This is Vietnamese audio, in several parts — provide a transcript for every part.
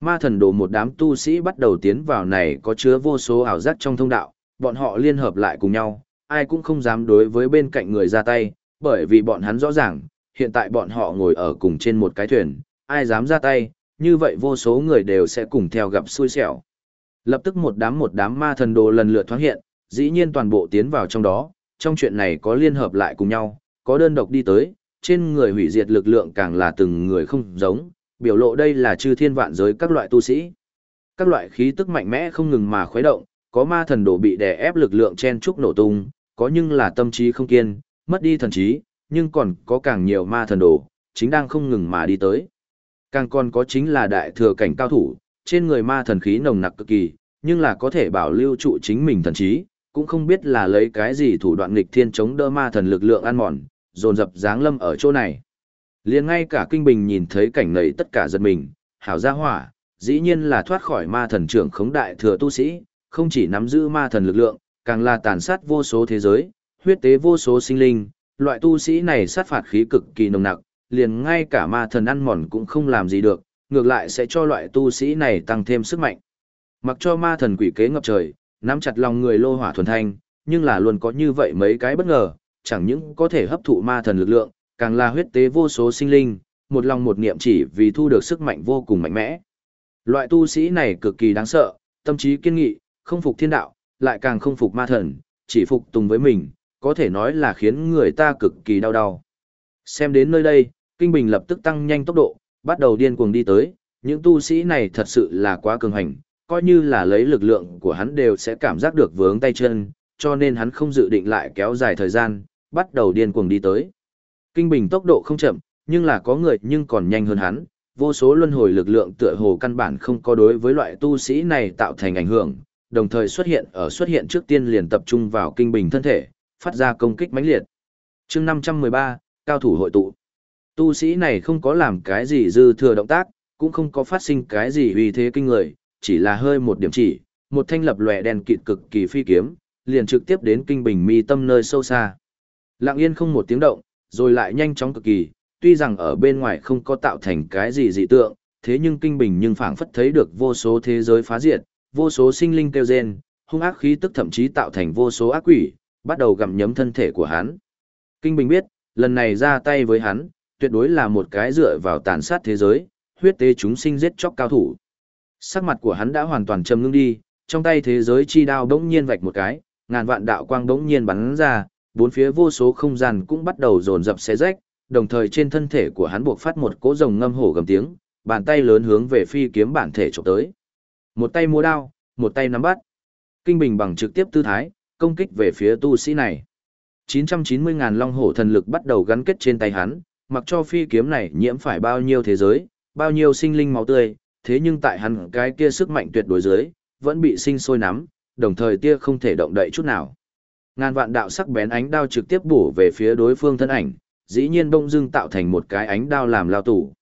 Ma thần đồ một đám tu sĩ bắt đầu tiến vào này có chứa vô số ảo giác trong thông đạo, bọn họ liên hợp lại cùng nhau, ai cũng không dám đối với bên cạnh người ra tay, bởi vì bọn hắn rõ ràng, hiện tại bọn họ ngồi ở cùng trên một cái thuyền, ai dám ra tay, như vậy vô số người đều sẽ cùng theo gặp xui xẻo. Lập tức một đám một đám ma thần đồ lần lượt thoáng hiện, dĩ nhiên toàn bộ tiến vào trong đó, trong chuyện này có liên hợp lại cùng nhau, có đơn độc đi tới, trên người hủy diệt lực lượng càng là từng người không giống, biểu lộ đây là chư thiên vạn giới các loại tu sĩ. Các loại khí tức mạnh mẽ không ngừng mà khuấy động, có ma thần đổ bị đè ép lực lượng chen trúc nổ tung, có nhưng là tâm trí không kiên, mất đi thần trí, nhưng còn có càng nhiều ma thần đổ, chính đang không ngừng mà đi tới. Càng còn có chính là đại thừa cảnh cao thủ, trên người ma thần khí nồng nặc cực kỳ, nhưng là có thể bảo lưu trụ chính mình thần trí, cũng không biết là lấy cái gì thủ đoạn nghịch thiên chống đỡ ma thần lực lượng ăn mòn, dồn dập dáng lâm ở chỗ này liền ngay cả kinh bình nhìn thấy cảnh này tất cả giật mình, hảo gia hỏa, dĩ nhiên là thoát khỏi ma thần trưởng khống đại thừa tu sĩ, không chỉ nắm giữ ma thần lực lượng, càng là tàn sát vô số thế giới, huyết tế vô số sinh linh, loại tu sĩ này sát phạt khí cực kỳ nồng nặc, liền ngay cả ma thần ăn mòn cũng không làm gì được, ngược lại sẽ cho loại tu sĩ này tăng thêm sức mạnh. Mặc cho ma thần quỷ kế ngập trời, nắm chặt lòng người lô hỏa thuần thanh, nhưng là luôn có như vậy mấy cái bất ngờ, chẳng những có thể hấp thụ ma thần lực lượng, càng là huyết tế vô số sinh linh, một lòng một niệm chỉ vì thu được sức mạnh vô cùng mạnh mẽ. Loại tu sĩ này cực kỳ đáng sợ, tâm trí kiên nghị, không phục thiên đạo, lại càng không phục ma thần, chỉ phục tùng với mình, có thể nói là khiến người ta cực kỳ đau đau. Xem đến nơi đây, Kinh Bình lập tức tăng nhanh tốc độ, bắt đầu điên cuồng đi tới, những tu sĩ này thật sự là quá cường hành, coi như là lấy lực lượng của hắn đều sẽ cảm giác được vướng tay chân, cho nên hắn không dự định lại kéo dài thời gian, bắt đầu điên cuồng đi tới. Kinh Bình tốc độ không chậm, nhưng là có người nhưng còn nhanh hơn hắn, vô số luân hồi lực lượng tựa hồ căn bản không có đối với loại tu sĩ này tạo thành ảnh hưởng, đồng thời xuất hiện ở xuất hiện trước tiên liền tập trung vào kinh bình thân thể, phát ra công kích mãnh liệt. Chương 513, cao thủ hội tụ. Tu sĩ này không có làm cái gì dư thừa động tác, cũng không có phát sinh cái gì uy thế kinh người, chỉ là hơi một điểm chỉ, một thanh lập lòe đèn kịt cực kỳ phi kiếm, liền trực tiếp đến kinh bình mi tâm nơi sâu xa. Lặng yên không một tiếng động, rồi lại nhanh chóng cực kỳ, tuy rằng ở bên ngoài không có tạo thành cái gì dị tượng, thế nhưng kinh bình nhưng phảng phất thấy được vô số thế giới phá diệt, vô số sinh linh kêu rên, hung ác khí tức thậm chí tạo thành vô số ác quỷ, bắt đầu gặm nhấm thân thể của hắn. Kinh bình biết, lần này ra tay với hắn, tuyệt đối là một cái dựa vào tàn sát thế giới, huyết tế chúng sinh giết chóc cao thủ. Sắc mặt của hắn đã hoàn toàn trầm ngưng đi, trong tay thế giới chi đao đống nhiên vạch một cái, ngàn vạn đạo quang đống nhiên bắn ra, bốn phía vô số không gian cũng bắt đầu dồn dập xé rách, đồng thời trên thân thể của hắn buộc phát một cỗ rồng ngâm hổ gầm tiếng, bàn tay lớn hướng về phi kiếm bản thể chụp tới. Một tay múa đao, một tay nắm bắt. Kinh bình bằng trực tiếp tư thái, công kích về phía tu sĩ này. 990.000 long hổ thần lực bắt đầu gắn kết trên tay hắn, mặc cho phi kiếm này nhiễm phải bao nhiêu thế giới, bao nhiêu sinh linh máu tươi, thế nhưng tại hắn cái kia sức mạnh tuyệt đối dưới, vẫn bị sinh sôi nắm, đồng thời tia không thể động đậy chút nào. Ngàn vạn đạo sắc bén ánh đao trực tiếp bổ về phía đối phương thân ảnh, dĩ nhiên bông dưng tạo thành một cái ánh đao làm lao tủ.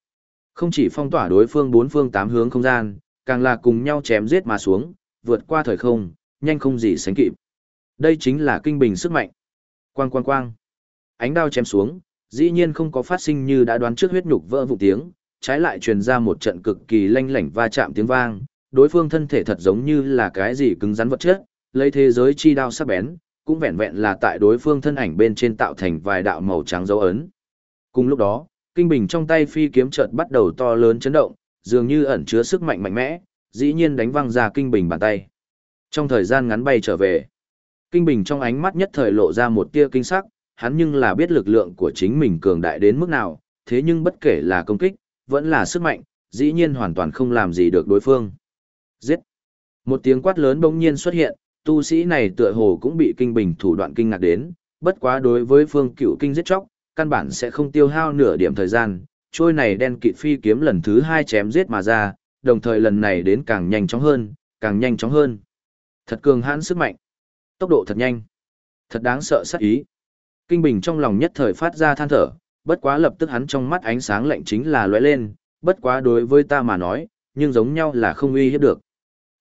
Không chỉ phong tỏa đối phương bốn phương tám hướng không gian, càng là cùng nhau chém giết mà xuống, vượt qua thời không, nhanh không gì sánh kịp. Đây chính là kinh bình sức mạnh. Quang quang quang. Ánh đao chém xuống, dĩ nhiên không có phát sinh như đã đoán trước huyết nhục vỡ vụ tiếng, trái lại truyền ra một trận cực kỳ lanh lảnh va chạm tiếng vang, đối phương thân thể thật giống như là cái gì cứng rắn vật chất, lấy thế giới chi đao sắc bén, cũng vẹn vẹn là tại đối phương thân ảnh bên trên tạo thành vài đạo màu trắng dấu ấn. Cùng lúc đó, kinh bình trong tay phi kiếm chợt bắt đầu to lớn chấn động, dường như ẩn chứa sức mạnh mạnh mẽ, dĩ nhiên đánh văng ra kinh bình bàn tay. Trong thời gian ngắn bay trở về, kinh bình trong ánh mắt nhất thời lộ ra một tia kinh sắc, hắn nhưng là biết lực lượng của chính mình cường đại đến mức nào, thế nhưng bất kể là công kích, vẫn là sức mạnh, dĩ nhiên hoàn toàn không làm gì được đối phương. Giết! Một tiếng quát lớn bỗng nhiên xuất hiện, tu sĩ này tựa hồ cũng bị kinh bình thủ đoạn kinh ngạc đến, bất quá đối với phương cựu kinh giết chóc, căn bản sẽ không tiêu hao nửa điểm thời gian, trôi này đen kịt phi kiếm lần thứ hai chém giết mà ra, đồng thời lần này đến càng nhanh chóng hơn, càng nhanh chóng hơn. Thật cường hãn sức mạnh, tốc độ thật nhanh, thật đáng sợ sát ý. Kinh Bình trong lòng nhất thời phát ra than thở, bất quá lập tức hắn trong mắt ánh sáng lạnh chính là lóe lên, bất quá đối với ta mà nói, nhưng giống nhau là không uy hiếp được.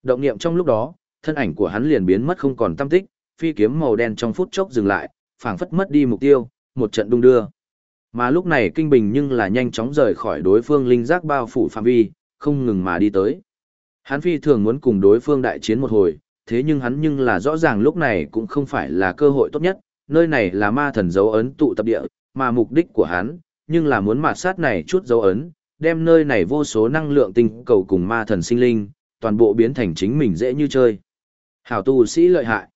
Động niệm trong lúc đó, thân ảnh của hắn liền biến mất không còn tâm tích, phi kiếm màu đen trong phút chốc dừng lại, phảng phất mất đi mục tiêu, một trận đung đưa. Mà lúc này kinh bình nhưng là nhanh chóng rời khỏi đối phương linh giác bao phủ phạm vi, không ngừng mà đi tới. Hắn phi thường muốn cùng đối phương đại chiến một hồi, thế nhưng hắn nhưng là rõ ràng lúc này cũng không phải là cơ hội tốt nhất, nơi này là ma thần dấu ấn tụ tập địa, mà mục đích của hắn, nhưng là muốn mạt sát này chút dấu ấn, đem nơi này vô số năng lượng tinh cầu cùng ma thần sinh linh, toàn bộ biến thành chính mình dễ như chơi. Hảo tu sĩ lợi hại.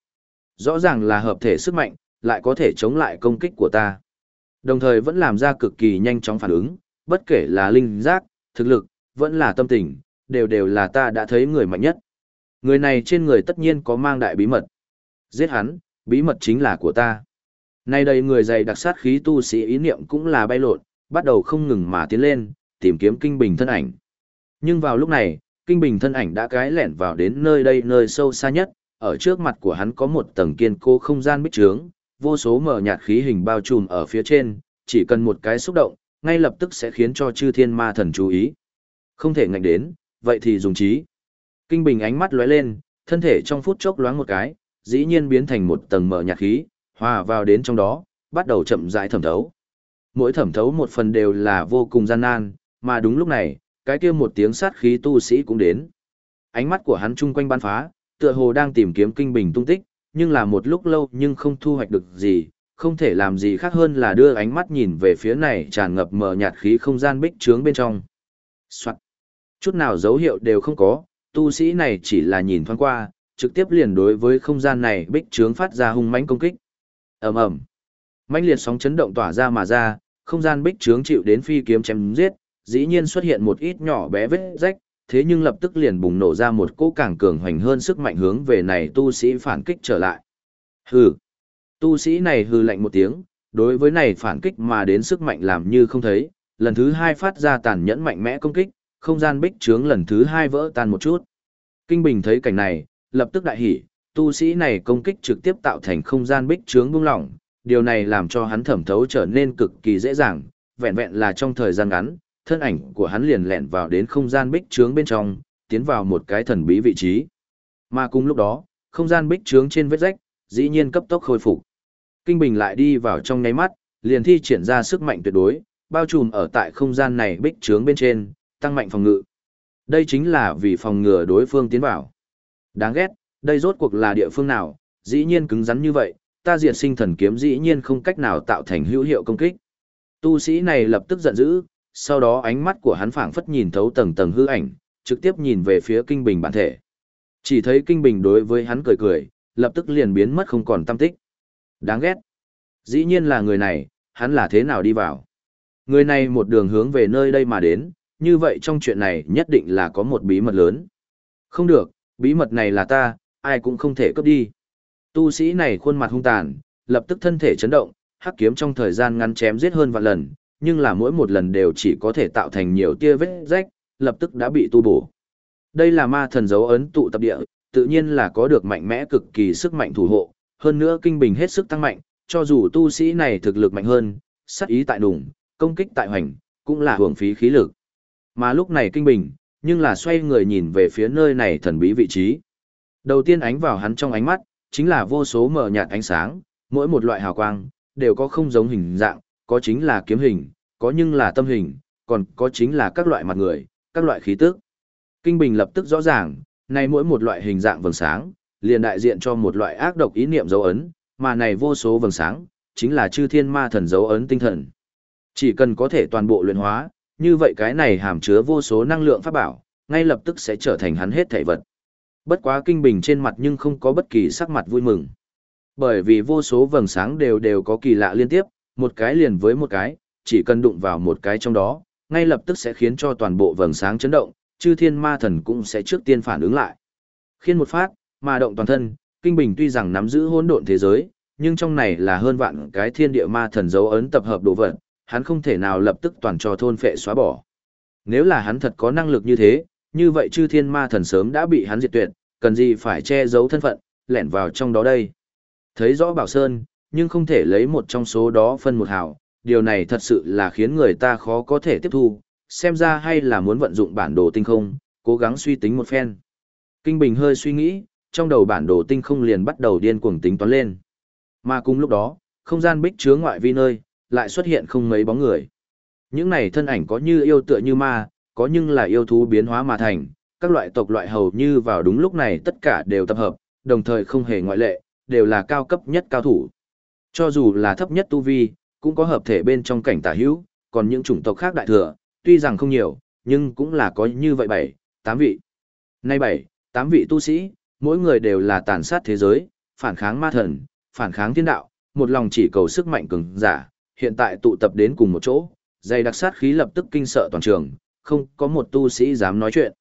Rõ ràng là hợp thể sức mạnh, lại có thể chống lại công kích của ta. Đồng thời vẫn làm ra cực kỳ nhanh chóng phản ứng, bất kể là linh giác, thực lực, vẫn là tâm tình, đều đều là ta đã thấy người mạnh nhất. Người này trên người tất nhiên có mang đại bí mật. Giết hắn, bí mật chính là của ta. Nay đây người dày đặc sát khí tu sĩ ý niệm cũng là bay lộn, bắt đầu không ngừng mà tiến lên, tìm kiếm kinh bình thân ảnh. Nhưng vào lúc này, kinh bình thân ảnh đã cái lẻn vào đến nơi đây nơi sâu xa nhất, ở trước mặt của hắn có một tầng kiên cố không gian bích trướng, vô số mở nhạt khí hình bao trùm ở phía trên, chỉ cần một cái xúc động, ngay lập tức sẽ khiến cho chư thiên ma thần chú ý. Không thể ngạnh đến, vậy thì dùng trí. Kinh bình ánh mắt lóe lên, thân thể trong phút chốc loáng một cái, dĩ nhiên biến thành một tầng mở nhạt khí, hòa vào đến trong đó, bắt đầu chậm rãi thẩm thấu. Mỗi thẩm thấu một phần đều là vô cùng gian nan, mà đúng lúc này, cái kia một tiếng sát khí tu sĩ cũng đến. Ánh mắt của hắn chung quanh ban phá, tựa hồ đang tìm kiếm kinh bình tung tích, nhưng là một lúc lâu nhưng không thu hoạch được gì, không thể làm gì khác hơn là đưa ánh mắt nhìn về phía này tràn ngập mờ nhạt khí không gian bích trướng bên trong. Soạn. Chút nào dấu hiệu đều không có, tu sĩ này chỉ là nhìn thoáng qua, trực tiếp liền đối với không gian này bích trướng phát ra hung mãnh công kích. ầm ầm, mãnh liệt sóng chấn động tỏa ra mà ra, không gian bích trướng chịu đến phi kiếm chém giết, dĩ nhiên xuất hiện một ít nhỏ bé vết rách, thế nhưng lập tức liền bùng nổ ra một cỗ càng cường hoành hơn sức mạnh hướng về này tu sĩ phản kích trở lại. Hừ. Tu sĩ này hừ lạnh một tiếng, đối với này phản kích mà đến sức mạnh làm như không thấy, lần thứ hai phát ra tàn nhẫn mạnh mẽ công kích, không gian bích trướng lần thứ hai vỡ tan một chút. Kinh Bình thấy cảnh này, lập tức đại hỉ, tu sĩ này công kích trực tiếp tạo thành không gian bích trướng bung lỏng, điều này làm cho hắn thẩm thấu trở nên cực kỳ dễ dàng, vẹn vẹn là trong thời gian ngắn, thân ảnh của hắn liền lẹn vào đến không gian bích trướng bên trong, tiến vào một cái thần bí vị trí. Mà cùng lúc đó, không gian bích trướng trên vết rách, dĩ nhiên cấp tốc khôi phục. Kinh Bình lại đi vào trong nháy mắt, liền thi triển ra sức mạnh tuyệt đối, bao trùm ở tại không gian này bích trướng bên trên, tăng mạnh phòng ngự. Đây chính là vì phòng ngừa đối phương tiến vào. Đáng ghét, đây rốt cuộc là địa phương nào, dĩ nhiên cứng rắn như vậy, ta diệt sinh thần kiếm dĩ nhiên không cách nào tạo thành hữu hiệu công kích. Tu sĩ này lập tức giận dữ, sau đó ánh mắt của hắn phảng phất nhìn thấu tầng tầng hư ảnh, trực tiếp nhìn về phía kinh bình bản thể. Chỉ thấy kinh bình đối với hắn cười cười, lập tức liền biến mất không còn tâm tích. Đáng ghét. Dĩ nhiên là người này, hắn là thế nào đi vào. Người này một đường hướng về nơi đây mà đến, như vậy trong chuyện này nhất định là có một bí mật lớn. Không được, bí mật này là ta, ai cũng không thể cướp đi. Tu sĩ này khuôn mặt hung tàn, lập tức thân thể chấn động, hắc kiếm trong thời gian ngắn chém giết hơn vạn lần, nhưng là mỗi một lần đều chỉ có thể tạo thành nhiều tia vết rách, lập tức đã bị tu bổ. Đây là ma thần dấu ấn tụ tập địa, tự nhiên là có được mạnh mẽ cực kỳ sức mạnh thủ hộ, hơn nữa kinh bình hết sức tăng mạnh, cho dù tu sĩ này thực lực mạnh hơn, sát ý tại đủng, công kích tại hoành, cũng là hưởng phí khí lực. Mà lúc này kinh bình, nhưng là xoay người nhìn về phía nơi này thần bí vị trí. Đầu tiên ánh vào hắn trong ánh mắt, chính là vô số mờ nhạt ánh sáng, mỗi một loại hào quang, đều có không giống hình dạng, có chính là kiếm hình, có nhưng là tâm hình, còn có chính là các loại mặt người, các loại khí tức. Kinh Bình lập tức rõ ràng, này mỗi một loại hình dạng vầng sáng, liền đại diện cho một loại ác độc ý niệm dấu ấn, mà này vô số vầng sáng, chính là chư thiên ma thần dấu ấn tinh thần. Chỉ cần có thể toàn bộ luyện hóa, như vậy cái này hàm chứa vô số năng lượng pháp bảo, ngay lập tức sẽ trở thành hắn hết thể vật. Bất quá kinh bình trên mặt nhưng không có bất kỳ sắc mặt vui mừng. Bởi vì vô số vầng sáng đều đều có kỳ lạ liên tiếp, một cái liền với một cái, chỉ cần đụng vào một cái trong đó, ngay lập tức sẽ khiến cho toàn bộ vầng sáng chấn động, chư thiên ma thần cũng sẽ trước tiên phản ứng lại. Khiên một phát, ma động toàn thân, kinh bình tuy rằng nắm giữ hỗn độn thế giới, nhưng trong này là hơn vạn cái thiên địa ma thần dấu ấn tập hợp đồ vật, hắn không thể nào lập tức toàn cho thôn phệ xóa bỏ. Nếu là hắn thật có năng lực như thế, như vậy chư thiên ma thần sớm đã bị hắn diệt tuyệt, cần gì phải che giấu thân phận, lẻn vào trong đó đây. Thấy rõ Bảo Sơn, nhưng không thể lấy một trong số đó phân một hào, điều này thật sự là khiến người ta khó có thể tiếp thu, xem ra hay là muốn vận dụng bản đồ tinh không, cố gắng suy tính một phen. Kinh Bình hơi suy nghĩ, trong đầu bản đồ tinh không liền bắt đầu điên cuồng tính toán lên. Mà cùng lúc đó, không gian bích chứa ngoại vi nơi, lại xuất hiện không mấy bóng người. Những này thân ảnh có như yêu tựa như ma, có nhưng là yêu thú biến hóa mà thành, các loại tộc loại hầu như vào đúng lúc này tất cả đều tập hợp, đồng thời không hề ngoại lệ, đều là cao cấp nhất cao thủ. Cho dù là thấp nhất tu vi, cũng có hợp thể bên trong cảnh tả hữu, còn những chủng tộc khác đại thừa, tuy rằng không nhiều, nhưng cũng là có như vậy bảy, tám vị. Nay bảy, tám vị tu sĩ, mỗi người đều là tàn sát thế giới, phản kháng ma thần, phản kháng thiên đạo, một lòng chỉ cầu sức mạnh cường giả, hiện tại tụ tập đến cùng một chỗ, dày đặc sát khí lập tức kinh sợ toàn trường, không có một tu sĩ dám nói chuyện.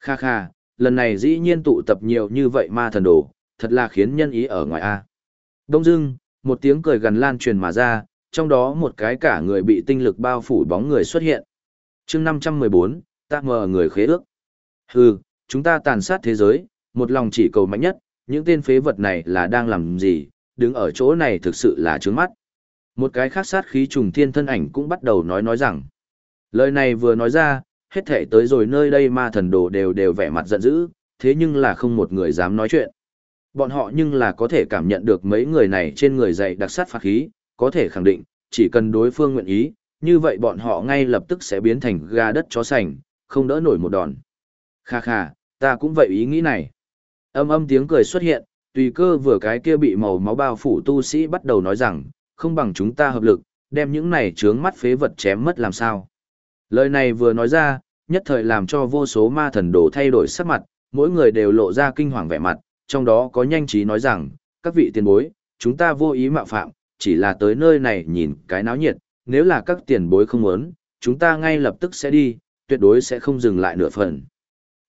Kha kha, lần này dĩ nhiên tụ tập nhiều như vậy ma thần đồ, thật là khiến nhân ý ở ngoài A. Đông dương một tiếng cười gần lan truyền mà ra, trong đó một cái cả người bị tinh lực bao phủ bóng người xuất hiện. chương 514, ta mờ người khế ước. Hừ, chúng ta tàn sát thế giới, một lòng chỉ cầu mạnh nhất, những tên phế vật này là đang làm gì, đứng ở chỗ này thực sự là trướng mắt. Một cái khác sát khí trùng thiên thân ảnh cũng bắt đầu nói nói rằng. Lời này vừa nói ra, hết thể tới rồi nơi đây ma thần đồ đều đều vẻ mặt giận dữ, thế nhưng là không một người dám nói chuyện. Bọn họ nhưng là có thể cảm nhận được mấy người này trên người dạy đặc sát phạt khí, có thể khẳng định, chỉ cần đối phương nguyện ý, như vậy bọn họ ngay lập tức sẽ biến thành gà đất chó sành, không đỡ nổi một đòn. Kha kha, ta cũng vậy ý nghĩ này. Âm âm tiếng cười xuất hiện, tùy cơ vừa cái kia bị màu máu bao phủ tu sĩ bắt đầu nói rằng, không bằng chúng ta hợp lực, đem những này trướng mắt phế vật chém mất làm sao. Lời này vừa nói ra, nhất thời làm cho vô số ma thần đồ thay đổi sắc mặt, mỗi người đều lộ ra kinh hoàng vẻ mặt, trong đó có nhanh trí nói rằng, các vị tiền bối, chúng ta vô ý mạo phạm, chỉ là tới nơi này nhìn cái náo nhiệt, nếu là các tiền bối không muốn, chúng ta ngay lập tức sẽ đi, tuyệt đối sẽ không dừng lại nửa phần.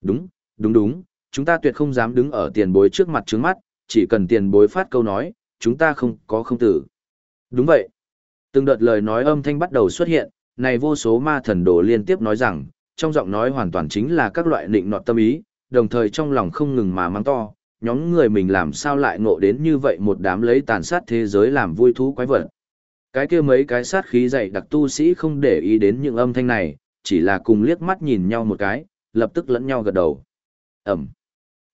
Đúng, đúng đúng, chúng ta tuyệt không dám đứng ở tiền bối trước mặt trước mắt, chỉ cần tiền bối phát câu nói, chúng ta không có không tử. Đúng vậy. Từng đợt lời nói âm thanh bắt đầu xuất hiện, này vô số ma thần đồ liên tiếp nói rằng, trong giọng nói hoàn toàn chính là các loại định nọt tâm ý, đồng thời trong lòng không ngừng mà mang to, nhóm người mình làm sao lại ngộ đến như vậy một đám lấy tàn sát thế giới làm vui thú quái vật. Cái kia mấy cái sát khí dày đặc tu sĩ không để ý đến những âm thanh này, chỉ là cùng liếc mắt nhìn nhau một cái, lập tức lẫn nhau gật đầu. Ẩm.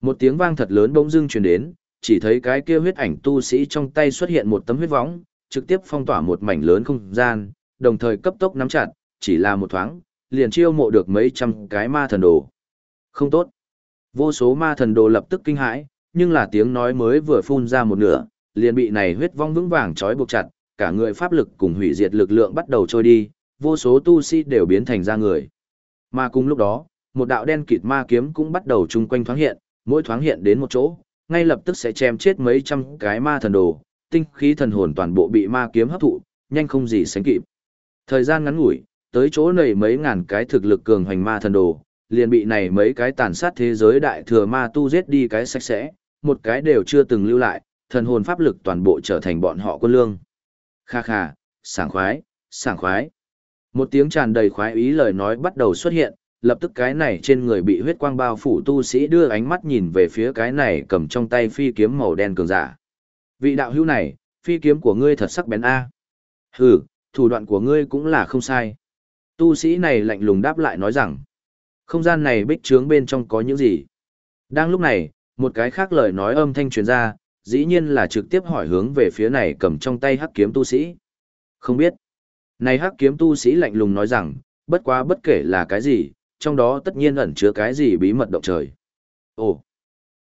Một tiếng vang thật lớn bỗng dưng truyền đến, chỉ thấy cái kia huyết ảnh tu sĩ trong tay xuất hiện một tấm huyết võng, trực tiếp phong tỏa một mảnh lớn không gian, đồng thời cấp tốc nắm chặt, chỉ là một thoáng, liền chiêu mộ được mấy trăm cái ma thần đồ. Không tốt. Vô số ma thần đồ lập tức kinh hãi, nhưng là tiếng nói mới vừa phun ra một nửa, liền bị này huyết vong vững vàng trói buộc chặt, cả người pháp lực cùng hủy diệt lực lượng bắt đầu trôi đi, vô số tu sĩ đều biến thành ra người. Mà cùng lúc đó, một đạo đen kịt ma kiếm cũng bắt đầu chung quanh thoáng hiện, mỗi thoáng hiện đến một chỗ, ngay lập tức sẽ chém chết mấy trăm cái ma thần đồ, tinh khí thần hồn toàn bộ bị ma kiếm hấp thụ, nhanh không gì sánh kịp. Thời gian ngắn ngủi, tới chỗ này mấy ngàn cái thực lực cường hoành ma thần đồ, liền bị này mấy cái tàn sát thế giới đại thừa ma tu giết đi cái sạch sẽ, một cái đều chưa từng lưu lại, thần hồn pháp lực toàn bộ trở thành bọn họ quân lương. Kha kha, sảng khoái, sảng khoái. Một tiếng tràn đầy khoái ý lời nói bắt đầu xuất hiện, lập tức cái này trên người bị huyết quang bao phủ tu sĩ đưa ánh mắt nhìn về phía cái này cầm trong tay phi kiếm màu đen cường giả. Vị đạo hữu này, phi kiếm của ngươi thật sắc bén a. Hừ, thủ đoạn của ngươi cũng là không sai. Tu sĩ này lạnh lùng đáp lại nói rằng, không gian này bích trướng bên trong có những gì. Đang lúc này, một cái khác lời nói âm thanh truyền ra, dĩ nhiên là trực tiếp hỏi hướng về phía này cầm trong tay hắc kiếm tu sĩ. Không biết. Này hắc kiếm tu sĩ lạnh lùng nói rằng, bất quá bất kể là cái gì, trong đó tất nhiên ẩn chứa cái gì bí mật động trời. Ồ,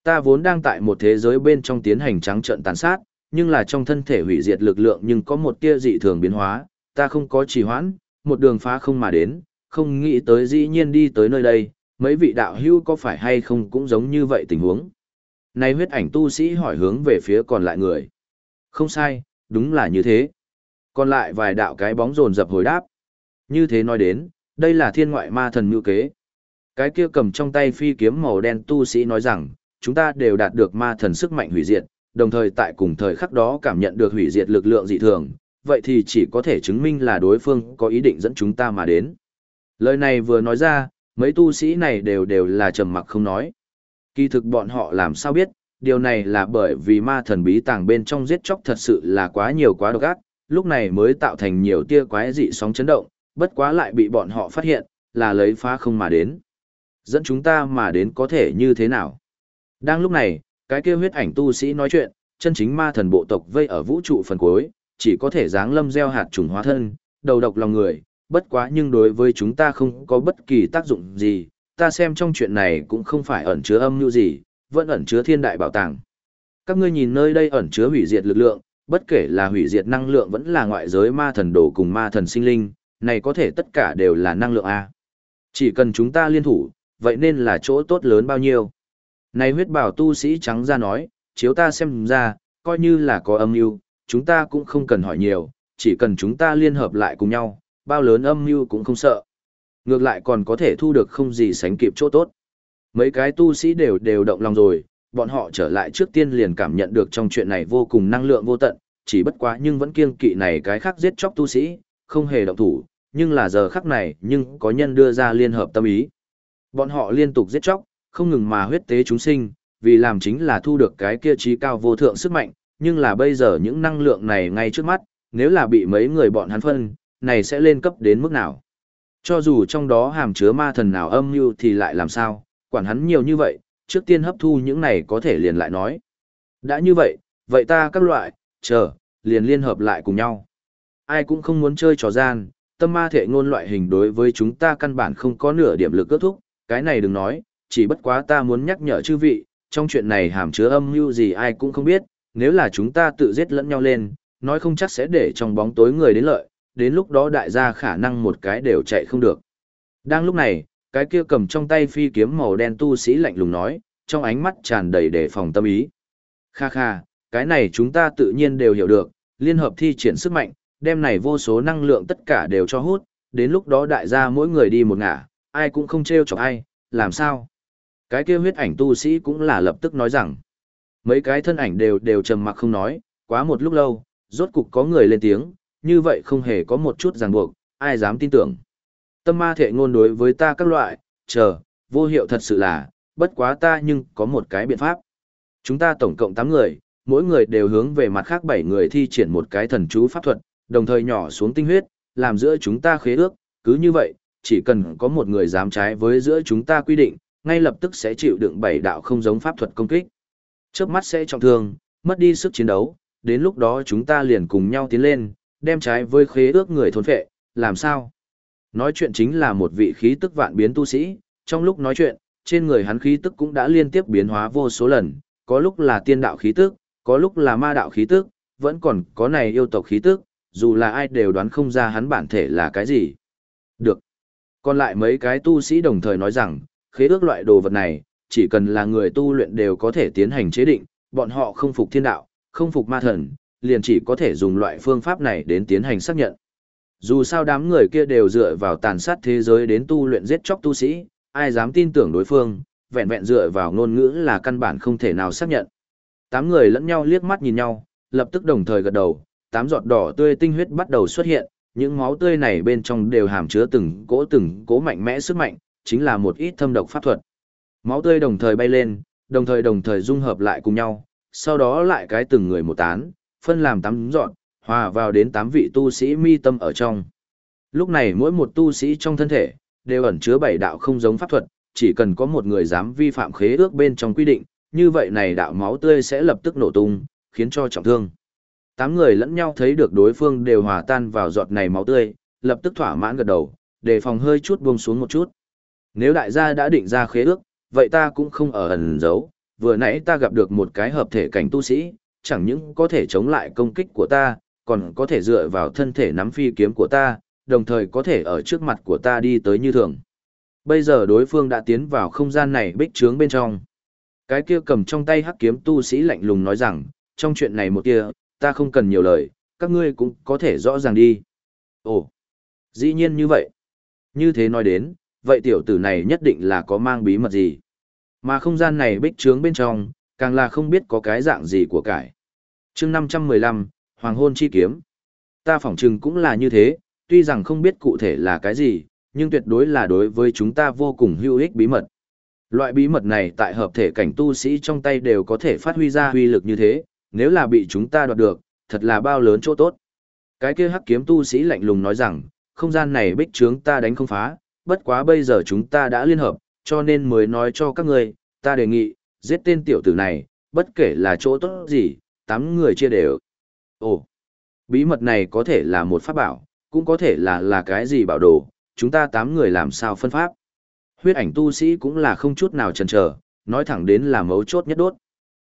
ta vốn đang tại một thế giới bên trong tiến hành trắng trợn tàn sát, nhưng là trong thân thể hủy diệt lực lượng nhưng có một tia dị thường biến hóa, ta không có trì hoãn, một đường phá không mà đến, không nghĩ tới dĩ nhiên đi tới nơi đây, mấy vị đạo hữu có phải hay không cũng giống như vậy tình huống nay huyết ảnh tu sĩ hỏi hướng về phía còn lại người. Không sai, đúng là như thế. Còn lại vài đạo cái bóng rồn dập hồi đáp. Như thế nói đến, đây là thiên ngoại ma thần ngữ kế. Cái kia cầm trong tay phi kiếm màu đen tu sĩ nói rằng, chúng ta đều đạt được ma thần sức mạnh hủy diệt, đồng thời tại cùng thời khắc đó cảm nhận được hủy diệt lực lượng dị thường, vậy thì chỉ có thể chứng minh là đối phương có ý định dẫn chúng ta mà đến. Lời này vừa nói ra, mấy tu sĩ này đều đều là trầm mặc không nói. Kỳ thực bọn họ làm sao biết, điều này là bởi vì ma thần bí tàng bên trong giết chóc thật sự là quá nhiều quá độc ác, lúc này mới tạo thành nhiều tia quái dị sóng chấn động, bất quá lại bị bọn họ phát hiện, là lấy phá không mà đến. Dẫn chúng ta mà đến có thể như thế nào? Đang lúc này, cái kia huyết ảnh tu sĩ nói chuyện, chân chính ma thần bộ tộc vây ở vũ trụ phần cuối, chỉ có thể dáng lâm gieo hạt trùng hóa thân, đầu độc lòng người, bất quá nhưng đối với chúng ta không có bất kỳ tác dụng gì, ta xem trong chuyện này cũng không phải ẩn chứa âm mưu gì, vẫn ẩn chứa thiên đại bảo tàng. Các ngươi nhìn nơi đây ẩn chứa hủy diệt lực lượng, bất kể là hủy diệt năng lượng vẫn là ngoại giới ma thần đồ cùng ma thần sinh linh, này có thể tất cả đều là năng lượng A. Chỉ cần chúng ta liên thủ, vậy nên là chỗ tốt lớn bao nhiêu. Này huyết bảo tu sĩ trắng ra nói, chiếu ta xem ra, coi như là có âm mưu, chúng ta cũng không cần hỏi nhiều, chỉ cần chúng ta liên hợp lại cùng nhau, bao lớn âm mưu cũng không sợ. Ngược lại còn có thể thu được không gì sánh kịp chỗ tốt. Mấy cái tu sĩ đều đều động lòng rồi, bọn họ trở lại trước tiên liền cảm nhận được trong chuyện này vô cùng năng lượng vô tận, chỉ bất quá nhưng vẫn kiêng kỵ này cái khác giết chóc tu sĩ, không hề động thủ, nhưng là giờ khắc này nhưng có nhân đưa ra liên hợp tâm ý. Bọn họ liên tục giết chóc, không ngừng mà huyết tế chúng sinh, vì làm chính là thu được cái kia trí cao vô thượng sức mạnh, nhưng là bây giờ những năng lượng này ngay trước mắt, nếu là bị mấy người bọn hắn phân, này sẽ lên cấp đến mức nào. Cho dù trong đó hàm chứa ma thần nào âm mưu thì lại làm sao, quản hắn nhiều như vậy, trước tiên hấp thu những này có thể liền lại nói. Đã như vậy, vậy ta các loại, chờ, liền liên hợp lại cùng nhau. Ai cũng không muốn chơi trò gian, tâm ma thể ngôn loại hình đối với chúng ta căn bản không có nửa điểm lực kết thúc, cái này đừng nói, chỉ bất quá ta muốn nhắc nhở chư vị, trong chuyện này hàm chứa âm mưu gì ai cũng không biết, nếu là chúng ta tự giết lẫn nhau lên, nói không chắc sẽ để trong bóng tối người đến lợi, đến lúc đó đại gia khả năng một cái đều chạy không được. Đang lúc này, cái kia cầm trong tay phi kiếm màu đen tu sĩ lạnh lùng nói, trong ánh mắt tràn đầy đề phòng tâm ý. Kha kha, cái này chúng ta tự nhiên đều hiểu được, liên hợp thi triển sức mạnh, đem này vô số năng lượng tất cả đều cho hút, đến lúc đó đại gia mỗi người đi một ngả, ai cũng không trêu chọc ai, làm sao? Cái kia huyết ảnh tu sĩ cũng là lập tức nói rằng, mấy cái thân ảnh đều đều trầm mặc không nói, quá một lúc lâu, rốt cục có người lên tiếng, như vậy không hề có một chút ràng buộc, ai dám tin tưởng. Tâm ma thể ngôn đối với ta các loại, chờ, vô hiệu thật sự là, bất quá ta nhưng có một cái biện pháp. Chúng ta tổng cộng 8 người, mỗi người đều hướng về mặt khác 7 người thi triển một cái thần chú pháp thuật, đồng thời nhỏ xuống tinh huyết, làm giữa chúng ta khế ước, cứ như vậy, chỉ cần có một người dám trái với giữa chúng ta quy định, ngay lập tức sẽ chịu đựng bảy đạo không giống pháp thuật công kích. Chớp mắt sẽ trọng thương, mất đi sức chiến đấu, đến lúc đó chúng ta liền cùng nhau tiến lên, đem trái với khế ước người thôn phệ, làm sao? Nói chuyện chính là một vị khí tức vạn biến tu sĩ, trong lúc nói chuyện, trên người hắn khí tức cũng đã liên tiếp biến hóa vô số lần, có lúc là tiên đạo khí tức, có lúc là ma đạo khí tức, vẫn còn có này yêu tộc khí tức, dù là ai đều đoán không ra hắn bản thể là cái gì. Được. Còn lại mấy cái tu sĩ đồng thời nói rằng, khế ước loại đồ vật này, chỉ cần là người tu luyện đều có thể tiến hành chế định, bọn họ không phục thiên đạo, không phục ma thần, liền chỉ có thể dùng loại phương pháp này đến tiến hành xác nhận. Dù sao đám người kia đều dựa vào tàn sát thế giới đến tu luyện giết chóc tu sĩ, ai dám tin tưởng đối phương, vẹn vẹn dựa vào ngôn ngữ là căn bản không thể nào xác nhận. Tám người lẫn nhau liếc mắt nhìn nhau, lập tức đồng thời gật đầu, tám giọt đỏ tươi tinh huyết bắt đầu xuất hiện, những máu tươi này bên trong đều hàm chứa từng cỗ từng cỗ mạnh mẽ sức mạnh, chính là một ít thâm độc pháp thuật. Máu tươi đồng thời bay lên, đồng thời đồng thời dung hợp lại cùng nhau, sau đó lại cái từng người một tán, phân làm tám dọn, hòa vào đến tám vị tu sĩ mi tâm ở trong. Lúc này mỗi một tu sĩ trong thân thể, đều ẩn chứa bảy đạo không giống pháp thuật, chỉ cần có một người dám vi phạm khế ước bên trong quy định, như vậy này đạo máu tươi sẽ lập tức nổ tung, khiến cho trọng thương. Tám người lẫn nhau thấy được đối phương đều hòa tan vào giọt này máu tươi, lập tức thỏa mãn gật đầu, đề phòng hơi chút buông xuống một chút. Nếu đại gia đã định ra khế ước, vậy ta cũng không ở ẩn giấu, vừa nãy ta gặp được một cái hợp thể cảnh tu sĩ, chẳng những có thể chống lại công kích của ta, còn có thể dựa vào thân thể nắm phi kiếm của ta, đồng thời có thể ở trước mặt của ta đi tới như thường. Bây giờ đối phương đã tiến vào không gian này bích trướng bên trong. Cái kia cầm trong tay hắc kiếm tu sĩ lạnh lùng nói rằng, trong chuyện này một kia, ta không cần nhiều lời, các ngươi cũng có thể rõ ràng đi. Ồ, dĩ nhiên như vậy. Như thế nói đến, vậy tiểu tử này nhất định là có mang bí mật gì. Mà không gian này bích trướng bên trong, càng là không biết có cái dạng gì của cải. chương 515, Hoàng hôn chi kiếm. Ta phỏng chừng cũng là như thế, tuy rằng không biết cụ thể là cái gì, nhưng tuyệt đối là đối với chúng ta vô cùng hữu ích bí mật. Loại bí mật này tại hợp thể cảnh tu sĩ trong tay đều có thể phát huy ra huy lực như thế, nếu là bị chúng ta đoạt được, thật là bao lớn chỗ tốt. Cái kia hắc kiếm tu sĩ lạnh lùng nói rằng, không gian này bích trướng ta đánh không phá, bất quá bây giờ chúng ta đã liên hợp, cho nên mới nói cho các người, ta đề nghị, giết tên tiểu tử này, bất kể là chỗ tốt gì, tám người chia đều. Ồ, bí mật này có thể là một pháp bảo, cũng có thể là là cái gì bảo đồ, chúng ta tám người làm sao phân pháp. Huyết ảnh tu sĩ cũng là không chút nào chần chờ, nói thẳng đến là mấu chốt nhất đốt.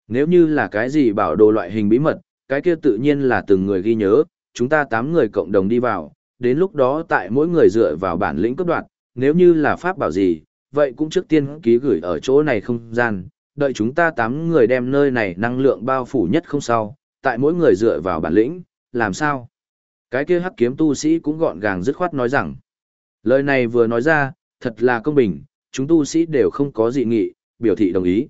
Nếu như là cái gì bảo đồ loại hình bí mật, cái kia tự nhiên là từng người ghi nhớ, chúng ta tám người cộng đồng đi vào, đến lúc đó tại mỗi người dựa vào bản lĩnh cấp đoạn, nếu như là pháp bảo gì, vậy cũng trước tiên ký gửi ở chỗ này không gian, đợi chúng ta tám người đem nơi này năng lượng bao phủ nhất không sao, tại mỗi người dựa vào bản lĩnh, làm sao? Cái kia hắc kiếm tu sĩ cũng gọn gàng dứt khoát nói rằng, lời này vừa nói ra, thật là công bình, chúng tu sĩ đều không có dị nghị, biểu thị đồng ý.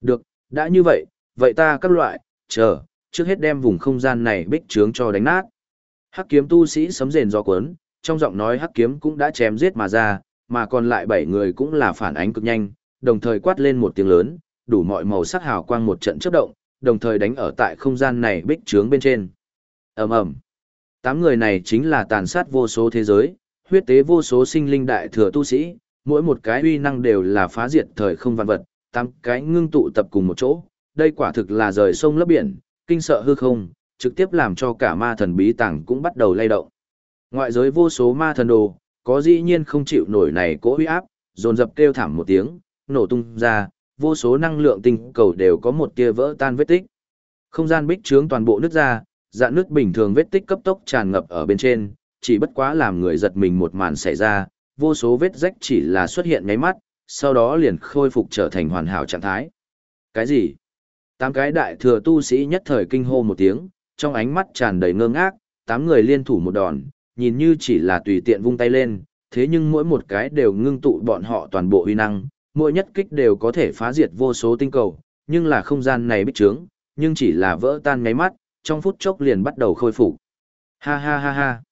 Được, đã như vậy, vậy ta các loại, chờ, trước hết đem vùng không gian này bích trướng cho đánh nát. Hắc kiếm tu sĩ sấm rền do cuốn, trong giọng nói hắc kiếm cũng đã chém giết mà ra, mà còn lại bảy người cũng là phản ánh cực nhanh, đồng thời quát lên một tiếng lớn, đủ mọi màu sắc hào quang một trận chớp động, đồng thời đánh ở tại không gian này bích trướng bên trên. Ầm ầm. Tám người này chính là tàn sát vô số thế giới, huyết tế vô số sinh linh đại thừa tu sĩ, mỗi một cái uy năng đều là phá diệt thời không vạn vật, tám cái ngưng tụ tập cùng một chỗ, đây quả thực là rời sông lấp biển, kinh sợ hư không, trực tiếp làm cho cả ma thần bí tàng cũng bắt đầu lay động. Ngoại giới vô số ma thần đồ, có dĩ nhiên không chịu nổi này cỗ uy áp, dồn dập kêu thảm một tiếng, nổ tung ra, vô số năng lượng tinh cầu đều có một tia vỡ tan vết tích. Không gian bích trướng toàn bộ nước ra, dạng nước bình thường vết tích cấp tốc tràn ngập ở bên trên, chỉ bất quá làm người giật mình một màn xảy ra, vô số vết rách chỉ là xuất hiện ngáy mắt, sau đó liền khôi phục trở thành hoàn hảo trạng thái. Cái gì? Tám cái đại thừa tu sĩ nhất thời kinh hô một tiếng, trong ánh mắt tràn đầy ngơ ngác, tám người liên thủ một đòn, nhìn như chỉ là tùy tiện vung tay lên, thế nhưng mỗi một cái đều ngưng tụ bọn họ toàn bộ uy năng, mỗi nhất kích đều có thể phá diệt vô số tinh cầu, nhưng là không gian này bích trướng, nhưng chỉ là vỡ tan ngáy mắt, trong phút chốc liền bắt đầu khôi phục. Ha ha ha ha.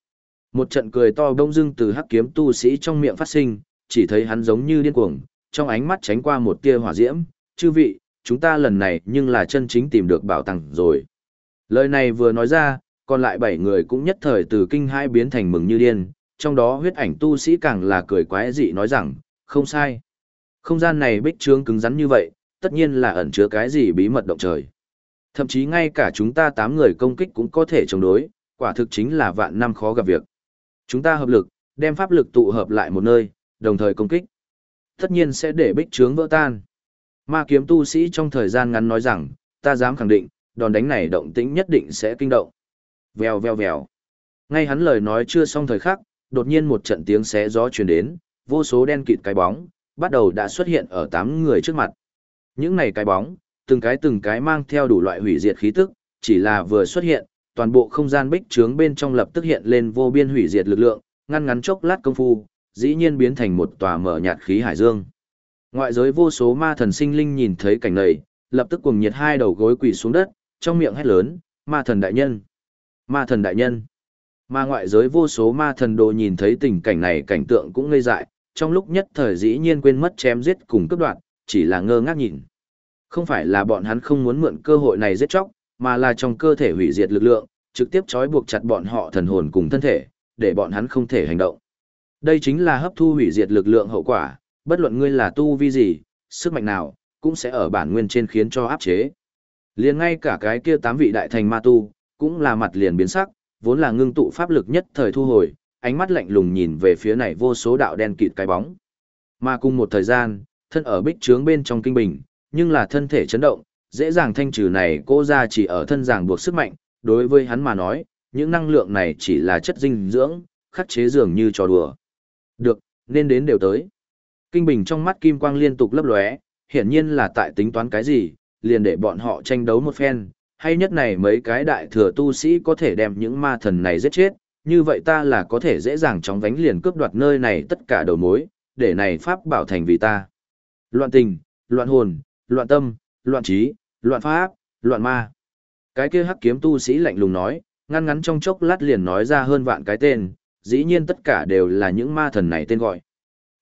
Một trận cười to bỗng dưng từ hắc kiếm tu sĩ trong miệng phát sinh, chỉ thấy hắn giống như điên cuồng, trong ánh mắt tránh qua một tia hỏa diễm, chư vị, chúng ta lần này nhưng là chân chính tìm được bảo tàng rồi. Lời này vừa nói ra, còn lại bảy người cũng nhất thời từ kinh hãi biến thành mừng như điên, trong đó huyết ảnh tu sĩ càng là cười quái dị nói rằng, không sai. Không gian này bích trướng cứng rắn như vậy, tất nhiên là ẩn chứa cái gì bí mật động trời. Thậm chí ngay cả chúng ta tám người công kích cũng có thể chống đối, quả thực chính là vạn năm khó gặp việc. Chúng ta hợp lực, đem pháp lực tụ hợp lại một nơi, đồng thời công kích. Tất nhiên sẽ để bích trướng vỡ tan. Ma kiếm tu sĩ trong thời gian ngắn nói rằng, ta dám khẳng định, đòn đánh này động tĩnh nhất định sẽ kinh động. Vèo vèo vèo. Ngay hắn lời nói chưa xong thời khắc, đột nhiên một trận tiếng xé gió truyền đến, vô số đen kịt cái bóng, bắt đầu đã xuất hiện ở tám người trước mặt. Những này cái bóng, từng cái từng cái mang theo đủ loại hủy diệt khí tức, chỉ là vừa xuất hiện, toàn bộ không gian bích trướng bên trong lập tức hiện lên vô biên hủy diệt lực lượng, ngăn ngắn chốc lát công phu, dĩ nhiên biến thành một tòa mở nhạt khí hải dương. Ngoại giới vô số ma thần sinh linh nhìn thấy cảnh này, lập tức cuồng nhiệt hai đầu gối quỳ xuống đất, trong miệng hét lớn, ma thần đại nhân, ma thần đại nhân. Ma ngoại giới vô số ma thần đồ nhìn thấy tình cảnh này cảnh tượng cũng ngây dại, trong lúc nhất thời dĩ nhiên quên mất chém giết cùng cướp đoạn, chỉ là ngơ ngác nhìn. Không phải là bọn hắn không muốn mượn cơ hội này giết chóc, mà là trong cơ thể hủy diệt lực lượng, trực tiếp trói buộc chặt bọn họ thần hồn cùng thân thể, để bọn hắn không thể hành động. Đây chính là hấp thu hủy diệt lực lượng hậu quả, bất luận ngươi là tu vi gì, sức mạnh nào, cũng sẽ ở bản nguyên trên khiến cho áp chế. Liền ngay cả cái kia tám vị đại thành ma tu, cũng là mặt liền biến sắc, vốn là ngưng tụ pháp lực nhất thời thu hồi, ánh mắt lạnh lùng nhìn về phía này vô số đạo đen kịt cái bóng. Mà cùng một thời gian, thân ở bích trướng bên trong kinh bình, nhưng là thân thể chấn động, dễ dàng thanh trừ này cô ra chỉ ở thân giảng buộc sức mạnh, đối với hắn mà nói, những năng lượng này chỉ là chất dinh dưỡng, khắc chế dường như trò đùa. Được, nên đến đều tới. Kinh bình trong mắt kim quang liên tục lấp lóe, hiển nhiên là tại tính toán cái gì, liền để bọn họ tranh đấu một phen, hay nhất này mấy cái đại thừa tu sĩ có thể đem những ma thần này giết chết, như vậy ta là có thể dễ dàng chóng vánh liền cướp đoạt nơi này tất cả đầu mối, để này pháp bảo thành vì ta. Loạn tình, loạn hồn, loạn tâm, loạn trí, loạn pháp, loạn ma. Cái kia hắc kiếm tu sĩ lạnh lùng nói, ngăn ngắn trong chốc lát liền nói ra hơn vạn cái tên, dĩ nhiên tất cả đều là những ma thần này tên gọi.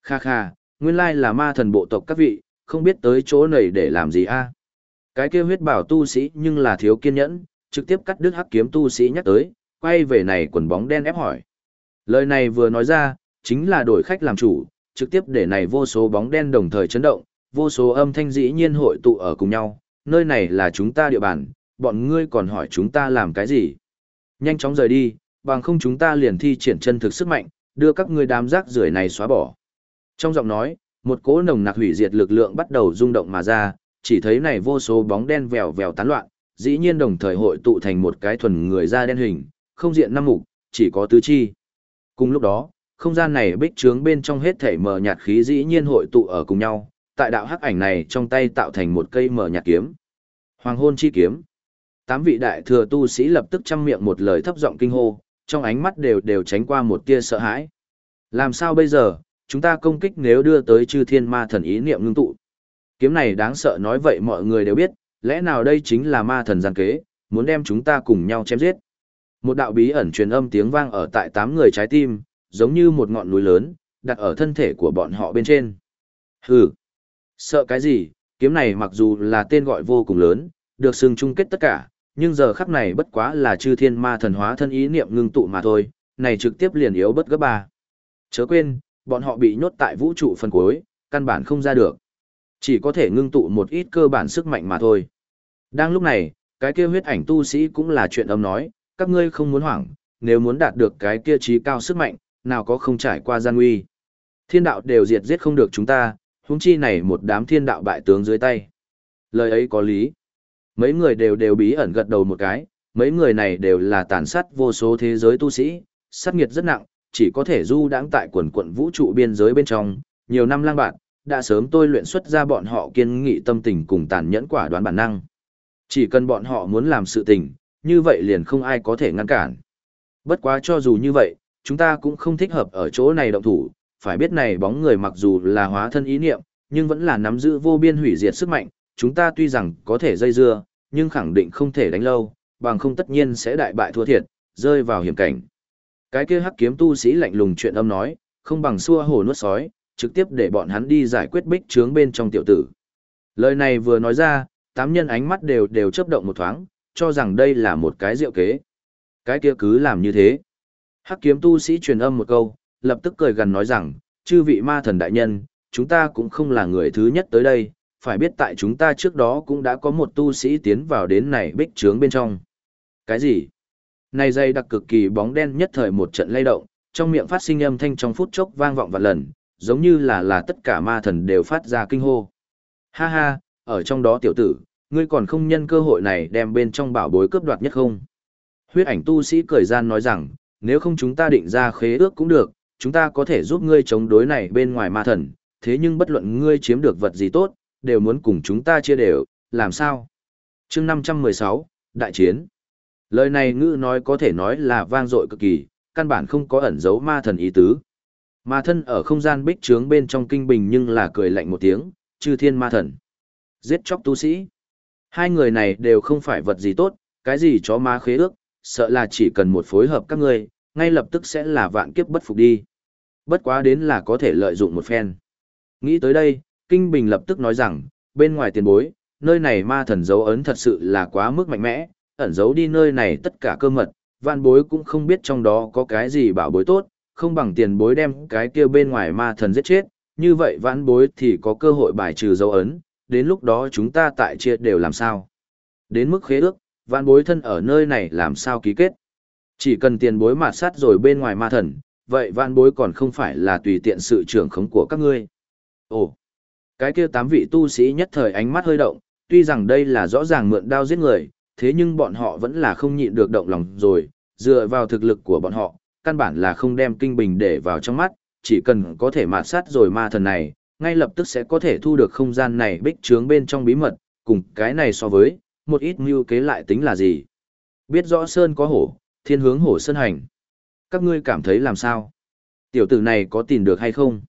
Kha kha, nguyên lai là ma thần bộ tộc các vị, không biết tới chỗ này để làm gì a? Cái kia huyết bảo tu sĩ nhưng là thiếu kiên nhẫn, trực tiếp cắt đứt hắc kiếm tu sĩ nhắc tới, quay về này quần bóng đen ép hỏi. Lời này vừa nói ra, chính là đổi khách làm chủ, trực tiếp để này vô số bóng đen đồng thời chấn động, vô số âm thanh dĩ nhiên hội tụ ở cùng nhau, nơi này là chúng ta địa bàn, bọn ngươi còn hỏi chúng ta làm cái gì. Nhanh chóng rời đi, bằng không chúng ta liền thi triển chân thực sức mạnh, đưa các ngươi đám rác rưởi này xóa bỏ. Trong giọng nói, một cỗ nồng nặc hủy diệt lực lượng bắt đầu rung động mà ra, chỉ thấy này vô số bóng đen vèo vèo tán loạn, dĩ nhiên đồng thời hội tụ thành một cái thuần người da đen hình, không diện năm mục, chỉ có tứ chi. Cùng lúc đó, không gian này bích trướng bên trong hết thể mờ nhạt khí dĩ nhiên hội tụ ở cùng nhau, tại đạo hắc ảnh này trong tay tạo thành một cây mờ nhạt kiếm. Hoàng hôn chi kiếm. Tám vị đại thừa tu sĩ lập tức chăm miệng một lời thấp giọng kinh hô, trong ánh mắt đều đều tránh qua một tia sợ hãi. Làm sao bây giờ, chúng ta công kích nếu đưa tới chư thiên ma thần ý niệm ngưng tụ. Kiếm này đáng sợ nói vậy mọi người đều biết, lẽ nào đây chính là ma thần gian kế, muốn đem chúng ta cùng nhau chém giết. Một đạo bí ẩn truyền âm tiếng vang ở tại tám người trái tim, giống như một ngọn núi lớn, đặt ở thân thể của bọn họ bên trên. Hừ, sợ cái gì, kiếm này mặc dù là tên gọi vô cùng lớn, được xưng chung kết tất cả, nhưng giờ khắc này bất quá là chư thiên ma thần hóa thân ý niệm ngưng tụ mà thôi, này trực tiếp liền yếu bất gấp ba. Chớ quên, bọn họ bị nhốt tại vũ trụ phần cuối, căn bản không ra được. Chỉ có thể ngưng tụ một ít cơ bản sức mạnh mà thôi. Đang lúc này, cái kia huyết ảnh tu sĩ cũng là chuyện âm nói, các ngươi không muốn hoảng, nếu muốn đạt được cái kia trí cao sức mạnh, nào có không trải qua gian nguy. Thiên đạo đều diệt giết không được chúng ta, huống chi này một đám thiên đạo bại tướng dưới tay. Lời ấy có lý. Mấy người đều đều bí ẩn gật đầu một cái, mấy người này đều là tàn sát vô số thế giới tu sĩ, sát nghiệt rất nặng, chỉ có thể du đãng tại quần quận vũ trụ biên giới bên trong, nhiều năm lang bạn, đã sớm tôi luyện xuất ra bọn họ kiên nghị tâm tình cùng tàn nhẫn quả đoán bản năng. Chỉ cần bọn họ muốn làm sự tình, như vậy liền không ai có thể ngăn cản. Bất quá cho dù như vậy, chúng ta cũng không thích hợp ở chỗ này động thủ, phải biết này bóng người mặc dù là hóa thân ý niệm, nhưng vẫn là nắm giữ vô biên hủy diệt sức mạnh, chúng ta tuy rằng có thể dây dưa, nhưng khẳng định không thể đánh lâu, bằng không tất nhiên sẽ đại bại thua thiệt, rơi vào hiểm cảnh. Cái kia hắc kiếm tu sĩ lạnh lùng chuyện âm nói, không bằng xua hổ nuốt sói, trực tiếp để bọn hắn đi giải quyết bích trướng bên trong tiểu tử. Lời này vừa nói ra, tám nhân ánh mắt đều đều chớp động một thoáng, cho rằng đây là một cái diệu kế. Cái kia cứ làm như thế. Hắc kiếm tu sĩ truyền âm một câu, lập tức cười gần nói rằng, chư vị ma thần đại nhân, chúng ta cũng không là người thứ nhất tới đây, phải biết tại chúng ta trước đó cũng đã có một tu sĩ tiến vào đến này bích trướng bên trong. Cái gì? Này dây đặc cực kỳ bóng đen nhất thời một trận lay động, trong miệng phát sinh âm thanh trong phút chốc vang vọng vạn lần, giống như là là tất cả ma thần đều phát ra kinh hô. Ha ha, ở trong đó tiểu tử, ngươi còn không nhân cơ hội này đem bên trong bảo bối cướp đoạt nhất không? Huyết ảnh tu sĩ cười gian nói rằng, nếu không chúng ta định ra khế ước cũng được, chúng ta có thể giúp ngươi chống đối này bên ngoài ma thần, thế nhưng bất luận ngươi chiếm được vật gì tốt, đều muốn cùng chúng ta chia đều, làm sao? chương 516, Đại Chiến Lời này ngữ nói có thể nói là vang dội cực kỳ, căn bản không có ẩn giấu ma thần ý tứ. Ma thân ở không gian bích trướng bên trong kinh bình nhưng là cười lạnh một tiếng, chư thiên ma thần. Giết chóc tu sĩ. Hai người này đều không phải vật gì tốt, cái gì chó ma khế ước, sợ là chỉ cần một phối hợp các ngươi, ngay lập tức sẽ là vạn kiếp bất phục đi. Bất quá đến là có thể lợi dụng một phen. Nghĩ tới đây, Kinh Bình lập tức nói rằng, bên ngoài tiền bối, nơi này ma thần dấu ấn thật sự là quá mức mạnh mẽ, ẩn giấu đi nơi này tất cả cơ mật, vạn bối cũng không biết trong đó có cái gì bảo bối tốt, không bằng tiền bối đem cái kia bên ngoài ma thần giết chết, như vậy vạn bối thì có cơ hội bài trừ dấu ấn, đến lúc đó chúng ta tại chia đều làm sao. Đến mức khế ước, vạn bối thân ở nơi này làm sao ký kết. Chỉ cần tiền bối mà sát rồi bên ngoài ma thần, vậy vạn bối còn không phải là tùy tiện sự trưởng khống của các ngươi. Ồ, cái kia tám vị tu sĩ nhất thời ánh mắt hơi động, tuy rằng đây là rõ ràng mượn đao giết người, thế nhưng bọn họ vẫn là không nhịn được động lòng rồi, dựa vào thực lực của bọn họ, căn bản là không đem kinh bình để vào trong mắt, chỉ cần có thể mạt sát rồi ma thần này, ngay lập tức sẽ có thể thu được không gian này bích trướng bên trong bí mật, cùng cái này so với, một ít mưu kế lại tính là gì. Biết rõ Sơn có hổ, thiên hướng hổ sơn hành. Các ngươi cảm thấy làm sao? Tiểu tử này có tìm được hay không?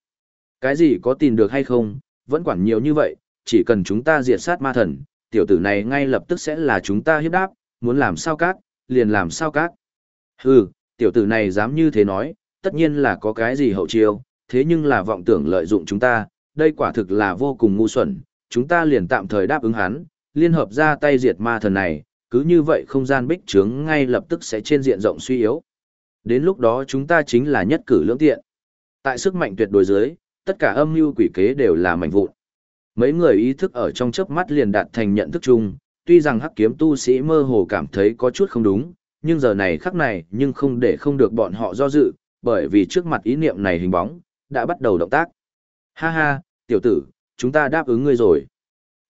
Cái gì có tìm được hay không, vẫn quản nhiều như vậy, chỉ cần chúng ta diệt sát ma thần, tiểu tử này ngay lập tức sẽ là chúng ta hiếp đáp, muốn làm sao cát, liền làm sao cát. Hừ, tiểu tử này dám như thế nói, tất nhiên là có cái gì hậu chiêu, thế nhưng là vọng tưởng lợi dụng chúng ta, đây quả thực là vô cùng ngu xuẩn, chúng ta liền tạm thời đáp ứng hắn, liên hợp ra tay diệt ma thần này, cứ như vậy không gian bích trướng ngay lập tức sẽ trên diện rộng suy yếu. Đến lúc đó chúng ta chính là nhất cử lưỡng tiện. Tại sức mạnh tuyệt đối dưới, tất cả âm mưu quỷ kế đều là mảnh vụn. Mấy người ý thức ở trong chớp mắt liền đạt thành nhận thức chung, tuy rằng hắc kiếm tu sĩ mơ hồ cảm thấy có chút không đúng, nhưng giờ này khắc này nhưng không để không được bọn họ do dự, bởi vì trước mặt ý niệm này hình bóng, đã bắt đầu động tác. Ha ha, tiểu tử, chúng ta đáp ứng ngươi rồi.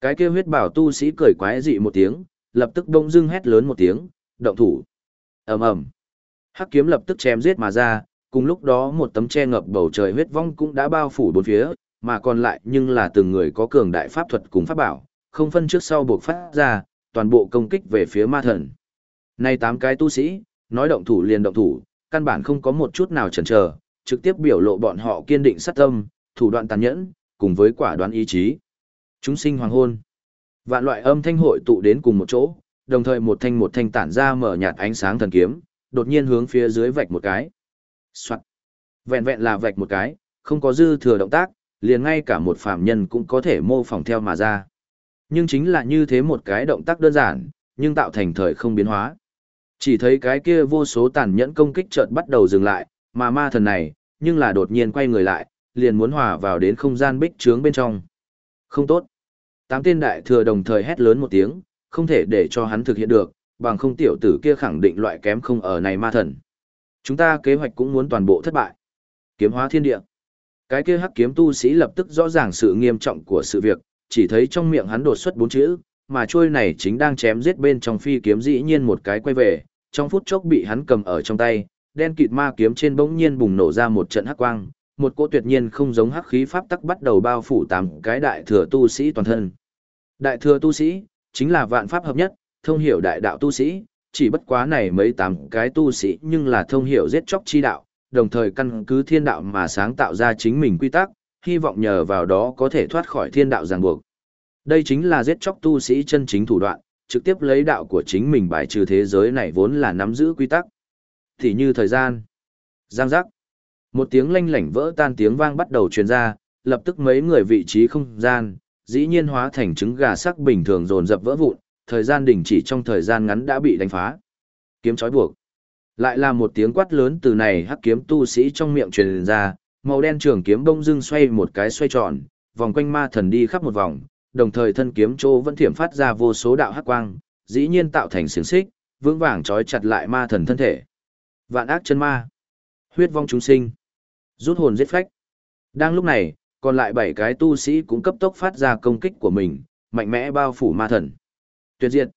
Cái kia huyết bảo tu sĩ cười quái dị một tiếng, lập tức đông dưng hét lớn một tiếng, động thủ. ầm ầm, Hắc kiếm lập tức chém giết mà ra, cùng lúc đó một tấm che ngập bầu trời huyết vong cũng đã bao phủ bốn phía, mà còn lại nhưng là từng người có cường đại pháp thuật cùng pháp bảo, không phân trước sau buộc phát ra, toàn bộ công kích về phía ma thần. Nay tám cái tu sĩ, nói động thủ liền động thủ, căn bản không có một chút nào chần chờ, trực tiếp biểu lộ bọn họ kiên định sát tâm, thủ đoạn tàn nhẫn, cùng với quả đoán ý chí. Chúng sinh hoàng hôn. Vạn loại âm thanh hội tụ đến cùng một chỗ, đồng thời một thanh một thanh tản ra mở nhạt ánh sáng thần kiếm, đột nhiên hướng phía dưới vạch một cái. Soạn. Vẹn vẹn là vạch một cái, không có dư thừa động tác, liền ngay cả một phàm nhân cũng có thể mô phỏng theo mà ra. Nhưng chính là như thế một cái động tác đơn giản, nhưng tạo thành thời không biến hóa. Chỉ thấy cái kia vô số tàn nhẫn công kích chợt bắt đầu dừng lại, mà ma thần này, nhưng là đột nhiên quay người lại, liền muốn hòa vào đến không gian bích trướng bên trong. Không tốt. Tám tên đại thừa đồng thời hét lớn một tiếng, không thể để cho hắn thực hiện được, bằng không tiểu tử kia khẳng định loại kém không ở này ma thần. Chúng ta kế hoạch cũng muốn toàn bộ thất bại. Kiếm hóa thiên địa. Cái kia hắc kiếm tu sĩ lập tức rõ ràng sự nghiêm trọng của sự việc, chỉ thấy trong miệng hắn đột xuất bốn chữ, mà trôi này chính đang chém giết bên trong phi kiếm dĩ nhiên một cái quay về, trong phút chốc bị hắn cầm ở trong tay, đen kịt ma kiếm trên bỗng nhiên bùng nổ ra một trận hắc quang, một cỗ tuyệt nhiên không giống hắc khí pháp tắc bắt đầu bao phủ tám cái đại thừa tu sĩ toàn thân. Đại thừa tu sĩ chính là vạn pháp hợp nhất, thông hiểu đại đạo tu sĩ, chỉ bất quá này mấy tám cái tu sĩ nhưng là thông hiểu giết chóc chi đạo, đồng thời căn cứ thiên đạo mà sáng tạo ra chính mình quy tắc, hy vọng nhờ vào đó có thể thoát khỏi thiên đạo ràng buộc. Đây chính là giết chóc tu sĩ chân chính thủ đoạn, trực tiếp lấy đạo của chính mình bài trừ thế giới này vốn là nắm giữ quy tắc. Thì như thời gian. Giang giác. Một tiếng lanh lảnh vỡ tan tiếng vang bắt đầu truyền ra, lập tức mấy người vị trí không gian, dĩ nhiên hóa thành trứng gà sắc bình thường dồn dập vỡ vụn, thời gian đình chỉ trong thời gian ngắn đã bị đánh phá. Kiếm chói buộc. Lại là một tiếng quát lớn từ này hắc kiếm tu sĩ trong miệng truyền ra, màu đen trường kiếm bông dưng xoay một cái xoay tròn, vòng quanh ma thần đi khắp một vòng, đồng thời thân kiếm chỗ vẫn thiểm phát ra vô số đạo hắc quang, dĩ nhiên tạo thành xiềng xích, vững vàng trói chặt lại ma thần thân thể. Vạn ác chân ma, huyết vong chúng sinh, rút hồn giết phách. Đang lúc này, còn lại bảy cái tu sĩ cũng cấp tốc phát ra công kích của mình, mạnh mẽ bao phủ ma thần. Tuyệt diệt.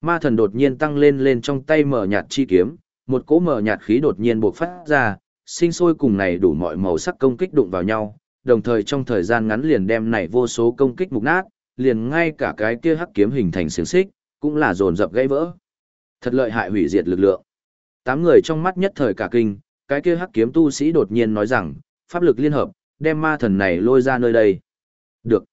Ma thần đột nhiên tăng lên lên trong tay mở nhạt chi kiếm, một cỗ mở nhạt khí đột nhiên bộc phát ra, sinh sôi cùng này đủ mọi màu sắc công kích đụng vào nhau, đồng thời trong thời gian ngắn liền đem này vô số công kích mục nát, liền ngay cả cái kia hắc kiếm hình thành xiềng xích, cũng là dồn dập gãy vỡ. Thật lợi hại hủy diệt lực lượng. Tám người trong mắt nhất thời cả kinh, cái kia hắc kiếm tu sĩ đột nhiên nói rằng, pháp lực liên hợp, đem ma thần này lôi ra nơi đây. Được.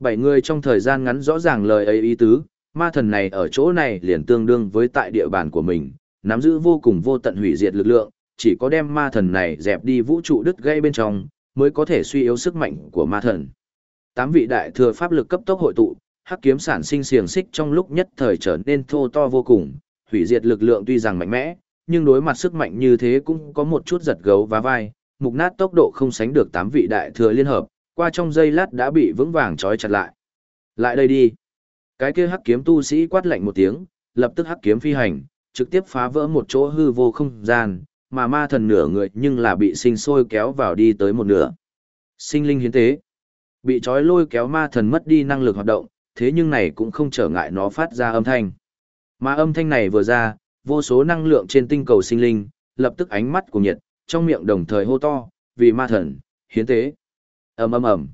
Bảy người trong thời gian ngắn rõ ràng lời ấy ý tứ, ma thần này ở chỗ này liền tương đương với tại địa bàn của mình, nắm giữ vô cùng vô tận hủy diệt lực lượng, chỉ có đem ma thần này dẹp đi vũ trụ đứt gây bên trong, mới có thể suy yếu sức mạnh của ma thần. Tám vị đại thừa pháp lực cấp tốc hội tụ, hắc kiếm sản sinh xiềng xích trong lúc nhất thời trở nên thô to vô cùng, hủy diệt lực lượng tuy rằng mạnh mẽ, nhưng đối mặt sức mạnh như thế cũng có một chút giật gấu và vai, mục nát tốc độ không sánh được tám vị đại thừa liên hợp, qua trong giây lát đã bị vững vàng trói chặt lại. Lại đây đi. Cái kia hắc kiếm tu sĩ quát lạnh một tiếng, lập tức hắc kiếm phi hành, trực tiếp phá vỡ một chỗ hư vô không gian, mà ma thần nửa người nhưng là bị sinh sôi kéo vào đi tới một nửa. Sinh linh hiến tế. Bị trói lôi kéo ma thần mất đi năng lực hoạt động, thế nhưng này cũng không trở ngại nó phát ra âm thanh. Mà âm thanh này vừa ra, vô số năng lượng trên tinh cầu sinh linh, lập tức ánh mắt của nhiệt, trong miệng đồng thời hô to, vì ma thần, hiến tế. ầm ầm ầm,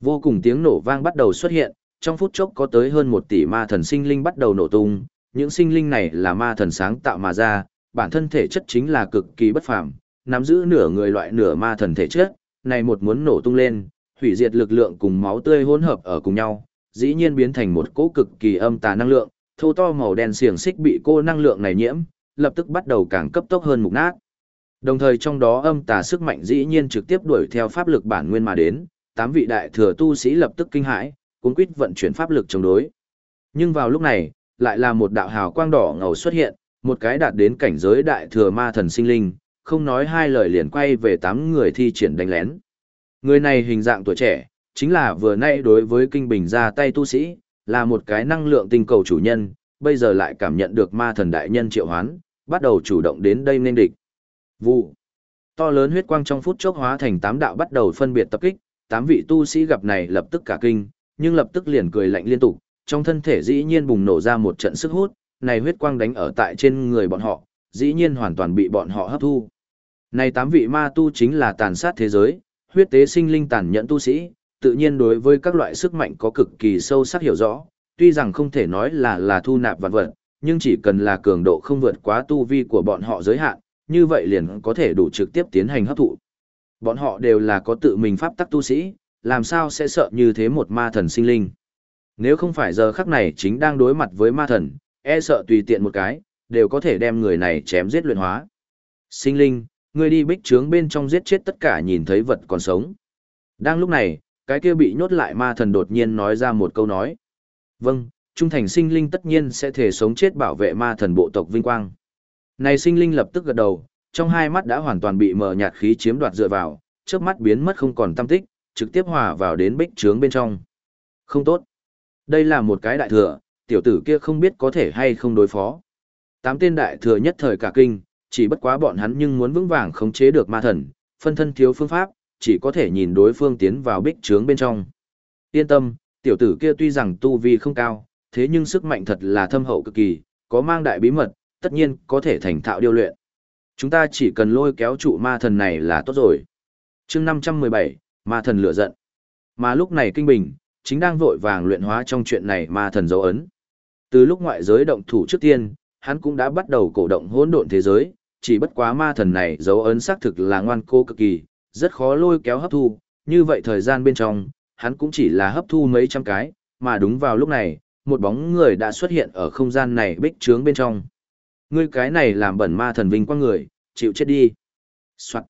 Vô cùng tiếng nổ vang bắt đầu xuất hiện, trong phút chốc có tới hơn một tỷ ma thần sinh linh bắt đầu nổ tung, những sinh linh này là ma thần sáng tạo mà ra, bản thân thể chất chính là cực kỳ bất phàm, nắm giữ nửa người loại nửa ma thần thể chất, này một muốn nổ tung lên, hủy diệt lực lượng cùng máu tươi hỗn hợp ở cùng nhau, dĩ nhiên biến thành một cỗ cực kỳ âm tà năng lượng, thô to màu đen xiềng xích bị cô năng lượng này nhiễm, lập tức bắt đầu càng cấp tốc hơn mục nát. Đồng thời trong đó âm tà sức mạnh dĩ nhiên trực tiếp đuổi theo pháp lực bản nguyên mà đến, tám vị đại thừa tu sĩ lập tức kinh hãi, cuốn quýt vận chuyển pháp lực chống đối. Nhưng vào lúc này, lại là một đạo hào quang đỏ ngầu xuất hiện, một cái đạt đến cảnh giới đại thừa ma thần sinh linh, không nói hai lời liền quay về tám người thi triển đánh lén. Người này hình dạng tuổi trẻ, chính là vừa nay đối với kinh bình ra tay tu sĩ, là một cái năng lượng tinh cầu chủ nhân, bây giờ lại cảm nhận được ma thần đại nhân triệu hoán, bắt đầu chủ động đến đây nên địch. Vụ. To lớn huyết quang trong phút chốc hóa thành tám đạo bắt đầu phân biệt tập kích, tám vị tu sĩ gặp này lập tức cả kinh, nhưng lập tức liền cười lạnh liên tục, trong thân thể dĩ nhiên bùng nổ ra một trận sức hút, này huyết quang đánh ở tại trên người bọn họ, dĩ nhiên hoàn toàn bị bọn họ hấp thu. Này tám vị ma tu chính là tàn sát thế giới, huyết tế sinh linh tàn nhẫn tu sĩ, tự nhiên đối với các loại sức mạnh có cực kỳ sâu sắc hiểu rõ, tuy rằng không thể nói là là thu nạp vạn vật, nhưng chỉ cần là cường độ không vượt quá tu vi của bọn họ giới hạn, như vậy liền có thể đủ trực tiếp tiến hành hấp thụ. Bọn họ đều là có tự mình pháp tắc tu sĩ, làm sao sẽ sợ như thế một ma thần sinh linh. Nếu không phải giờ khắc này chính đang đối mặt với ma thần, e sợ tùy tiện một cái, đều có thể đem người này chém giết luyện hóa. Sinh linh, người đi bích trướng bên trong giết chết tất cả nhìn thấy vật còn sống. Đang lúc này, cái kia bị nhốt lại ma thần đột nhiên nói ra một câu nói. Vâng, trung thành sinh linh tất nhiên sẽ thể sống chết bảo vệ ma thần bộ tộc vinh quang. Này sinh linh lập tức gật đầu, trong hai mắt đã hoàn toàn bị mờ nhạt khí chiếm đoạt dựa vào, trước mắt biến mất không còn tâm tích, trực tiếp hòa vào đến bích trướng bên trong. Không tốt. Đây là một cái đại thừa, tiểu tử kia không biết có thể hay không đối phó. Tám tên đại thừa nhất thời cả kinh, chỉ bất quá bọn hắn nhưng muốn vững vàng khống chế được ma thần, phân thân thiếu phương pháp, chỉ có thể nhìn đối phương tiến vào bích trướng bên trong. Yên tâm, tiểu tử kia tuy rằng tu vi không cao, thế nhưng sức mạnh thật là thâm hậu cực kỳ, có mang đại bí mật, tất nhiên có thể thành thạo điều luyện. Chúng ta chỉ cần lôi kéo trụ ma thần này là tốt rồi. chương 517, ma thần lửa giận. Mà lúc này Kinh Bình, chính đang vội vàng luyện hóa trong chuyện này ma thần dấu ấn. Từ lúc ngoại giới động thủ trước tiên, hắn cũng đã bắt đầu cổ động hỗn độn thế giới, chỉ bất quá ma thần này dấu ấn xác thực là ngoan cô cực kỳ, rất khó lôi kéo hấp thu, như vậy thời gian bên trong, hắn cũng chỉ là hấp thu mấy trăm cái, mà đúng vào lúc này, một bóng người đã xuất hiện ở không gian này bích trướng bên trong. Ngươi cái này làm bẩn ma thần vinh quang người, chịu chết đi. Soạn.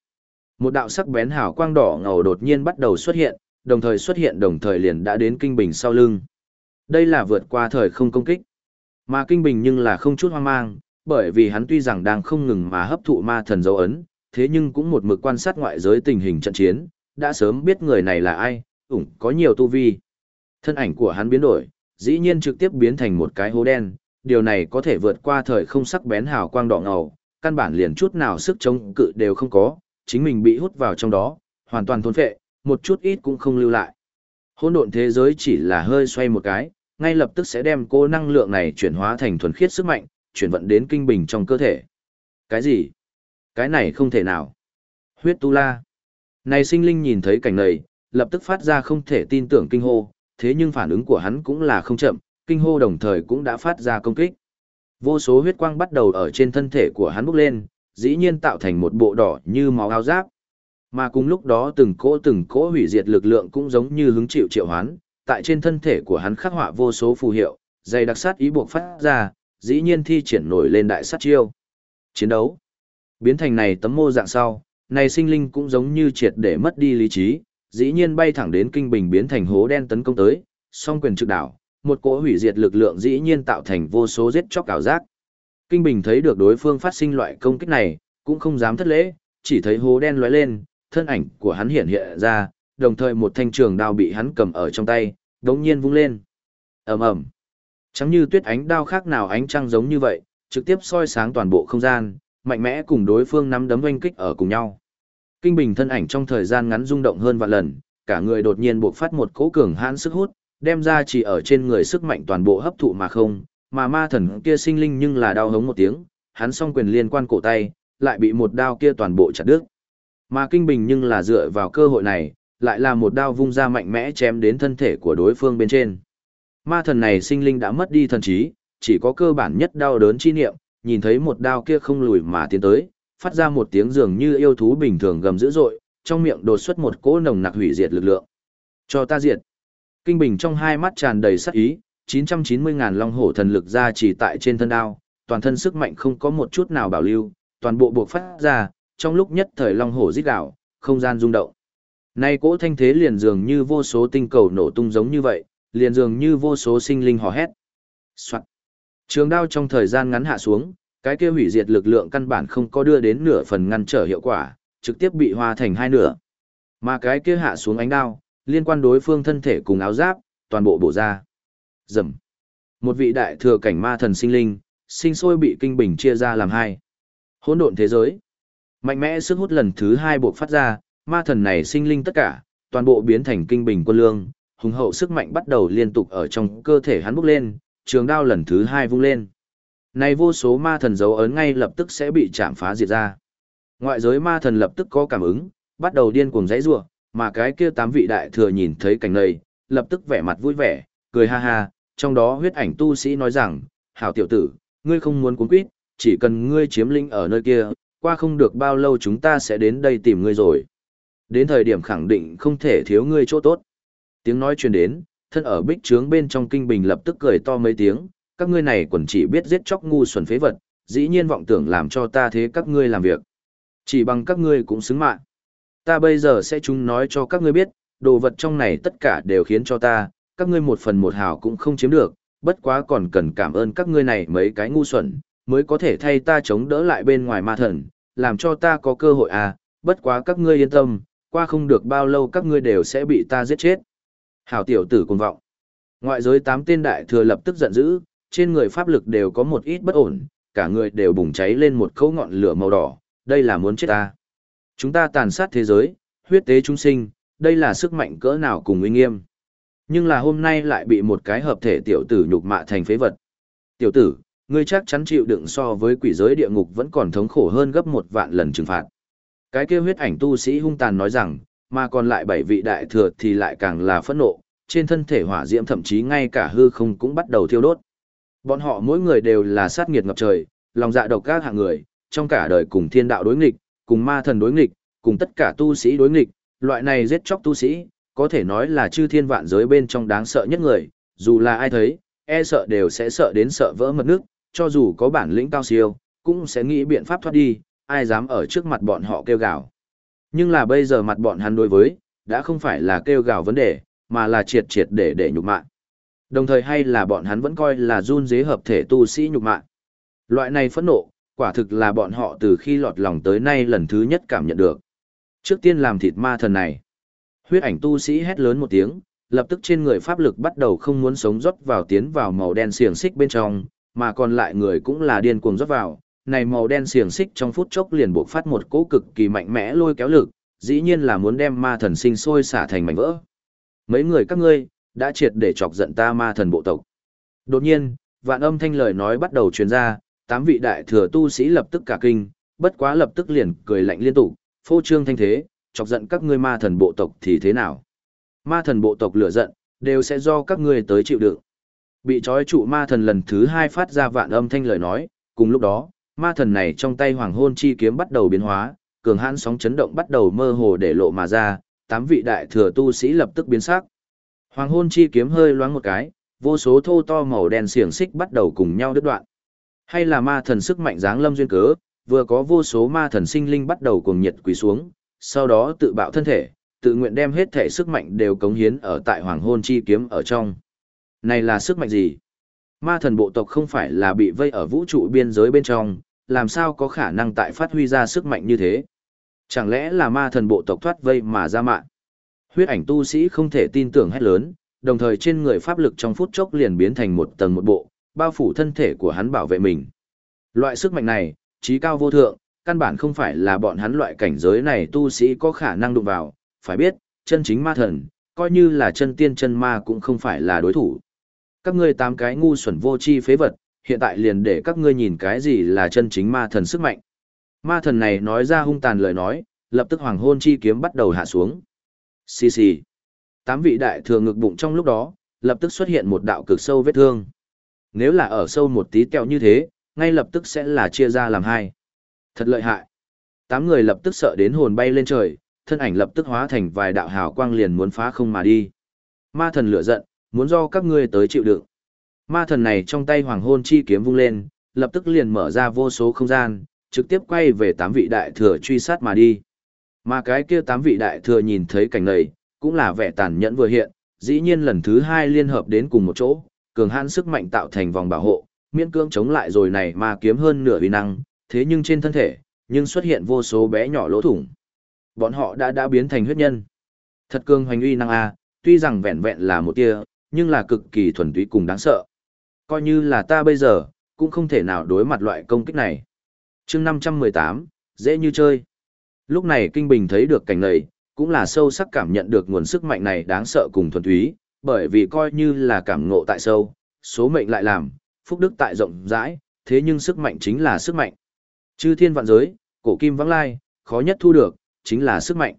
Một đạo sắc bén hào quang đỏ ngầu đột nhiên bắt đầu xuất hiện, đồng thời xuất hiện đồng thời liền đã đến kinh bình sau lưng. Đây là vượt qua thời không công kích. Mà kinh bình nhưng là không chút hoang mang, bởi vì hắn tuy rằng đang không ngừng mà hấp thụ ma thần dấu ấn, thế nhưng cũng một mực quan sát ngoại giới tình hình trận chiến, đã sớm biết người này là ai, ủng có nhiều tu vi. Thân ảnh của hắn biến đổi, dĩ nhiên trực tiếp biến thành một cái hố đen, điều này có thể vượt qua thời không sắc bén hào quang đỏ ngầu, căn bản liền chút nào sức chống cự đều không có, chính mình bị hút vào trong đó, hoàn toàn thôn phệ, một chút ít cũng không lưu lại. Hỗn độn thế giới chỉ là hơi xoay một cái, ngay lập tức sẽ đem cô năng lượng này chuyển hóa thành thuần khiết sức mạnh, chuyển vận đến kinh bình trong cơ thể. Cái gì? Cái này không thể nào. Huyết tu la. Này sinh linh nhìn thấy cảnh này, lập tức phát ra không thể tin tưởng kinh hô, thế nhưng phản ứng của hắn cũng là không chậm, kinh hô đồng thời cũng đã phát ra công kích. Vô số huyết quang bắt đầu ở trên thân thể của hắn bốc lên, dĩ nhiên tạo thành một bộ đỏ như máu áo giáp. Mà cùng lúc đó từng cỗ từng cỗ hủy diệt lực lượng cũng giống như hứng chịu triệu hoán, tại trên thân thể của hắn khắc họa vô số phù hiệu, dày đặc sát ý buộc phát ra, dĩ nhiên thi triển nổi lên đại sát chiêu. Chiến đấu. Biến thành này tấm mô dạng sau, này sinh linh cũng giống như triệt để mất đi lý trí, dĩ nhiên bay thẳng đến kinh bình biến thành hố đen tấn công tới, song quyền trực đảo, một cỗ hủy diệt lực lượng dĩ nhiên tạo thành vô số giết chóc ảo giác. Kinh bình thấy được đối phương phát sinh loại công kích này, cũng không dám thất lễ, chỉ thấy hố đen lóe lên, thân ảnh của hắn hiện hiện ra, đồng thời một thanh trường đao bị hắn cầm ở trong tay, đống nhiên vung lên. ầm ầm, Chẳng như tuyết ánh đao khác nào ánh trăng giống như vậy, trực tiếp soi sáng toàn bộ không gian, mạnh mẽ cùng đối phương nắm đấm oanh kích ở cùng nhau. Kinh Bình thân ảnh trong thời gian ngắn rung động hơn vạn lần, cả người đột nhiên buộc phát một cỗ cường hãn sức hút, đem ra chỉ ở trên người sức mạnh toàn bộ hấp thụ mà không, mà ma thần kia sinh linh nhưng là đau hống một tiếng, hắn song quyền liên quan cổ tay, lại bị một đao kia toàn bộ chặt đứt. Mà Kinh Bình nhưng là dựa vào cơ hội này, lại là một đao vung ra mạnh mẽ chém đến thân thể của đối phương bên trên. Ma thần này sinh linh đã mất đi thần trí, chỉ có cơ bản nhất đau đớn chi niệm, nhìn thấy một đao kia không lùi mà tiến tới, phát ra một tiếng dường như yêu thú bình thường gầm dữ dội, trong miệng đột xuất một cỗ nồng nặc hủy diệt lực lượng. Cho ta diệt. Kinh Bình trong hai mắt tràn đầy sát ý, 990 ngàn long hổ thần lực ra chỉ tại trên thân đao, toàn thân sức mạnh không có một chút nào bảo lưu, toàn bộ buộc phát ra, trong lúc nhất thời long hổ rít gào, không gian rung động. Nay cỗ thanh thế liền dường như vô số tinh cầu nổ tung giống như vậy, liền dường như vô số sinh linh hò hét. Soạn. Trường đao trong thời gian ngắn hạ xuống, cái kia hủy diệt lực lượng căn bản không có đưa đến nửa phần ngăn trở hiệu quả, trực tiếp bị hòa thành hai nửa. Mà cái kia hạ xuống ánh đao, liên quan đối phương thân thể cùng áo giáp, toàn bộ bổ ra. Rầm! Một vị đại thừa cảnh ma thần sinh linh, sinh sôi bị kinh bình chia ra làm hai. Hỗn độn thế giới. Mạnh mẽ sức hút lần thứ hai buộc phát ra, ma thần này sinh linh tất cả, toàn bộ biến thành kinh bình quân lương, hùng hậu sức mạnh bắt đầu liên tục ở trong cơ thể hắn bốc lên, trường đao lần thứ hai vung lên. Này vô số ma thần dấu ấn ngay lập tức sẽ bị chạm phá diệt ra. Ngoại giới ma thần lập tức có cảm ứng, bắt đầu điên cuồng dãy rủa, mà cái kia tám vị đại thừa nhìn thấy cảnh này, lập tức vẻ mặt vui vẻ, cười ha ha, trong đó huyết ảnh tu sĩ nói rằng, hảo tiểu tử, ngươi không muốn cuốn quýt, chỉ cần ngươi chiếm lĩnh ở nơi kia, qua không được bao lâu chúng ta sẽ đến đây tìm ngươi rồi. Đến thời điểm khẳng định không thể thiếu ngươi chỗ tốt. Tiếng nói truyền đến, thân ở bích trướng bên trong kinh bình lập tức cười to mấy tiếng, các ngươi này quần chỉ biết giết chóc ngu xuẩn phế vật, dĩ nhiên vọng tưởng làm cho ta thế các ngươi làm việc. Chỉ bằng các ngươi cũng xứng mạng. Ta bây giờ sẽ chúng nói cho các ngươi biết, đồ vật trong này tất cả đều khiến cho ta, các ngươi một phần một hào cũng không chiếm được, bất quá còn cần cảm ơn các ngươi này mấy cái ngu xuẩn, mới có thể thay ta chống đỡ lại bên ngoài ma thần, làm cho ta có cơ hội à, bất quá các ngươi yên tâm, qua không được bao lâu các ngươi đều sẽ bị ta giết chết. Hảo tiểu tử cuồng vọng. Ngoại giới tám tên đại thừa lập tức giận dữ, trên người pháp lực đều có một ít bất ổn, cả người đều bùng cháy lên một khâu ngọn lửa màu đỏ, đây là muốn chết ta. Chúng ta tàn sát thế giới, huyết tế chúng sinh, đây là sức mạnh cỡ nào cùng uy nghiêm. Nhưng là hôm nay lại bị một cái hợp thể tiểu tử nhục mạ thành phế vật. Tiểu tử, ngươi chắc chắn chịu đựng so với quỷ giới địa ngục vẫn còn thống khổ hơn gấp một vạn lần trừng phạt. Cái kia huyết ảnh tu sĩ hung tàn nói rằng, mà còn lại bảy vị đại thừa thì lại càng là phẫn nộ, trên thân thể hỏa diễm thậm chí ngay cả hư không cũng bắt đầu thiêu đốt. Bọn họ mỗi người đều là sát nghiệt ngập trời, lòng dạ độc các hạng người, trong cả đời cùng thiên đạo đối nghịch, cùng ma thần đối nghịch, cùng tất cả tu sĩ đối nghịch, loại này giết chóc tu sĩ, có thể nói là chư thiên vạn giới bên trong đáng sợ nhất người, dù là ai thấy, e sợ đều sẽ sợ đến sợ vỡ mật nước, cho dù có bản lĩnh cao siêu, cũng sẽ nghĩ biện pháp thoát đi, ai dám ở trước mặt bọn họ kêu gào. Nhưng là bây giờ mặt bọn hắn đối với, đã không phải là kêu gào vấn đề, mà là triệt triệt để để nhục mạ. Đồng thời hay là bọn hắn vẫn coi là run dế hợp thể tu sĩ nhục mạ. Loại này phẫn nộ, quả thực là bọn họ từ khi lọt lòng tới nay lần thứ nhất cảm nhận được. Trước tiên làm thịt ma thần này. Huyết ảnh tu sĩ hét lớn một tiếng, lập tức trên người pháp lực bắt đầu không muốn sống rót vào tiến vào màu đen xiềng xích bên trong, mà còn lại người cũng là điên cuồng rót vào. Này màu đen xiềng xích trong phút chốc liền buộc phát một cỗ cực kỳ mạnh mẽ lôi kéo lực, dĩ nhiên là muốn đem ma thần sinh sôi xả thành mảnh vỡ. Mấy người các ngươi, đã triệt để chọc giận ta ma thần bộ tộc. Đột nhiên, vạn âm thanh lời nói bắt đầu truyền ra, tám vị đại thừa tu sĩ lập tức cả kinh, bất quá lập tức liền cười lạnh liên tục, phô trương thanh thế, chọc giận các ngươi ma thần bộ tộc thì thế nào? Ma thần bộ tộc lửa giận, đều sẽ do các ngươi tới chịu đựng. Bị trói trụ ma thần lần thứ hai phát ra vạn âm thanh lời nói, cùng lúc đó, ma thần này trong tay hoàng hôn chi kiếm bắt đầu biến hóa, cường hãn sóng chấn động bắt đầu mơ hồ để lộ mà ra, tám vị đại thừa tu sĩ lập tức biến sắc. Hoàng hôn chi kiếm hơi loáng một cái, vô số thô to màu đen xiềng xích bắt đầu cùng nhau đứt đoạn. Hay là ma thần sức mạnh dáng lâm duyên cớ, vừa có vô số ma thần sinh linh bắt đầu cuồng nhiệt quỳ xuống, sau đó tự bạo thân thể, tự nguyện đem hết thể sức mạnh đều cống hiến ở tại hoàng hôn chi kiếm ở trong. Này là sức mạnh gì? Ma thần bộ tộc không phải là bị vây ở vũ trụ biên giới bên trong, làm sao có khả năng tại phát huy ra sức mạnh như thế? Chẳng lẽ là ma thần bộ tộc thoát vây mà ra mạng? Huyết ảnh tu sĩ không thể tin tưởng hết lớn, đồng thời trên người pháp lực trong phút chốc liền biến thành một tầng một bộ, bao phủ thân thể của hắn bảo vệ mình. Loại sức mạnh này, trí cao vô thượng, căn bản không phải là bọn hắn loại cảnh giới này tu sĩ có khả năng đụng vào, phải biết, chân chính ma thần, coi như là chân tiên chân ma cũng không phải là đối thủ. Các ngươi tám cái ngu xuẩn vô chi phế vật, hiện tại liền để các ngươi nhìn cái gì là chân chính ma thần sức mạnh. Ma thần này nói ra hung tàn lời nói, lập tức hoàng hôn chi kiếm bắt đầu hạ xuống. Xì xì. Tám vị đại thừa ngực bụng trong lúc đó, lập tức xuất hiện một đạo cực sâu vết thương. Nếu là ở sâu một tí kẹo như thế, ngay lập tức sẽ là chia ra làm hai. Thật lợi hại. Tám người lập tức sợ đến hồn bay lên trời, thân ảnh lập tức hóa thành vài đạo hào quang liền muốn phá không mà đi. Ma thần lửa giận, muốn do các ngươi tới chịu đựng. Ma thần này trong tay hoàng hôn chi kiếm vung lên, lập tức liền mở ra vô số không gian, trực tiếp quay về tám vị đại thừa truy sát mà đi. Mà cái kia tám vị đại thừa nhìn thấy cảnh này, cũng là vẻ tàn nhẫn vừa hiện, dĩ nhiên lần thứ hai liên hợp đến cùng một chỗ, cường hãn sức mạnh tạo thành vòng bảo hộ, miễn cưỡng chống lại rồi này mà kiếm hơn nửa uy năng, thế nhưng trên thân thể, nhưng xuất hiện vô số bé nhỏ lỗ thủng. Bọn họ đã đã biến thành huyết nhân. Thật cường hoành uy năng a, tuy rằng vẹn vẹn là một tia, nhưng là cực kỳ thuần túy cùng đáng sợ. Coi như là ta bây giờ, cũng không thể nào đối mặt loại công kích này. chương 518, dễ như chơi. Lúc này Kinh Bình thấy được cảnh này, cũng là sâu sắc cảm nhận được nguồn sức mạnh này đáng sợ cùng thuần túy, bởi vì coi như là cảm ngộ tại sâu, số mệnh lại làm, phúc đức tại rộng rãi, thế nhưng sức mạnh chính là sức mạnh. Chư thiên vạn giới, cổ kim vắng lai, khó nhất thu được, chính là sức mạnh.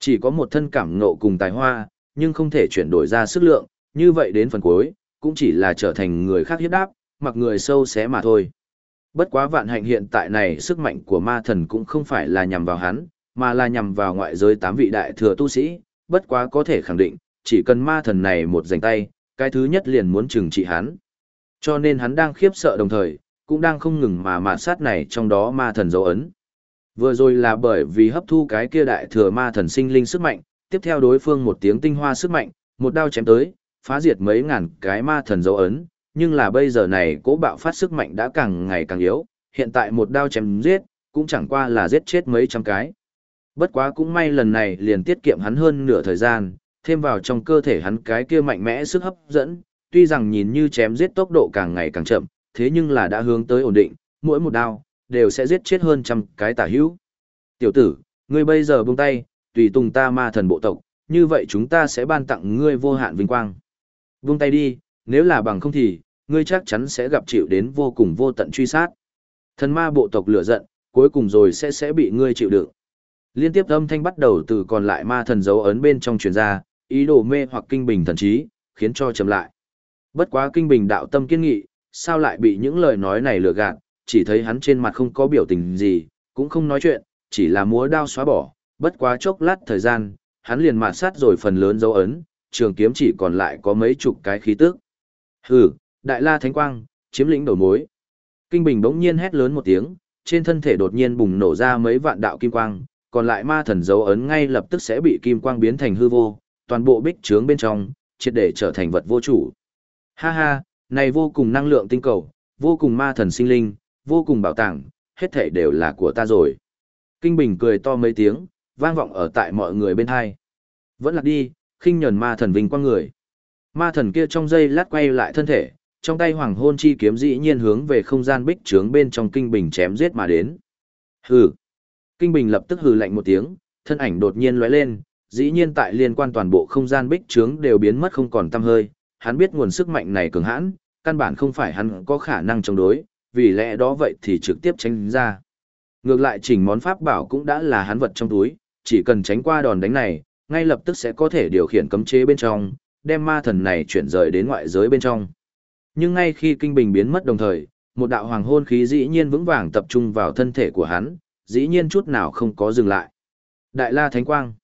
Chỉ có một thân cảm ngộ cùng tài hoa, nhưng không thể chuyển đổi ra sức lượng, như vậy đến phần cuối, cũng chỉ là trở thành người khác hiếp đáp, mặc người sâu xé mà thôi. Bất quá vạn hạnh hiện tại này sức mạnh của ma thần cũng không phải là nhằm vào hắn, mà là nhằm vào ngoại giới tám vị đại thừa tu sĩ, bất quá có thể khẳng định, chỉ cần ma thần này một giành tay, cái thứ nhất liền muốn trừng trị hắn. Cho nên hắn đang khiếp sợ đồng thời, cũng đang không ngừng mà mạt sát này trong đó ma thần dấu ấn. Vừa rồi là bởi vì hấp thu cái kia đại thừa ma thần sinh linh sức mạnh, tiếp theo đối phương một tiếng tinh hoa sức mạnh, một đao chém tới, phá diệt mấy ngàn cái ma thần dấu ấn, nhưng là bây giờ này cố bạo phát sức mạnh đã càng ngày càng yếu, hiện tại một đao chém giết, cũng chẳng qua là giết chết mấy trăm cái. Bất quá cũng may lần này liền tiết kiệm hắn hơn nửa thời gian, thêm vào trong cơ thể hắn cái kia mạnh mẽ sức hấp dẫn, tuy rằng nhìn như chém giết tốc độ càng ngày càng chậm, thế nhưng là đã hướng tới ổn định, mỗi một đao, đều sẽ giết chết hơn trăm cái tả hữu. Tiểu tử, ngươi bây giờ buông tay, tùy tùng ta ma thần bộ tộc, như vậy chúng ta sẽ ban tặng ngươi vô hạn vinh quang. Buông tay đi, nếu là bằng không thì, ngươi chắc chắn sẽ gặp chịu đến vô cùng vô tận truy sát. Thần ma bộ tộc lửa giận, cuối cùng rồi sẽ sẽ bị ngươi chịu đựng. Liên tiếp âm thanh bắt đầu từ còn lại ma thần dấu ấn bên trong truyền ra, ý đồ mê hoặc kinh bình thần trí, khiến cho chậm lại. Bất quá kinh bình đạo tâm kiên nghị, sao lại bị những lời nói này lừa gạt, chỉ thấy hắn trên mặt không có biểu tình gì, cũng không nói chuyện, chỉ là múa đao xóa bỏ, bất quá chốc lát thời gian, hắn liền mạt sát rồi phần lớn dấu ấn, trường kiếm chỉ còn lại có mấy chục cái khí tức. Hừ, đại la thánh quang, chiếm lĩnh đầu mối. Kinh Bình bỗng nhiên hét lớn một tiếng, trên thân thể đột nhiên bùng nổ ra mấy vạn đạo kim quang, còn lại ma thần dấu ấn ngay lập tức sẽ bị kim quang biến thành hư vô, toàn bộ bích trướng bên trong, triệt để trở thành vật vô chủ. Ha ha, này vô cùng năng lượng tinh cầu, vô cùng ma thần sinh linh, vô cùng bảo tàng, hết thảy đều là của ta rồi. Kinh Bình cười to mấy tiếng, vang vọng ở tại mọi người bên hai. Vẫn là đi, khinh nhẫn ma thần vinh quang người. Ma thần kia trong giây lát quay lại thân thể, trong tay hoàng hôn chi kiếm dĩ nhiên hướng về không gian bích trướng bên trong kinh bình chém giết mà đến. Hừ. Kinh bình lập tức hừ lạnh một tiếng, thân ảnh đột nhiên lóe lên, dĩ nhiên tại liên quan toàn bộ không gian bích trướng đều biến mất không còn tăm hơi, hắn biết nguồn sức mạnh này cường hãn, căn bản không phải hắn có khả năng chống đối, vì lẽ đó vậy thì trực tiếp tránh ra. Ngược lại chỉnh món pháp bảo cũng đã là hắn vật trong túi, chỉ cần tránh qua đòn đánh này, ngay lập tức sẽ có thể điều khiển cấm chế bên trong, đem ma thần này chuyển rời đến ngoại giới bên trong. Nhưng ngay khi kinh bình biến mất đồng thời, một đạo hoàng hôn khí dĩ nhiên vững vàng tập trung vào thân thể của hắn, dĩ nhiên chút nào không có dừng lại. Đại la thánh quang.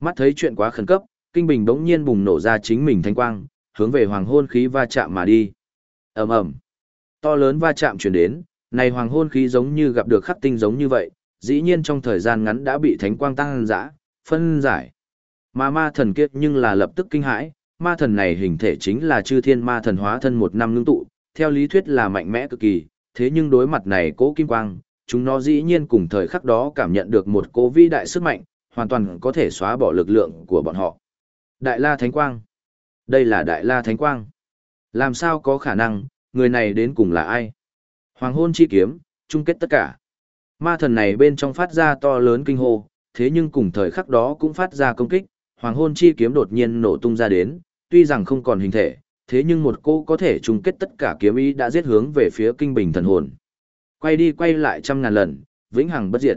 Mắt thấy chuyện quá khẩn cấp, kinh bình đống nhiên bùng nổ ra chính mình thánh quang, hướng về hoàng hôn khí va chạm mà đi. ầm ầm, to lớn va chạm chuyển đến, này hoàng hôn khí giống như gặp được khắc tinh giống như vậy, dĩ nhiên trong thời gian ngắn đã bị thánh quang tăng dã, phân giải. Mà ma thần kia nhưng là lập tức kinh hãi, ma thần này hình thể chính là chư thiên ma thần hóa thân một năm ngưng tụ, theo lý thuyết là mạnh mẽ cực kỳ, thế nhưng đối mặt này cố kim quang, chúng nó dĩ nhiên cùng thời khắc đó cảm nhận được một cố vĩ đại sức mạnh, hoàn toàn có thể xóa bỏ lực lượng của bọn họ. Đại La Thánh Quang Đây là Đại La Thánh Quang. Làm sao có khả năng, người này đến cùng là ai? Hoàng hôn chi kiếm, chung kết tất cả. Ma thần này bên trong phát ra to lớn kinh hô, thế nhưng cùng thời khắc đó cũng phát ra công kích, hoàng hôn chi kiếm đột nhiên nổ tung ra đến, tuy rằng không còn hình thể, thế nhưng một cô có thể chung kết tất cả kiếm ý đã giết hướng về phía kinh bình thần hồn. Quay đi quay lại trăm ngàn lần, vĩnh hằng bất diệt.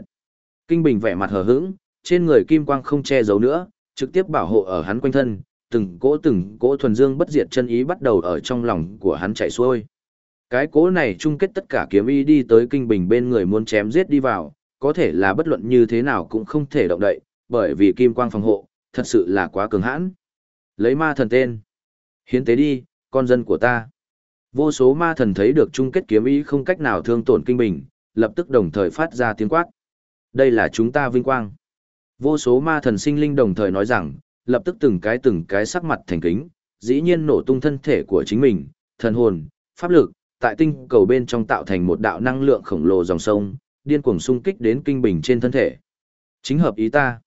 Kinh bình vẻ mặt hờ hững, trên người kim quang không che giấu nữa, trực tiếp bảo hộ ở hắn quanh thân, từng cỗ từng cỗ thuần dương bất diệt chân ý bắt đầu ở trong lòng của hắn chạy xuôi. Cái cỗ này chung kết tất cả kiếm ý đi tới kinh bình bên người muốn chém giết đi vào, có thể là bất luận như thế nào cũng không thể động đậy, bởi vì kim quang phòng hộ, thật sự là quá cường hãn. Lấy ma thần tên. Hiến tế đi, con dân của ta. Vô số ma thần thấy được chung kết kiếm ý không cách nào thương tổn kinh bình, lập tức đồng thời phát ra tiếng quát. Đây là chúng ta vinh quang. Vô số ma thần sinh linh đồng thời nói rằng, lập tức từng cái từng cái sắc mặt thành kính, dĩ nhiên nổ tung thân thể của chính mình, thần hồn, pháp lực, tại tinh cầu bên trong tạo thành một đạo năng lượng khổng lồ dòng sông, điên cuồng xung kích đến kinh bình trên thân thể. Chính hợp ý ta.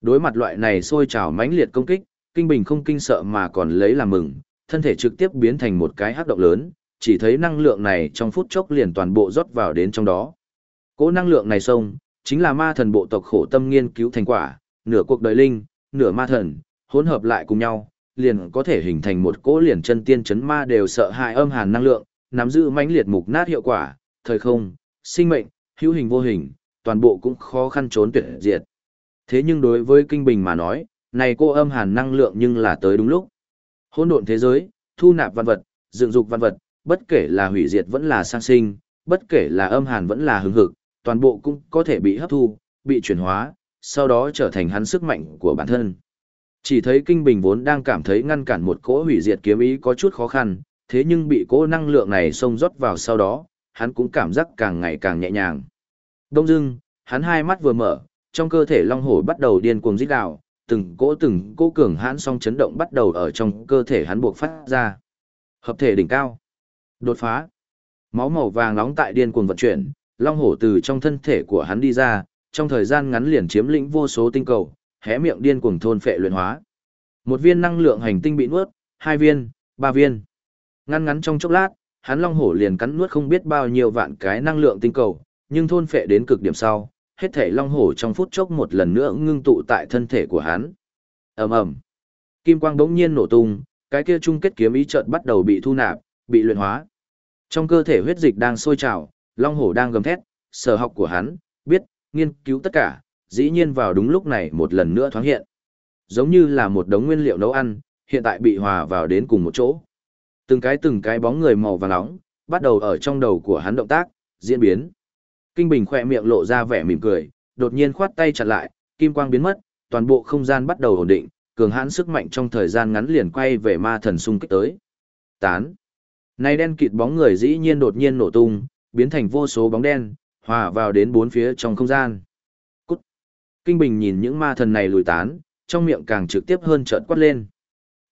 Đối mặt loại này sôi trào mãnh liệt công kích, kinh bình không kinh sợ mà còn lấy làm mừng, thân thể trực tiếp biến thành một cái hắc động lớn, chỉ thấy năng lượng này trong phút chốc liền toàn bộ rót vào đến trong đó. Cỗ năng lượng này xông, chính là ma thần bộ tộc khổ tâm nghiên cứu thành quả, nửa cuộc đời linh, nửa ma thần, hỗn hợp lại cùng nhau, liền có thể hình thành một cỗ liền chân tiên chấn ma đều sợ hại âm hàn năng lượng, nắm giữ mãnh liệt mục nát hiệu quả, thời không, sinh mệnh, hữu hình vô hình, toàn bộ cũng khó khăn trốn tuyệt diệt. Thế nhưng đối với kinh bình mà nói, này cô âm hàn năng lượng nhưng là tới đúng lúc. Hỗn độn thế giới, thu nạp văn vật, dựng dục văn vật, bất kể là hủy diệt vẫn là sang sinh, bất kể là âm hàn vẫn là hứng hực, toàn bộ cũng có thể bị hấp thu, bị chuyển hóa, sau đó trở thành hắn sức mạnh của bản thân. Chỉ thấy Kinh Bình vốn đang cảm thấy ngăn cản một cỗ hủy diệt kiếm ý có chút khó khăn, thế nhưng bị cỗ năng lượng này xông rót vào sau đó, hắn cũng cảm giác càng ngày càng nhẹ nhàng. Đông dưng, hắn hai mắt vừa mở, trong cơ thể long hổ bắt đầu điên cuồng rít gào, từng cỗ từng cỗ cường hãn song chấn động bắt đầu ở trong cơ thể hắn buộc phát ra. Hợp thể đỉnh cao. Đột phá. Máu màu vàng nóng tại điên cuồng vận chuyển, long hổ từ trong thân thể của hắn đi ra, trong thời gian ngắn liền chiếm lĩnh vô số tinh cầu, hé miệng điên cuồng thôn phệ luyện hóa. Một viên năng lượng hành tinh bị nuốt, hai viên, ba viên. Ngắn ngắn trong chốc lát, hắn long hổ liền cắn nuốt không biết bao nhiêu vạn cái năng lượng tinh cầu, nhưng thôn phệ đến cực điểm sau, hết thể long hổ trong phút chốc một lần nữa ngưng tụ tại thân thể của hắn. Ầm ầm. Kim quang bỗng nhiên nổ tung, cái kia chung kết kiếm ý chợt bắt đầu bị thu nạp, bị luyện hóa. Trong cơ thể huyết dịch đang sôi trào, long hổ đang gầm thét, sở học của hắn, biết, nghiên cứu tất cả, dĩ nhiên vào đúng lúc này một lần nữa thoáng hiện. Giống như là một đống nguyên liệu nấu ăn, hiện tại bị hòa vào đến cùng một chỗ. Từng cái từng cái bóng người màu vàng nóng, bắt đầu ở trong đầu của hắn động tác, diễn biến. Kinh Bình khỏe miệng lộ ra vẻ mỉm cười, đột nhiên khoát tay chặt lại, kim quang biến mất, toàn bộ không gian bắt đầu ổn định, cường hãn sức mạnh trong thời gian ngắn liền quay về ma thần xung kích tới. Tán. Này đen kịt bóng người dĩ nhiên đột nhiên nổ tung, biến thành vô số bóng đen, hòa vào đến bốn phía trong không gian. Cút. Kinh Bình nhìn những ma thần này lùi tán, trong miệng càng trực tiếp hơn trợn quát lên.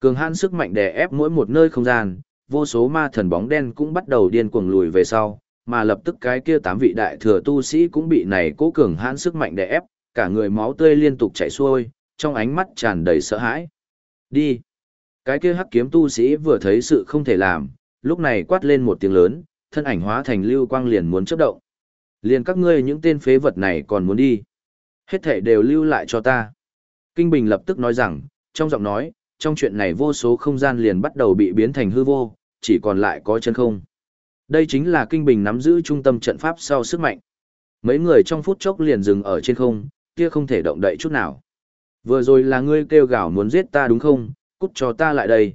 Cường hãn sức mạnh đè ép mỗi một nơi không gian, vô số ma thần bóng đen cũng bắt đầu điên cuồng lùi về sau, mà lập tức cái kia tám vị đại thừa tu sĩ cũng bị này cố cường hãn sức mạnh đè ép, cả người máu tươi liên tục chảy xuôi, trong ánh mắt tràn đầy sợ hãi. Đi! Cái kia hắc kiếm tu sĩ vừa thấy sự không thể làm, lúc này quát lên một tiếng lớn, thân ảnh hóa thành lưu quang liền muốn chấp động. Liền các ngươi những tên phế vật này còn muốn đi. Hết thể đều lưu lại cho ta. Kinh Bình lập tức nói rằng, trong giọng nói, trong chuyện này vô số không gian liền bắt đầu bị biến thành hư vô, chỉ còn lại có chân không. Đây chính là Kinh Bình nắm giữ trung tâm trận pháp sau sức mạnh. Mấy người trong phút chốc liền dừng ở trên không, kia không thể động đậy chút nào. Vừa rồi là ngươi kêu gào muốn giết ta đúng không, cút cho ta lại đây.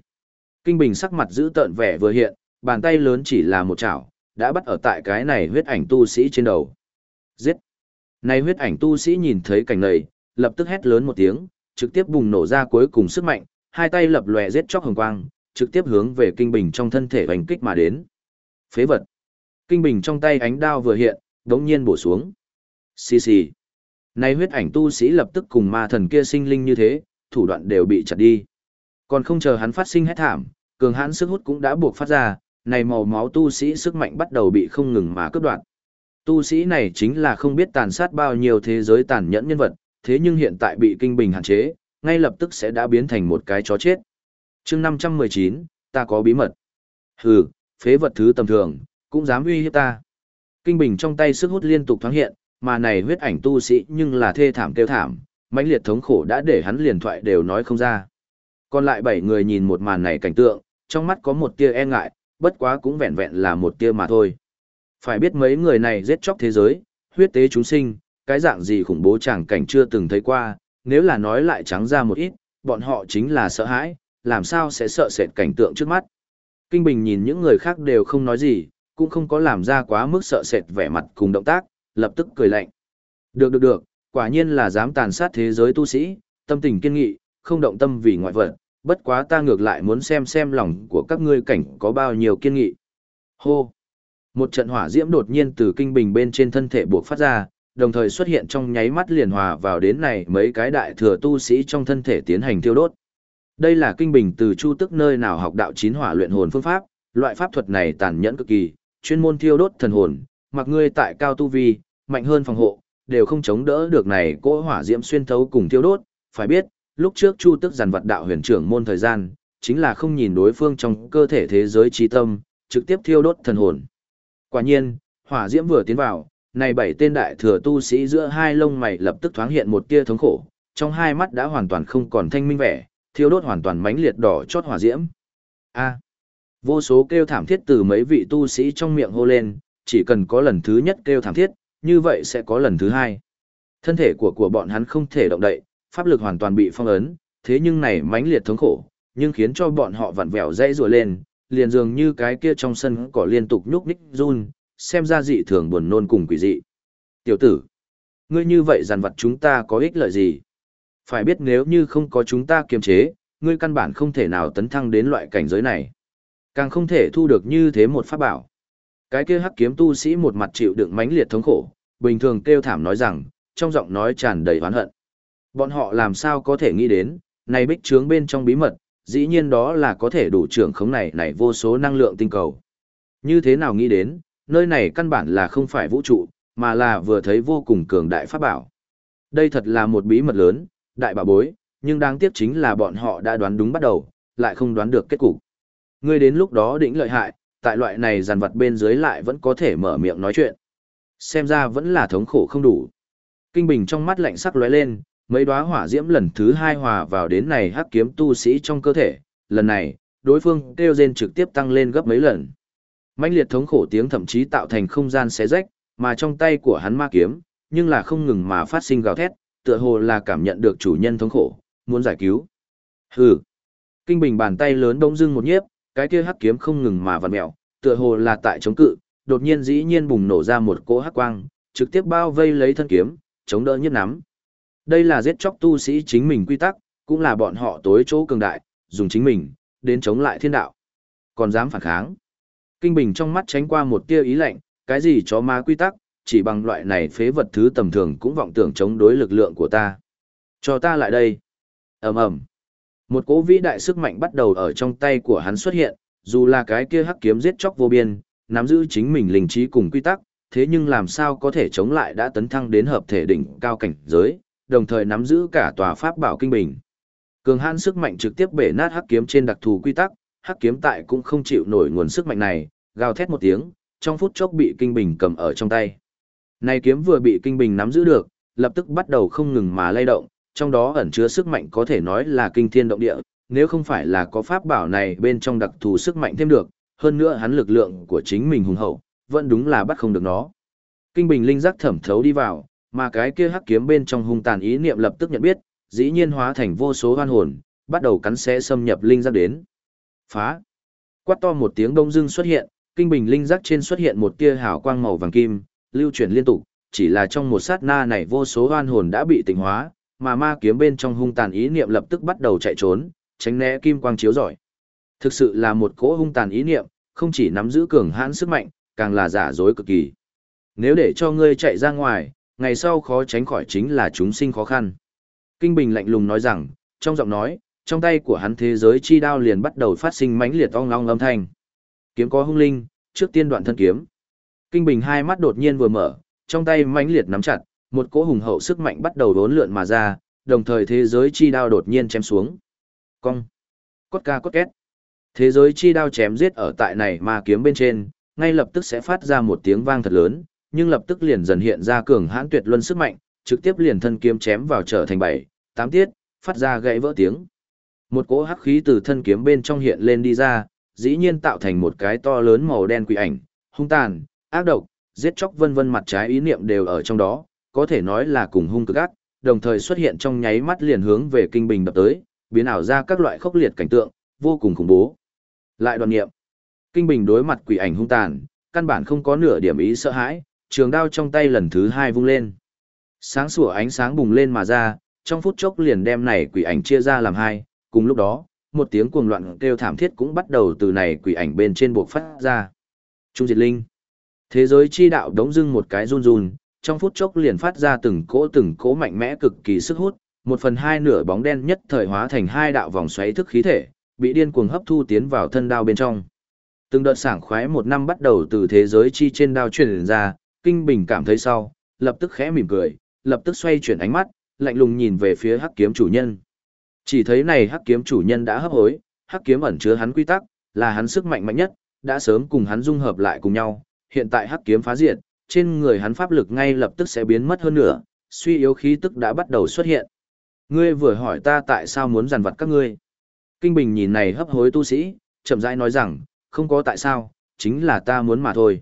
Kinh Bình sắc mặt giữ tợn vẻ vừa hiện, bàn tay lớn chỉ là một chảo, đã bắt ở tại cái này huyết ảnh tu sĩ trên đầu. Giết! Này huyết ảnh tu sĩ nhìn thấy cảnh này, lập tức hét lớn một tiếng, trực tiếp bùng nổ ra cuối cùng sức mạnh, hai tay lập lòe giết chóc hồng quang, trực tiếp hướng về Kinh Bình trong thân thể hành kích mà đến. Phế vật! Kinh Bình trong tay ánh đao vừa hiện, đống nhiên bổ xuống. Xì xì! Này huyết ảnh tu sĩ lập tức cùng ma thần kia sinh linh như thế, thủ đoạn đều bị chặt đi. Còn không chờ hắn phát sinh hết thảm, cường hãn sức hút cũng đã buộc phát ra, này màu máu tu sĩ sức mạnh bắt đầu bị không ngừng mà cướp đoạt. Tu sĩ này chính là không biết tàn sát bao nhiêu thế giới tàn nhẫn nhân vật, thế nhưng hiện tại bị kinh bình hạn chế, ngay lập tức sẽ đã biến thành một cái chó chết. chương 519, ta có bí mật. Hừ, phế vật thứ tầm thường, cũng dám uy hiếp ta. Kinh bình trong tay sức hút liên tục thoáng hiện, mà này huyết ảnh tu sĩ nhưng là thê thảm kêu thảm, mãnh liệt thống khổ đã để hắn liền thoại đều nói không ra. Còn lại bảy người nhìn một màn này cảnh tượng, trong mắt có một tia e ngại, bất quá cũng vẹn vẹn là một tia mà thôi. Phải biết mấy người này giết chóc thế giới, huyết tế chúng sinh, cái dạng gì khủng bố chẳng cảnh chưa từng thấy qua, nếu là nói lại trắng ra một ít, bọn họ chính là sợ hãi, làm sao sẽ sợ sệt cảnh tượng trước mắt. Kinh Bình nhìn những người khác đều không nói gì, cũng không có làm ra quá mức sợ sệt vẻ mặt cùng động tác, lập tức cười lạnh. Được được được, quả nhiên là dám tàn sát thế giới tu sĩ, tâm tình kiên nghị, không động tâm vì ngoại vật, bất quá ta ngược lại muốn xem xem lòng của các ngươi cảnh có bao nhiêu kiên nghị. Hô! Một trận hỏa diễm đột nhiên từ kinh bình bên trên thân thể buộc phát ra, đồng thời xuất hiện trong nháy mắt liền hòa vào đến này mấy cái đại thừa tu sĩ trong thân thể tiến hành tiêu đốt. Đây là kinh bình từ chu tức nơi nào học đạo chín hỏa luyện hồn phương pháp, loại pháp thuật này tàn nhẫn cực kỳ, chuyên môn thiêu đốt thần hồn, mặc ngươi tại cao tu vi, mạnh hơn phòng hộ, đều không chống đỡ được này cỗ hỏa diễm xuyên thấu cùng thiêu đốt, phải biết, lúc trước Chu Tức giàn vật đạo huyền trưởng môn thời gian, chính là không nhìn đối phương trong cơ thể thế giới trí tâm, trực tiếp thiêu đốt thần hồn. Quả nhiên, hỏa diễm vừa tiến vào, này bảy tên đại thừa tu sĩ giữa hai lông mày lập tức thoáng hiện một tia thống khổ, trong hai mắt đã hoàn toàn không còn thanh minh vẻ, thiêu đốt hoàn toàn mánh liệt đỏ chót hỏa diễm. A. vô số kêu thảm thiết từ mấy vị tu sĩ trong miệng hô lên, chỉ cần có lần thứ nhất kêu thảm thiết, như vậy sẽ có lần thứ hai. Thân thể của của bọn hắn không thể động đậy, pháp lực hoàn toàn bị phong ấn, thế nhưng này mãnh liệt thống khổ, nhưng khiến cho bọn họ vặn vẹo dãy rùa lên, liền dường như cái kia trong sân cỏ liên tục nhúc nhích run, xem ra dị thường buồn nôn cùng quỷ dị. Tiểu tử, ngươi như vậy dàn vật chúng ta có ích lợi gì? Phải biết nếu như không có chúng ta kiềm chế, ngươi căn bản không thể nào tấn thăng đến loại cảnh giới này. Càng không thể thu được như thế một pháp bảo. Cái kia hắc kiếm tu sĩ một mặt chịu đựng mãnh liệt thống khổ, bình thường kêu thảm nói rằng, trong giọng nói tràn đầy oán hận. Bọn họ làm sao có thể nghĩ đến, này bích trướng bên trong bí mật, dĩ nhiên đó là có thể đủ trưởng khống này này vô số năng lượng tinh cầu. Như thế nào nghĩ đến, nơi này căn bản là không phải vũ trụ, mà là vừa thấy vô cùng cường đại pháp bảo. Đây thật là một bí mật lớn, đại bà bối, nhưng đáng tiếc chính là bọn họ đã đoán đúng bắt đầu, lại không đoán được kết cục. Ngươi đến lúc đó đỉnh lợi hại, tại loại này dàn vật bên dưới lại vẫn có thể mở miệng nói chuyện. Xem ra vẫn là thống khổ không đủ. Kinh bình trong mắt lạnh sắc lóe lên, mấy đóa hỏa diễm lần thứ hai hòa vào đến này hắc kiếm tu sĩ trong cơ thể, lần này, đối phương kêu rên trực tiếp tăng lên gấp mấy lần. mãnh liệt thống khổ tiếng thậm chí tạo thành không gian xé rách, mà trong tay của hắn ma kiếm, nhưng là không ngừng mà phát sinh gào thét, tựa hồ là cảm nhận được chủ nhân thống khổ, muốn giải cứu. Hừ. Kinh bình bàn tay lớn đông dưng một nhiếp, cái kia hắc kiếm không ngừng mà vặn mèo, tựa hồ là tại chống cự, đột nhiên dĩ nhiên bùng nổ ra một cỗ hắc quang, trực tiếp bao vây lấy thân kiếm, chống đỡ nhất nắm. Đây là giết chóc tu sĩ chính mình quy tắc, cũng là bọn họ tối chỗ cường đại, dùng chính mình, đến chống lại thiên đạo. Còn dám phản kháng. Kinh Bình trong mắt tránh qua một tia ý lạnh, cái gì chó ma quy tắc, chỉ bằng loại này phế vật thứ tầm thường cũng vọng tưởng chống đối lực lượng của ta. Cho ta lại đây. ầm ầm Một cỗ vĩ đại sức mạnh bắt đầu ở trong tay của hắn xuất hiện, dù là cái kia hắc kiếm giết chóc vô biên, nắm giữ chính mình linh trí cùng quy tắc, thế nhưng làm sao có thể chống lại đã tấn thăng đến hợp thể đỉnh cao cảnh giới, đồng thời nắm giữ cả tòa pháp bảo kinh bình. Cường hãn sức mạnh trực tiếp bể nát hắc kiếm trên đặc thù quy tắc, hắc kiếm tại cũng không chịu nổi nguồn sức mạnh này, gào thét một tiếng, trong phút chốc bị kinh bình cầm ở trong tay. Này kiếm vừa bị kinh bình nắm giữ được, lập tức bắt đầu không ngừng mà lay động, trong đó ẩn chứa sức mạnh có thể nói là kinh thiên động địa, nếu không phải là có pháp bảo này bên trong đặc thù sức mạnh thêm được, hơn nữa hắn lực lượng của chính mình hùng hậu, vẫn đúng là bắt không được nó. Kinh bình linh giác thẩm thấu đi vào, mà cái kia hắc kiếm bên trong hung tàn ý niệm lập tức nhận biết, dĩ nhiên hóa thành vô số hoan hồn, bắt đầu cắn xé xâm nhập linh giác đến. Phá! Quát to một tiếng đông dưng xuất hiện, kinh bình linh giác trên xuất hiện một tia hào quang màu vàng kim, lưu chuyển liên tục, chỉ là trong một sát na này vô số oan hồn đã bị tỉnh hóa, mà ma kiếm bên trong hung tàn ý niệm lập tức bắt đầu chạy trốn, tránh né kim quang chiếu rọi. Thực sự là một cỗ hung tàn ý niệm, không chỉ nắm giữ cường hãn sức mạnh, càng là giả dối cực kỳ. Nếu để cho ngươi chạy ra ngoài, ngày sau khó tránh khỏi chính là chúng sinh khó khăn. Kinh Bình lạnh lùng nói rằng, trong giọng nói, trong tay của hắn thế giới chi đao liền bắt đầu phát sinh mãnh liệt ong long âm thanh. Kiếm có hung linh, trước tiên đoạn thân kiếm. Kinh Bình hai mắt đột nhiên vừa mở, trong tay mãnh liệt nắm chặt, một cỗ hùng hậu sức mạnh bắt đầu đốn lượn mà ra, đồng thời thế giới chi đao đột nhiên chém xuống. Cong. Cốt ca cốt két. Thế giới chi đao chém giết ở tại này mà kiếm bên trên, ngay lập tức sẽ phát ra một tiếng vang thật lớn, nhưng lập tức liền dần hiện ra cường hãn tuyệt luân sức mạnh, trực tiếp liền thân kiếm chém vào trở thành bảy, tám tiết, phát ra gãy vỡ tiếng. Một cỗ hắc khí từ thân kiếm bên trong hiện lên đi ra, dĩ nhiên tạo thành một cái to lớn màu đen quỷ ảnh, hung tàn, ác độc, giết chóc vân vân mặt trái ý niệm đều ở trong đó, có thể nói là cùng hung cực ác, đồng thời xuất hiện trong nháy mắt liền hướng về kinh bình đập tới, biến ảo ra các loại khốc liệt cảnh tượng, vô cùng khủng bố. Lại đoàn niệm. Kinh bình đối mặt quỷ ảnh hung tàn, căn bản không có nửa điểm ý sợ hãi, trường đao trong tay lần thứ hai vung lên. Sáng sủa ánh sáng bùng lên mà ra, trong phút chốc liền đem này quỷ ảnh chia ra làm hai, cùng lúc đó, một tiếng cuồng loạn kêu thảm thiết cũng bắt đầu từ này quỷ ảnh bên trên buộc phát ra. Trung diệt linh. Thế giới chi đạo đống dưng một cái run run, trong phút chốc liền phát ra từng cỗ từng cỗ mạnh mẽ cực kỳ sức hút, một phần hai nửa bóng đen nhất thời hóa thành hai đạo vòng xoáy thức khí thể, bị điên cuồng hấp thu tiến vào thân đao bên trong. Từng đợt sảng khoái một năm bắt đầu từ thế giới chi trên đao truyền ra, Kinh Bình cảm thấy sau, lập tức khẽ mỉm cười, lập tức xoay chuyển ánh mắt, lạnh lùng nhìn về phía hắc kiếm chủ nhân. Chỉ thấy này hắc kiếm chủ nhân đã hấp hối, hắc kiếm ẩn chứa hắn quy tắc, là hắn sức mạnh mạnh nhất, đã sớm cùng hắn dung hợp lại cùng nhau, hiện tại hắc kiếm phá diệt, trên người hắn pháp lực ngay lập tức sẽ biến mất hơn nữa, suy yếu khí tức đã bắt đầu xuất hiện. Ngươi vừa hỏi ta tại sao muốn giàn vật các ngươi. Kinh Bình nhìn này hấp hối tu sĩ, chậm rãi nói rằng, không có tại sao, chính là ta muốn mà thôi.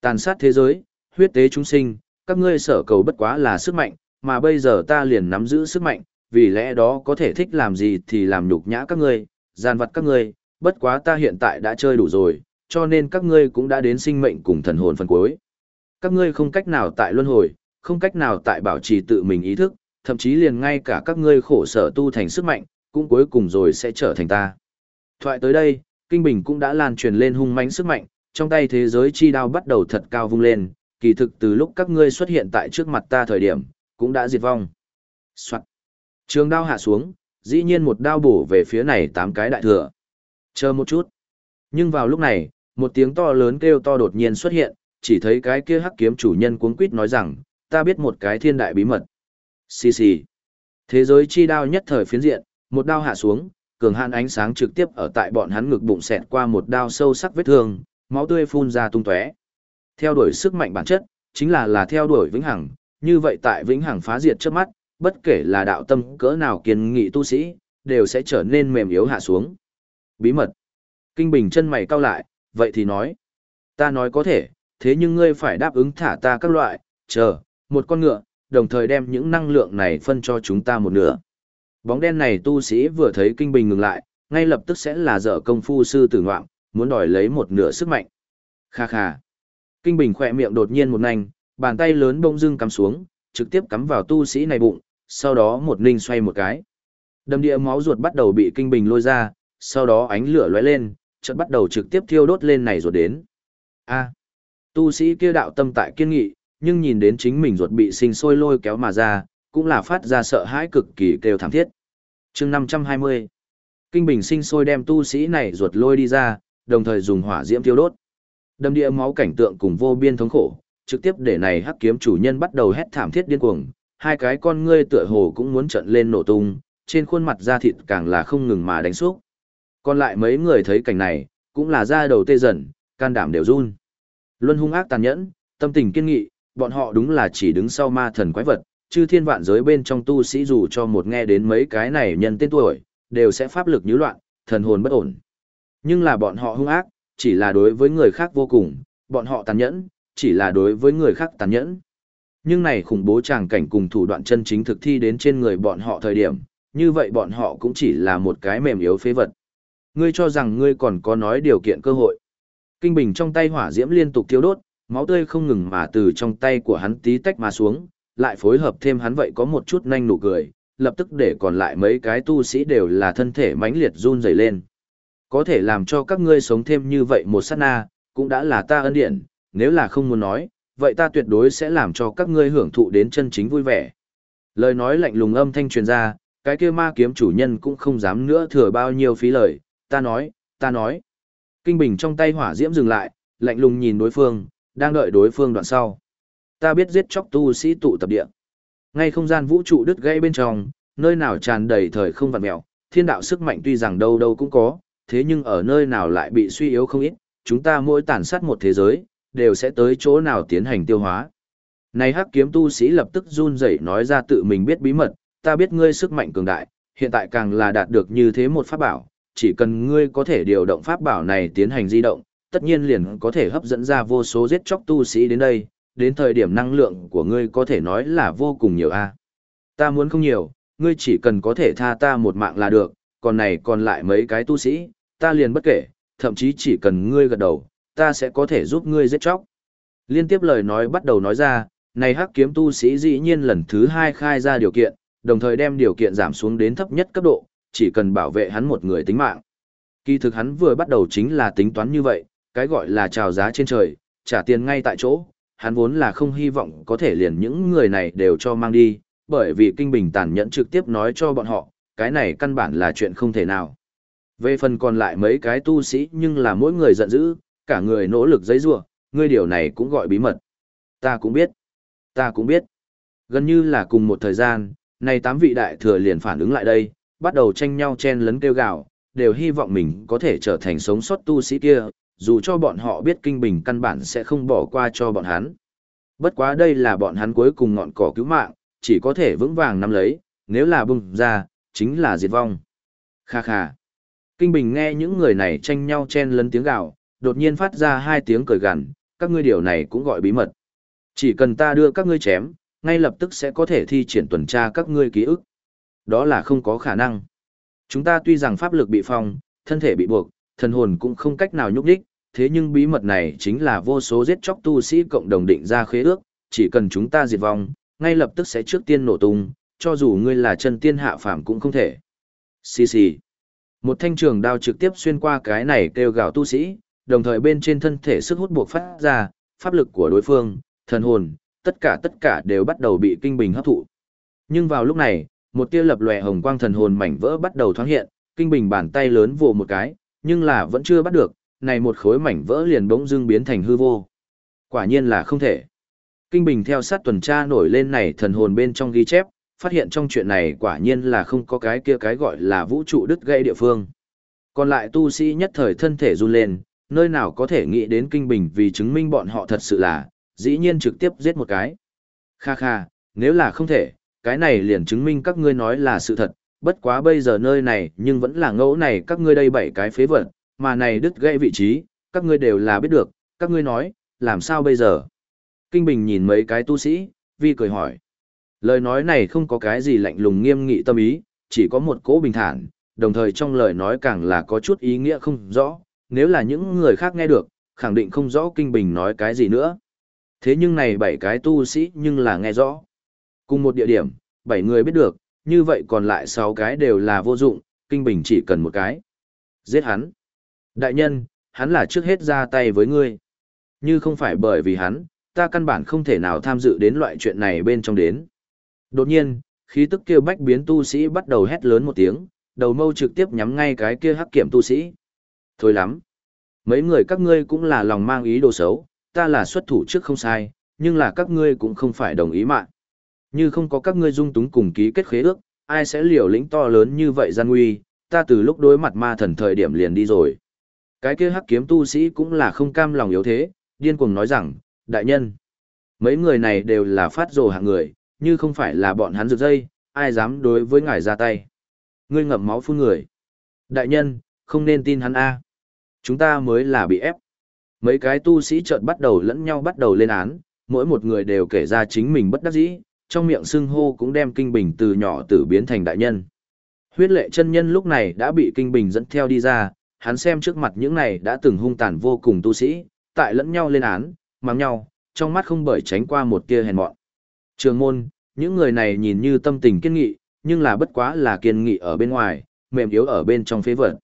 Tàn sát thế giới, huyết tế chúng sinh, các ngươi sở cầu bất quá là sức mạnh, mà bây giờ ta liền nắm giữ sức mạnh, vì lẽ đó có thể thích làm gì thì làm nhục nhã các ngươi, giàn vật các ngươi, bất quá ta hiện tại đã chơi đủ rồi, cho nên các ngươi cũng đã đến sinh mệnh cùng thần hồn phần cuối. Các ngươi không cách nào tại luân hồi, không cách nào tại bảo trì tự mình ý thức, thậm chí liền ngay cả các ngươi khổ sở tu thành sức mạnh, cũng cuối cùng rồi sẽ trở thành ta. Thoại tới đây, Kinh Bình cũng đã lan truyền lên hung mãnh sức mạnh, trong tay thế giới chi đao bắt đầu thật cao vung lên, kỳ thực từ lúc các ngươi xuất hiện tại trước mặt ta thời điểm, cũng đã diệt vong. Soạn. Trường đao hạ xuống, dĩ nhiên một đao bổ về phía này tám cái đại thừa. Chờ một chút. Nhưng vào lúc này, một tiếng to lớn kêu to đột nhiên xuất hiện, chỉ thấy cái kia hắc kiếm chủ nhân cuống quýt nói rằng, ta biết một cái thiên đại bí mật. Xì xì. Thế giới chi đao nhất thời phiến diện, một đao hạ xuống, cường hạn ánh sáng trực tiếp ở tại bọn hắn ngực bụng xẹt qua một đao sâu sắc vết thương, máu tươi phun ra tung tóe. Theo đuổi sức mạnh bản chất, chính là là theo đuổi vĩnh hằng, như vậy tại vĩnh hằng phá diệt trước mắt, bất kể là đạo tâm cỡ nào kiên nghị tu sĩ, đều sẽ trở nên mềm yếu hạ xuống. Bí mật. Kinh Bình chân mày cau lại, vậy thì nói. Ta nói có thể, thế nhưng ngươi phải đáp ứng thả ta các loại, chờ, một con ngựa, đồng thời đem những năng lượng này phân cho chúng ta một nửa. Bóng đen này tu sĩ vừa thấy Kinh Bình ngừng lại, ngay lập tức sẽ là dở công phu sư tử ngoạm, muốn đòi lấy một nửa sức mạnh. Kha kha. Kinh Bình khỏe miệng đột nhiên một nành, bàn tay lớn bông dưng cắm xuống, trực tiếp cắm vào tu sĩ này bụng, sau đó một ninh xoay một cái. Đầm địa máu ruột bắt đầu bị Kinh Bình lôi ra, sau đó ánh lửa lóe lên, chợt bắt đầu trực tiếp thiêu đốt lên này ruột đến. A. tu sĩ kia đạo tâm tại kiên nghị, nhưng nhìn đến chính mình ruột bị sinh sôi lôi kéo mà ra, cũng là phát ra sợ hãi cực kỳ kêu thảm thiết. chương 520. Kinh Bình sinh sôi đem tu sĩ này ruột lôi đi ra, đồng thời dùng hỏa diễm thiêu đốt. Đâm địa máu cảnh tượng cùng vô biên thống khổ, trực tiếp để này hắc kiếm chủ nhân bắt đầu hét thảm thiết điên cuồng, hai cái con ngươi tựa hồ cũng muốn trận lên nổ tung, trên khuôn mặt da thịt càng là không ngừng mà đánh xúc. Còn lại mấy người thấy cảnh này, cũng là da đầu tê dần, can đảm đều run. Luân hung ác tàn nhẫn, tâm tình kiên nghị, bọn họ đúng là chỉ đứng sau ma thần quái vật, chư thiên vạn giới bên trong tu sĩ dù cho một nghe đến mấy cái này nhân tên tuổi, đều sẽ pháp lực như loạn, thần hồn bất ổn. Nhưng là bọn họ hung ác, chỉ là đối với người khác vô cùng, bọn họ tàn nhẫn, chỉ là đối với người khác tàn nhẫn. Nhưng này khủng bố tràng cảnh cùng thủ đoạn chân chính thực thi đến trên người bọn họ thời điểm, như vậy bọn họ cũng chỉ là một cái mềm yếu phế vật. Ngươi cho rằng ngươi còn có nói điều kiện cơ hội. Kinh bình trong tay hỏa diễm liên tục thiêu đốt, máu tươi không ngừng mà từ trong tay của hắn tí tách mà xuống, lại phối hợp thêm hắn vậy có một chút nhanh nụ cười, lập tức để còn lại mấy cái tu sĩ đều là thân thể mãnh liệt run rẩy lên. Có thể làm cho các ngươi sống thêm như vậy một sát na, cũng đã là ta ân điện, nếu là không muốn nói, vậy ta tuyệt đối sẽ làm cho các ngươi hưởng thụ đến chân chính vui vẻ. Lời nói lạnh lùng âm thanh truyền ra, cái kia ma kiếm chủ nhân cũng không dám nữa thừa bao nhiêu phí lời, ta nói, ta nói. Kinh bình trong tay hỏa diễm dừng lại, lạnh lùng nhìn đối phương, đang đợi đối phương đoạn sau. Ta biết giết chóc tu sĩ tụ tập địa. Ngay không gian vũ trụ đứt gãy bên trong, nơi nào tràn đầy thời không vặn mèo, thiên đạo sức mạnh tuy rằng đâu đâu cũng có, thế nhưng ở nơi nào lại bị suy yếu không ít, chúng ta mỗi tàn sát một thế giới, đều sẽ tới chỗ nào tiến hành tiêu hóa. Này hắc kiếm tu sĩ lập tức run rẩy nói ra tự mình biết bí mật, ta biết ngươi sức mạnh cường đại, hiện tại càng là đạt được như thế một pháp bảo, chỉ cần ngươi có thể điều động pháp bảo này tiến hành di động, tất nhiên liền có thể hấp dẫn ra vô số giết chóc tu sĩ đến đây, đến thời điểm năng lượng của ngươi có thể nói là vô cùng nhiều a. Ta muốn không nhiều, ngươi chỉ cần có thể tha ta một mạng là được, còn này còn lại mấy cái tu sĩ, ta liền bất kể, thậm chí chỉ cần ngươi gật đầu, ta sẽ có thể giúp ngươi giết chóc. Liên tiếp lời nói bắt đầu nói ra, này hắc kiếm tu sĩ dĩ nhiên lần thứ hai khai ra điều kiện, đồng thời đem điều kiện giảm xuống đến thấp nhất cấp độ, chỉ cần bảo vệ hắn một người tính mạng. Kỳ thực hắn vừa bắt đầu chính là tính toán như vậy, cái gọi là trào giá trên trời, trả tiền ngay tại chỗ, hắn vốn là không hy vọng có thể liền những người này đều cho mang đi, bởi vì kinh bình tàn nhẫn trực tiếp nói cho bọn họ, cái này căn bản là chuyện không thể nào. Về phần còn lại mấy cái tu sĩ nhưng là mỗi người giận dữ, cả người nỗ lực giấy rua, ngươi điều này cũng gọi bí mật. Ta cũng biết. Ta cũng biết. Gần như là cùng một thời gian, này tám vị đại thừa liền phản ứng lại đây, bắt đầu tranh nhau chen lấn kêu gào, đều hy vọng mình có thể trở thành sống sót tu sĩ kia, dù cho bọn họ biết kinh bình căn bản sẽ không bỏ qua cho bọn hắn. Bất quá đây là bọn hắn cuối cùng ngọn cỏ cứu mạng, chỉ có thể vững vàng nắm lấy, nếu là bùng ra, chính là diệt vong. Kha kha. Kinh Bình nghe những người này tranh nhau chen lấn tiếng gào, đột nhiên phát ra hai tiếng cười gằn, các ngươi điều này cũng gọi bí mật. Chỉ cần ta đưa các ngươi chém, ngay lập tức sẽ có thể thi triển tuần tra các ngươi ký ức. Đó là không có khả năng. Chúng ta tuy rằng pháp lực bị phong, thân thể bị buộc, thần hồn cũng không cách nào nhúc đích, thế nhưng bí mật này chính là vô số giết chóc tu sĩ cộng đồng định ra khế ước, chỉ cần chúng ta diệt vong, ngay lập tức sẽ trước tiên nổ tung, cho dù ngươi là chân tiên hạ phàm cũng không thể. Xì xì. Một thanh trường đao trực tiếp xuyên qua cái này kêu gào tu sĩ, đồng thời bên trên thân thể sức hút buộc phát ra, pháp lực của đối phương, thần hồn, tất cả tất cả đều bắt đầu bị kinh bình hấp thụ. Nhưng vào lúc này, một tia lập lòe hồng quang thần hồn mảnh vỡ bắt đầu thoáng hiện, kinh bình bàn tay lớn vồ một cái, nhưng là vẫn chưa bắt được, này một khối mảnh vỡ liền bỗng dưng biến thành hư vô. Quả nhiên là không thể. Kinh bình theo sát tuần tra nổi lên này thần hồn bên trong ghi chép, phát hiện trong chuyện này quả nhiên là không có cái kia cái gọi là vũ trụ đứt gãy địa phương. Còn lại tu sĩ nhất thời thân thể run lên, nơi nào có thể nghĩ đến kinh bình vì chứng minh bọn họ thật sự là, dĩ nhiên trực tiếp giết một cái. Kha kha, nếu là không thể, cái này liền chứng minh các ngươi nói là sự thật, bất quá bây giờ nơi này nhưng vẫn là ngẫu này các ngươi đây bảy cái phế vật, mà này đứt gãy vị trí, các ngươi đều là biết được, các ngươi nói, làm sao bây giờ? Kinh Bình nhìn mấy cái tu sĩ, vi cười hỏi. Lời nói này không có cái gì lạnh lùng nghiêm nghị tâm ý, chỉ có một cỗ bình thản, đồng thời trong lời nói càng là có chút ý nghĩa không rõ, nếu là những người khác nghe được, khẳng định không rõ Kinh Bình nói cái gì nữa. Thế nhưng này bảy cái tu sĩ nhưng là nghe rõ. Cùng một địa điểm, bảy người biết được, như vậy còn lại sáu cái đều là vô dụng, Kinh Bình chỉ cần một cái. Giết hắn. Đại nhân, hắn là trước hết ra tay với ngươi. Như không phải bởi vì hắn, ta căn bản không thể nào tham dự đến loại chuyện này bên trong đến. Đột nhiên, khí tức kia bách biến tu sĩ bắt đầu hét lớn một tiếng, đầu mâu trực tiếp nhắm ngay cái kia hắc kiểm tu sĩ. Thôi lắm. Mấy người các ngươi cũng là lòng mang ý đồ xấu, ta là xuất thủ trước không sai, nhưng là các ngươi cũng không phải đồng ý mạng. Như không có các ngươi dung túng cùng ký kết khế ước, ai sẽ liều lĩnh to lớn như vậy gian nguy, ta từ lúc đối mặt ma thần thời điểm liền đi rồi. Cái kia hắc kiếm tu sĩ cũng là không cam lòng yếu thế, điên cuồng nói rằng, đại nhân, mấy người này đều là phát rồ hạng người, như không phải là bọn hắn rực dây, ai dám đối với ngài ra tay. Ngươi ngậm máu phun người. Đại nhân, không nên tin hắn a. Chúng ta mới là bị ép. Mấy cái tu sĩ chợt bắt đầu lẫn nhau bắt đầu lên án, mỗi một người đều kể ra chính mình bất đắc dĩ, trong miệng xưng hô cũng đem kinh bình từ nhỏ tử biến thành đại nhân. Huyết lệ chân nhân lúc này đã bị kinh bình dẫn theo đi ra, hắn xem trước mặt những này đã từng hung tàn vô cùng tu sĩ, tại lẫn nhau lên án, mắng nhau, trong mắt không bởi tránh qua một tia hèn mọn. Trường môn, những người này nhìn như tâm tình kiên nghị, nhưng là bất quá là kiên nghị ở bên ngoài, mềm yếu ở bên trong phế vật.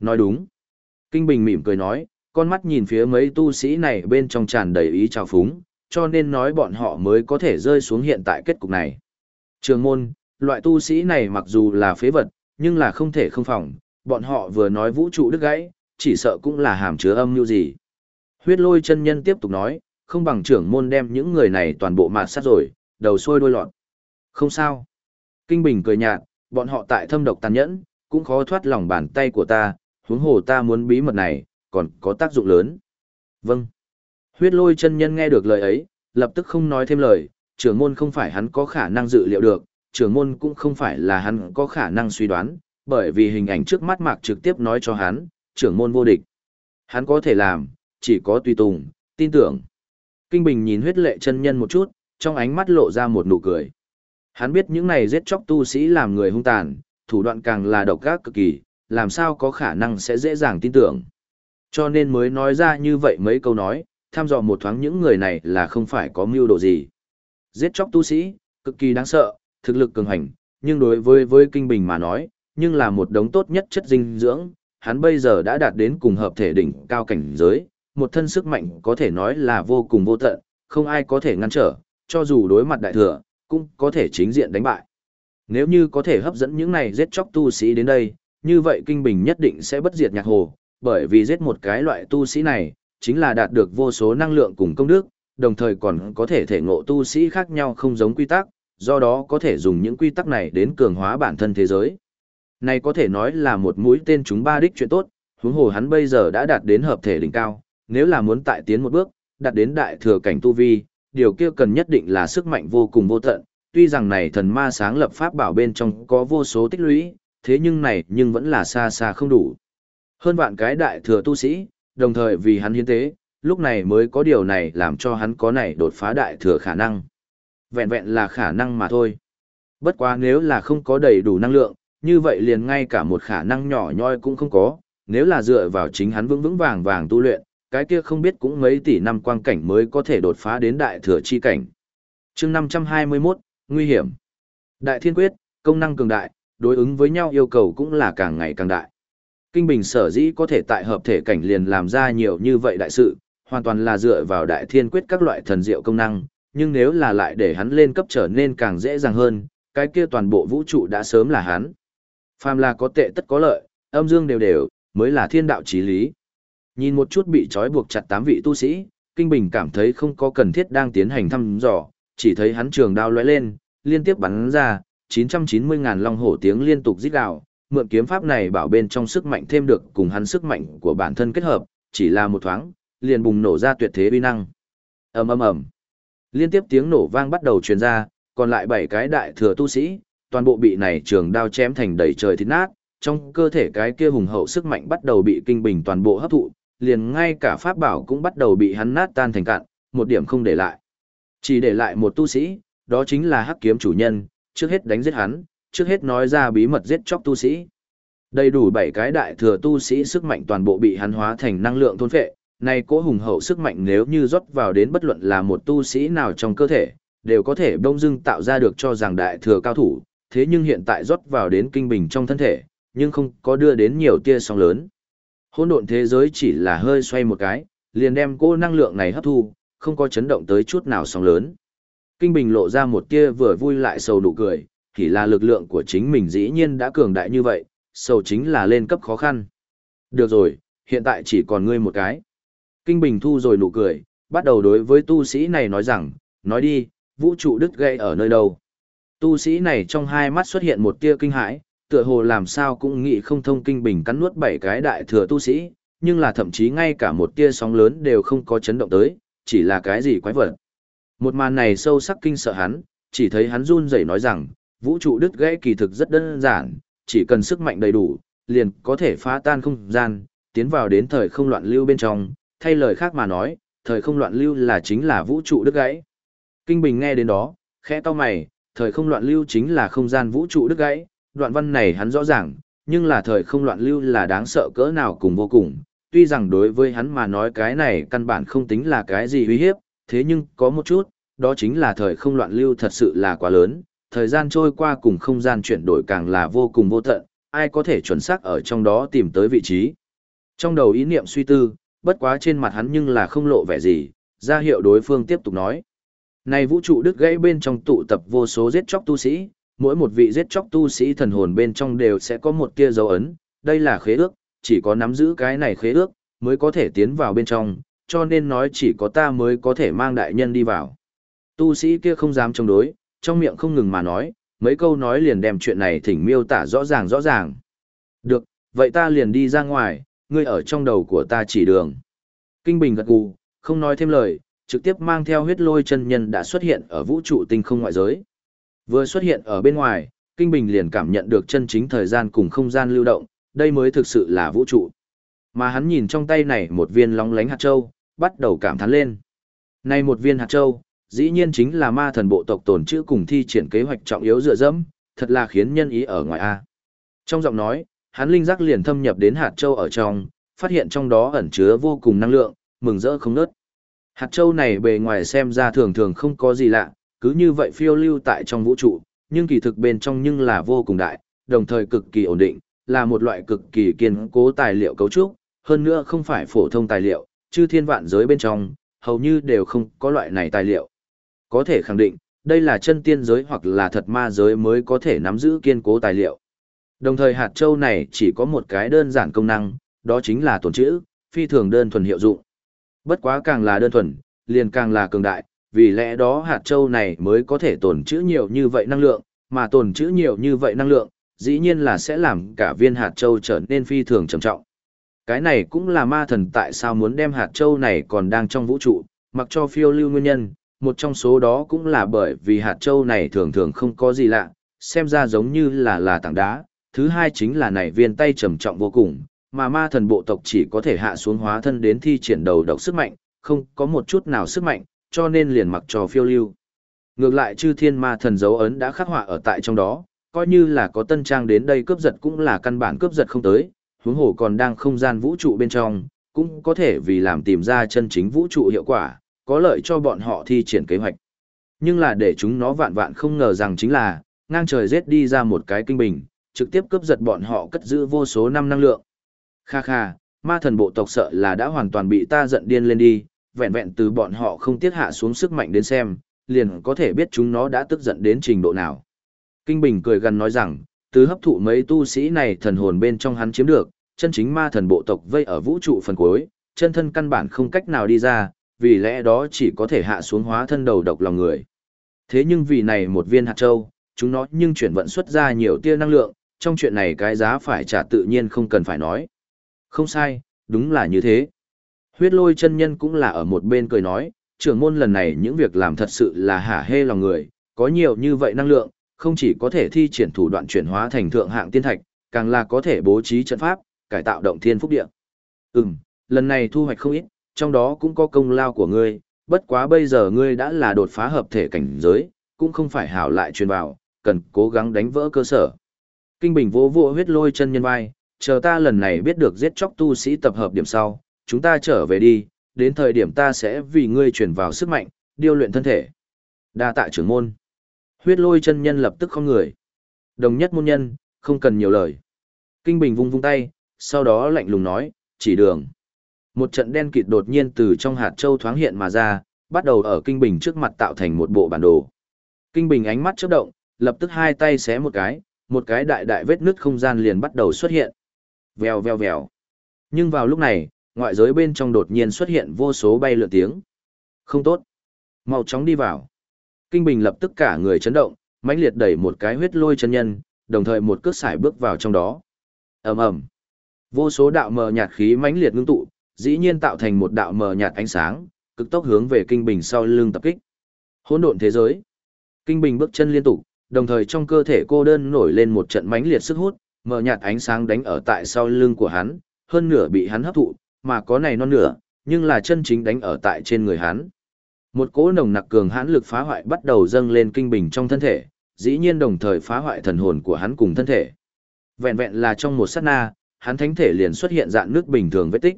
Nói đúng. Kinh Bình mỉm cười nói, con mắt nhìn phía mấy tu sĩ này bên trong tràn đầy ý trào phúng, cho nên nói bọn họ mới có thể rơi xuống hiện tại kết cục này. Trường môn, loại tu sĩ này mặc dù là phế vật, nhưng là không thể không phòng, bọn họ vừa nói vũ trụ đứt gãy, chỉ sợ cũng là hàm chứa âm như gì. Huyết lôi chân nhân tiếp tục nói, không bằng trưởng môn đem những người này toàn bộ mạt sát rồi, đầu sôi đôi lọt. Không sao. Kinh Bình cười nhạt, bọn họ tại thâm độc tàn nhẫn, cũng khó thoát lòng bàn tay của ta, huống hồ ta muốn bí mật này, còn có tác dụng lớn. Vâng. Huyết lôi chân nhân nghe được lời ấy, lập tức không nói thêm lời, trưởng môn không phải hắn có khả năng dự liệu được, trưởng môn cũng không phải là hắn có khả năng suy đoán, bởi vì hình ảnh trước mắt mạc trực tiếp nói cho hắn, trưởng môn vô địch. Hắn có thể làm, chỉ có tùy tùng, tin tưởng. Kinh Bình nhìn huyết lệ chân nhân một chút, trong ánh mắt lộ ra một nụ cười. Hắn biết những này giết chóc tu sĩ làm người hung tàn, thủ đoạn càng là độc ác cực kỳ, làm sao có khả năng sẽ dễ dàng tin tưởng. Cho nên mới nói ra như vậy mấy câu nói, thăm dò một thoáng những người này là không phải có mưu đồ gì. Giết chóc tu sĩ, cực kỳ đáng sợ, thực lực cường hành, nhưng đối với với kinh bình mà nói, nhưng là một đống tốt nhất chất dinh dưỡng, hắn bây giờ đã đạt đến cùng hợp thể đỉnh cao cảnh giới, một thân sức mạnh có thể nói là vô cùng vô tận, không ai có thể ngăn trở, cho dù đối mặt đại thừa, cũng có thể chính diện đánh bại. Nếu như có thể hấp dẫn những này giết chóc tu sĩ đến đây, như vậy kinh bình nhất định sẽ bất diệt nhạc hồ, bởi vì giết một cái loại tu sĩ này, chính là đạt được vô số năng lượng cùng công đức, đồng thời còn có thể thể ngộ tu sĩ khác nhau không giống quy tắc, do đó có thể dùng những quy tắc này đến cường hóa bản thân thế giới. Này có thể nói là một mũi tên chúng ba đích chuyện tốt, huống hồ hắn bây giờ đã đạt đến hợp thể đỉnh cao, nếu là muốn tại tiến một bước, đạt đến đại thừa cảnh tu vi, điều kia cần nhất định là sức mạnh vô cùng vô tận, tuy rằng này thần ma sáng lập pháp bảo bên trong có vô số tích lũy, thế nhưng này nhưng vẫn là xa xa không đủ. Hơn vạn cái đại thừa tu sĩ, đồng thời vì hắn hiến tế, lúc này mới có điều này làm cho hắn có này đột phá đại thừa khả năng. Vẹn vẹn là khả năng mà thôi. Bất quá nếu là không có đầy đủ năng lượng, như vậy liền ngay cả một khả năng nhỏ nhoi cũng không có, nếu là dựa vào chính hắn vững vững vàng vàng tu luyện, cái kia không biết cũng mấy tỷ năm quang cảnh mới có thể đột phá đến đại thừa chi cảnh. chương 521, nguy hiểm. Đại thiên quyết, công năng cường đại, đối ứng với nhau yêu cầu cũng là càng ngày càng đại. Kinh Bình sở dĩ có thể tại hợp thể cảnh liền làm ra nhiều như vậy đại sự, hoàn toàn là dựa vào đại thiên quyết các loại thần diệu công năng, nhưng nếu là lại để hắn lên cấp trở nên càng dễ dàng hơn, cái kia toàn bộ vũ trụ đã sớm là hắn. Phàm là có tệ tất có lợi, âm dương đều đều, mới là thiên đạo chí lý. Nhìn một chút bị trói buộc chặt tám vị tu sĩ, Kinh Bình cảm thấy không có cần thiết đang tiến hành thăm dò, chỉ thấy hắn trường đao lóe lên, liên tiếp bắn ra, 990 ngàn long hổ tiếng liên tục rít gào, mượn kiếm pháp này bảo bên trong sức mạnh thêm được cùng hắn sức mạnh của bản thân kết hợp, chỉ là một thoáng, liền bùng nổ ra tuyệt thế uy năng. Ầm ầm ầm. Liên tiếp tiếng nổ vang bắt đầu truyền ra, còn lại bảy cái đại thừa tu sĩ, toàn bộ bị này trường đao chém thành đầy trời thịt nát, trong cơ thể cái kia hùng hậu sức mạnh bắt đầu bị kinh bình toàn bộ hấp thụ, liền ngay cả pháp bảo cũng bắt đầu bị hắn nát tan thành cạn, một điểm không để lại. Chỉ để lại một tu sĩ, đó chính là hắc kiếm chủ nhân, trước hết đánh giết hắn, trước hết nói ra bí mật giết chóc tu sĩ. Đầy đủ bảy cái đại thừa tu sĩ sức mạnh toàn bộ bị hắn hóa thành năng lượng thôn phệ, này cố hùng hậu sức mạnh nếu như rót vào đến bất luận là một tu sĩ nào trong cơ thể, đều có thể đông dưng tạo ra được cho rằng đại thừa cao thủ, thế nhưng hiện tại rót vào đến kinh bình trong thân thể, nhưng không có đưa đến nhiều tia sóng lớn. Hỗn độn thế giới chỉ là hơi xoay một cái, liền đem cô năng lượng này hấp thu, không có chấn động tới chút nào sóng lớn. Kinh Bình lộ ra một tia vừa vui lại sầu nụ cười, thì là lực lượng của chính mình dĩ nhiên đã cường đại như vậy, sầu chính là lên cấp khó khăn. Được rồi, hiện tại chỉ còn ngươi một cái. Kinh Bình thu rồi nụ cười, bắt đầu đối với tu sĩ này nói rằng, nói đi, vũ trụ đứt gây ở nơi đâu. Tu sĩ này trong hai mắt xuất hiện một tia kinh hãi, tựa hồ làm sao cũng nghĩ không thông kinh bình cắn nuốt bảy cái đại thừa tu sĩ, nhưng là thậm chí ngay cả một tia sóng lớn đều không có chấn động tới, chỉ là cái gì quái vật. Một màn này sâu sắc kinh sợ hắn, chỉ thấy hắn run rẩy nói rằng, vũ trụ đứt gãy kỳ thực rất đơn giản, chỉ cần sức mạnh đầy đủ, liền có thể phá tan không gian, tiến vào đến thời không loạn lưu bên trong, thay lời khác mà nói, thời không loạn lưu là chính là vũ trụ đứt gãy. Kinh Bình nghe đến đó, khẽ to mày, thời không loạn lưu chính là không gian vũ trụ đứt gãy, đoạn văn này hắn rõ ràng, nhưng là thời không loạn lưu là đáng sợ cỡ nào cùng vô cùng, tuy rằng đối với hắn mà nói cái này căn bản không tính là cái gì uy hiếp, thế nhưng có một chút, đó chính là thời không loạn lưu thật sự là quá lớn, thời gian trôi qua cùng không gian chuyển đổi càng là vô cùng vô tận, ai có thể chuẩn xác ở trong đó tìm tới vị trí. Trong đầu ý niệm suy tư, bất quá trên mặt hắn nhưng là không lộ vẻ gì, ra hiệu đối phương tiếp tục nói. Này vũ trụ đứt gãy bên trong tụ tập vô số giết chóc tu sĩ, mỗi một vị giết chóc tu sĩ thần hồn bên trong đều sẽ có một tia dấu ấn, đây là khế ước, chỉ có nắm giữ cái này khế ước, mới có thể tiến vào bên trong, cho nên nói chỉ có ta mới có thể mang đại nhân đi vào. Tu sĩ kia không dám chống đối, trong miệng không ngừng mà nói, mấy câu nói liền đem chuyện này thỉnh miêu tả rõ ràng rõ ràng. Được, vậy ta liền đi ra ngoài, ngươi ở trong đầu của ta chỉ đường. Kinh Bình gật gù, không nói thêm lời, trực tiếp mang theo huyết lôi chân nhân đã xuất hiện ở vũ trụ tinh không ngoại giới. Vừa xuất hiện ở bên ngoài, Kinh Bình liền cảm nhận được chân chính thời gian cùng không gian lưu động, đây mới thực sự là vũ trụ. Mà hắn nhìn trong tay này một viên lóng lánh hạt châu, bắt đầu cảm thán lên. Này một viên hạt châu, dĩ nhiên chính là ma thần bộ tộc tồn chữ cùng thi triển kế hoạch trọng yếu dựa dẫm, thật là khiến nhân ý ở ngoài A. Trong giọng nói, hắn linh giác liền thâm nhập đến hạt châu ở trong, phát hiện trong đó ẩn chứa vô cùng năng lượng, mừng rỡ không nớt. Hạt châu này bề ngoài xem ra thường thường không có gì lạ, cứ như vậy phiêu lưu tại trong vũ trụ, nhưng kỳ thực bên trong nhưng là vô cùng đại, đồng thời cực kỳ ổn định, là một loại cực kỳ kiên cố tài liệu cấu trúc, hơn nữa không phải phổ thông tài liệu, chư thiên vạn giới bên trong, hầu như đều không có loại này tài liệu. Có thể khẳng định, đây là chân tiên giới hoặc là thật ma giới mới có thể nắm giữ kiên cố tài liệu. Đồng thời hạt châu này chỉ có một cái đơn giản công năng, đó chính là tồn chữ, phi thường đơn thuần hiệu dụng. Bất quá càng là đơn thuần, liền càng là cường đại, vì lẽ đó hạt châu này mới có thể tồn trữ nhiều như vậy năng lượng, mà tồn trữ nhiều như vậy năng lượng, dĩ nhiên là sẽ làm cả viên hạt châu trở nên phi thường trầm trọng. Cái này cũng là ma thần tại sao muốn đem hạt châu này còn đang trong vũ trụ, mặc cho phiêu lưu nguyên nhân, một trong số đó cũng là bởi vì hạt châu này thường thường không có gì lạ, xem ra giống như là là tảng đá, thứ hai chính là này viên tay trầm trọng vô cùng, mà ma thần bộ tộc chỉ có thể hạ xuống hóa thân đến thi triển đầu độc sức mạnh, không có một chút nào sức mạnh, cho nên liền mặc cho phiêu lưu. Ngược lại chư thiên ma thần dấu ấn đã khắc họa ở tại trong đó, coi như là có tân trang đến đây cướp giật cũng là căn bản cướp giật không tới, huống hồ còn đang không gian vũ trụ bên trong, cũng có thể vì làm tìm ra chân chính vũ trụ hiệu quả, có lợi cho bọn họ thi triển kế hoạch. Nhưng là để chúng nó vạn vạn không ngờ rằng chính là, ngang trời giết đi ra một cái kinh bình, trực tiếp cướp giật bọn họ cất giữ vô số năm năng lượng. Kha kha, ma thần bộ tộc sợ là đã hoàn toàn bị ta giận điên lên đi, vẹn vẹn từ bọn họ không tiết hạ xuống sức mạnh đến xem, liền có thể biết chúng nó đã tức giận đến trình độ nào. Kinh Bình cười gần nói rằng, từ hấp thụ mấy tu sĩ này thần hồn bên trong hắn chiếm được, chân chính ma thần bộ tộc vây ở vũ trụ phần cuối, chân thân căn bản không cách nào đi ra, vì lẽ đó chỉ có thể hạ xuống hóa thân đầu độc lòng người. Thế nhưng vì này một viên hạt châu, chúng nó nhưng chuyển vận xuất ra nhiều tia năng lượng, trong chuyện này cái giá phải trả tự nhiên không cần phải nói. Không sai, đúng là như thế. Huyết lôi chân nhân cũng là ở một bên cười nói, trưởng môn lần này những việc làm thật sự là hả hê lòng người, có nhiều như vậy năng lượng, không chỉ có thể thi triển thủ đoạn chuyển hóa thành thượng hạng tiên thạch, càng là có thể bố trí trận pháp, cải tạo động thiên phúc địa. Ừm, lần này thu hoạch không ít, trong đó cũng có công lao của ngươi, bất quá bây giờ ngươi đã là đột phá hợp thể cảnh giới, cũng không phải hảo lại truyền vào, cần cố gắng đánh vỡ cơ sở. Kinh Bình vô vô huyết lôi chân nhân vai, chờ ta lần này biết được giết chóc tu sĩ tập hợp điểm sau, chúng ta trở về đi, đến thời điểm ta sẽ vì ngươi truyền vào sức mạnh, điêu luyện thân thể. Đa tạ trưởng môn. Huyết lôi chân nhân lập tức không người. Đồng nhất môn nhân, không cần nhiều lời. Kinh Bình vung vung tay, sau đó lạnh lùng nói, chỉ đường. Một trận đen kịt đột nhiên từ trong hạt châu thoáng hiện mà ra, bắt đầu ở Kinh Bình trước mặt tạo thành một bộ bản đồ. Kinh Bình ánh mắt chớp động, lập tức hai tay xé một cái, một cái đại đại vết nứt không gian liền bắt đầu xuất hiện. Vèo vèo vèo. Nhưng vào lúc này, ngoại giới bên trong đột nhiên xuất hiện vô số bay lượn tiếng. Không tốt. Mau chóng đi vào. Kinh Bình lập tức cả người chấn động, mãnh liệt đẩy một cái huyết lôi chân nhân, đồng thời một cước sải bước vào trong đó. ầm ầm, vô số đạo mờ nhạt khí mãnh liệt ngưng tụ, dĩ nhiên tạo thành một đạo mờ nhạt ánh sáng, cực tốc hướng về Kinh Bình sau lưng tập kích. Hỗn độn thế giới. Kinh Bình bước chân liên tục, đồng thời trong cơ thể cô đơn nổi lên một trận mãnh liệt sức hút, mờ nhạt ánh sáng đánh ở tại sau lưng của hắn, hơn nửa bị hắn hấp thụ, mà có này non nửa, nhưng là chân chính đánh ở tại trên người hắn. Một cỗ nồng nặc cường hãn lực phá hoại bắt đầu dâng lên kinh bình trong thân thể, dĩ nhiên đồng thời phá hoại thần hồn của hắn cùng thân thể. Vẹn vẹn là trong một sát na, hắn thánh thể liền xuất hiện dạng nước bình thường vết tích.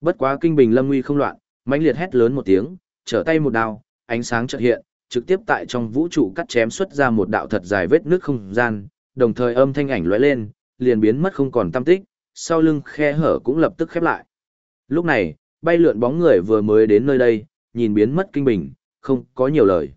Bất quá kinh bình lâm nguy không loạn, mãnh liệt hét lớn một tiếng, trở tay một đao, ánh sáng chợt hiện, trực tiếp tại trong vũ trụ cắt chém xuất ra một đạo thật dài vết nước không gian, đồng thời âm thanh ảnh lóe lên, liền biến mất không còn tâm tích, sau lưng khe hở cũng lập tức khép lại. Lúc này, bay lượn bóng người vừa mới đến nơi đây, nhìn biến mất kinh bình, không có nhiều lời.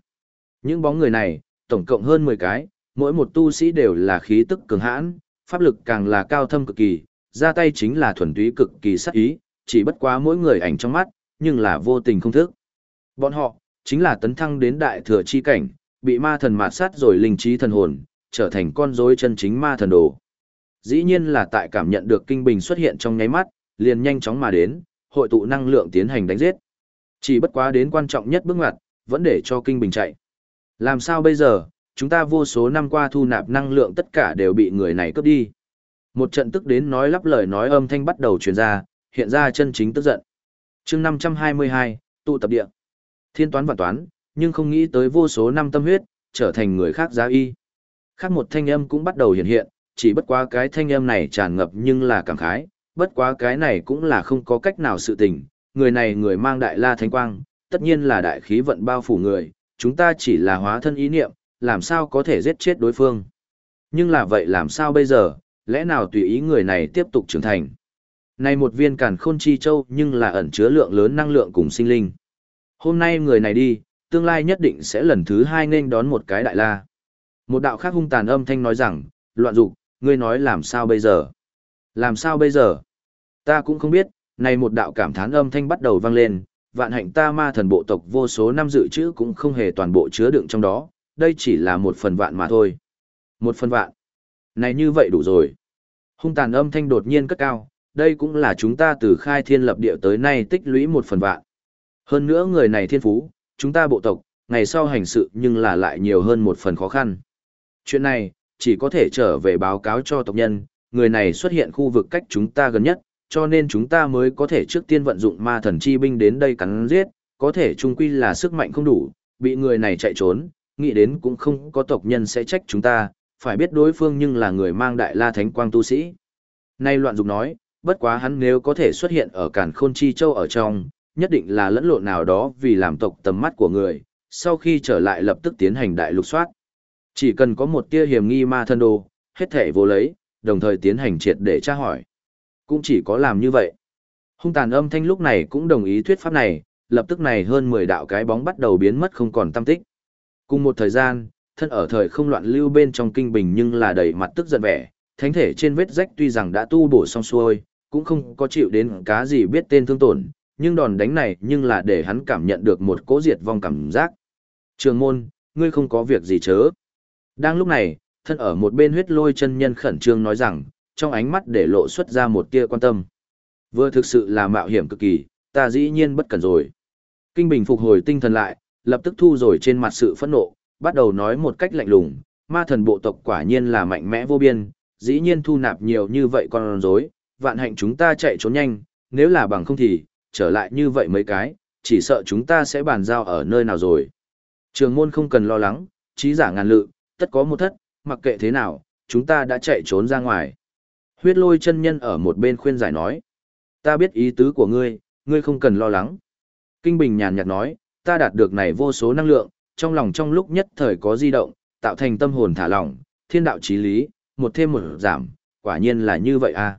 Những bóng người này, tổng cộng hơn 10 cái, mỗi một tu sĩ đều là khí tức cường hãn, pháp lực càng là cao thâm cực kỳ, ra tay chính là thuần túy cực kỳ sát ý, chỉ bất quá mỗi người ảnh trong mắt, nhưng là vô tình không thức. Bọn họ, chính là tấn thăng đến đại thừa chi cảnh, bị ma thần mạt sát rồi linh trí thần hồn, trở thành con rối chân chính ma thần đồ. Dĩ nhiên là tại cảm nhận được kinh bình xuất hiện trong nháy mắt, liền nhanh chóng mà đến, hội tụ năng lượng tiến hành đánh giết. Chỉ bất quá đến quan trọng nhất bước ngoặt, vẫn để cho kinh bình chạy. Làm sao bây giờ, chúng ta vô số năm qua thu nạp năng lượng tất cả đều bị người này cướp đi. Một trận tức đến nói lắp lời nói âm thanh bắt đầu truyền ra, hiện ra chân chính tức giận. chương 522, tụ tập địa. Thiên toán và toán, nhưng không nghĩ tới vô số năm tâm huyết, trở thành người khác giá y. Khác một thanh âm cũng bắt đầu hiện hiện, chỉ bất quá cái thanh âm này tràn ngập nhưng là cảm khái, bất quá cái này cũng là không có cách nào sự tình, người này người mang đại la thánh quang, tất nhiên là đại khí vận bao phủ người, chúng ta chỉ là hóa thân ý niệm, làm sao có thể giết chết đối phương. Nhưng là vậy làm sao bây giờ, lẽ nào tùy ý người này tiếp tục trưởng thành. Này một viên càn khôn chi châu nhưng là ẩn chứa lượng lớn năng lượng cùng sinh linh. Hôm nay người này đi, tương lai nhất định sẽ lần thứ hai nên đón một cái đại la. Một đạo khác hung tàn âm thanh nói rằng, loạn dục, ngươi nói làm sao bây giờ? Làm sao bây giờ? Ta cũng không biết, này một đạo cảm thán âm thanh bắt đầu vang lên, vạn hạnh ta ma thần bộ tộc vô số năm dự trữ cũng không hề toàn bộ chứa đựng trong đó, đây chỉ là một phần vạn mà thôi. Một phần vạn. Này như vậy đủ rồi. Hung tàn âm thanh đột nhiên cất cao, đây cũng là chúng ta từ khai thiên lập địa tới nay tích lũy một phần vạn. Hơn nữa người này thiên phú, chúng ta bộ tộc, ngày sau hành sự nhưng là lại nhiều hơn một phần khó khăn. Chuyện này, chỉ có thể trở về báo cáo cho tộc nhân, người này xuất hiện khu vực cách chúng ta gần nhất, cho nên chúng ta mới có thể trước tiên vận dụng ma thần chi binh đến đây cắn giết, có thể chung quy là sức mạnh không đủ, bị người này chạy trốn, nghĩ đến cũng không có tộc nhân sẽ trách chúng ta, phải biết đối phương nhưng là người mang đại la thánh quang tu sĩ. Nay loạn dục nói, bất quá hắn nếu có thể xuất hiện ở cản khôn chi châu ở trong, nhất định là lẫn lộn nào đó vì làm tộc tầm mắt của người, sau khi trở lại lập tức tiến hành đại lục soát. Chỉ cần có một tia hiểm nghi ma thân đồ, hết thể vô lấy, đồng thời tiến hành triệt để tra hỏi. Cũng chỉ có làm như vậy. Hung tàn âm thanh lúc này cũng đồng ý thuyết pháp này, lập tức này hơn 10 đạo cái bóng bắt đầu biến mất không còn tâm tích. Cùng một thời gian, thân ở thời không loạn lưu bên trong kinh bình nhưng là đầy mặt tức giận vẻ, thánh thể trên vết rách tuy rằng đã tu bổ xong xuôi, cũng không có chịu đến cá gì biết tên thương tổn, nhưng đòn đánh này nhưng là để hắn cảm nhận được một cố diệt vong cảm giác. Trường môn, ngươi không có việc gì chớ. Đang lúc này, thân ở một bên huyết lôi chân nhân khẩn trương nói rằng, trong ánh mắt để lộ xuất ra một tia quan tâm. Vừa thực sự là mạo hiểm cực kỳ, ta dĩ nhiên bất cần rồi. Kinh Bình phục hồi tinh thần lại, lập tức thu rồi trên mặt sự phẫn nộ, bắt đầu nói một cách lạnh lùng, ma thần bộ tộc quả nhiên là mạnh mẽ vô biên, dĩ nhiên thu nạp nhiều như vậy con rối, vạn hạnh chúng ta chạy trốn nhanh, nếu là bằng không thì, trở lại như vậy mấy cái, chỉ sợ chúng ta sẽ bàn giao ở nơi nào rồi. Trường môn không cần lo lắng, trí giả ngàn lự, tất có một thất, mặc kệ thế nào, chúng ta đã chạy trốn ra ngoài. Huyết lôi chân nhân ở một bên khuyên giải nói. Ta biết ý tứ của ngươi, ngươi không cần lo lắng. Kinh Bình nhàn nhạt nói, ta đạt được này vô số năng lượng, trong lòng trong lúc nhất thời có di động, tạo thành tâm hồn thả lỏng, thiên đạo chí lý, một thêm một giảm, quả nhiên là như vậy à.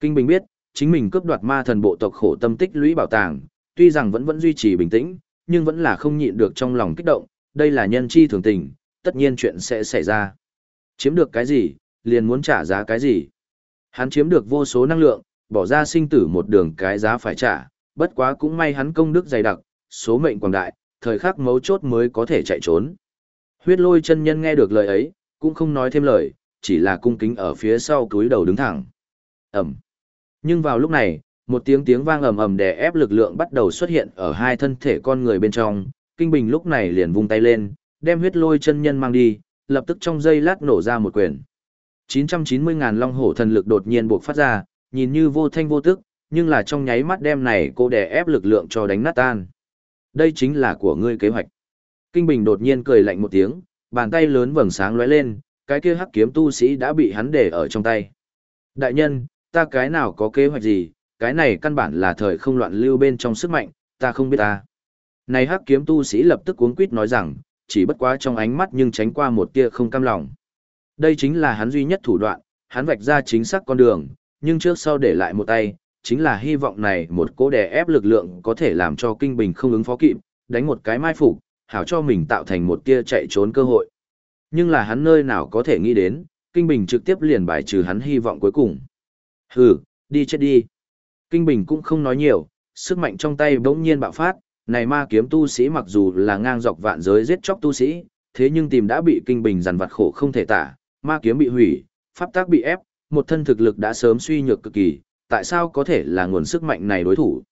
Kinh Bình biết, chính mình cướp đoạt ma thần bộ tộc khổ tâm tích lũy bảo tàng, tuy rằng vẫn vẫn duy trì bình tĩnh, nhưng vẫn là không nhịn được trong lòng kích động, đây là nhân chi thường tình, tất nhiên chuyện sẽ xảy ra. Chiếm được cái gì, liền muốn trả giá cái gì. Hắn chiếm được vô số năng lượng, bỏ ra sinh tử một đường cái giá phải trả, bất quá cũng may hắn công đức dày đặc, số mệnh quảng đại, thời khắc mấu chốt mới có thể chạy trốn. Huyết lôi chân nhân nghe được lời ấy, cũng không nói thêm lời, chỉ là cung kính ở phía sau túi đầu đứng thẳng. Ẩm. Nhưng vào lúc này, một tiếng tiếng vang ầm ầm đè ép lực lượng bắt đầu xuất hiện ở hai thân thể con người bên trong, Kinh Bình lúc này liền vung tay lên, đem huyết lôi chân nhân mang đi, lập tức trong giây lát nổ ra một quyền. 990.000 long hổ thần lực đột nhiên buộc phát ra, nhìn như vô thanh vô tức, nhưng là trong nháy mắt đem này cô đè ép lực lượng cho đánh nát tan. Đây chính là của ngươi kế hoạch. Kinh Bình đột nhiên cười lạnh một tiếng, bàn tay lớn vầng sáng lóe lên, cái kia hắc kiếm tu sĩ đã bị hắn để ở trong tay. Đại nhân, ta cái nào có kế hoạch gì, cái này căn bản là thời không loạn lưu bên trong sức mạnh, ta không biết ta. Này hắc kiếm tu sĩ lập tức cuống quýt nói rằng, chỉ bất quá trong ánh mắt nhưng tránh qua một tia không cam lòng. Đây chính là hắn duy nhất thủ đoạn, hắn vạch ra chính xác con đường, nhưng trước sau để lại một tay, chính là hy vọng này một cố đè ép lực lượng có thể làm cho kinh bình không ứng phó kịp, đánh một cái mai phục, hảo cho mình tạo thành một tia chạy trốn cơ hội. Nhưng là hắn nơi nào có thể nghĩ đến, kinh bình trực tiếp liền bài trừ hắn hy vọng cuối cùng. Hừ, đi chết đi. Kinh bình cũng không nói nhiều, sức mạnh trong tay bỗng nhiên bạo phát, này ma kiếm tu sĩ mặc dù là ngang dọc vạn giới giết chóc tu sĩ, thế nhưng tìm đã bị kinh bình dằn vặt khổ không thể tả, ma kiếm bị hủy, pháp tác bị ép, một thân thực lực đã sớm suy nhược cực kỳ, tại sao có thể là nguồn sức mạnh này đối thủ.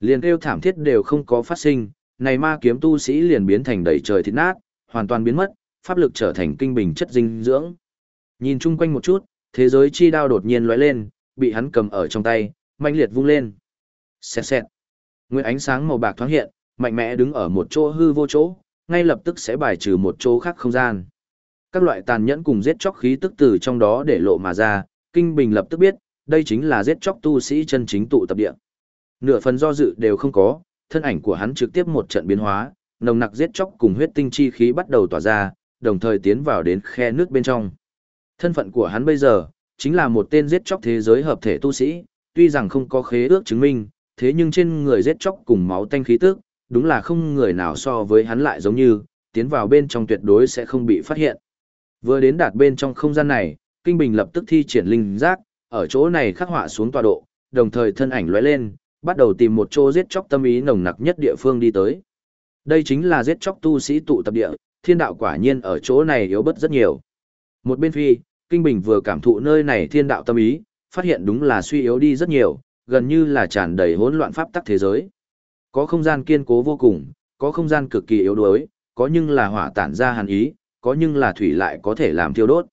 Liền kêu thảm thiết đều không có phát sinh, này ma kiếm tu sĩ liền biến thành đầy trời thịt nát, hoàn toàn biến mất, pháp lực trở thành kinh bình chất dinh dưỡng. Nhìn chung quanh một chút, thế giới chi đao đột nhiên lóe lên, bị hắn cầm ở trong tay, mạnh liệt vung lên. Xẹt xẹt. Nguyên ánh sáng màu bạc thoáng hiện, mạnh mẽ đứng ở một chỗ hư vô chỗ, ngay lập tức sẽ bài trừ một chỗ khác không gian. Các loại tàn nhẫn cùng giết chóc khí tức từ trong đó để lộ mà ra, Kinh Bình lập tức biết, đây chính là giết chóc tu sĩ chân chính tụ tập địa. Nửa phần do dự đều không có, thân ảnh của hắn trực tiếp một trận biến hóa, nồng nặc giết chóc cùng huyết tinh chi khí bắt đầu tỏa ra, đồng thời tiến vào đến khe nước bên trong. Thân phận của hắn bây giờ, chính là một tên giết chóc thế giới hợp thể tu sĩ, tuy rằng không có khế ước chứng minh, thế nhưng trên người giết chóc cùng máu tanh khí tức, đúng là không người nào so với hắn lại giống như, tiến vào bên trong tuyệt đối sẽ không bị phát hiện. Vừa đến đạt bên trong không gian này, Kinh Bình lập tức thi triển linh giác, ở chỗ này khắc họa xuống tọa độ, đồng thời thân ảnh lóe lên, bắt đầu tìm một chỗ giết chóc tâm ý nồng nặc nhất địa phương đi tới. Đây chính là giết chóc tu sĩ tụ tập địa, thiên đạo quả nhiên ở chỗ này yếu bất rất nhiều. Một bên phi, Kinh Bình vừa cảm thụ nơi này thiên đạo tâm ý, phát hiện đúng là suy yếu đi rất nhiều, gần như là tràn đầy hỗn loạn pháp tắc thế giới. Có không gian kiên cố vô cùng, có không gian cực kỳ yếu đuối, có nhưng là hỏa tản ra hàn ý, có nhưng là thủy lại có thể làm thiêu đốt.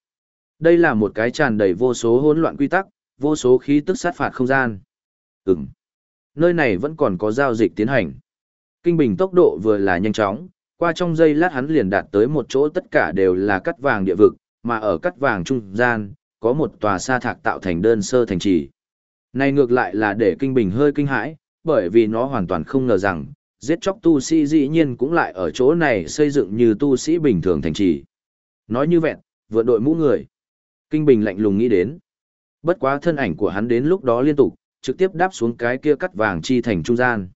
Đây là một cái tràn đầy vô số hỗn loạn quy tắc, vô số khí tức sát phạt không gian. Ừm. Nơi này vẫn còn có giao dịch tiến hành. Kinh bình tốc độ vừa là nhanh chóng, qua trong giây lát hắn liền đạt tới một chỗ tất cả đều là cắt vàng địa vực, mà ở cắt vàng trung gian, có một tòa sa thạc tạo thành đơn sơ thành trì. Này ngược lại là để kinh bình hơi kinh hãi, bởi vì nó hoàn toàn không ngờ rằng, giết chóc tu sĩ dĩ nhiên cũng lại ở chỗ này xây dựng như tu sĩ bình thường thành trì. Nói như vẹn, vượt đội mũ người. Kinh bình lạnh lùng nghĩ đến. Bất quá thân ảnh của hắn đến lúc đó liên tục, trực tiếp đáp xuống cái kia cắt vàng chi thành trung gian.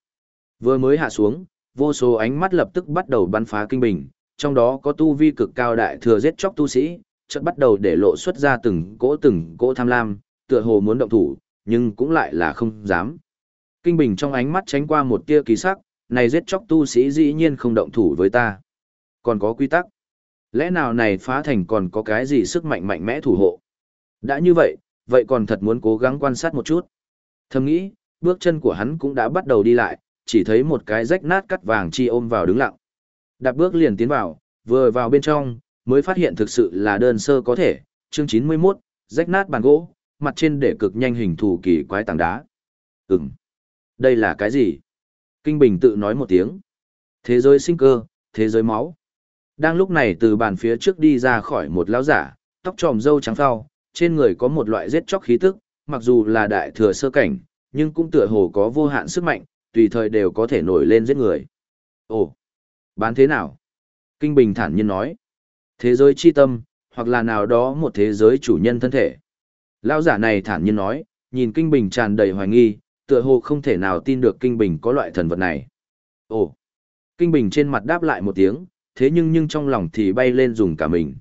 Vừa mới hạ xuống, vô số ánh mắt lập tức bắt đầu bắn phá kinh bình, trong đó có tu vi cực cao đại thừa giết chóc tu sĩ, chợt bắt đầu để lộ xuất ra từng cỗ từng cỗ tham lam, tựa hồ muốn động thủ, nhưng cũng lại là không dám. Kinh bình trong ánh mắt tránh qua một tia kỳ sắc, này giết chóc tu sĩ dĩ nhiên không động thủ với ta. Còn có quy tắc. Lẽ nào này phá thành còn có cái gì sức mạnh mạnh mẽ thủ hộ? Đã như vậy, vậy còn thật muốn cố gắng quan sát một chút. Thầm nghĩ, bước chân của hắn cũng đã bắt đầu đi lại, chỉ thấy một cái rách nát cắt vàng chi ôm vào đứng lặng. Đạp bước liền tiến vào, vừa vào bên trong, mới phát hiện thực sự là đơn sơ có thể, chương 91, rách nát bàn gỗ, mặt trên để cực nhanh hình thù kỳ quái tảng đá. Ừm, đây là cái gì? Kinh Bình tự nói một tiếng. Thế giới sinh cơ, thế giới máu. Đang lúc này từ bàn phía trước đi ra khỏi một lão giả, tóc tròm râu trắng phao, trên người có một loại giết chóc khí tức, mặc dù là đại thừa sơ cảnh, nhưng cũng tựa hồ có vô hạn sức mạnh, tùy thời đều có thể nổi lên giết người. Ồ, bán thế nào? Kinh Bình thản nhiên nói. Thế giới chi tâm, hoặc là nào đó một thế giới chủ nhân thân thể. Lão giả này thản nhiên nói, nhìn Kinh Bình tràn đầy hoài nghi, tựa hồ không thể nào tin được Kinh Bình có loại thần vật này. Ồ, Kinh Bình trên mặt đáp lại một tiếng, thế nhưng nhưng trong lòng thì bay lên dùng cả mình.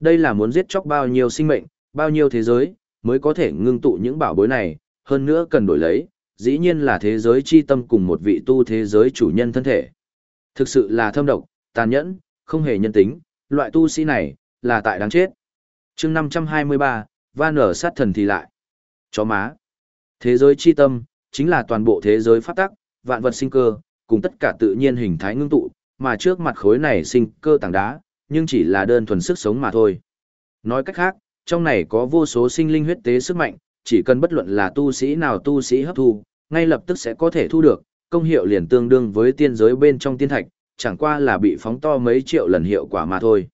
Đây là muốn giết chóc bao nhiêu sinh mệnh, bao nhiêu thế giới, mới có thể ngưng tụ những bảo bối này, hơn nữa cần đổi lấy, dĩ nhiên là thế giới chi tâm cùng một vị tu thế giới chủ nhân thân thể. Thực sự là thâm độc, tàn nhẫn, không hề nhân tính, loại tu sĩ này, là tại đáng chết. chương 523, va nở sát thần thì lại. Chó má. Thế giới chi tâm, chính là toàn bộ thế giới phát tắc, vạn vật sinh cơ, cùng tất cả tự nhiên hình thái ngưng tụ, mà trước mặt khối này sinh cơ tảng đá, nhưng chỉ là đơn thuần sức sống mà thôi. Nói cách khác, trong này có vô số sinh linh huyết tế sức mạnh, chỉ cần bất luận là tu sĩ nào tu sĩ hấp thu, ngay lập tức sẽ có thể thu được, công hiệu liền tương đương với tiên giới bên trong tiên thạch, chẳng qua là bị phóng to mấy triệu lần hiệu quả mà thôi.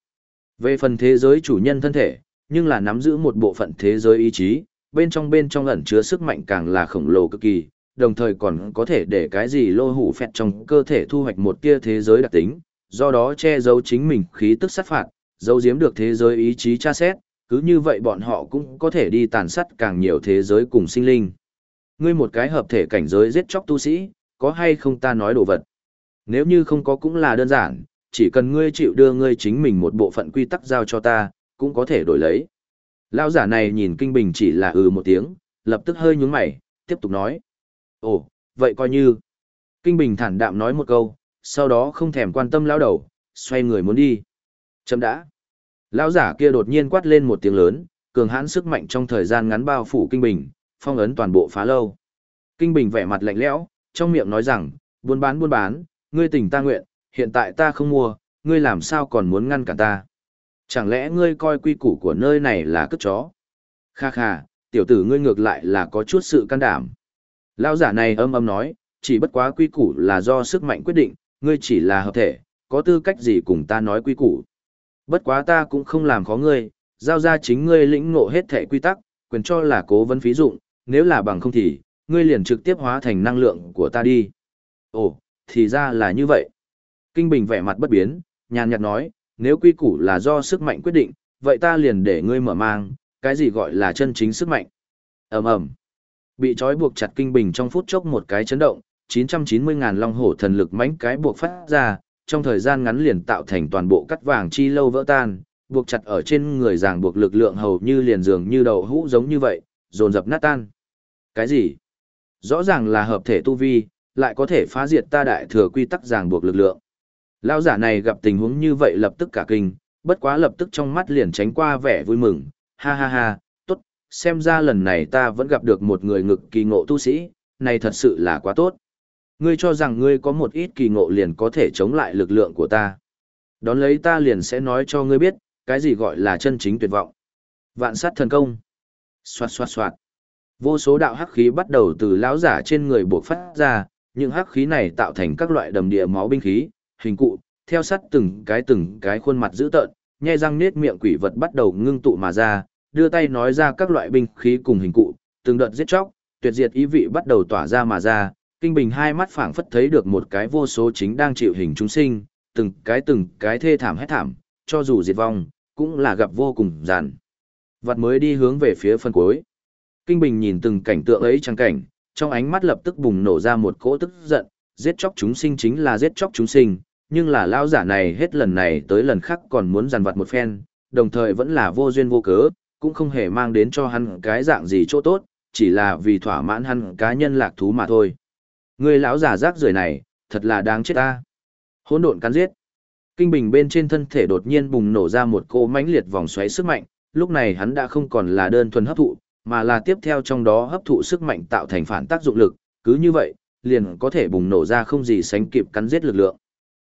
Về phần thế giới chủ nhân thân thể, nhưng là nắm giữ một bộ phận thế giới ý chí, bên trong bên trong ẩn chứa sức mạnh càng là khổng lồ cực kỳ, đồng thời còn có thể để cái gì lô hủ phẹt trong cơ thể thu hoạch một tia thế giới đặc tính, do đó che giấu chính mình khí tức sát phạt, giấu giếm được thế giới ý chí tra xét, cứ như vậy bọn họ cũng có thể đi tàn sát càng nhiều thế giới cùng sinh linh. Ngươi một cái hợp thể cảnh giới giết chóc tu sĩ, có hay không ta nói đồ vật. Nếu như không có cũng là đơn giản, chỉ cần ngươi chịu đưa ngươi chính mình một bộ phận quy tắc giao cho ta, cũng có thể đổi lấy. Lão giả này nhìn Kinh Bình chỉ là ừ một tiếng, lập tức hơi nhúng mày, tiếp tục nói. Ồ, vậy coi như. Kinh Bình thản đạm nói một câu, sau đó không thèm quan tâm lão đầu, xoay người muốn đi. Chấm đã. Lão giả kia đột nhiên quát lên một tiếng lớn, cường hãn sức mạnh trong thời gian ngắn bao phủ Kinh Bình, phong ấn toàn bộ phá lâu. Kinh Bình vẻ mặt lạnh lẽo, trong miệng nói rằng, buôn bán buôn bán, ngươi tỉnh ta nguyện, hiện tại ta không mua, ngươi làm sao còn muốn ngăn cản ta. Chẳng lẽ ngươi coi quy củ của nơi này là cất chó? Kha kha, tiểu tử ngươi ngược lại là có chút sự can đảm. Lão giả này âm âm nói, chỉ bất quá quy củ là do sức mạnh quyết định, ngươi chỉ là hợp thể, có tư cách gì cùng ta nói quy củ. Bất quá ta cũng không làm khó ngươi, giao ra chính ngươi lĩnh ngộ hết thể quy tắc, quyền cho là cố vấn phí dụng, nếu là bằng không thì, ngươi liền trực tiếp hóa thành năng lượng của ta đi. Ồ, thì ra là như vậy. Kinh Bình vẻ mặt bất biến, nhàn nhạt nói, nếu quy củ là do sức mạnh quyết định, vậy ta liền để ngươi mở mang, cái gì gọi là chân chính sức mạnh. ầm ầm Bị trói buộc chặt Kinh Bình trong phút chốc một cái chấn động, 990.000 long hổ thần lực mãnh cái buộc phát ra, trong thời gian ngắn liền tạo thành toàn bộ cắt vàng chi lâu vỡ tan, buộc chặt ở trên người ràng buộc lực lượng hầu như liền dường như đầu hũ giống như vậy, dồn dập nát tan. Cái gì? Rõ ràng là hợp thể tu vi, lại có thể phá diệt ta đại thừa quy tắc ràng buộc lực lượng. Lão giả này gặp tình huống như vậy lập tức cả kinh, bất quá lập tức trong mắt liền tránh qua vẻ vui mừng, ha ha ha, tốt, xem ra lần này ta vẫn gặp được một người ngực kỳ ngộ tu sĩ, này thật sự là quá tốt. Ngươi cho rằng ngươi có một ít kỳ ngộ liền có thể chống lại lực lượng của ta. Đón lấy ta liền sẽ nói cho ngươi biết, cái gì gọi là chân chính tuyệt vọng. Vạn sát thần công. Xoạt xoạt xoạt. Vô số đạo hắc khí bắt đầu từ lão giả trên người buộc phát ra, những hắc khí này tạo thành các loại đầm địa máu binh khí, hình cụ, theo sát từng cái từng cái khuôn mặt dữ tợn, nhe răng nết miệng quỷ vật bắt đầu ngưng tụ mà ra, đưa tay nói ra các loại binh khí cùng hình cụ, từng đợt giết chóc, tuyệt diệt ý vị bắt đầu tỏa ra mà ra, kinh bình hai mắt phảng phất thấy được một cái vô số chính đang chịu hình chúng sinh, từng cái từng cái thê thảm hết thảm, cho dù diệt vong, cũng là gặp vô cùng giản. Vật mới đi hướng về phía phân cuối. Kinh bình nhìn từng cảnh tượng ấy trang cảnh, trong ánh mắt lập tức bùng nổ ra một cỗ tức giận, giết chóc chúng sinh chính là giết chóc chúng sinh, nhưng là lão giả này hết lần này tới lần khác còn muốn giàn vật một phen, đồng thời vẫn là vô duyên vô cớ, cũng không hề mang đến cho hắn cái dạng gì chỗ tốt, chỉ là vì thỏa mãn hắn cá nhân lạc thú mà thôi. Người lão giả rác rưởi này, thật là đáng chết ta. Hỗn độn cắn giết. Kinh bình bên trên thân thể đột nhiên bùng nổ ra một cỗ mãnh liệt vòng xoáy sức mạnh, lúc này hắn đã không còn là đơn thuần hấp thụ, mà là tiếp theo trong đó hấp thụ sức mạnh tạo thành phản tác dụng lực, cứ như vậy, liền có thể bùng nổ ra không gì sánh kịp cắn giết lực lượng.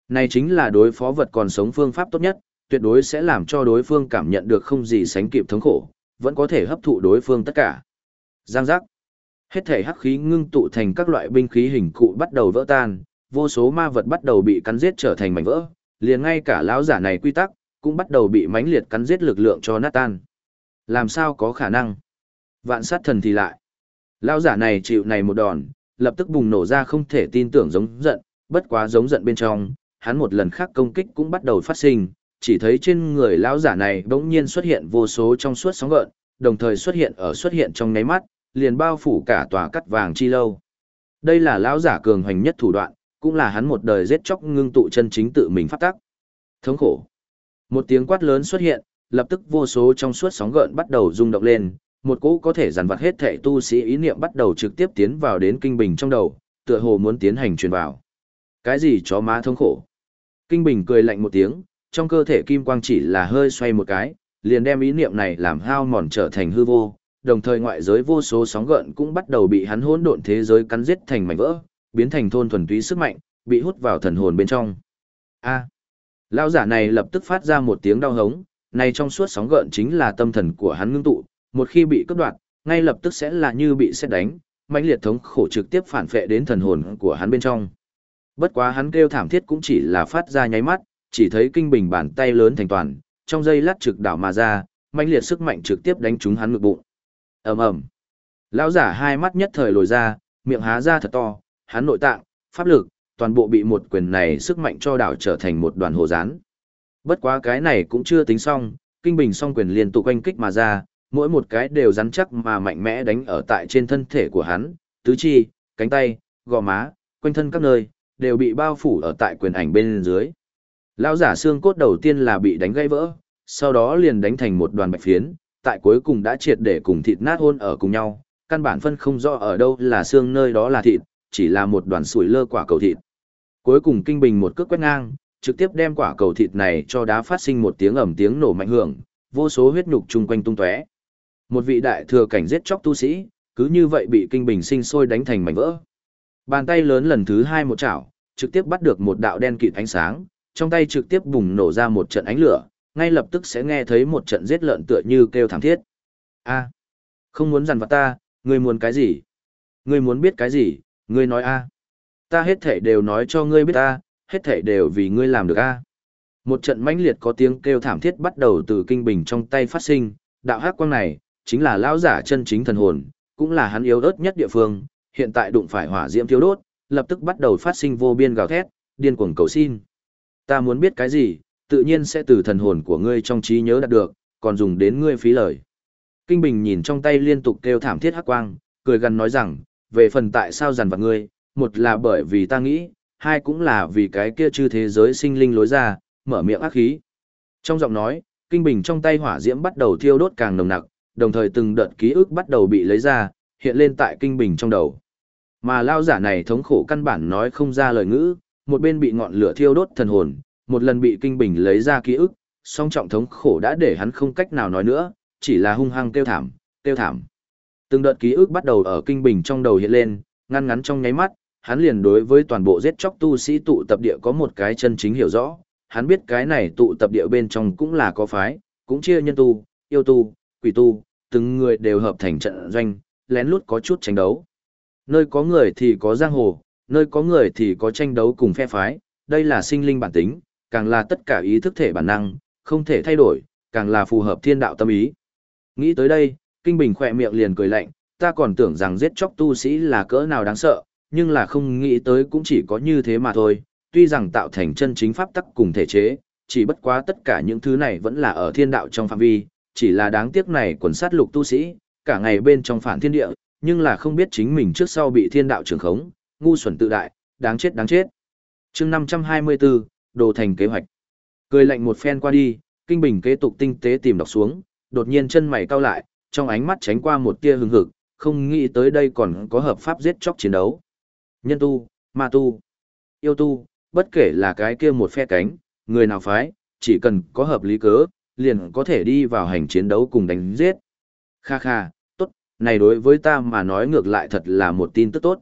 Này chính là đối phó vật còn sống phương pháp tốt nhất, tuyệt đối sẽ làm cho đối phương cảm nhận được không gì sánh kịp thống khổ, vẫn có thể hấp thụ đối phương tất cả. Giang giác. Hết thể hắc khí ngưng tụ thành các loại binh khí hình cụ bắt đầu vỡ tan, vô số ma vật bắt đầu bị cắn giết trở thành mảnh vỡ, liền ngay cả lão giả này quy tắc cũng bắt đầu bị mãnh liệt cắn giết lực lượng cho nát tan. Làm sao có khả năng? Vạn sát thần thì lại. Lão giả này chịu này một đòn, lập tức bùng nổ ra không thể tin tưởng giống giận, bất quá giống giận bên trong, hắn một lần khác công kích cũng bắt đầu phát sinh, chỉ thấy trên người lão giả này bỗng nhiên xuất hiện vô số trong suốt sóng gợn, đồng thời xuất hiện ở xuất hiện trong nháy mắt, liền bao phủ cả tòa cắt vàng chi lâu. Đây là lão giả cường hoành nhất thủ đoạn, cũng là hắn một đời giết chóc ngưng tụ chân chính tự mình phát tác. Thống khổ. Một tiếng quát lớn xuất hiện, lập tức vô số trong suốt sóng gợn bắt đầu rung động lên, một cỗ có thể dàn vặt hết thể tu sĩ ý niệm bắt đầu trực tiếp tiến vào đến kinh bình trong đầu, tựa hồ muốn tiến hành truyền vào. Cái gì chó má thống khổ? Kinh bình cười lạnh một tiếng, trong cơ thể kim quang chỉ là hơi xoay một cái, liền đem ý niệm này làm hao mòn trở thành hư vô, đồng thời ngoại giới vô số sóng gợn cũng bắt đầu bị hắn hỗn độn thế giới cắn giết thành mảnh vỡ, biến thành thôn thuần túy sức mạnh, bị hút vào thần hồn bên trong. A. Lão giả này lập tức phát ra một tiếng đau hống, này trong suốt sóng gợn chính là tâm thần của hắn ngưng tụ, một khi bị cắt đoạn, ngay lập tức sẽ là như bị xét đánh, mãnh liệt thống khổ trực tiếp phản phệ đến thần hồn của hắn bên trong. Bất quá hắn kêu thảm thiết cũng chỉ là phát ra nháy mắt, chỉ thấy kinh bình bàn tay lớn thành toàn, trong giây lát trực đảo mà ra, mãnh liệt sức mạnh trực tiếp đánh trúng hắn ngực bụng. Ầm ầm. Lão giả hai mắt nhất thời lồi ra, miệng há ra thật to, hắn nội tạng, pháp lực, toàn bộ bị một quyền này sức mạnh cho đảo trở thành một đoàn hồ rán. Bất quá cái này cũng chưa tính xong, kinh bình song quyền liên tục quanh kích mà ra, mỗi một cái đều rắn chắc mà mạnh mẽ đánh ở tại trên thân thể của hắn, tứ chi, cánh tay, gò má, quanh thân các nơi, đều bị bao phủ ở tại quyền ảnh bên dưới. Lão giả xương cốt đầu tiên là bị đánh gãy vỡ, sau đó liền đánh thành một đoàn bạch phiến, tại cuối cùng đã triệt để cùng thịt nát hôn ở cùng nhau, căn bản phân không rõ ở đâu là xương nơi đó là thịt, chỉ là một đoàn sủi lơ quả cầu thịt. Cuối cùng kinh bình một cước quét ngang, trực tiếp đem quả cầu thịt này cho đá phát sinh một tiếng ầm tiếng nổ mạnh hưởng, vô số huyết nhục chung quanh tung tóe. Một vị đại thừa cảnh giết chóc tu sĩ, cứ như vậy bị kinh bình sinh sôi đánh thành mảnh vỡ. Bàn tay lớn lần thứ hai một chảo, trực tiếp bắt được một đạo đen kịt ánh sáng, trong tay trực tiếp bùng nổ ra một trận ánh lửa, ngay lập tức sẽ nghe thấy một trận giết lợn tựa như kêu thảm thiết. A, à, không muốn dằn vặt ta, ngươi muốn cái gì? Ngươi muốn biết cái gì? Ngươi nói a. À. Ta hết thể đều nói cho ngươi biết ta, hết thể đều vì ngươi làm được a. À. Một trận mãnh liệt có tiếng kêu thảm thiết bắt đầu từ kinh bình trong tay phát sinh, đạo hắc quang này, chính là lão giả chân chính thần hồn, cũng là hắn yếu ớt nhất địa phương, hiện tại đụng phải hỏa diễm thiêu đốt, lập tức bắt đầu phát sinh vô biên gào thét, điên cuồng cầu xin. Ta muốn biết cái gì, tự nhiên sẽ từ thần hồn của ngươi trong trí nhớ đạt được, còn dùng đến ngươi phí lời. Kinh Bình nhìn trong tay liên tục kêu thảm thiết hắc quang, cười gần nói rằng, về phần tại sao dằn vặt ngươi, một là bởi vì ta nghĩ, hai cũng là vì cái kia chư thế giới sinh linh lối ra, mở miệng ác khí. Trong giọng nói, Kinh Bình trong tay hỏa diễm bắt đầu thiêu đốt càng nồng nặc, đồng thời từng đợt ký ức bắt đầu bị lấy ra, hiện lên tại Kinh Bình trong đầu. Mà lao giả này thống khổ căn bản nói không ra lời ngữ, một bên bị ngọn lửa thiêu đốt thần hồn, một lần bị kinh bình lấy ra ký ức, song trọng thống khổ đã để hắn không cách nào nói nữa, chỉ là hung hăng kêu thảm, kêu thảm. Từng đợt ký ức bắt đầu ở kinh bình trong đầu hiện lên, ngăn ngắn trong nháy mắt, hắn liền đối với toàn bộ giết chóc tu sĩ tụ tập địa có một cái chân chính hiểu rõ, hắn biết cái này tụ tập địa bên trong cũng là có phái, cũng chia nhân tu, yêu tu, quỷ tu, từng người đều hợp thành trận doanh, lén lút có chút tranh đấu. Nơi có người thì có giang hồ, nơi có người thì có tranh đấu cùng phe phái, đây là sinh linh bản tính, càng là tất cả ý thức thể bản năng, không thể thay đổi, càng là phù hợp thiên đạo tâm ý. Nghĩ tới đây, Kinh Bình khỏe miệng liền cười lạnh, ta còn tưởng rằng giết chóc tu sĩ là cỡ nào đáng sợ, nhưng là không nghĩ tới cũng chỉ có như thế mà thôi, tuy rằng tạo thành chân chính pháp tắc cùng thể chế, chỉ bất quá tất cả những thứ này vẫn là ở thiên đạo trong phạm vi, chỉ là đáng tiếc này quần sát lục tu sĩ, cả ngày bên trong phản thiên địa, nhưng là không biết chính mình trước sau bị thiên đạo trường khống, ngu xuẩn tự đại, đáng chết đáng chết. chương 524, đồ thành kế hoạch. Cười lạnh một phen qua đi, Kinh Bình kế tục tinh tế tìm đọc xuống, đột nhiên chân mày cau lại, trong ánh mắt tránh qua một tia hừng hực, không nghĩ tới đây còn có hợp pháp giết chóc chiến đấu. Nhân tu, ma tu, yêu tu, bất kể là cái kia một phe cánh, người nào phái, chỉ cần có hợp lý cớ, liền có thể đi vào hành chiến đấu cùng đánh giết. Kha kha, tốt, này đối với ta mà nói ngược lại thật là một tin tức tốt.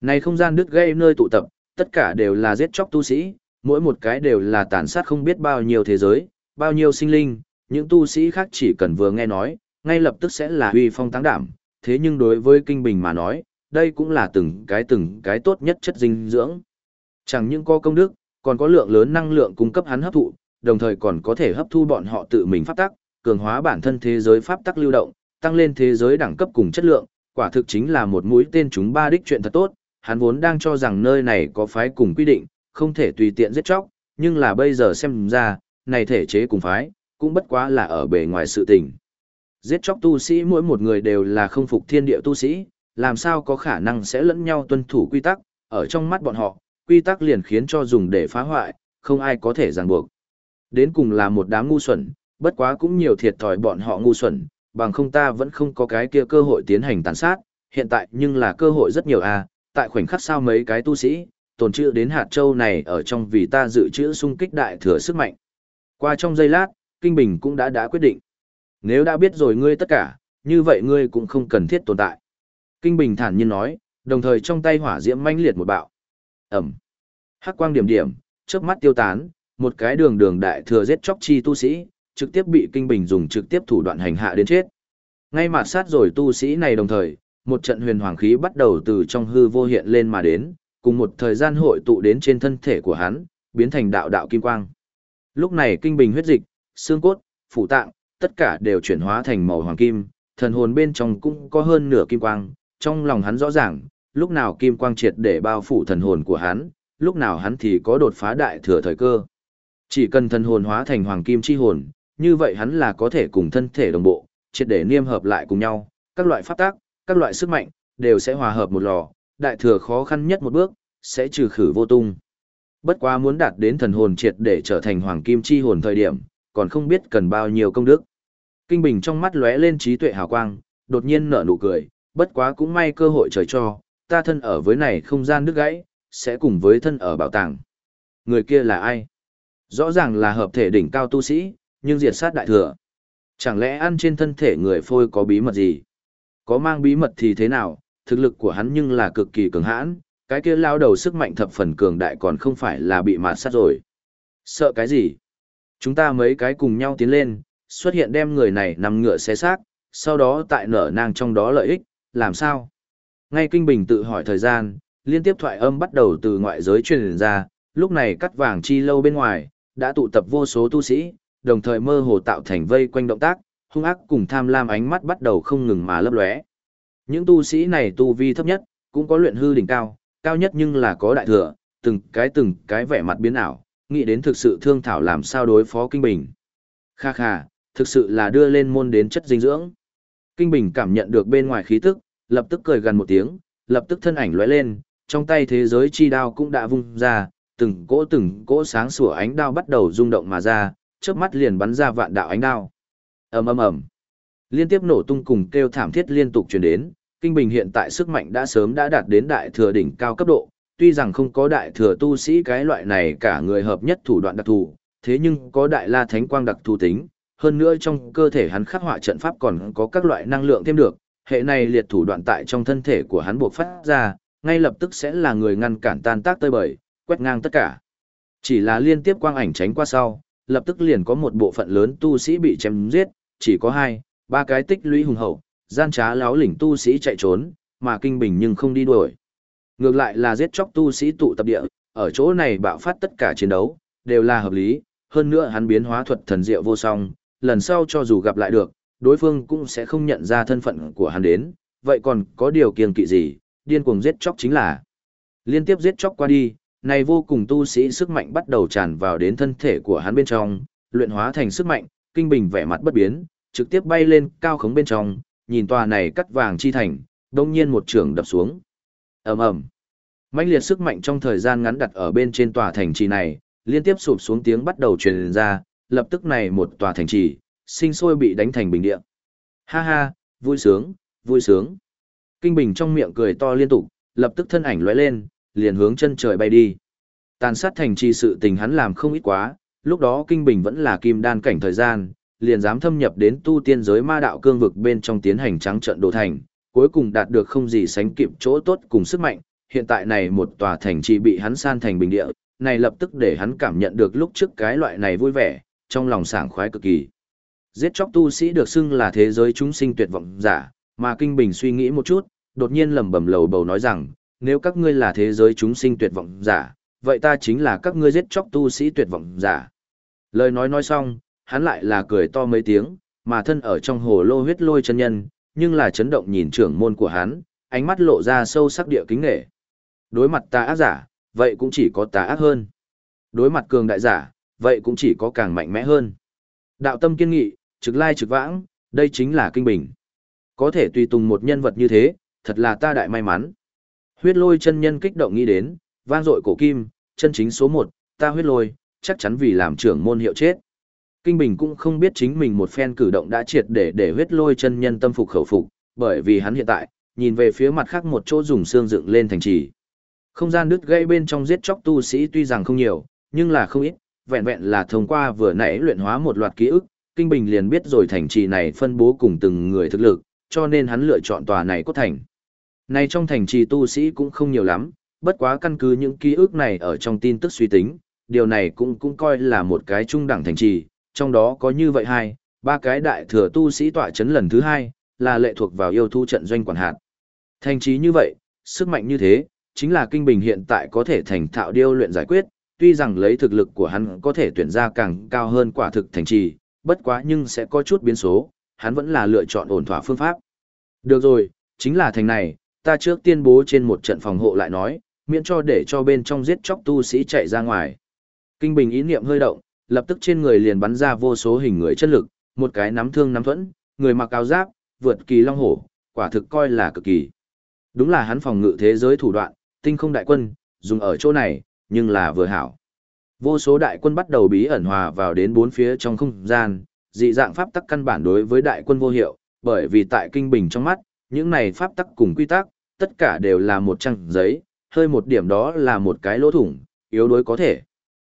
Này không gian đứt gây nơi tụ tập, tất cả đều là giết chóc tu sĩ, mỗi một cái đều là tàn sát không biết bao nhiêu thế giới, bao nhiêu sinh linh, những tu sĩ khác chỉ cần vừa nghe nói, ngay lập tức sẽ là huy phong táng đảm, thế nhưng đối với kinh bình mà nói, đây cũng là từng cái từng cái tốt nhất chất dinh dưỡng. Chẳng những có công đức, còn có lượng lớn năng lượng cung cấp hắn hấp thụ, đồng thời còn có thể hấp thu bọn họ tự mình pháp tắc, cường hóa bản thân thế giới pháp tắc lưu động, tăng lên thế giới đẳng cấp cùng chất lượng, quả thực chính là một mũi tên chúng ba đích chuyện thật tốt, hắn vốn đang cho rằng nơi này có phái cùng quy định, không thể tùy tiện giết chóc, nhưng là bây giờ xem ra, này thể chế cùng phái, cũng bất quá là ở bề ngoài sự tình. Giết chóc tu sĩ mỗi một người đều là không phục thiên địa tu sĩ, làm sao có khả năng sẽ lẫn nhau tuân thủ quy tắc, ở trong mắt bọn họ, quy tắc liền khiến cho dùng để phá hoại, không ai có thể ràng buộc. Đến cùng là một đám ngu xuẩn, bất quá cũng nhiều thiệt thòi bọn họ ngu xuẩn, bằng không ta vẫn không có cái kia cơ hội tiến hành tàn sát, hiện tại nhưng là cơ hội rất nhiều à, tại khoảnh khắc sao mấy cái tu sĩ, tồn trữ đến hạt châu này ở trong vì ta dự trữ sung kích đại thừa sức mạnh. Qua trong giây lát, Kinh Bình cũng đã đã quyết định. Nếu đã biết rồi ngươi tất cả, như vậy ngươi cũng không cần thiết tồn tại. Kinh Bình thản nhiên nói, đồng thời trong tay hỏa diễm manh liệt một bạo. Ẩm. Hắc quang điểm điểm, chớp mắt tiêu tán, một cái đường đường đại thừa giết chóc chi tu sĩ, trực tiếp bị Kinh Bình dùng trực tiếp thủ đoạn hành hạ đến chết. Ngay mà sát rồi tu sĩ này đồng thời, một trận huyền hoàng khí bắt đầu từ trong hư vô hiện lên mà đến, cùng một thời gian hội tụ đến trên thân thể của hắn, biến thành đạo đạo kim quang. Lúc này kinh bình huyết dịch, xương cốt, phủ tạng, tất cả đều chuyển hóa thành màu hoàng kim, thần hồn bên trong cũng có hơn nửa kim quang, trong lòng hắn rõ ràng, lúc nào kim quang triệt để bao phủ thần hồn của hắn, lúc nào hắn thì có đột phá đại thừa thời cơ. Chỉ cần thần hồn hóa thành hoàng kim chi hồn, như vậy hắn là có thể cùng thân thể đồng bộ, triệt để niêm hợp lại cùng nhau, các loại pháp tác, các loại sức mạnh, đều sẽ hòa hợp một lò, đại thừa khó khăn nhất một bước, sẽ trừ khử vô tung. Bất quá muốn đạt đến thần hồn triệt để trở thành hoàng kim chi hồn thời điểm, còn không biết cần bao nhiêu công đức. Kinh Bình trong mắt lóe lên trí tuệ hào quang, đột nhiên nở nụ cười, bất quá cũng may cơ hội trời cho, ta thân ở với này không gian đứt gãy, sẽ cùng với thân ở bảo tàng. Người kia là ai? Rõ ràng là hợp thể đỉnh cao tu sĩ, nhưng diệt sát đại thừa. Chẳng lẽ ăn trên thân thể người phôi có bí mật gì? Có mang bí mật thì thế nào, thực lực của hắn nhưng là cực kỳ cường hãn, cái kia lao đầu sức mạnh thập phần cường đại còn không phải là bị mạt sát rồi. Sợ cái gì? Chúng ta mấy cái cùng nhau tiến lên, xuất hiện đem người này nằm ngựa xé xác, sau đó tại nở nang trong đó lợi ích, làm sao? Ngay Kinh Bình tự hỏi thời gian, liên tiếp thoại âm bắt đầu từ ngoại giới truyền ra, lúc này cắt vàng chi lâu bên ngoài, đã tụ tập vô số tu sĩ, đồng thời mơ hồ tạo thành vây quanh động tác, hung ác cùng tham lam ánh mắt bắt đầu không ngừng mà lấp lóe. Những tu sĩ này tu vi thấp nhất, cũng có luyện hư đỉnh cao, cao nhất nhưng là có đại thừa, từng cái từng cái vẻ mặt biến ảo, nghĩ đến thực sự thương thảo làm sao đối phó Kinh Bình. Kha kha, thực sự là đưa lên môn đến chất dinh dưỡng. Kinh Bình cảm nhận được bên ngoài khí tức, lập tức cười gần một tiếng, lập tức thân ảnh lóe lên, trong tay thế giới chi đao cũng đã vung ra, từng cỗ từng cỗ sáng sủa ánh đao bắt đầu rung động mà ra, chớp mắt liền bắn ra vạn đạo ánh đao. Ầm ầm ầm. Liên tiếp nổ tung cùng kêu thảm thiết liên tục truyền đến, Kinh Bình hiện tại sức mạnh đã sớm đã đạt đến đại thừa đỉnh cao cấp độ, tuy rằng không có đại thừa tu sĩ cái loại này cả người hợp nhất thủ đoạn đặc thù, thế nhưng có đại la thánh quang đặc thù tính, hơn nữa trong cơ thể hắn khắc họa trận pháp còn có các loại năng lượng thêm được, hệ này liệt thủ đoạn tại trong thân thể của hắn buộc phát ra, ngay lập tức sẽ là người ngăn cản tan tác tơi bời, quét ngang tất cả. Chỉ là liên tiếp quang ảnh tránh qua sau, lập tức liền có một bộ phận lớn tu sĩ bị chém giết, chỉ có hai, ba cái tích lũy hùng hậu, gian trá láo lỉnh tu sĩ chạy trốn, mà kinh bình nhưng không đi đuổi. Ngược lại là giết chóc tu sĩ tụ tập địa, ở chỗ này bạo phát tất cả chiến đấu, đều là hợp lý, hơn nữa hắn biến hóa thuật thần diệu vô song, lần sau cho dù gặp lại được, đối phương cũng sẽ không nhận ra thân phận của hắn đến, vậy còn có điều kiêng kỵ gì, điên cuồng giết chóc chính là. Liên tiếp giết chóc qua đi, này vô cùng tu sĩ sức mạnh bắt đầu tràn vào đến thân thể của hắn bên trong, luyện hóa thành sức mạnh, kinh bình vẻ mặt bất biến, trực tiếp bay lên cao khống bên trong, nhìn tòa này cắt vàng chi thành, đông nhiên một trường đập xuống. ầm ầm mãnh liệt sức mạnh trong thời gian ngắn đặt ở bên trên tòa thành trì này, liên tiếp sụp xuống tiếng bắt đầu truyền ra, lập tức này một tòa thành trì, sinh sôi bị đánh thành bình địa. Ha ha, vui sướng, vui sướng. Kinh Bình trong miệng cười to liên tục, lập tức thân ảnh lóe lên, liền hướng chân trời bay đi. Tàn sát thành trì sự tình hắn làm không ít quá, lúc đó Kinh Bình vẫn là kim đan cảnh thời gian, liền dám thâm nhập đến tu tiên giới ma đạo cương vực bên trong tiến hành trắng trận đồ thành, cuối cùng đạt được không gì sánh kịp chỗ tốt cùng sức mạnh, hiện tại này một tòa thành trì bị hắn san thành bình địa, này lập tức để hắn cảm nhận được lúc trước cái loại này vui vẻ, trong lòng sảng khoái cực kỳ. Giết chóc tu sĩ được xưng là thế giới chúng sinh tuyệt vọng giả, mà Kinh Bình suy nghĩ một chút, đột nhiên lẩm bẩm lầu bầu nói rằng, nếu các ngươi là thế giới chúng sinh tuyệt vọng giả, vậy ta chính là các ngươi giết chóc tu sĩ tuyệt vọng giả. Lời nói nói xong, hắn lại là cười to mấy tiếng, mà thân ở trong hồ lô huyết lôi chân nhân, nhưng là chấn động nhìn trưởng môn của hắn, ánh mắt lộ ra sâu sắc địa kính nghệ. Đối mặt ta ác giả, vậy cũng chỉ có tà ác hơn. Đối mặt cường đại giả, vậy cũng chỉ có càng mạnh mẽ hơn. Đạo tâm kiên nghị, trực lai trực vãng, đây chính là kinh bình. Có thể tùy tùng một nhân vật như thế, thật là ta đại may mắn. Huyết lôi chân nhân kích động nghĩ đến, vang dội cổ kim, chân chính số một, ta huyết lôi, chắc chắn vì làm trưởng môn hiệu chết. Kinh Bình cũng không biết chính mình một phen cử động đã triệt để để huyết lôi chân nhân tâm phục khẩu phục, bởi vì hắn hiện tại, nhìn về phía mặt khác một chỗ dùng xương dựng lên thành trì. Không gian đứt gây bên trong giết chóc tu sĩ tuy rằng không nhiều, nhưng là không ít, vẹn vẹn là thông qua vừa nãy luyện hóa một loạt ký ức, Kinh Bình liền biết rồi thành trì này phân bố cùng từng người thực lực, cho nên hắn lựa chọn tòa này cốt thành nay trong thành trì tu sĩ cũng không nhiều lắm, bất quá căn cứ những ký ức này ở trong tin tức suy tính, điều này cũng cũng coi là một cái trung đẳng thành trì, trong đó có như vậy hai, ba cái đại thừa tu sĩ tọa chấn lần thứ hai, là lệ thuộc vào yêu thu trận doanh quản hạt. Thành trì như vậy, sức mạnh như thế, chính là kinh bình hiện tại có thể thành thạo điêu luyện giải quyết, tuy rằng lấy thực lực của hắn có thể tuyển ra càng cao hơn quả thực thành trì, bất quá nhưng sẽ có chút biến số, hắn vẫn là lựa chọn ổn thỏa phương pháp. Được rồi, chính là thành này, ta trước tiên bố trên một trận phòng hộ lại nói, miễn cho để cho bên trong giết chóc tu sĩ chạy ra ngoài. Kinh bình ý niệm hơi động, lập tức trên người liền bắn ra vô số hình người chất lực, một cái nắm thương nắm thuẫn, người mặc áo giáp, vượt kỳ long hổ, quả thực coi là cực kỳ. Đúng là hắn phòng ngự thế giới thủ đoạn, tinh không đại quân, dùng ở chỗ này, nhưng là vừa hảo. Vô số đại quân bắt đầu bí ẩn hòa vào đến bốn phía trong không gian, dị dạng pháp tắc căn bản đối với đại quân vô hiệu, bởi vì tại kinh bình trong mắt, những này pháp tắc cùng quy tắc, tất cả đều là một trang giấy, hơi một điểm đó là một cái lỗ thủng, yếu đuối có thể.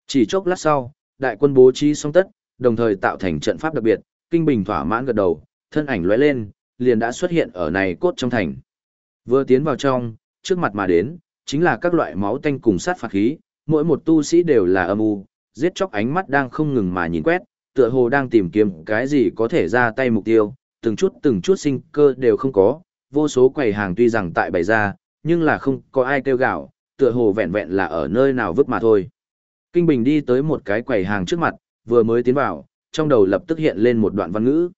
Chỉ chốc lát sau, đại quân bố trí xong tất, đồng thời tạo thành trận pháp đặc biệt, kinh bình thỏa mãn gật đầu, thân ảnh lóe lên, liền đã xuất hiện ở này cốt trong thành. Vừa tiến vào trong, trước mặt mà đến, chính là các loại máu tanh cùng sát phạt khí, mỗi một tu sĩ đều là âm u, giết chóc ánh mắt đang không ngừng mà nhìn quét, tựa hồ đang tìm kiếm cái gì có thể ra tay mục tiêu, từng chút từng chút sinh cơ đều không có, vô số quầy hàng tuy rằng tại bày ra, nhưng là không có ai kêu gạo, tựa hồ vẹn vẹn là ở nơi nào vứt mà thôi. Kinh Bình đi tới một cái quầy hàng trước mặt, vừa mới tiến vào, trong đầu lập tức hiện lên một đoạn văn ngữ.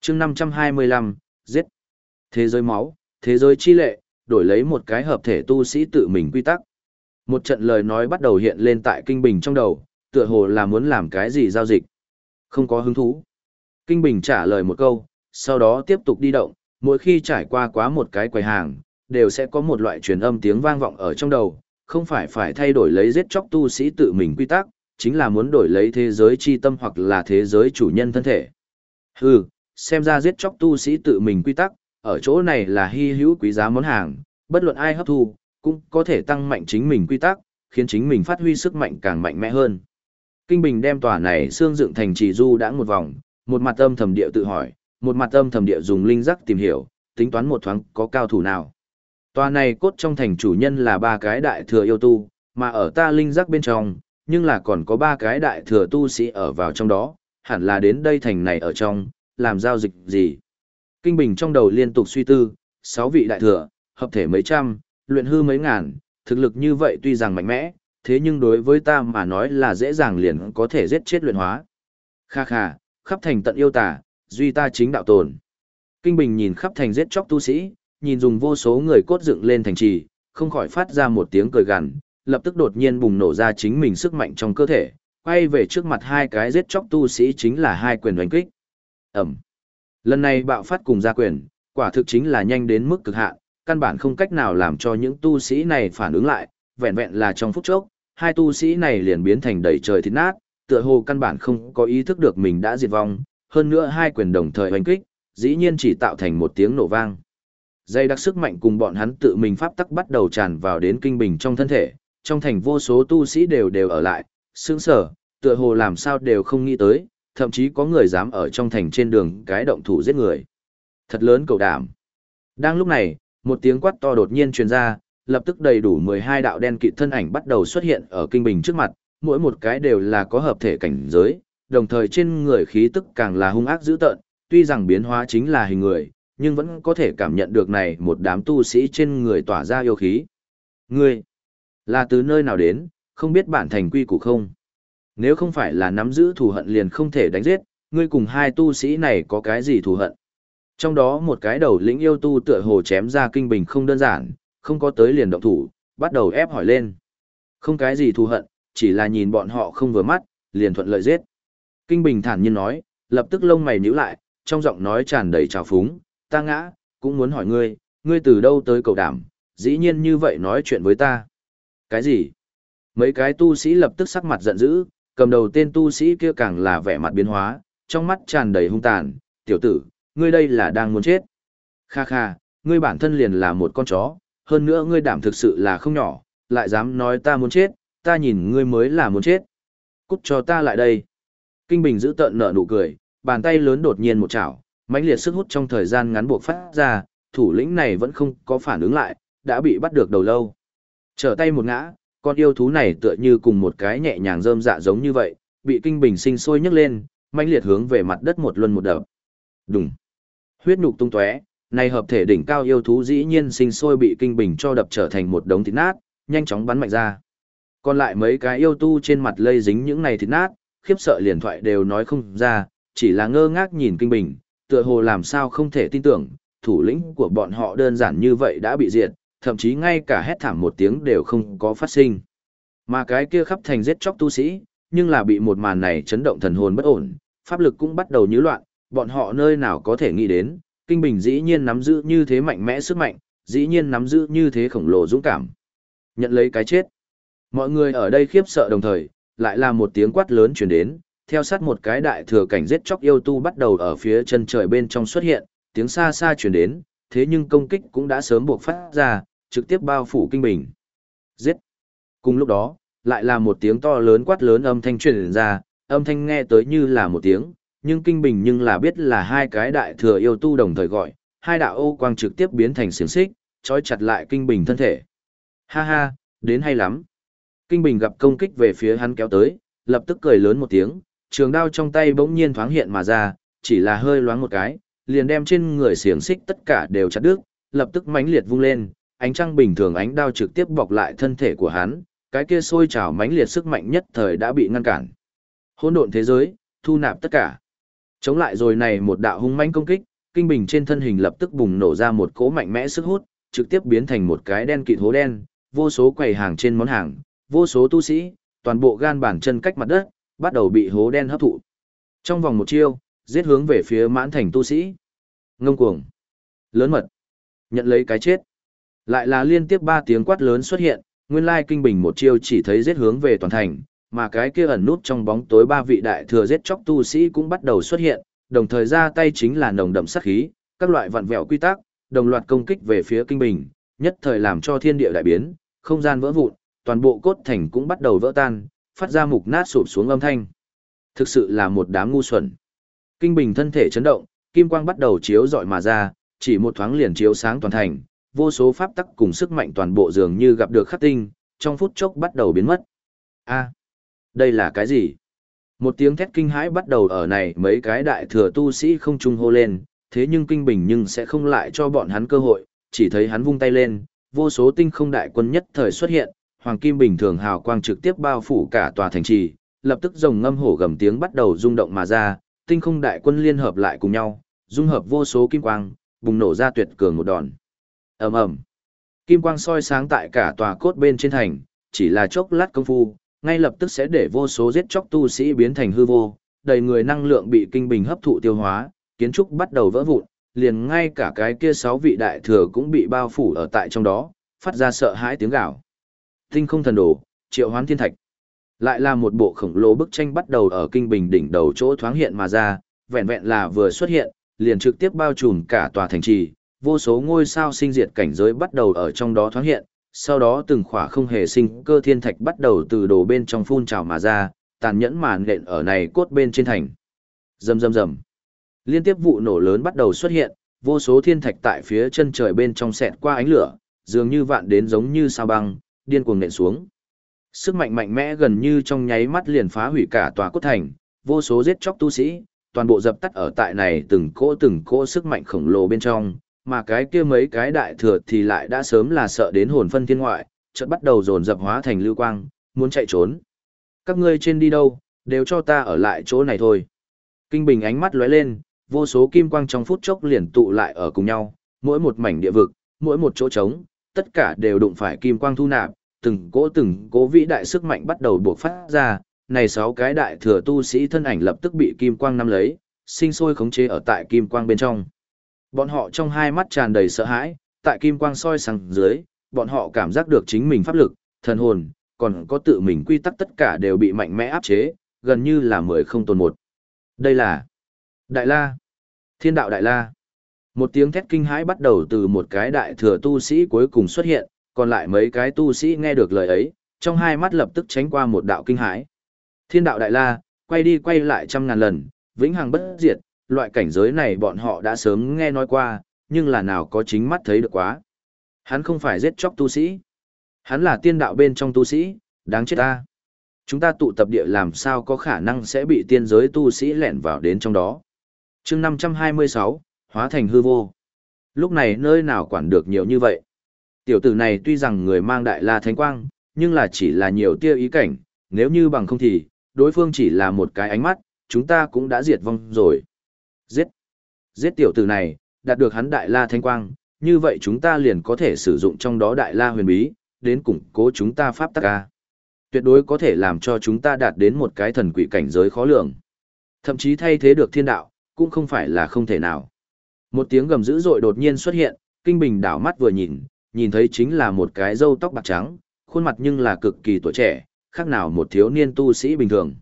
chương 525, giết. Thế giới máu, thế giới chi lệ, đổi lấy một cái hợp thể tu sĩ tự mình quy tắc. Một trận lời nói bắt đầu hiện lên tại Kinh Bình trong đầu, tựa hồ là muốn làm cái gì giao dịch. Không có hứng thú. Kinh Bình trả lời một câu, sau đó tiếp tục đi động, mỗi khi trải qua quá một cái quầy hàng, đều sẽ có một loại truyền âm tiếng vang vọng ở trong đầu, không phải phải thay đổi lấy giết chóc tu sĩ tự mình quy tắc, chính là muốn đổi lấy thế giới chi tâm hoặc là thế giới chủ nhân thân thể. Hừ, xem ra giết chóc tu sĩ tự mình quy tắc, ở chỗ này là hy hữu quý giá món hàng, bất luận ai hấp thu, cũng có thể tăng mạnh chính mình quy tắc, khiến chính mình phát huy sức mạnh càng mạnh mẽ hơn. Kinh Bình đem tòa này xương dựng thành trì du đã một vòng, một mặt âm thầm điệu tự hỏi, một mặt âm thầm địa dùng linh giác tìm hiểu, tính toán một thoáng có cao thủ nào. Tòa này cốt trong thành chủ nhân là ba cái đại thừa yêu tu, mà ở ta linh giác bên trong, nhưng là còn có ba cái đại thừa tu sĩ ở vào trong đó, hẳn là đến đây thành này ở trong, làm giao dịch gì. Kinh Bình trong đầu liên tục suy tư, sáu vị đại thừa, hợp thể mấy trăm, luyện hư mấy ngàn, thực lực như vậy tuy rằng mạnh mẽ, thế nhưng đối với ta mà nói là dễ dàng liền có thể giết chết luyện hóa. Kha kha, khắp thành tận yêu tà, duy ta chính đạo tồn. Kinh Bình nhìn khắp thành giết chóc tu sĩ, nhìn dùng vô số người cốt dựng lên thành trì, không khỏi phát ra một tiếng cười gằn, lập tức đột nhiên bùng nổ ra chính mình sức mạnh trong cơ thể, quay về trước mặt hai cái giết chóc tu sĩ chính là hai quyền đánh kích. Ẩm. Lần này bạo phát cùng ra quyền, quả thực chính là nhanh đến mức cực hạn, căn bản không cách nào làm cho những tu sĩ này phản ứng lại, vẹn vẹn là trong phút chốc, hai tu sĩ này liền biến thành đầy trời thịt nát, tựa hồ căn bản không có ý thức được mình đã diệt vong, hơn nữa hai quyền đồng thời hoành kích, dĩ nhiên chỉ tạo thành một tiếng nổ vang. Dây đặc sức mạnh cùng bọn hắn tự mình pháp tắc bắt đầu tràn vào đến kinh bình trong thân thể, trong thành vô số tu sĩ đều đều ở lại, sững sở, tựa hồ làm sao đều không nghĩ tới, thậm chí có người dám ở trong thành trên đường cái động thủ giết người. Thật lớn cầu đảm. Đang lúc này, một tiếng quát to đột nhiên truyền ra, lập tức đầy đủ 12 đạo đen kịt thân ảnh bắt đầu xuất hiện ở kinh bình trước mặt, mỗi một cái đều là có hợp thể cảnh giới, đồng thời trên người khí tức càng là hung ác dữ tợn, tuy rằng biến hóa chính là hình người, nhưng vẫn có thể cảm nhận được này một đám tu sĩ trên người tỏa ra yêu khí. Ngươi, là từ nơi nào đến, không biết bản thành quy củ không? Nếu không phải là nắm giữ thù hận liền không thể đánh giết, ngươi cùng hai tu sĩ này có cái gì thù hận? Trong đó một cái đầu lĩnh yêu tu tựa hồ chém ra kinh bình không đơn giản, không có tới liền động thủ, bắt đầu ép hỏi lên. Không cái gì thù hận, chỉ là nhìn bọn họ không vừa mắt, liền thuận lợi giết. Kinh bình thản nhiên nói, lập tức lông mày nhíu lại, trong giọng nói tràn đầy trào phúng, ta ngã, cũng muốn hỏi ngươi, ngươi từ đâu tới cầu đảm, dĩ nhiên như vậy nói chuyện với ta. Cái gì? Mấy cái tu sĩ lập tức sắc mặt giận dữ, cầm đầu tên tu sĩ kia càng là vẻ mặt biến hóa, trong mắt tràn đầy hung tàn, tiểu tử, ngươi đây là đang muốn chết. Kha kha, ngươi bản thân liền là một con chó, hơn nữa ngươi đảm thực sự là không nhỏ, lại dám nói ta muốn chết, ta nhìn ngươi mới là muốn chết. Cút cho ta lại đây. Kinh Bình giữ tợn nở nụ cười, bàn tay lớn đột nhiên một chảo, mãnh liệt sức hút trong thời gian ngắn buộc phát ra, thủ lĩnh này vẫn không có phản ứng lại, đã bị bắt được đầu lâu. Trở tay một ngã, con yêu thú này tựa như cùng một cái nhẹ nhàng rơm dạ giống như vậy, bị kinh bình sinh sôi nhấc lên, mãnh liệt hướng về mặt đất một luân một đập. Đùng. Huyết nhục tung tóe, này hợp thể đỉnh cao yêu thú dĩ nhiên sinh sôi bị kinh bình cho đập trở thành một đống thịt nát, nhanh chóng bắn mạnh ra. Còn lại mấy cái yêu tu trên mặt lây dính những này thịt nát, khiếp sợ liền thoại đều nói không ra, chỉ là ngơ ngác nhìn kinh bình, tựa hồ làm sao không thể tin tưởng, thủ lĩnh của bọn họ đơn giản như vậy đã bị diệt, thậm chí ngay cả hét thảm một tiếng đều không có phát sinh. Mà cái kia khắp thành giết chóc tu sĩ, nhưng là bị một màn này chấn động thần hồn bất ổn, pháp lực cũng bắt đầu nhíu loạn, bọn họ nơi nào có thể nghĩ đến, kinh bình dĩ nhiên nắm giữ như thế mạnh mẽ sức mạnh, dĩ nhiên nắm giữ như thế khổng lồ dũng cảm. Nhận lấy cái chết. Mọi người ở đây khiếp sợ đồng thời, lại là một tiếng quát lớn truyền đến, theo sát một cái đại thừa cảnh giết chóc yêu tu bắt đầu ở phía chân trời bên trong xuất hiện, tiếng xa xa truyền đến, thế nhưng công kích cũng đã sớm buộc phát ra, trực tiếp bao phủ kinh bình. Giết! Cùng lúc đó, lại là một tiếng to lớn quát lớn âm thanh truyền ra, âm thanh nghe tới như là một tiếng, nhưng kinh bình nhưng là biết là hai cái đại thừa yêu tu đồng thời gọi, hai đạo ô quang trực tiếp biến thành xiềng xích, trói chặt lại kinh bình thân thể. Ha ha, đến hay lắm. Kinh bình gặp công kích về phía hắn kéo tới, lập tức cười lớn một tiếng, trường đao trong tay bỗng nhiên thoáng hiện mà ra, chỉ là hơi loáng một cái, liền đem trên người xiềng xích tất cả đều chặt đứt, lập tức mãnh liệt vung lên, ánh trăng bình thường ánh đao trực tiếp bọc lại thân thể của hắn, cái kia sôi trào mãnh liệt sức mạnh nhất thời đã bị ngăn cản. Hỗn độn thế giới, thu nạp tất cả. Chống lại rồi này một đạo hung mãnh công kích, kinh bình trên thân hình lập tức bùng nổ ra một cỗ mạnh mẽ sức hút, trực tiếp biến thành một cái đen kịt hố đen, vô số quầy hàng trên món hàng, vô số tu sĩ, toàn bộ gan bản chân cách mặt đất, bắt đầu bị hố đen hấp thụ. Trong vòng một chiêu, giết hướng về phía mãn thành tu sĩ. Ngông cuồng. Lớn mật. Nhận lấy cái chết. Lại là liên tiếp ba tiếng quát lớn xuất hiện, nguyên lai kinh bình một chiêu chỉ thấy giết hướng về toàn thành, mà cái kia ẩn nút trong bóng tối ba vị đại thừa giết chóc tu sĩ cũng bắt đầu xuất hiện, đồng thời ra tay chính là nồng đậm sát khí, các loại vặn vẹo quy tắc, đồng loạt công kích về phía kinh bình, nhất thời làm cho thiên địa đại biến, không gian vỡ vụn, toàn bộ cốt thành cũng bắt đầu vỡ tan, phát ra mục nát sụp xuống âm thanh. Thực sự là một đám ngu xuẩn. Kinh bình thân thể chấn động, kim quang bắt đầu chiếu rọi mà ra, chỉ một thoáng liền chiếu sáng toàn thành, vô số pháp tắc cùng sức mạnh toàn bộ dường như gặp được khắc tinh, trong phút chốc bắt đầu biến mất. A. Đây là cái gì? Một tiếng thét kinh hãi bắt đầu ở này mấy cái đại thừa tu sĩ không trung hô lên, thế nhưng kinh bình nhưng sẽ không lại cho bọn hắn cơ hội, chỉ thấy hắn vung tay lên, vô số tinh không đại quân nhất thời xuất hiện, hoàng kim bình thường hào quang trực tiếp bao phủ cả tòa thành trì, lập tức rồng ngâm hổ gầm tiếng bắt đầu rung động mà ra, tinh không đại quân liên hợp lại cùng nhau, dung hợp vô số kim quang, bùng nổ ra tuyệt cường một đòn. Ầm ầm. Kim quang soi sáng tại cả tòa cốt bên trên thành, chỉ là chốc lát công phu, ngay lập tức sẽ để vô số giết chóc tu sĩ biến thành hư vô, đầy người năng lượng bị kinh bình hấp thụ tiêu hóa, kiến trúc bắt đầu vỡ vụn, liền ngay cả cái kia sáu vị đại thừa cũng bị bao phủ ở tại trong đó, phát ra sợ hãi tiếng gào. Tinh không thần đồ, triệu hoán thiên thạch. Lại là một bộ khổng lồ bức tranh bắt đầu ở kinh bình đỉnh đầu chỗ thoáng hiện mà ra, vẹn vẹn là vừa xuất hiện, liền trực tiếp bao trùm cả tòa thành trì, vô số ngôi sao sinh diệt cảnh giới bắt đầu ở trong đó thoáng hiện, sau đó từng khỏa không hề sinh cơ thiên thạch bắt đầu từ đồ bên trong phun trào mà ra, tàn nhẫn màn nện ở này cốt bên trên thành. Rầm rầm rầm. Liên tiếp vụ nổ lớn bắt đầu xuất hiện, vô số thiên thạch tại phía chân trời bên trong xẹt qua ánh lửa, dường như vạn đến giống như sao băng, điên cuồng nện xuống. Sức mạnh mạnh mẽ gần như trong nháy mắt liền phá hủy cả tòa cốt thành, vô số giết chóc tu sĩ, toàn bộ dập tắt ở tại này từng cỗ từng cỗ sức mạnh khổng lồ bên trong, mà cái kia mấy cái đại thừa thì lại đã sớm là sợ đến hồn phân thiên ngoại, chợt bắt đầu dồn dập hóa thành lưu quang, muốn chạy trốn. Các ngươi trên đi đâu, đều cho ta ở lại chỗ này thôi. Kinh Bình ánh mắt lóe lên, vô số kim quang trong phút chốc liền tụ lại ở cùng nhau, mỗi một mảnh địa vực, mỗi một chỗ trống, tất cả đều đụng phải kim quang thu nạp, từng cỗ từng cỗ vĩ đại sức mạnh bắt đầu buộc phát ra, này sáu cái đại thừa tu sĩ thân ảnh lập tức bị kim quang nắm lấy, sinh sôi khống chế ở tại kim quang bên trong. Bọn họ trong hai mắt tràn đầy sợ hãi, tại kim quang soi sáng dưới, bọn họ cảm giác được chính mình pháp lực, thần hồn, còn có tự mình quy tắc tất cả đều bị mạnh mẽ áp chế, gần như là mười không tồn một. Đây là Đại La, Thiên đạo Đại La. Một tiếng thét kinh hãi bắt đầu từ một cái đại thừa tu sĩ cuối cùng xuất hiện, còn lại mấy cái tu sĩ nghe được lời ấy, trong hai mắt lập tức tránh qua một đạo kinh hãi. Thiên đạo Đại La, quay đi quay lại trăm ngàn lần, vĩnh hằng bất diệt, loại cảnh giới này bọn họ đã sớm nghe nói qua, nhưng là nào có chính mắt thấy được quá. Hắn không phải giết chóc tu sĩ. Hắn là tiên đạo bên trong tu sĩ, đáng chết ta. Chúng ta tụ tập địa làm sao có khả năng sẽ bị tiên giới tu sĩ lẻn vào đến trong đó. chương 526, hóa thành hư vô. Lúc này nơi nào quản được nhiều như vậy. Tiểu tử này tuy rằng người mang đại la thánh quang, nhưng là chỉ là nhiều tia ý cảnh, nếu như bằng không thì, đối phương chỉ là một cái ánh mắt, chúng ta cũng đã diệt vong rồi. Giết! Giết tiểu tử này, đạt được hắn đại la thánh quang, như vậy chúng ta liền có thể sử dụng trong đó đại la huyền bí, đến củng cố chúng ta pháp tắc ca. Tuyệt đối có thể làm cho chúng ta đạt đến một cái thần quỷ cảnh giới khó lường. Thậm chí thay thế được thiên đạo, cũng không phải là không thể nào. Một tiếng gầm dữ dội đột nhiên xuất hiện, kinh bình đảo mắt vừa nhìn, nhìn thấy chính là một cái râu tóc bạc trắng, khuôn mặt nhưng là cực kỳ tuổi trẻ, khác nào một thiếu niên tu sĩ bình thường.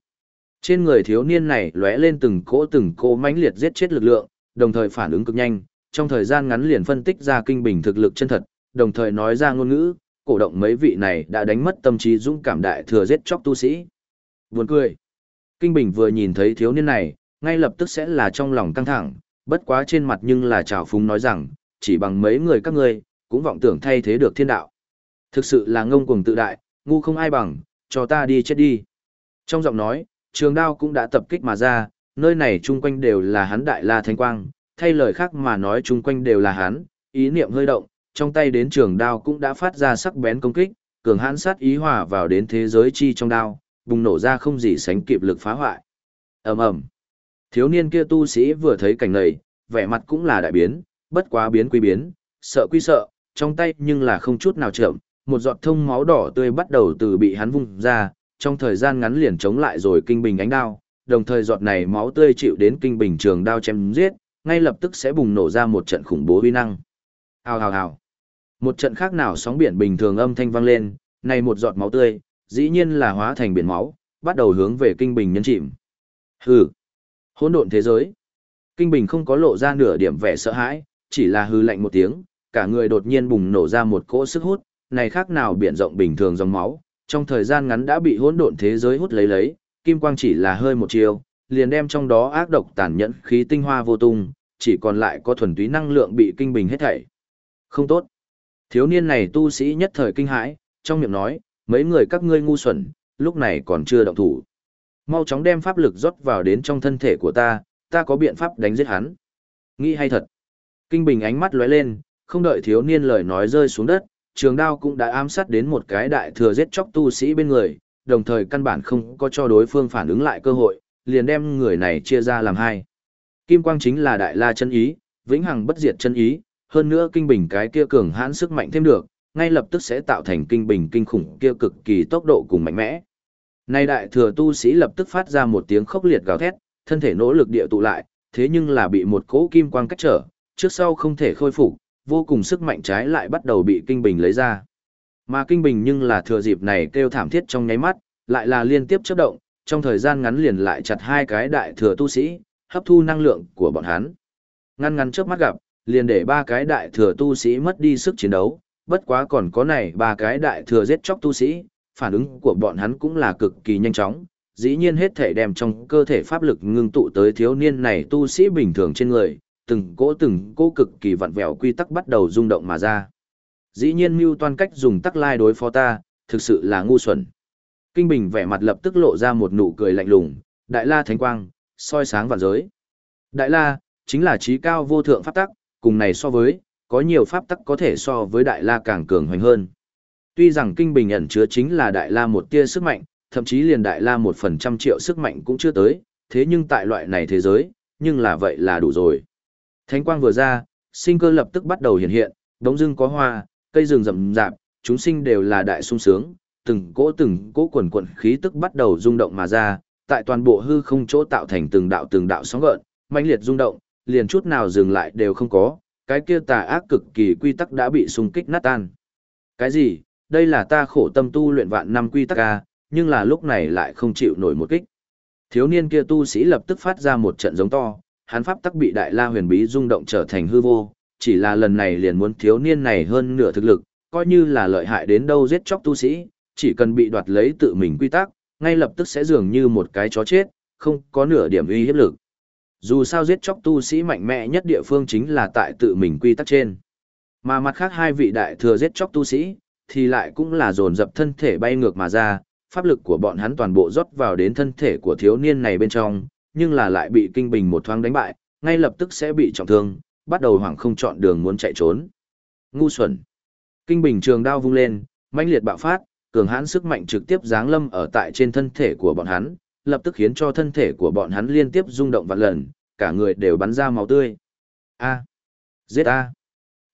Trên người thiếu niên này lóe lên từng cỗ từng cỗ mãnh liệt giết chết lực lượng, đồng thời phản ứng cực nhanh, trong thời gian ngắn liền phân tích ra kinh bình thực lực chân thật, đồng thời nói ra ngôn ngữ, cổ động mấy vị này đã đánh mất tâm trí dũng cảm đại thừa giết chóc tu sĩ. Buồn cười. Kinh bình vừa nhìn thấy thiếu niên này, ngay lập tức sẽ là trong lòng căng thẳng, bất quá trên mặt nhưng là trào phúng nói rằng, chỉ bằng mấy người các ngươi, cũng vọng tưởng thay thế được thiên đạo. Thực sự là ngông cuồng tự đại, ngu không ai bằng, cho ta đi chết đi. Trong giọng nói, trường đao cũng đã tập kích mà ra, nơi này chung quanh đều là hắn đại la thánh quang, thay lời khác mà nói chung quanh đều là hắn, ý niệm hơi động, trong tay đến trường đao cũng đã phát ra sắc bén công kích, cường hãn sát ý hòa vào đến thế giới chi trong đao, bùng nổ ra không gì sánh kịp lực phá hoại. Ầm ầm. Thiếu niên kia tu sĩ vừa thấy cảnh này, vẻ mặt cũng là đại biến, bất quá biến quy biến, sợ quy sợ, trong tay nhưng là không chút nào chậm, một giọt thông máu đỏ tươi bắt đầu từ bị hắn vung ra, trong thời gian ngắn liền chống lại rồi kinh bình ánh đao, đồng thời giọt này máu tươi chịu đến kinh bình trường đao chém giết, ngay lập tức sẽ bùng nổ ra một trận khủng bố uy năng. Hào hào hào. Một trận khác nào sóng biển bình thường âm thanh vang lên, này một giọt máu tươi, dĩ nhiên là hóa thành biển máu, bắt đầu hướng về kinh bình nhân chìm. Hừ. Hỗn độn thế giới. Kinh bình không có lộ ra nửa điểm vẻ sợ hãi, chỉ là hư lạnh một tiếng, cả người đột nhiên bùng nổ ra một cỗ sức hút, này khác nào biển rộng bình thường dòng máu, trong thời gian ngắn đã bị hỗn độn thế giới hút lấy lấy, kim quang chỉ là hơi một chiều, liền đem trong đó ác độc tàn nhẫn khí tinh hoa vô tung, chỉ còn lại có thuần túy năng lượng bị kinh bình hết thảy. Không tốt. Thiếu niên này tu sĩ nhất thời kinh hãi, trong miệng nói, mấy người các ngươi ngu xuẩn, lúc này còn chưa động thủ. Mau chóng đem pháp lực rót vào đến trong thân thể của ta, ta có biện pháp đánh giết hắn. Nghĩ hay thật. Kinh Bình ánh mắt lóe lên, không đợi thiếu niên lời nói rơi xuống đất, trường đao cũng đã ám sát đến một cái đại thừa giết chóc tu sĩ bên người, đồng thời căn bản không có cho đối phương phản ứng lại cơ hội, liền đem người này chia ra làm hai. Kim quang chính là đại la chân ý, vĩnh hằng bất diệt chân ý, hơn nữa kinh bình cái kia cường hãn sức mạnh thêm được, ngay lập tức sẽ tạo thành kinh bình kinh khủng kia cực kỳ tốc độ cùng mạnh mẽ. Nay đại thừa tu sĩ lập tức phát ra một tiếng khốc liệt gào thét, thân thể nỗ lực địa tụ lại, thế nhưng là bị một cỗ kim quang cách trở, trước sau không thể khôi phục, vô cùng sức mạnh trái lại bắt đầu bị kinh bình lấy ra. Mà kinh bình nhưng là thừa dịp này kêu thảm thiết trong nháy mắt, lại là liên tiếp chớp động, trong thời gian ngắn liền lại chặt hai cái đại thừa tu sĩ, hấp thu năng lượng của bọn hắn. Ngăn ngắn trước mắt gặp, liền để ba cái đại thừa tu sĩ mất đi sức chiến đấu, bất quá còn có này ba cái đại thừa giết chóc tu sĩ, phản ứng của bọn hắn cũng là cực kỳ nhanh chóng, dĩ nhiên hết thể đem trong cơ thể pháp lực ngưng tụ tới thiếu niên này tu sĩ bình thường trên người, từng cỗ từng cỗ cực kỳ vặn vẹo quy tắc bắt đầu rung động mà ra. Dĩ nhiên mưu toan cách dùng tắc lai đối phó ta, thực sự là ngu xuẩn. Kinh Bình vẻ mặt lập tức lộ ra một nụ cười lạnh lùng, Đại La Thánh Quang, soi sáng vạn giới. Đại La, chính là trí cao vô thượng pháp tắc, cùng này so với, có nhiều pháp tắc có thể so với Đại La càng cường hoành hơn. Tuy rằng Kinh Bình ẩn chứa chính là Đại La một tia sức mạnh, thậm chí liền Đại La một phần trăm triệu sức mạnh cũng chưa tới, thế nhưng tại loại này thế giới, nhưng là vậy là đủ rồi. Thánh quang vừa ra, sinh cơ lập tức bắt đầu hiện hiện, đống rừng có hoa, cây rừng rậm rạp, chúng sinh đều là đại sung sướng, từng cỗ từng cỗ quần quần khí tức bắt đầu rung động mà ra, tại toàn bộ hư không chỗ tạo thành từng đạo từng đạo sóng gợn, mãnh liệt rung động, liền chút nào dừng lại đều không có, cái kia tà ác cực kỳ quy tắc đã bị xung kích nát tan. Cái gì? Đây là ta khổ tâm tu luyện vạn năm quy tắc a, nhưng là lúc này lại không chịu nổi một kích. Thiếu niên kia tu sĩ lập tức phát ra một trận giống to, hắn pháp tắc bị đại la huyền bí rung động trở thành hư vô, chỉ là lần này liền muốn thiếu niên này hơn nửa thực lực, coi như là lợi hại đến đâu giết chóc tu sĩ, chỉ cần bị đoạt lấy tự mình quy tắc, ngay lập tức sẽ dường như một cái chó chết, không có nửa điểm uy hiếp lực. Dù sao giết chóc tu sĩ mạnh mẽ nhất địa phương chính là tại tự mình quy tắc trên. Mà mặt khác hai vị đại thừa giết chóc tu sĩ, thì lại cũng là dồn dập thân thể bay ngược mà ra, pháp lực của bọn hắn toàn bộ rót vào đến thân thể của thiếu niên này bên trong, nhưng là lại bị kinh bình một thoáng đánh bại, ngay lập tức sẽ bị trọng thương, bắt đầu hoảng không chọn đường muốn chạy trốn. Ngu xuẩn. Kinh bình trường đao vung lên, mãnh liệt bạo phát, cường hãn sức mạnh trực tiếp giáng lâm ở tại trên thân thể của bọn hắn, lập tức khiến cho thân thể của bọn hắn liên tiếp rung động vạn lần, cả người đều bắn ra máu tươi. A. Giết A.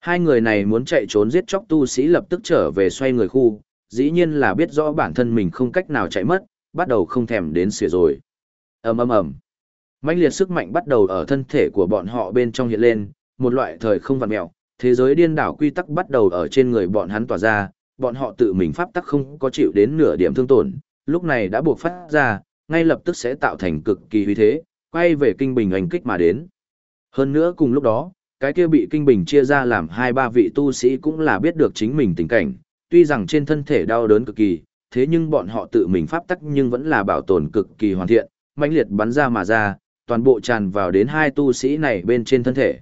Hai người này muốn chạy trốn giết chóc tu sĩ lập tức trở về xoay người khu, dĩ nhiên là biết rõ bản thân mình không cách nào chạy mất, bắt đầu không thèm đến xỉa rồi. ầm ầm ầm, mãnh liệt sức mạnh bắt đầu ở thân thể của bọn họ bên trong hiện lên, một loại thời không vặn mèo, thế giới điên đảo quy tắc bắt đầu ở trên người bọn hắn tỏa ra, bọn họ tự mình pháp tắc không có chịu đến nửa điểm thương tổn, lúc này đã buộc phát ra, ngay lập tức sẽ tạo thành cực kỳ uy thế, quay về kinh bình hành kích mà đến. Hơn nữa cùng lúc đó, cái kia bị kinh bình chia ra làm hai ba vị tu sĩ cũng là biết được chính mình tình cảnh, tuy rằng trên thân thể đau đớn cực kỳ, thế nhưng bọn họ tự mình pháp tắc nhưng vẫn là bảo tồn cực kỳ hoàn thiện, mãnh liệt bắn ra mà ra, toàn bộ tràn vào đến hai tu sĩ này bên trên thân thể.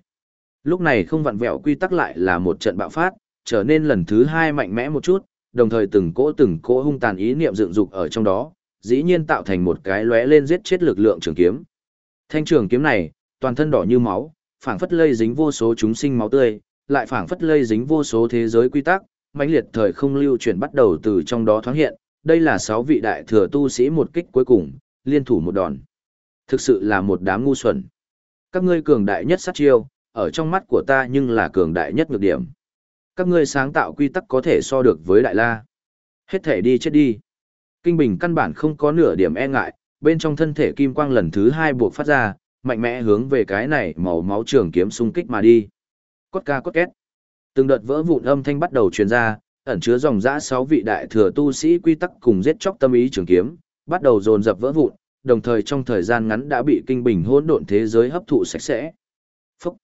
Lúc này không vặn vẹo quy tắc lại là một trận bạo phát, trở nên lần thứ hai mạnh mẽ một chút, đồng thời từng cỗ từng cỗ hung tàn ý niệm dựng dục ở trong đó, dĩ nhiên tạo thành một cái lóe lên giết chết lực lượng trường kiếm. Thanh trường kiếm này, toàn thân đỏ như máu, phảng phất lây dính vô số chúng sinh máu tươi, lại phảng phất lây dính vô số thế giới quy tắc, mãnh liệt thời không lưu chuyển bắt đầu từ trong đó thoáng hiện, đây là sáu vị đại thừa tu sĩ một kích cuối cùng, liên thủ một đòn. Thực sự là một đám ngu xuẩn. Các ngươi cường đại nhất sát chiêu, ở trong mắt của ta nhưng là cường đại nhất nhược điểm. Các ngươi sáng tạo quy tắc có thể so được với đại la. Hết thể đi chết đi. Kinh Bình căn bản không có nửa điểm e ngại, bên trong thân thể kim quang lần thứ hai buộc phát ra, mạnh mẽ hướng về cái này màu máu trường kiếm xung kích mà đi. Cốt ca cốt két. Từng đợt vỡ vụn âm thanh bắt đầu truyền ra, ẩn chứa dòng dã sáu vị đại thừa tu sĩ quy tắc cùng giết chóc tâm ý trường kiếm, bắt đầu dồn dập vỡ vụn, đồng thời trong thời gian ngắn đã bị kinh bình hỗn độn thế giới hấp thụ sạch sẽ. Phúc!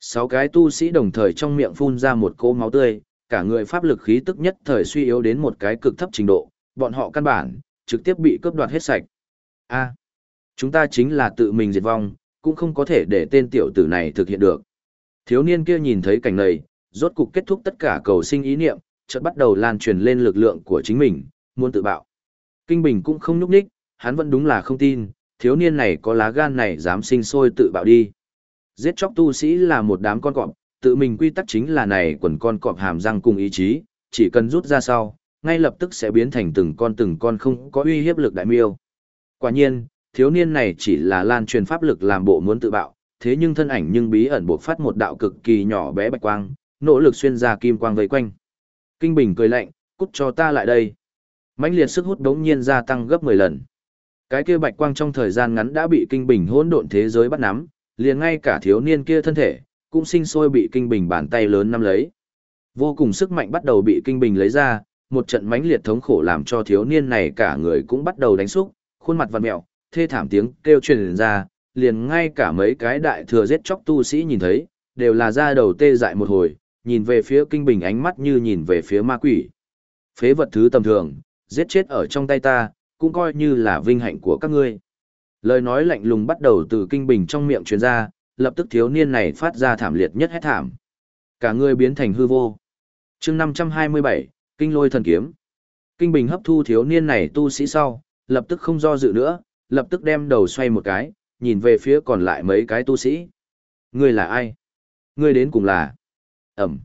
Sáu cái tu sĩ đồng thời trong miệng phun ra một cỗ máu tươi, cả người pháp lực khí tức nhất thời suy yếu đến một cái cực thấp trình độ, bọn họ căn bản, trực tiếp bị cướp đoạt hết sạch. A, chúng ta chính là tự mình diệt vong, cũng không có thể để tên tiểu tử này thực hiện được. Thiếu niên kia nhìn thấy cảnh này, rốt cục kết thúc tất cả cầu sinh ý niệm, chợt bắt đầu lan truyền lên lực lượng của chính mình, muốn tự bạo. Kinh Bình cũng không nhúc nhích, hắn vẫn đúng là không tin, thiếu niên này có lá gan này dám sinh sôi tự bạo đi. Giết chóc tu sĩ là một đám con cọp, tự mình quy tắc chính là này quần con cọp hàm răng cùng ý chí, chỉ cần rút ra sau, ngay lập tức sẽ biến thành từng con từng con không có uy hiếp lực đại miêu. Quả nhiên, thiếu niên này chỉ là lan truyền pháp lực làm bộ muốn tự bạo, thế nhưng thân ảnh nhưng bí ẩn bộc phát một đạo cực kỳ nhỏ bé bạch quang, nỗ lực xuyên ra kim quang vây quanh. Kinh Bình cười lạnh, cút cho ta lại đây. mãnh liệt sức hút đống nhiên gia tăng gấp 10 lần. Cái kia bạch quang trong thời gian ngắn đã bị Kinh Bình hỗn độn thế giới bắt nắm, liền ngay cả thiếu niên kia thân thể, cũng sinh sôi bị Kinh Bình bàn tay lớn nắm lấy. Vô cùng sức mạnh bắt đầu bị Kinh Bình lấy ra, một trận mãnh liệt thống khổ làm cho thiếu niên này cả người cũng bắt đầu đánh xúc, khuôn mặt vặn mẹo, thê thảm tiếng kêu truyền ra, liền ngay cả mấy cái đại thừa giết chóc tu sĩ nhìn thấy, đều là ra đầu tê dại một hồi, nhìn về phía kinh bình ánh mắt như nhìn về phía ma quỷ. Phế vật thứ tầm thường, giết chết ở trong tay ta, cũng coi như là vinh hạnh của các ngươi. Lời nói lạnh lùng bắt đầu từ kinh bình trong miệng truyền ra, lập tức thiếu niên này phát ra thảm liệt nhất hết thảm. Cả người biến thành hư vô. chương 527, Kinh lôi thần kiếm. Kinh bình hấp thu thiếu niên này tu sĩ sau, lập tức không do dự nữa, lập tức đem đầu xoay một cái, nhìn về phía còn lại mấy cái tu sĩ. Ngươi là ai? Ngươi đến cùng là... Ẩm.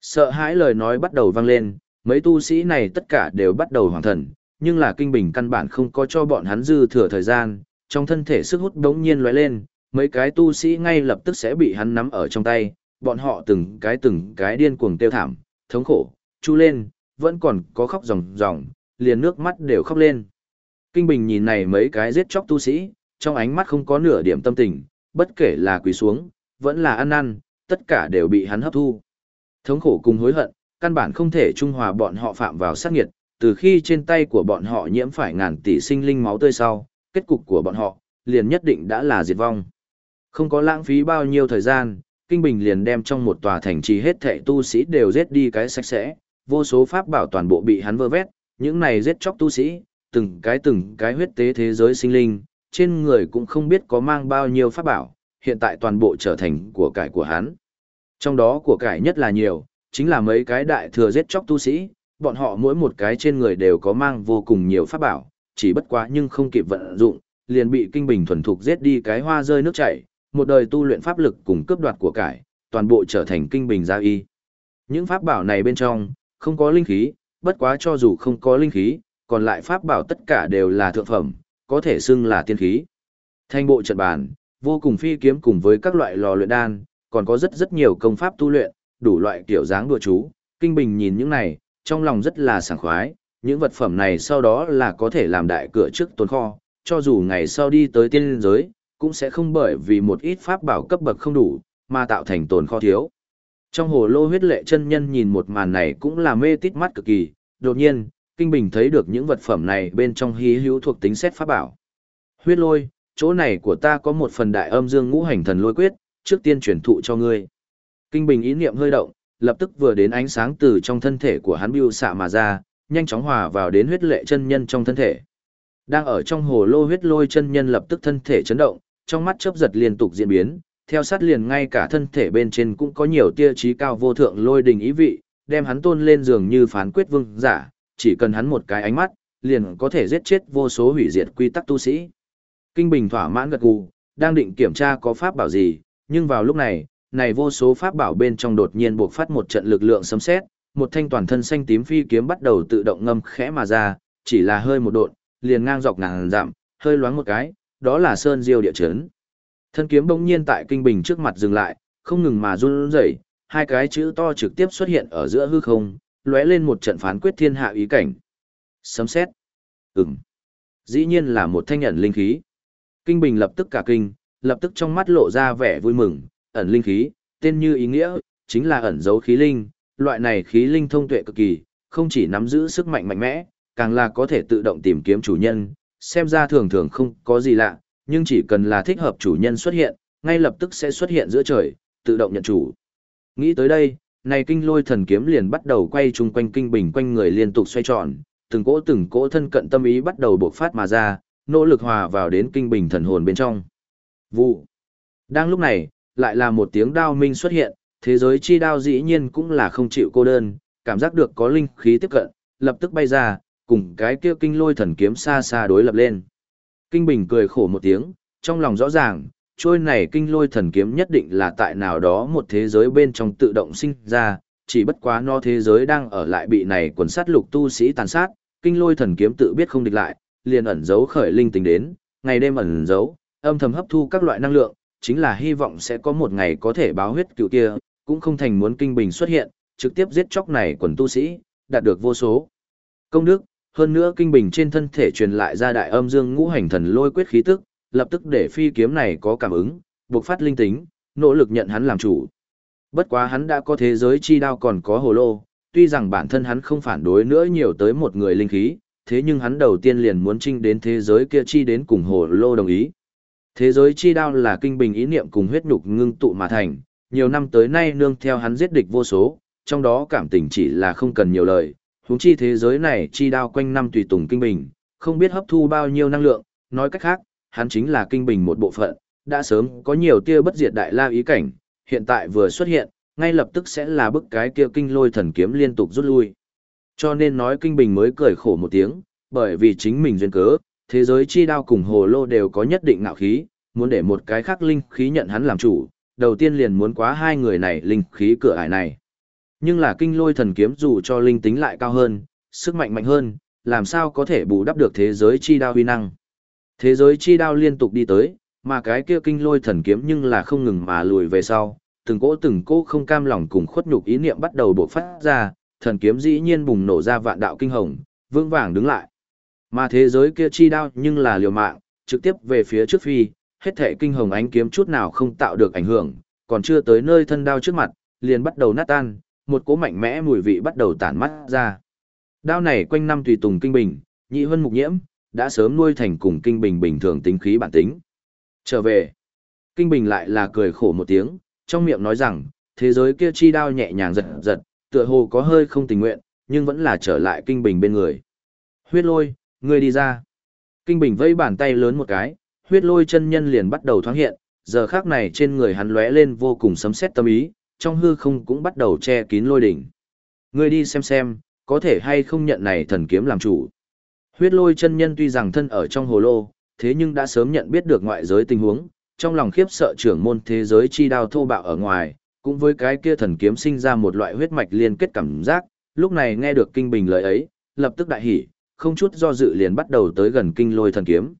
Sợ hãi lời nói bắt đầu vang lên, mấy tu sĩ này tất cả đều bắt đầu hoàng thần, nhưng là kinh bình căn bản không có cho bọn hắn dư thừa thời gian, trong thân thể sức hút đống nhiên lóe lên, mấy cái tu sĩ ngay lập tức sẽ bị hắn nắm ở trong tay, bọn họ từng cái từng cái điên cuồng tiêu thảm, thống khổ, chu lên, vẫn còn có khóc ròng ròng, liền nước mắt đều khóc lên. Kinh Bình nhìn này mấy cái giết chóc tu sĩ, trong ánh mắt không có nửa điểm tâm tình, bất kể là quỳ xuống, vẫn là ăn năn, tất cả đều bị hắn hấp thu. Thống khổ cùng hối hận, căn bản không thể trung hòa bọn họ phạm vào sát nghiệt, từ khi trên tay của bọn họ nhiễm phải ngàn tỷ sinh linh máu tươi sau, kết cục của bọn họ, liền nhất định đã là diệt vong. Không có lãng phí bao nhiêu thời gian, Kinh Bình liền đem trong một tòa thành trì hết thảy tu sĩ đều giết đi cái sạch sẽ, vô số pháp bảo toàn bộ bị hắn vơ vét, những này giết chóc tu sĩ, từng cái từng cái huyết tế thế giới sinh linh, trên người cũng không biết có mang bao nhiêu pháp bảo, hiện tại toàn bộ trở thành của cải của hắn. Trong đó của cải nhất là nhiều, chính là mấy cái đại thừa giết chóc tu sĩ, bọn họ mỗi một cái trên người đều có mang vô cùng nhiều pháp bảo, chỉ bất quá nhưng không kịp vận dụng, liền bị kinh bình thuần thục giết đi cái hoa rơi nước chảy, một đời tu luyện pháp lực cùng cướp đoạt của cải, toàn bộ trở thành kinh bình gia y. Những pháp bảo này bên trong, không có linh khí, bất quá cho dù không có linh khí, còn lại pháp bảo tất cả đều là thượng phẩm, có thể xưng là tiên khí. Thanh bộ trận bàn, vô cùng phi kiếm cùng với các loại lò luyện đan, còn có rất rất nhiều công pháp tu luyện, đủ loại kiểu dáng đùa chú. Kinh Bình nhìn những này, trong lòng rất là sảng khoái, những vật phẩm này sau đó là có thể làm đại cửa trước tồn kho, cho dù ngày sau đi tới tiên giới, cũng sẽ không bởi vì một ít pháp bảo cấp bậc không đủ, mà tạo thành tồn kho thiếu. Trong hồ lô huyết lệ chân nhân nhìn một màn này cũng là mê tít mắt cực kỳ, đột nhiên, Kinh Bình thấy được những vật phẩm này bên trong hí hữu thuộc tính xét pháp bảo. Huyết lôi, chỗ này của ta có một phần đại âm dương ngũ hành thần lôi quyết, trước tiên truyền thụ cho ngươi. Kinh Bình ý niệm hơi động, lập tức vừa đến ánh sáng từ trong thân thể của hắn bưu xạ mà ra, nhanh chóng hòa vào đến huyết lệ chân nhân trong thân thể. Đang ở trong hồ lô huyết lôi chân nhân lập tức thân thể chấn động, trong mắt chớp giật liên tục diễn biến, theo sát liền ngay cả thân thể bên trên cũng có nhiều tia trí cao vô thượng lôi đình ý vị, đem hắn tôn lên giường như phán quyết vương giả, chỉ cần hắn một cái ánh mắt, liền có thể giết chết vô số hủy diệt quy tắc tu sĩ. Kinh Bình thỏa mãn gật gù, đang định kiểm tra có pháp bảo gì, nhưng vào lúc này, này vô số pháp bảo bên trong đột nhiên buộc phát một trận lực lượng sấm sét, một thanh toàn thân xanh tím phi kiếm bắt đầu tự động ngâm khẽ mà ra, chỉ là hơi một độn, liền ngang dọc ngàn dặm, hơi loáng một cái, đó là sơn diêu địa chấn. Thân kiếm bỗng nhiên tại kinh bình trước mặt dừng lại, không ngừng mà run rẩy, hai cái chữ to trực tiếp xuất hiện ở giữa hư không, lóe lên một trận phán quyết thiên hạ ý cảnh. Sấm xét. Ừm. Dĩ nhiên là một thanh ẩn linh khí. Kinh bình lập tức cả kinh, lập tức trong mắt lộ ra vẻ vui mừng, ẩn linh khí, tên như ý nghĩa, chính là ẩn dấu khí linh, loại này khí linh thông tuệ cực kỳ, không chỉ nắm giữ sức mạnh mạnh mẽ, càng là có thể tự động tìm kiếm chủ nhân, xem ra thường thường không có gì lạ, nhưng chỉ cần là thích hợp chủ nhân xuất hiện, ngay lập tức sẽ xuất hiện giữa trời, tự động nhận chủ. Nghĩ tới đây, này kinh lôi thần kiếm liền bắt đầu quay chung quanh kinh bình quanh người liên tục xoay tròn, từng cỗ từng cỗ thân cận tâm ý bắt đầu bộc phát mà ra, nỗ lực hòa vào đến kinh bình thần hồn bên trong. Vụ. Đang lúc này, lại là một tiếng đao minh xuất hiện, thế giới chi đao dĩ nhiên cũng là không chịu cô đơn, cảm giác được có linh khí tiếp cận, lập tức bay ra, cùng cái kia kinh lôi thần kiếm xa xa đối lập lên. Kinh Bình cười khổ một tiếng, trong lòng rõ ràng, trôi này kinh lôi thần kiếm nhất định là tại nào đó một thế giới bên trong tự động sinh ra, chỉ bất quá no thế giới đang ở lại bị này quần sát lục tu sĩ tàn sát, kinh lôi thần kiếm tự biết không địch lại, liền ẩn giấu khởi linh tính đến, ngày đêm ẩn giấu, âm thầm hấp thu các loại năng lượng, chính là hy vọng sẽ có một ngày có thể báo huyết cựu kia, cũng không thành muốn kinh bình xuất hiện, trực tiếp giết chóc này quần tu sĩ, đạt được vô số. Công đức, hơn nữa kinh bình trên thân thể truyền lại ra đại âm dương ngũ hành thần lôi quyết khí tức, lập tức để phi kiếm này có cảm ứng, buộc phát linh tính, nỗ lực nhận hắn làm chủ. Bất quá hắn đã có thế giới chi đao còn có hồ lô, tuy rằng bản thân hắn không phản đối nữa nhiều tới một người linh khí, thế nhưng hắn đầu tiên liền muốn trinh đến thế giới kia chi đến cùng hồ lô đồng ý. Thế giới chi đao là kinh bình ý niệm cùng huyết nhục ngưng tụ mà thành, nhiều năm tới nay nương theo hắn giết địch vô số, trong đó cảm tình chỉ là không cần nhiều lời, huống chi thế giới này chi đao quanh năm tùy tùng kinh bình, không biết hấp thu bao nhiêu năng lượng, nói cách khác, hắn chính là kinh bình một bộ phận, đã sớm có nhiều tia bất diệt đại la ý cảnh, hiện tại vừa xuất hiện, ngay lập tức sẽ là bức cái kia kinh lôi thần kiếm liên tục rút lui. Cho nên nói kinh bình mới cười khổ một tiếng, bởi vì chính mình duyên cớ, thế giới chi đao cùng hồ lô đều có nhất định ngạo khí, muốn để một cái khác linh khí nhận hắn làm chủ, đầu tiên liền muốn quá hai người này linh khí cửa ải này. Nhưng là kinh lôi thần kiếm dù cho linh tính lại cao hơn, sức mạnh mạnh hơn, làm sao có thể bù đắp được thế giới chi đao huy năng. Thế giới chi đao liên tục đi tới, mà cái kia kinh lôi thần kiếm nhưng là không ngừng mà lùi về sau, từng cỗ từng cỗ không cam lòng cùng khuất nhục ý niệm bắt đầu bộc phát ra, thần kiếm dĩ nhiên bùng nổ ra vạn đạo kinh hồng, vương vàng đứng lại. Mà thế giới kia chi đao nhưng là liều mạng, trực tiếp về phía trước phi, hết thể kinh hồng ánh kiếm chút nào không tạo được ảnh hưởng, còn chưa tới nơi thân đao trước mặt, liền bắt đầu nát tan, một cỗ mạnh mẽ mùi vị bắt đầu tản mắt ra. Đao này quanh năm tùy tùng kinh bình, nhị huân mục nhiễm, đã sớm nuôi thành cùng kinh bình bình thường tính khí bản tính. Trở về, kinh bình lại là cười khổ một tiếng, trong miệng nói rằng, thế giới kia chi đao nhẹ nhàng giật giật, tựa hồ có hơi không tình nguyện, nhưng vẫn là trở lại kinh bình bên người. Huyết lôi, ngươi đi ra. Kinh bình vẫy bàn tay lớn một cái, huyết lôi chân nhân liền bắt đầu thoáng hiện, giờ khác này trên người hắn lóe lên vô cùng sấm xét tâm ý, trong hư không cũng bắt đầu che kín lôi đỉnh. Ngươi đi xem xem, có thể hay không nhận này thần kiếm làm chủ. Huyết lôi chân nhân tuy rằng thân ở trong hồ lô, thế nhưng đã sớm nhận biết được ngoại giới tình huống, trong lòng khiếp sợ trưởng môn thế giới chi đao thô bạo ở ngoài, cũng với cái kia thần kiếm sinh ra một loại huyết mạch liên kết cảm giác, lúc này nghe được kinh bình lời ấy, lập tức đại hỉ, không chút do dự liền bắt đầu tới gần kinh lôi thần kiếm.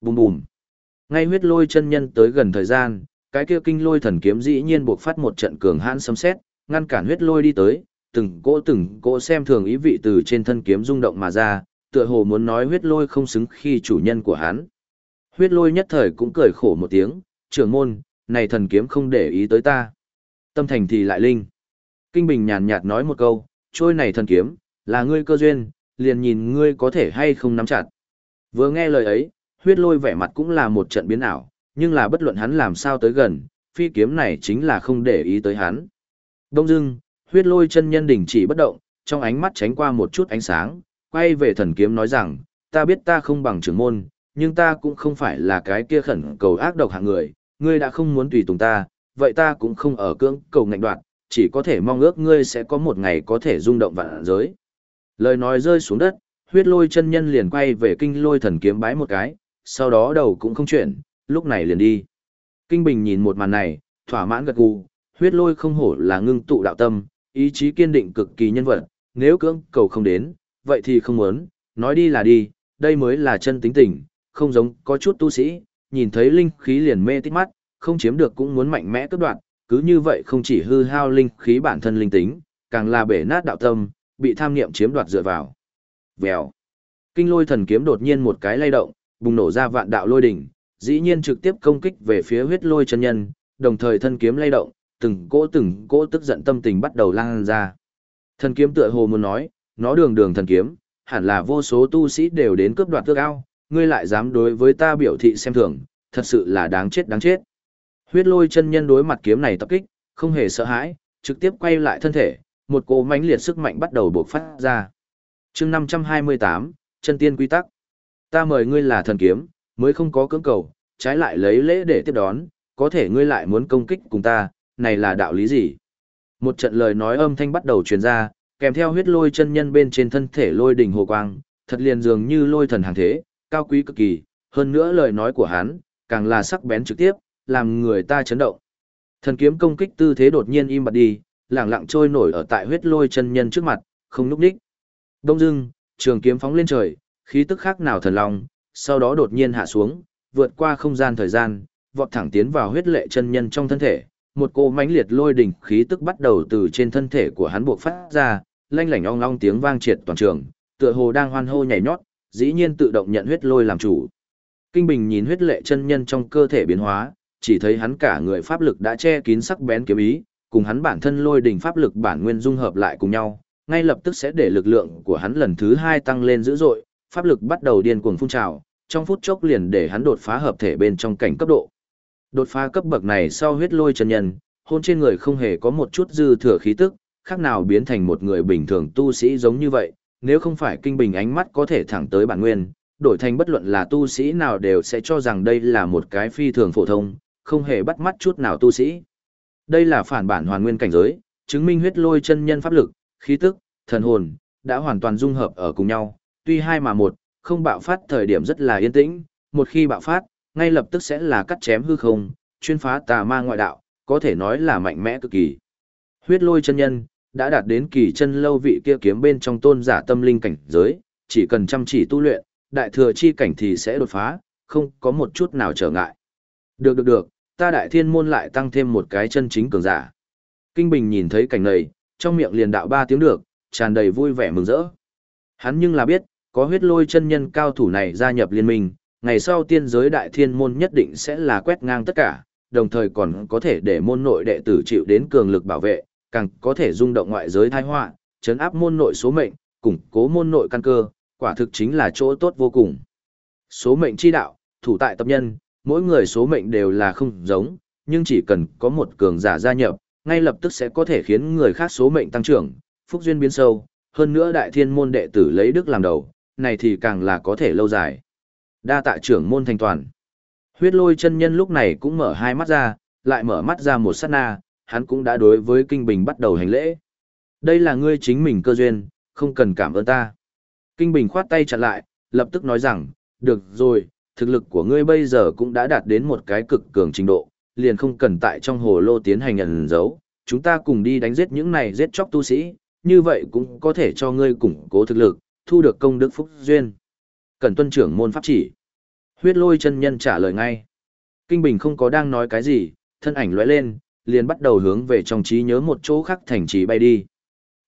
Bùm bùm. Ngay huyết lôi chân nhân tới gần thời gian, cái kia kinh lôi thần kiếm dĩ nhiên buộc phát một trận cường hãn sấm sét, ngăn cản huyết lôi đi tới, từng cỗ từng cỗ xem thường ý vị từ trên thân kiếm rung động mà ra, tựa hồ muốn nói huyết lôi không xứng khi chủ nhân của hắn. Huyết lôi nhất thời cũng cười khổ một tiếng, trưởng môn, này thần kiếm không để ý tới ta. Tâm thành thì lại linh. Kinh Bình nhàn nhạt nói một câu, trôi này thần kiếm, là ngươi cơ duyên, liền nhìn ngươi có thể hay không nắm chặt. Vừa nghe lời ấy, huyết lôi vẻ mặt cũng là một trận biến ảo, nhưng là bất luận hắn làm sao tới gần, phi kiếm này chính là không để ý tới hắn. Đông dưng, huyết lôi chân nhân đỉnh chỉ bất động, trong ánh mắt tránh qua một chút ánh sáng, quay về thần kiếm nói rằng, ta biết ta không bằng trưởng môn, nhưng ta cũng không phải là cái kia khẩn cầu ác độc hạng người, ngươi đã không muốn tùy tùng ta, vậy ta cũng không ở cưỡng cầu ngạnh đoạn, chỉ có thể mong ước ngươi sẽ có một ngày có thể rung động vạn giới. Lời nói rơi xuống đất, huyết lôi chân nhân liền quay về kinh lôi thần kiếm bái một cái, sau đó đầu cũng không chuyển, lúc này liền đi. Kinh Bình nhìn một màn này, thỏa mãn gật gù, huyết lôi không hổ là ngưng tụ đạo tâm, ý chí kiên định cực kỳ nhân vật, nếu cưỡng cầu không đến, vậy thì không muốn, nói đi là đi, đây mới là chân tính tình, không giống có chút tu sĩ, nhìn thấy linh khí liền mê tít mắt, không chiếm được cũng muốn mạnh mẽ cướp đoạt, cứ như vậy không chỉ hư hao linh khí bản thân linh tính, càng là bể nát đạo tâm, bị tham niệm chiếm đoạt dựa vào. Vèo. Kinh lôi thần kiếm đột nhiên một cái lay động, bùng nổ ra vạn đạo lôi đỉnh, dĩ nhiên trực tiếp công kích về phía huyết lôi chân nhân, đồng thời thân kiếm lay động, từng cỗ từng cỗ tức giận tâm tình bắt đầu lan ra. Thần kiếm tựa hồ muốn nói, nó đường đường thần kiếm, hẳn là vô số tu sĩ đều đến cướp đoạt tước ao, ngươi lại dám đối với ta biểu thị xem thường, thật sự là đáng chết đáng chết. Huyết lôi chân nhân đối mặt kiếm này tập kích, không hề sợ hãi, trực tiếp quay lại thân thể, một cỗ mãnh liệt sức mạnh bắt đầu bộc phát ra. chương 528, chân tiên quy tắc. Ta mời ngươi là thần kiếm, mới không có cưỡng cầu, trái lại lấy lễ để tiếp đón, có thể ngươi lại muốn công kích cùng ta, này là đạo lý gì? Một trận lời nói âm thanh bắt đầu truyền ra, kèm theo huyết lôi chân nhân bên trên thân thể lôi đỉnh hồ quang, thật liền dường như lôi thần hàng thế, cao quý cực kỳ, hơn nữa lời nói của hắn, càng là sắc bén trực tiếp, làm người ta chấn động. Thần kiếm công kích tư thế đột nhiên im bặt đi, lẳng lặng trôi nổi ở tại huyết lôi chân nhân trước mặt, không núp đích. Đông dưng, trường kiếm phóng lên trời, khí tức khác nào thần long, sau đó đột nhiên hạ xuống, vượt qua không gian thời gian, vọt thẳng tiến vào huyết lệ chân nhân trong thân thể. Một cô mãnh liệt lôi đỉnh khí tức bắt đầu từ trên thân thể của hắn buộc phát ra, lanh lảnh ong long tiếng vang triệt toàn trường, tựa hồ đang hoan hô nhảy nhót, dĩ nhiên tự động nhận huyết lôi làm chủ. Kinh Bình nhìn huyết lệ chân nhân trong cơ thể biến hóa, chỉ thấy hắn cả người pháp lực đã che kín sắc bén kiếm ý, cùng hắn bản thân lôi đỉnh pháp lực bản nguyên dung hợp lại cùng nhau, ngay lập tức sẽ để lực lượng của hắn lần thứ hai tăng lên dữ dội, pháp lực bắt đầu điên cuồng phun trào, trong phút chốc liền để hắn đột phá hợp thể bên trong cảnh cấp độ. Đột phá cấp bậc này sau huyết lôi chân nhân, hôn trên người không hề có một chút dư thừa khí tức, khác nào biến thành một người bình thường tu sĩ giống như vậy, nếu không phải kinh bình ánh mắt có thể thẳng tới bản nguyên, đổi thành bất luận là tu sĩ nào đều sẽ cho rằng đây là một cái phi thường phổ thông, không hề bắt mắt chút nào tu sĩ. Đây là phản bản hoàn nguyên cảnh giới, chứng minh huyết lôi chân nhân pháp lực, khí tức, thần hồn, đã hoàn toàn dung hợp ở cùng nhau, tuy hai mà một, không bạo phát thời điểm rất là yên tĩnh, một khi bạo phát, ngay lập tức sẽ là cắt chém hư không, chuyên phá tà ma ngoại đạo, có thể nói là mạnh mẽ cực kỳ. Huyết lôi chân nhân, đã đạt đến kỳ chân lâu vị kia kiếm bên trong tôn giả tâm linh cảnh giới, chỉ cần chăm chỉ tu luyện, đại thừa chi cảnh thì sẽ đột phá, không có một chút nào trở ngại. Được được được, ta đại thiên môn lại tăng thêm một cái chân chính cường giả. Kinh Bình nhìn thấy cảnh này, trong miệng liền đạo ba tiếng được, tràn đầy vui vẻ mừng rỡ. Hắn nhưng là biết, có huyết lôi chân nhân cao thủ này gia nhập liên minh, ngày sau tiên giới đại thiên môn nhất định sẽ là quét ngang tất cả, đồng thời còn có thể để môn nội đệ tử chịu đến cường lực bảo vệ, càng có thể rung động ngoại giới thai họa, chấn áp môn nội số mệnh, củng cố môn nội căn cơ, quả thực chính là chỗ tốt vô cùng. Số mệnh chi đạo, thủ tại tập nhân, mỗi người số mệnh đều là không giống, nhưng chỉ cần có một cường giả gia nhập, ngay lập tức sẽ có thể khiến người khác số mệnh tăng trưởng, phúc duyên biến sâu, hơn nữa đại thiên môn đệ tử lấy đức làm đầu, này thì càng là có thể lâu dài. Đa tạ trưởng môn thành toàn. Huyết lôi chân nhân lúc này cũng mở hai mắt ra, lại mở mắt ra một sát na, hắn cũng đã đối với kinh bình bắt đầu hành lễ. Đây là ngươi chính mình cơ duyên, không cần cảm ơn ta. Kinh bình khoát tay chặn lại, lập tức nói rằng, được rồi, thực lực của ngươi bây giờ cũng đã đạt đến một cái cực cường trình độ, liền không cần tại trong hồ lô tiến hành ẩn giấu, chúng ta cùng đi đánh giết những này giết chóc tu sĩ, như vậy cũng có thể cho ngươi củng cố thực lực, thu được công đức phúc duyên. Cần tuân trưởng môn pháp chỉ. Huyết lôi chân nhân trả lời ngay. Kinh Bình không có đang nói cái gì, thân ảnh lóe lên, liền bắt đầu hướng về trong trí nhớ một chỗ khác thành trì bay đi.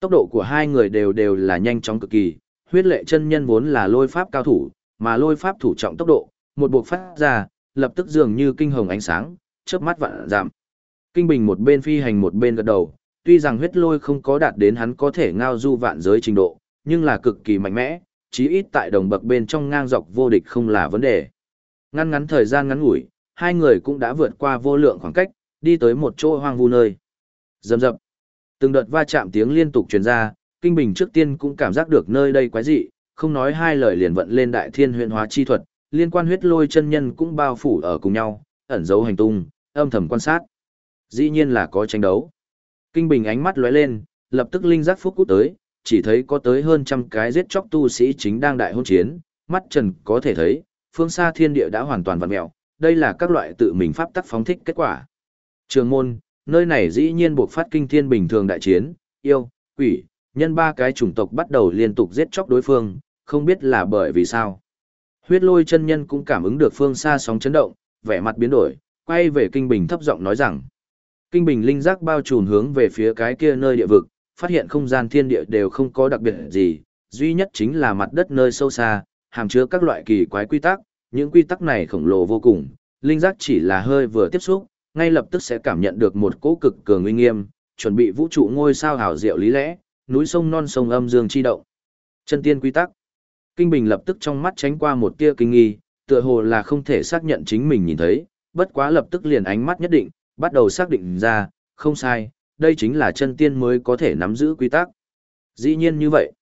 Tốc độ của hai người đều đều là nhanh chóng cực kỳ, huyết lệ chân nhân vốn là lôi pháp cao thủ, mà lôi pháp thủ trọng tốc độ, một buộc phát ra, lập tức dường như kinh hồng ánh sáng, chớp mắt vạn giảm. Kinh Bình một bên phi hành một bên gật đầu, tuy rằng huyết lôi không có đạt đến hắn có thể ngao du vạn giới trình độ, nhưng là cực kỳ mạnh mẽ, chí ít tại đồng bậc bên trong ngang dọc vô địch không là vấn đề. Ngăn ngắn thời gian ngắn ngủi, hai người cũng đã vượt qua vô lượng khoảng cách, đi tới một chỗ hoang vu nơi. Dầm dập. Từng đợt va chạm tiếng liên tục truyền ra, Kinh Bình trước tiên cũng cảm giác được nơi đây quái dị, không nói hai lời liền vận lên đại thiên huyền hóa chi thuật, liên quan huyết lôi chân nhân cũng bao phủ ở cùng nhau, ẩn dấu hành tung, âm thầm quan sát. Dĩ nhiên là có tranh đấu. Kinh Bình ánh mắt lóe lên, lập tức linh giác phúc cút tới, chỉ thấy có tới hơn trăm cái giết chóc tu sĩ chính đang đại hôn chiến, mắt trần có thể thấy, phương xa thiên địa đã hoàn toàn vặn mẹo, đây là các loại tự mình pháp tắc phóng thích kết quả. Trường môn, nơi này dĩ nhiên buộc phát kinh thiên bình thường đại chiến, yêu, quỷ, nhân ba cái chủng tộc bắt đầu liên tục giết chóc đối phương, không biết là bởi vì sao. Huyết lôi chân nhân cũng cảm ứng được phương xa sóng chấn động, vẻ mặt biến đổi, quay về kinh bình thấp giọng nói rằng. Kinh bình linh giác bao trùm hướng về phía cái kia nơi địa vực, phát hiện không gian thiên địa đều không có đặc biệt gì, duy nhất chính là mặt đất nơi sâu xa, hàm chứa các loại kỳ quái quy tắc, những quy tắc này khổng lồ vô cùng, linh giác chỉ là hơi vừa tiếp xúc, ngay lập tức sẽ cảm nhận được một cỗ cực cường uy nghiêm, chuẩn bị vũ trụ ngôi sao hảo diệu lý lẽ, núi sông non sông âm dương chi động. Chân tiên quy tắc. Kinh Bình lập tức trong mắt tránh qua một tia kinh nghi, tựa hồ là không thể xác nhận chính mình nhìn thấy, bất quá lập tức liền ánh mắt nhất định, bắt đầu xác định ra, không sai, đây chính là chân tiên mới có thể nắm giữ quy tắc. Dĩ nhiên như vậy.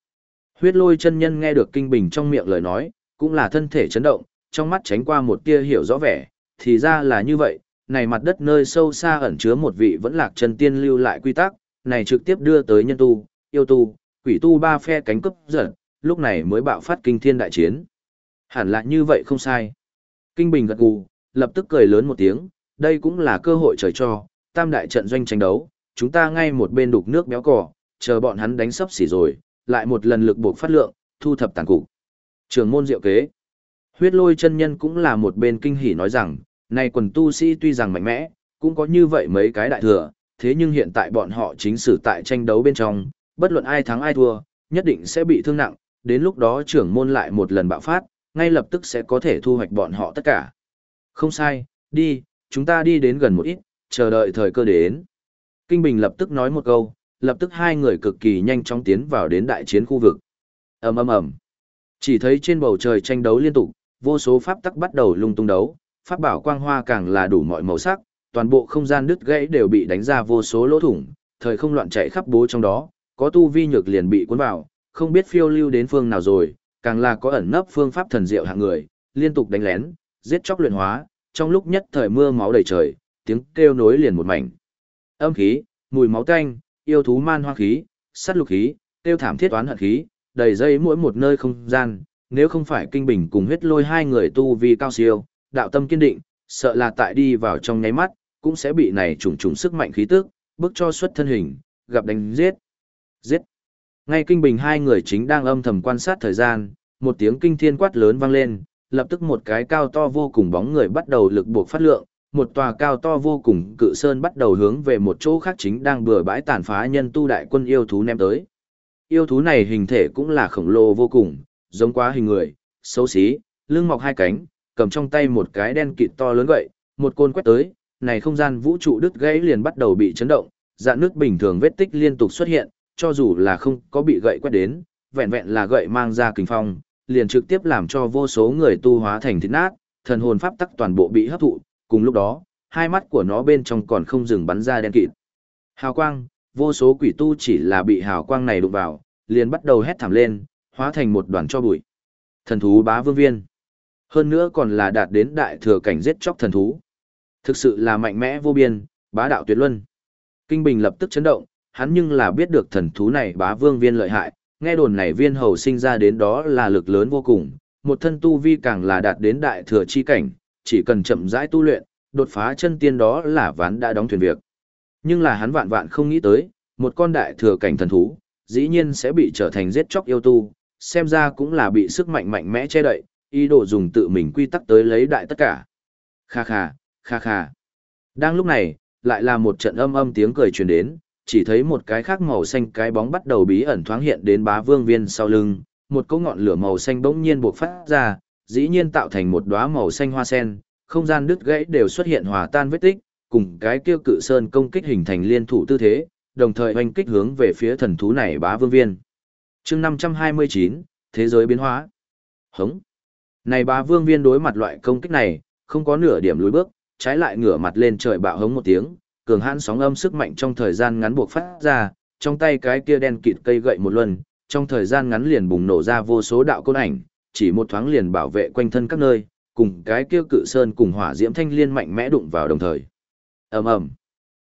Huyết lôi chân nhân nghe được kinh bình trong miệng lời nói, cũng là thân thể chấn động, trong mắt tránh qua một tia hiểu rõ vẻ, thì ra là như vậy, này mặt đất nơi sâu xa ẩn chứa một vị vẫn lạc chân tiên lưu lại quy tắc, này trực tiếp đưa tới nhân tu, yêu tu, quỷ tu ba phe cánh cấp giật, lúc này mới bạo phát kinh thiên đại chiến. Hẳn là như vậy không sai. Kinh Bình gật gù, lập tức cười lớn một tiếng, đây cũng là cơ hội trời cho, tam đại trận doanh tranh đấu, chúng ta ngay một bên đục nước béo cỏ, chờ bọn hắn đánh sấp xỉ rồi, lại một lần lực buộc phát lượng, thu thập tàn cục. Trường môn diệu kế. Huyết lôi chân nhân cũng là một bên kinh hỉ nói rằng, này quần tu sĩ tuy rằng mạnh mẽ, cũng có như vậy mấy cái đại thừa, thế nhưng hiện tại bọn họ chính sử tại tranh đấu bên trong, bất luận ai thắng ai thua, nhất định sẽ bị thương nặng, đến lúc đó trưởng môn lại một lần bạo phát, ngay lập tức sẽ có thể thu hoạch bọn họ tất cả. Không sai, đi, chúng ta đi đến gần một ít, chờ đợi thời cơ đến. Kinh Bình lập tức nói một câu, lập tức hai người cực kỳ nhanh chóng tiến vào đến đại chiến khu vực. ầm ầm ầm, chỉ thấy trên bầu trời tranh đấu liên tục, vô số pháp tắc bắt đầu lung tung đấu, pháp bảo quang hoa càng là đủ mọi màu sắc, toàn bộ không gian đứt gãy đều bị đánh ra vô số lỗ thủng, thời không loạn chạy khắp bố trong đó, có tu vi nhược liền bị cuốn vào, không biết phiêu lưu đến phương nào rồi, càng là có ẩn nấp phương pháp thần diệu hạng người, liên tục đánh lén, giết chóc luyện hóa, trong lúc nhất thời mưa máu đầy trời, tiếng kêu nối liền một mảnh. Âm khí, mùi máu tanh, yêu thú man hoa khí, sát lục khí, tiêu thảm thiết toán hận khí, đầy dây mỗi một nơi không gian, nếu không phải kinh bình cùng huyết lôi hai người tu vi cao siêu, đạo tâm kiên định, sợ là tại đi vào trong nháy mắt, cũng sẽ bị này trùng trùng sức mạnh khí tức, bức cho xuất thân hình, gặp đánh giết. Giết. Ngay kinh bình hai người chính đang âm thầm quan sát thời gian, một tiếng kinh thiên quát lớn vang lên, lập tức một cái cao to vô cùng bóng người bắt đầu lực buộc phát lượng, một tòa cao to vô cùng cự sơn bắt đầu hướng về một chỗ khác chính đang bừa bãi tàn phá nhân tu đại quân yêu thú ném tới. Yêu thú này hình thể cũng là khổng lồ vô cùng, giống quá hình người, xấu xí, lưng mọc hai cánh, cầm trong tay một cái đen kịt to lớn vậy, một côn quét tới, này không gian vũ trụ đứt gãy liền bắt đầu bị chấn động, dạng nước bình thường vết tích liên tục xuất hiện, cho dù là không có bị gậy quét đến, vẹn vẹn là gậy mang ra kình phong, liền trực tiếp làm cho vô số người tu hóa thành thịt nát, thần hồn pháp tắc toàn bộ bị hấp thụ, cùng lúc đó, hai mắt của nó bên trong còn không dừng bắn ra đen kịt. Hào quang, vô số quỷ tu chỉ là bị hào quang này đụng vào, liền bắt đầu hét thảm lên, hóa thành một đoàn cho bụi. Thần thú bá vương viên. Hơn nữa còn là đạt đến đại thừa cảnh giết chóc thần thú. Thực sự là mạnh mẽ vô biên, bá đạo tuyệt luân. Kinh Bình lập tức chấn động, hắn nhưng là biết được thần thú này bá vương viên lợi hại, nghe đồn này viên hầu sinh ra đến đó là lực lớn vô cùng, một thân tu vi càng là đạt đến đại thừa chi cảnh, chỉ cần chậm rãi tu luyện, đột phá chân tiên đó là ván đã đóng thuyền việc. Nhưng là hắn vạn vạn không nghĩ tới, một con đại thừa cảnh thần thú, dĩ nhiên sẽ bị trở thành giết chóc yêu tu, xem ra cũng là bị sức mạnh mạnh mẽ che đậy, ý đồ dùng tự mình quy tắc tới lấy đại tất cả. Kha kha, kha kha. Đang lúc này, lại là một trận âm âm tiếng cười truyền đến, chỉ thấy một cái khác màu xanh cái bóng bắt đầu bí ẩn thoáng hiện đến bá vương viên sau lưng, một cỗ ngọn lửa màu xanh bỗng nhiên bộc phát ra, dĩ nhiên tạo thành một đóa màu xanh hoa sen, không gian đứt gãy đều xuất hiện hòa tan vết tích, cùng cái kia cự sơn công kích hình thành liên thủ tư thế, đồng thời oanh kích hướng về phía thần thú này bá vương viên. chương 529, Thế giới biến hóa. Hống. Này bá vương viên đối mặt loại công kích này, không có nửa điểm lùi bước, trái lại ngửa mặt lên trời bạo hống một tiếng, cường hãn sóng âm sức mạnh trong thời gian ngắn buộc phát ra, trong tay cái kia đen kịt cây gậy một luân, trong thời gian ngắn liền bùng nổ ra vô số đạo côn ảnh, chỉ một thoáng liền bảo vệ quanh thân các nơi, cùng cái kia cự sơn cùng hỏa diễm thanh liên mạnh mẽ đụng vào đồng thời. Ầm ầm.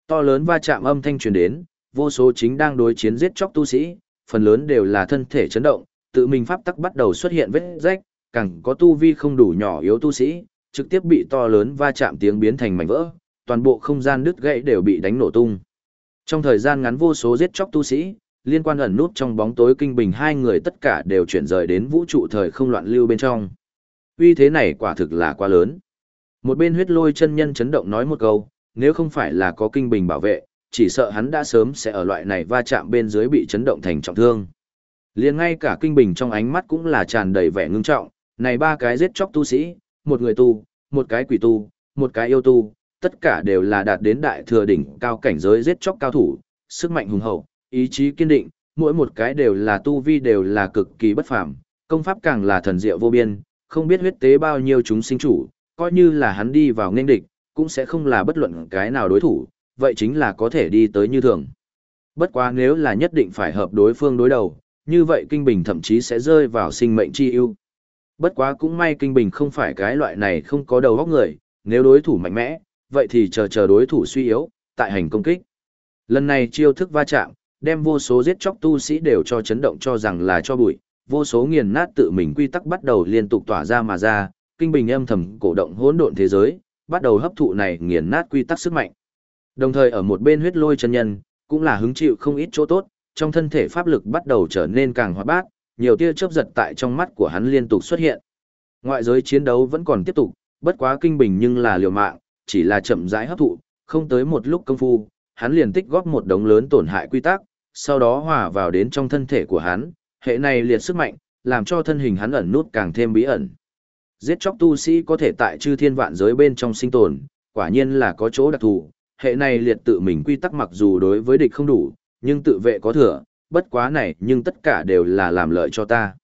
To lớn va chạm âm thanh truyền đến, vô số chính đang đối chiến giết chóc tu sĩ, phần lớn đều là thân thể chấn động, tự mình pháp tắc bắt đầu xuất hiện vết rách, càng có tu vi không đủ nhỏ yếu tu sĩ, trực tiếp bị to lớn va chạm tiếng biến thành mảnh vỡ, toàn bộ không gian đứt gãy đều bị đánh nổ tung. Trong thời gian ngắn vô số giết chóc tu sĩ, liên quan ẩn nút trong bóng tối kinh bình hai người tất cả đều chuyển rời đến vũ trụ thời không loạn lưu bên trong. Uy thế này quả thực là quá lớn. Một bên huyết lôi chân nhân chấn động nói một câu, nếu không phải là có kinh bình bảo vệ, chỉ sợ hắn đã sớm sẽ ở loại này va chạm bên dưới bị chấn động thành trọng thương. Liền ngay cả kinh bình trong ánh mắt cũng là tràn đầy vẻ ngưng trọng, này ba cái giết chóc tu sĩ, một người tu, một cái quỷ tu, một cái yêu tu, tất cả đều là đạt đến đại thừa đỉnh cao cảnh giới giết chóc cao thủ, sức mạnh hùng hậu, ý chí kiên định, mỗi một cái đều là tu vi đều là cực kỳ bất phàm, công pháp càng là thần diệu vô biên, không biết huyết tế bao nhiêu chúng sinh chủ, coi như là hắn đi vào nên địch, cũng sẽ không là bất luận cái nào đối thủ, vậy chính là có thể đi tới như thường. Bất quá nếu là nhất định phải hợp đối phương đối đầu, như vậy kinh bình thậm chí sẽ rơi vào sinh mệnh chi ưu. Bất quá cũng may kinh bình không phải cái loại này không có đầu óc người, nếu đối thủ mạnh mẽ, vậy thì chờ chờ đối thủ suy yếu, tại hành công kích. Lần này chiêu thức va chạm, đem vô số giết chóc tu sĩ đều cho chấn động cho rằng là cho bụi, vô số nghiền nát tự mình quy tắc bắt đầu liên tục tỏa ra mà ra, kinh bình âm thầm cổ động hỗn độn thế giới, bắt đầu hấp thụ này nghiền nát quy tắc sức mạnh. Đồng thời ở một bên huyết lôi chân nhân, cũng là hứng chịu không ít chỗ tốt, trong thân thể pháp lực bắt đầu trở nên càng hoạt bát, nhiều tia chớp giật tại trong mắt của hắn liên tục xuất hiện. Ngoại giới chiến đấu vẫn còn tiếp tục, bất quá kinh bình nhưng là liều mạng, chỉ là chậm rãi hấp thụ, không tới một lúc công phu, hắn liền tích góp một đống lớn tổn hại quy tắc, sau đó hòa vào đến trong thân thể của hắn, hệ này liệt sức mạnh, làm cho thân hình hắn ẩn nút càng thêm bí ẩn. Giết chóc tu sĩ có thể tại chư thiên vạn giới bên trong sinh tồn, quả nhiên là có chỗ đặc thù, hệ này liệt tự mình quy tắc mặc dù đối với địch không đủ, nhưng tự vệ có thừa, bất quá này nhưng tất cả đều là làm lợi cho ta.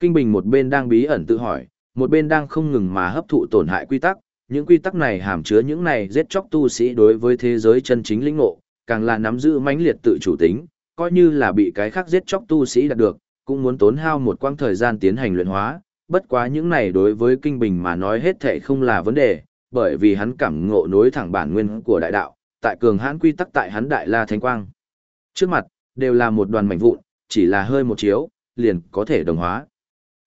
Kinh Bình một bên đang bí ẩn tự hỏi, một bên đang không ngừng mà hấp thụ tổn hại quy tắc, những quy tắc này hàm chứa những này giết chóc tu sĩ đối với thế giới chân chính lĩnh ngộ, càng là nắm giữ mãnh liệt tự chủ tính, coi như là bị cái khác giết chóc tu sĩ đạt được, cũng muốn tốn hao một quãng thời gian tiến hành luyện hóa, bất quá những này đối với kinh bình mà nói hết thảy không là vấn đề, bởi vì hắn cảm ngộ nối thẳng bản nguyên của đại đạo, tại cường hãn quy tắc tại hắn đại la thánh quang. Trước mặt, đều là một đoàn mảnh vụn, chỉ là hơi một chiếu, liền có thể đồng hóa.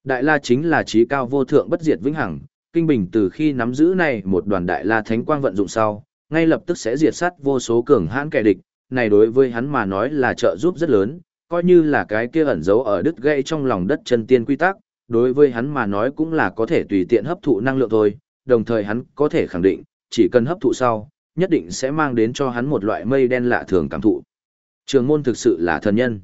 Đại la chính là trí cao vô thượng bất diệt vĩnh hằng, kinh bình từ khi nắm giữ này một đoàn đại la thánh quang vận dụng sau, ngay lập tức sẽ diệt sát vô số cường hãn kẻ địch, này đối với hắn mà nói là trợ giúp rất lớn, coi như là cái kia ẩn giấu ở đứt gãy trong lòng đất chân tiên quy tắc, đối với hắn mà nói cũng là có thể tùy tiện hấp thụ năng lượng thôi, đồng thời hắn có thể khẳng định, chỉ cần hấp thụ sau, nhất định sẽ mang đến cho hắn một loại mây đen lạ thường cảm thụ. Trường môn thực sự là thần nhân.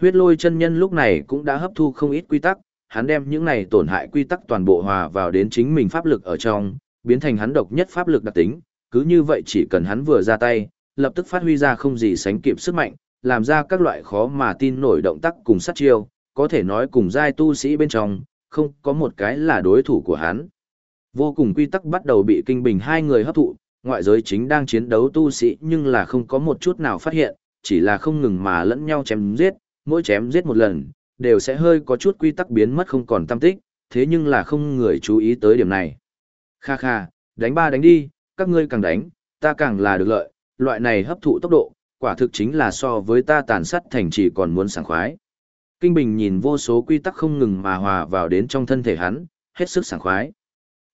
Huyết lôi chân nhân lúc này cũng đã hấp thu không ít quy tắc, hắn đem những này tổn hại quy tắc toàn bộ hòa vào đến chính mình pháp lực ở trong, biến thành hắn độc nhất pháp lực đặc tính, cứ như vậy chỉ cần hắn vừa ra tay, lập tức phát huy ra không gì sánh kịp sức mạnh, làm ra các loại khó mà tin nổi động tác cùng sát chiêu, có thể nói cùng giai tu sĩ bên trong, không có một cái là đối thủ của hắn. Vô cùng quy tắc bắt đầu bị kinh bình hai người hấp thụ, ngoại giới chính đang chiến đấu tu sĩ nhưng là không có một chút nào phát hiện, chỉ là không ngừng mà lẫn nhau chém giết, mỗi chém giết một lần, đều sẽ hơi có chút quy tắc biến mất không còn tâm tích, thế nhưng là không người chú ý tới điểm này. Kha kha, đánh ba đánh đi, các ngươi càng đánh, ta càng là được lợi, loại này hấp thụ tốc độ, quả thực chính là so với ta tàn sát thành chỉ còn muốn sảng khoái. Kinh Bình nhìn vô số quy tắc không ngừng mà hòa vào đến trong thân thể hắn, hết sức sảng khoái.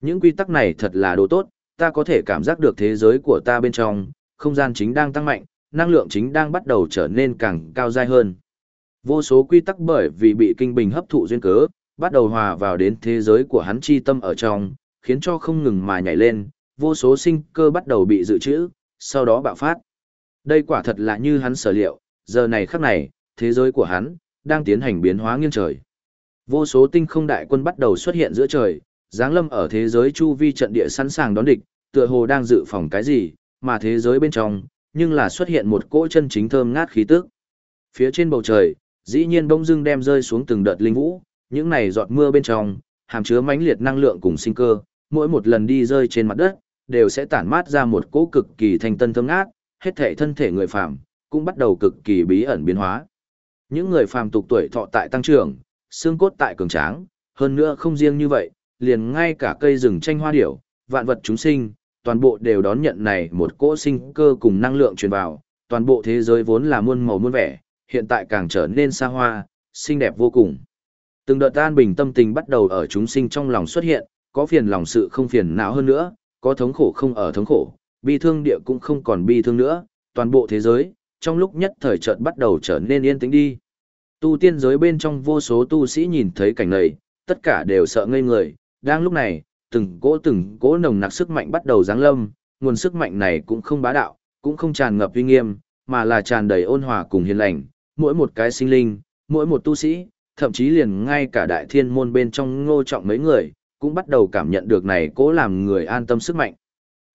Những quy tắc này thật là đồ tốt, ta có thể cảm giác được thế giới của ta bên trong, không gian chính đang tăng mạnh, năng lượng chính đang bắt đầu trở nên càng cao dai hơn. Vô số quy tắc bởi vì bị kinh bình hấp thụ duyên cớ, bắt đầu hòa vào đến thế giới của hắn chi tâm ở trong, khiến cho không ngừng mà nhảy lên, vô số sinh cơ bắt đầu bị dự trữ, sau đó bạo phát. Đây quả thật là như hắn sở liệu, giờ này khắc này, thế giới của hắn, đang tiến hành biến hóa nghiêng trời. Vô số tinh không đại quân bắt đầu xuất hiện giữa trời, giáng lâm ở thế giới chu vi trận địa sẵn sàng đón địch, tựa hồ đang dự phòng cái gì, mà thế giới bên trong, nhưng là xuất hiện một cỗ chân chính thơm ngát khí tức. Phía trên bầu trời, dĩ nhiên bỗng dưng đem rơi xuống từng đợt linh vũ, những này giọt mưa bên trong, hàm chứa mãnh liệt năng lượng cùng sinh cơ, mỗi một lần đi rơi trên mặt đất, đều sẽ tản mát ra một cỗ cực kỳ thanh tân thơm ngát, hết thể thân thể người phàm cũng bắt đầu cực kỳ bí ẩn biến hóa. Những người phàm tục tuổi thọ tại tăng trưởng, xương cốt tại cường tráng, hơn nữa không riêng như vậy, liền ngay cả cây rừng tranh hoa điểu, vạn vật chúng sinh, toàn bộ đều đón nhận này một cỗ sinh cơ cùng năng lượng truyền vào, toàn bộ thế giới vốn là muôn màu muôn vẻ, hiện tại càng trở nên xa hoa, xinh đẹp vô cùng. Từng đợt tan bình tâm tình bắt đầu ở chúng sinh trong lòng xuất hiện, có phiền lòng sự không phiền não hơn nữa, có thống khổ không ở thống khổ, bi thương địa cũng không còn bi thương nữa, toàn bộ thế giới, trong lúc nhất thời chợt bắt đầu trở nên yên tĩnh đi. Tu tiên giới bên trong vô số tu sĩ nhìn thấy cảnh này, tất cả đều sợ ngây người, đang lúc này, từng cỗ từng cỗ nồng nặc sức mạnh bắt đầu giáng lâm, nguồn sức mạnh này cũng không bá đạo, cũng không tràn ngập uy nghiêm, mà là tràn đầy ôn hòa cùng hiền lành, mỗi một cái sinh linh, mỗi một tu sĩ, thậm chí liền ngay cả đại thiên môn bên trong ngô trọng mấy người, cũng bắt đầu cảm nhận được này cố làm người an tâm sức mạnh.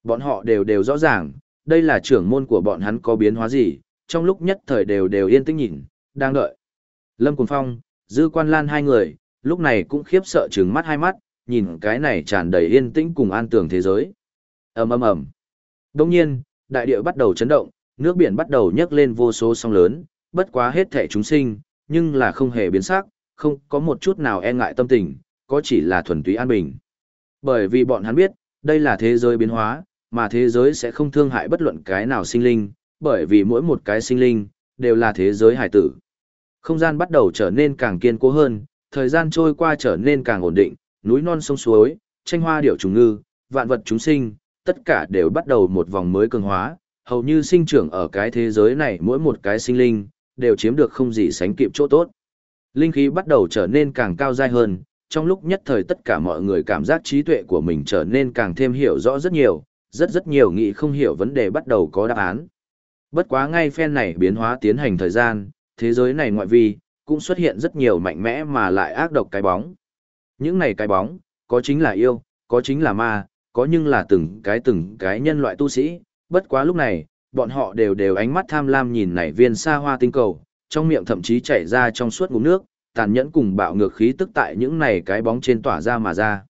Bọn họ đều đều rõ ràng, đây là trưởng môn của bọn hắn có biến hóa gì, trong lúc nhất thời đều đều yên tĩnh nhìn, đang đợi. Lâm Cùng Phong, Dư Quan Lan hai người, lúc này cũng khiếp sợ trừng mắt hai mắt, nhìn cái này tràn đầy yên tĩnh cùng an tường thế giới. ầm ầm ầm. Đông nhiên, đại địa bắt đầu chấn động, nước biển bắt đầu nhấc lên vô số sóng lớn, bất quá hết thể chúng sinh, nhưng là không hề biến sắc, không có một chút nào e ngại tâm tình, có chỉ là thuần túy an bình. Bởi vì bọn hắn biết, đây là thế giới biến hóa, mà thế giới sẽ không thương hại bất luận cái nào sinh linh, bởi vì mỗi một cái sinh linh, đều là thế giới hải tử. Không gian bắt đầu trở nên càng kiên cố hơn, thời gian trôi qua trở nên càng ổn định, núi non sông suối, tranh hoa điểu trùng ngư, vạn vật chúng sinh, tất cả đều bắt đầu một vòng mới cường hóa, hầu như sinh trưởng ở cái thế giới này mỗi một cái sinh linh, đều chiếm được không gì sánh kịp chỗ tốt. Linh khí bắt đầu trở nên càng cao dai hơn, trong lúc nhất thời tất cả mọi người cảm giác trí tuệ của mình trở nên càng thêm hiểu rõ rất nhiều, rất rất nhiều nghĩ không hiểu vấn đề bắt đầu có đáp án. Bất quá ngay phen này biến hóa tiến hành thời gian, thế giới này ngoại vi, cũng xuất hiện rất nhiều mạnh mẽ mà lại ác độc cái bóng. Những này cái bóng, có chính là yêu, có chính là ma, có nhưng là từng cái từng cái nhân loại tu sĩ, bất quá lúc này, bọn họ đều đều ánh mắt tham lam nhìn nảy viên xa hoa tinh cầu, trong miệng thậm chí chảy ra trong suốt ngụm nước, tàn nhẫn cùng bạo ngược khí tức tại những này cái bóng trên tỏa ra mà ra.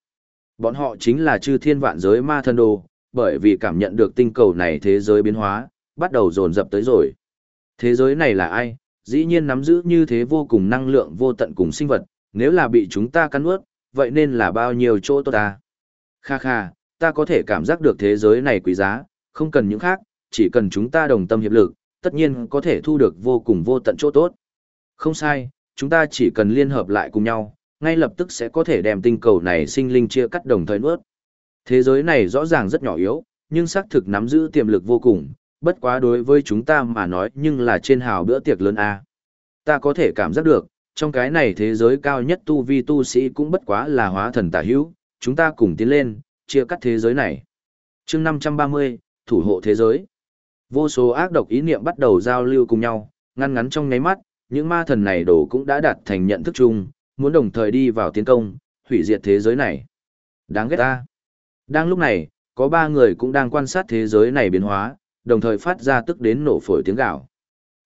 Bọn họ chính là chư thiên vạn giới ma thân đồ, bởi vì cảm nhận được tinh cầu này thế giới biến hóa, bắt đầu dồn dập tới rồi. Thế giới này là ai? Dĩ nhiên nắm giữ như thế vô cùng năng lượng vô tận cùng sinh vật, nếu là bị chúng ta cắn ướt, vậy nên là bao nhiêu chỗ tốt ta? Kha kha, ta có thể cảm giác được thế giới này quý giá, không cần những khác, chỉ cần chúng ta đồng tâm hiệp lực, tất nhiên có thể thu được vô cùng vô tận chỗ tốt. Không sai, chúng ta chỉ cần liên hợp lại cùng nhau, ngay lập tức sẽ có thể đem tinh cầu này sinh linh chia cắt đồng thời nuốt. Thế giới này rõ ràng rất nhỏ yếu, nhưng xác thực nắm giữ tiềm lực vô cùng, bất quá đối với chúng ta mà nói nhưng là trên hào bữa tiệc lớn A. Ta có thể cảm giác được, trong cái này thế giới cao nhất tu vi tu sĩ cũng bất quá là hóa thần tả hữu, chúng ta cùng tiến lên, chia cắt thế giới này. chương 530, thủ hộ thế giới. Vô số ác độc ý niệm bắt đầu giao lưu cùng nhau, ngăn ngắn trong nháy mắt, những ma thần này đổ cũng đã đạt thành nhận thức chung, muốn đồng thời đi vào tiến công, hủy diệt thế giới này. Đáng ghét ta. Đang lúc này, có ba người cũng đang quan sát thế giới này biến hóa, đồng thời phát ra tức đến nổ phổi tiếng gạo.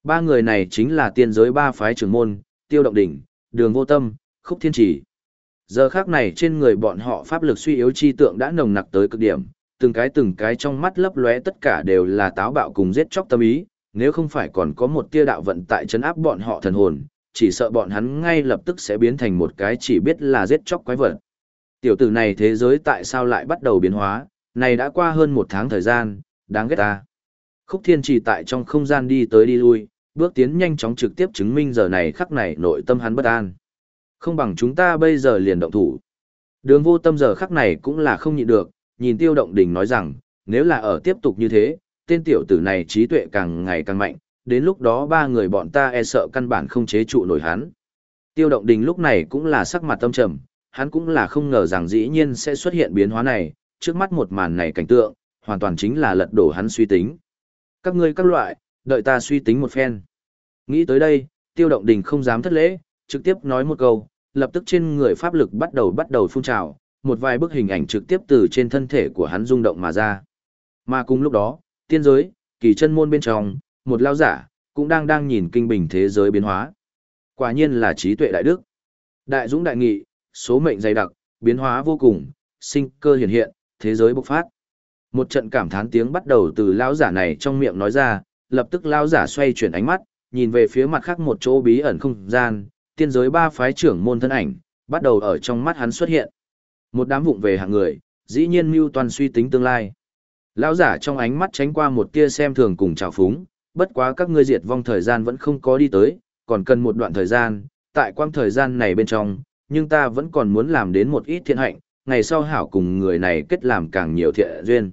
Ba người này chính là tiên giới ba phái trưởng môn, tiêu động đỉnh, đường vô tâm, khúc thiên trì. Giờ khác này trên người bọn họ pháp lực suy yếu chi tượng đã nồng nặc tới cực điểm, từng cái từng cái trong mắt lấp lóe tất cả đều là táo bạo cùng giết chóc tâm ý, nếu không phải còn có một tia đạo vận tại chấn áp bọn họ thần hồn, chỉ sợ bọn hắn ngay lập tức sẽ biến thành một cái chỉ biết là giết chóc quái vật. Tiểu tử này thế giới tại sao lại bắt đầu biến hóa, này đã qua hơn một tháng thời gian, đáng ghét ta. Khúc thiên trì tại trong không gian đi tới đi lui, bước tiến nhanh chóng trực tiếp chứng minh giờ này khắc này nội tâm hắn bất an. Không bằng chúng ta bây giờ liền động thủ. Đường vô tâm giờ khắc này cũng là không nhịn được, nhìn tiêu động đình nói rằng, nếu là ở tiếp tục như thế, tên tiểu tử này trí tuệ càng ngày càng mạnh, đến lúc đó ba người bọn ta e sợ căn bản không chế trụ nổi hắn. Tiêu động đình lúc này cũng là sắc mặt tâm trầm, hắn cũng là không ngờ rằng dĩ nhiên sẽ xuất hiện biến hóa này, trước mắt một màn này cảnh tượng, hoàn toàn chính là lật đổ hắn suy tính. Các ngươi các loại, đợi ta suy tính một phen. Nghĩ tới đây, tiêu động đình không dám thất lễ, trực tiếp nói một câu, lập tức trên người pháp lực bắt đầu bắt đầu phun trào, một vài bức hình ảnh trực tiếp từ trên thân thể của hắn rung động mà ra. Mà cùng lúc đó, tiên giới, kỳ chân môn bên trong, một lao giả, cũng đang đang nhìn kinh bình thế giới biến hóa. Quả nhiên là trí tuệ đại đức. Đại dũng đại nghị, số mệnh dày đặc, biến hóa vô cùng, sinh cơ hiện hiện, thế giới bộc phát. Một trận cảm thán tiếng bắt đầu từ lão giả này trong miệng nói ra, lập tức lão giả xoay chuyển ánh mắt, nhìn về phía mặt khác một chỗ bí ẩn không gian, tiên giới ba phái trưởng môn thân ảnh, bắt đầu ở trong mắt hắn xuất hiện. Một đám vụng về hạng người, dĩ nhiên mưu toàn suy tính tương lai. Lão giả trong ánh mắt tránh qua một tia xem thường cùng trào phúng, bất quá các ngươi diệt vong thời gian vẫn không có đi tới, còn cần một đoạn thời gian, tại quang thời gian này bên trong, nhưng ta vẫn còn muốn làm đến một ít thiện hạnh, ngày sau hảo cùng người này kết làm càng nhiều thiện duyên.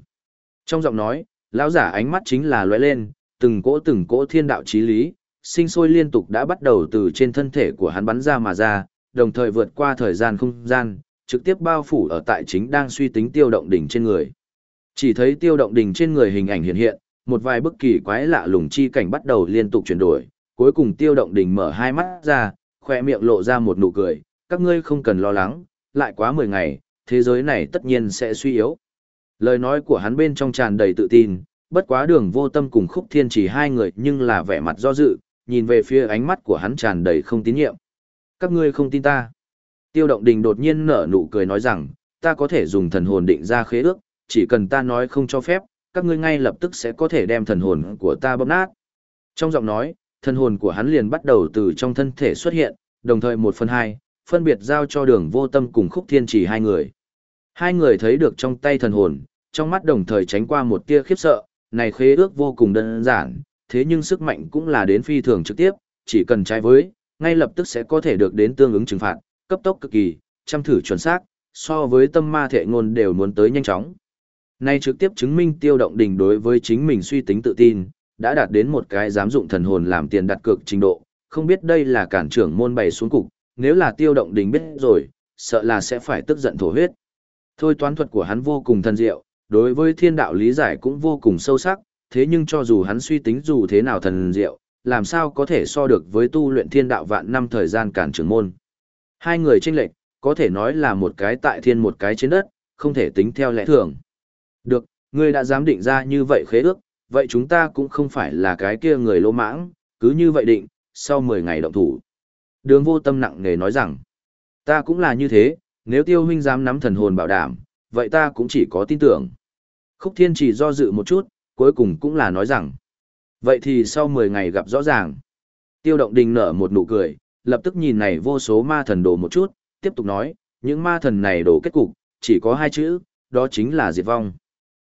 Trong giọng nói, lão giả ánh mắt chính là lóe lên, từng cỗ từng cỗ thiên đạo chí lý, sinh sôi liên tục đã bắt đầu từ trên thân thể của hắn bắn ra mà ra, đồng thời vượt qua thời gian không gian, trực tiếp bao phủ ở tại chính đang suy tính tiêu động đỉnh trên người. Chỉ thấy tiêu động đỉnh trên người hình ảnh hiện hiện, một vài bức kỳ quái lạ lùng chi cảnh bắt đầu liên tục chuyển đổi, cuối cùng tiêu động đỉnh mở hai mắt ra, khoe miệng lộ ra một nụ cười, các ngươi không cần lo lắng, lại quá 10 ngày, thế giới này tất nhiên sẽ suy yếu. Lời nói của hắn bên trong tràn đầy tự tin, bất quá đường vô tâm cùng khúc thiên chỉ hai người nhưng là vẻ mặt do dự, nhìn về phía ánh mắt của hắn tràn đầy không tín nhiệm. Các ngươi không tin ta. Tiêu động đình đột nhiên nở nụ cười nói rằng, ta có thể dùng thần hồn định ra khế ước, chỉ cần ta nói không cho phép, các ngươi ngay lập tức sẽ có thể đem thần hồn của ta bóp nát. Trong giọng nói, thần hồn của hắn liền bắt đầu từ trong thân thể xuất hiện, đồng thời một phần hai, phân biệt giao cho đường vô tâm cùng khúc thiên chỉ hai người. Hai người thấy được trong tay thần hồn, trong mắt đồng thời tránh qua một tia khiếp sợ, này khế ước vô cùng đơn giản, thế nhưng sức mạnh cũng là đến phi thường trực tiếp, chỉ cần trái với, ngay lập tức sẽ có thể được đến tương ứng trừng phạt, cấp tốc cực kỳ, chăm thử chuẩn xác, so với tâm ma thể ngôn đều muốn tới nhanh chóng. Nay trực tiếp chứng minh tiêu động đỉnh đối với chính mình suy tính tự tin, đã đạt đến một cái dám dụng thần hồn làm tiền đặt cược trình độ, không biết đây là cản trưởng môn bày xuống cục, nếu là tiêu động đỉnh biết rồi, sợ là sẽ phải tức giận thổ huyết. Thôi toán thuật của hắn vô cùng thần diệu, đối với thiên đạo lý giải cũng vô cùng sâu sắc, thế nhưng cho dù hắn suy tính dù thế nào thần diệu, làm sao có thể so được với tu luyện thiên đạo vạn năm thời gian cản trưởng môn. Hai người tranh lệch, có thể nói là một cái tại thiên một cái trên đất, không thể tính theo lẽ thường. Được, ngươi đã dám định ra như vậy khế ước, vậy chúng ta cũng không phải là cái kia người lỗ mãng, cứ như vậy định, sau 10 ngày động thủ. Đường vô tâm nặng nề nói rằng, ta cũng là như thế, nếu tiêu huynh dám nắm thần hồn bảo đảm, vậy ta cũng chỉ có tin tưởng. Khúc thiên chỉ do dự một chút, cuối cùng cũng là nói rằng, vậy thì sau 10 ngày gặp rõ ràng. Tiêu động đình nở một nụ cười, lập tức nhìn này vô số ma thần đồ một chút, tiếp tục nói, những ma thần này đổ kết cục, chỉ có hai chữ, đó chính là diệt vong.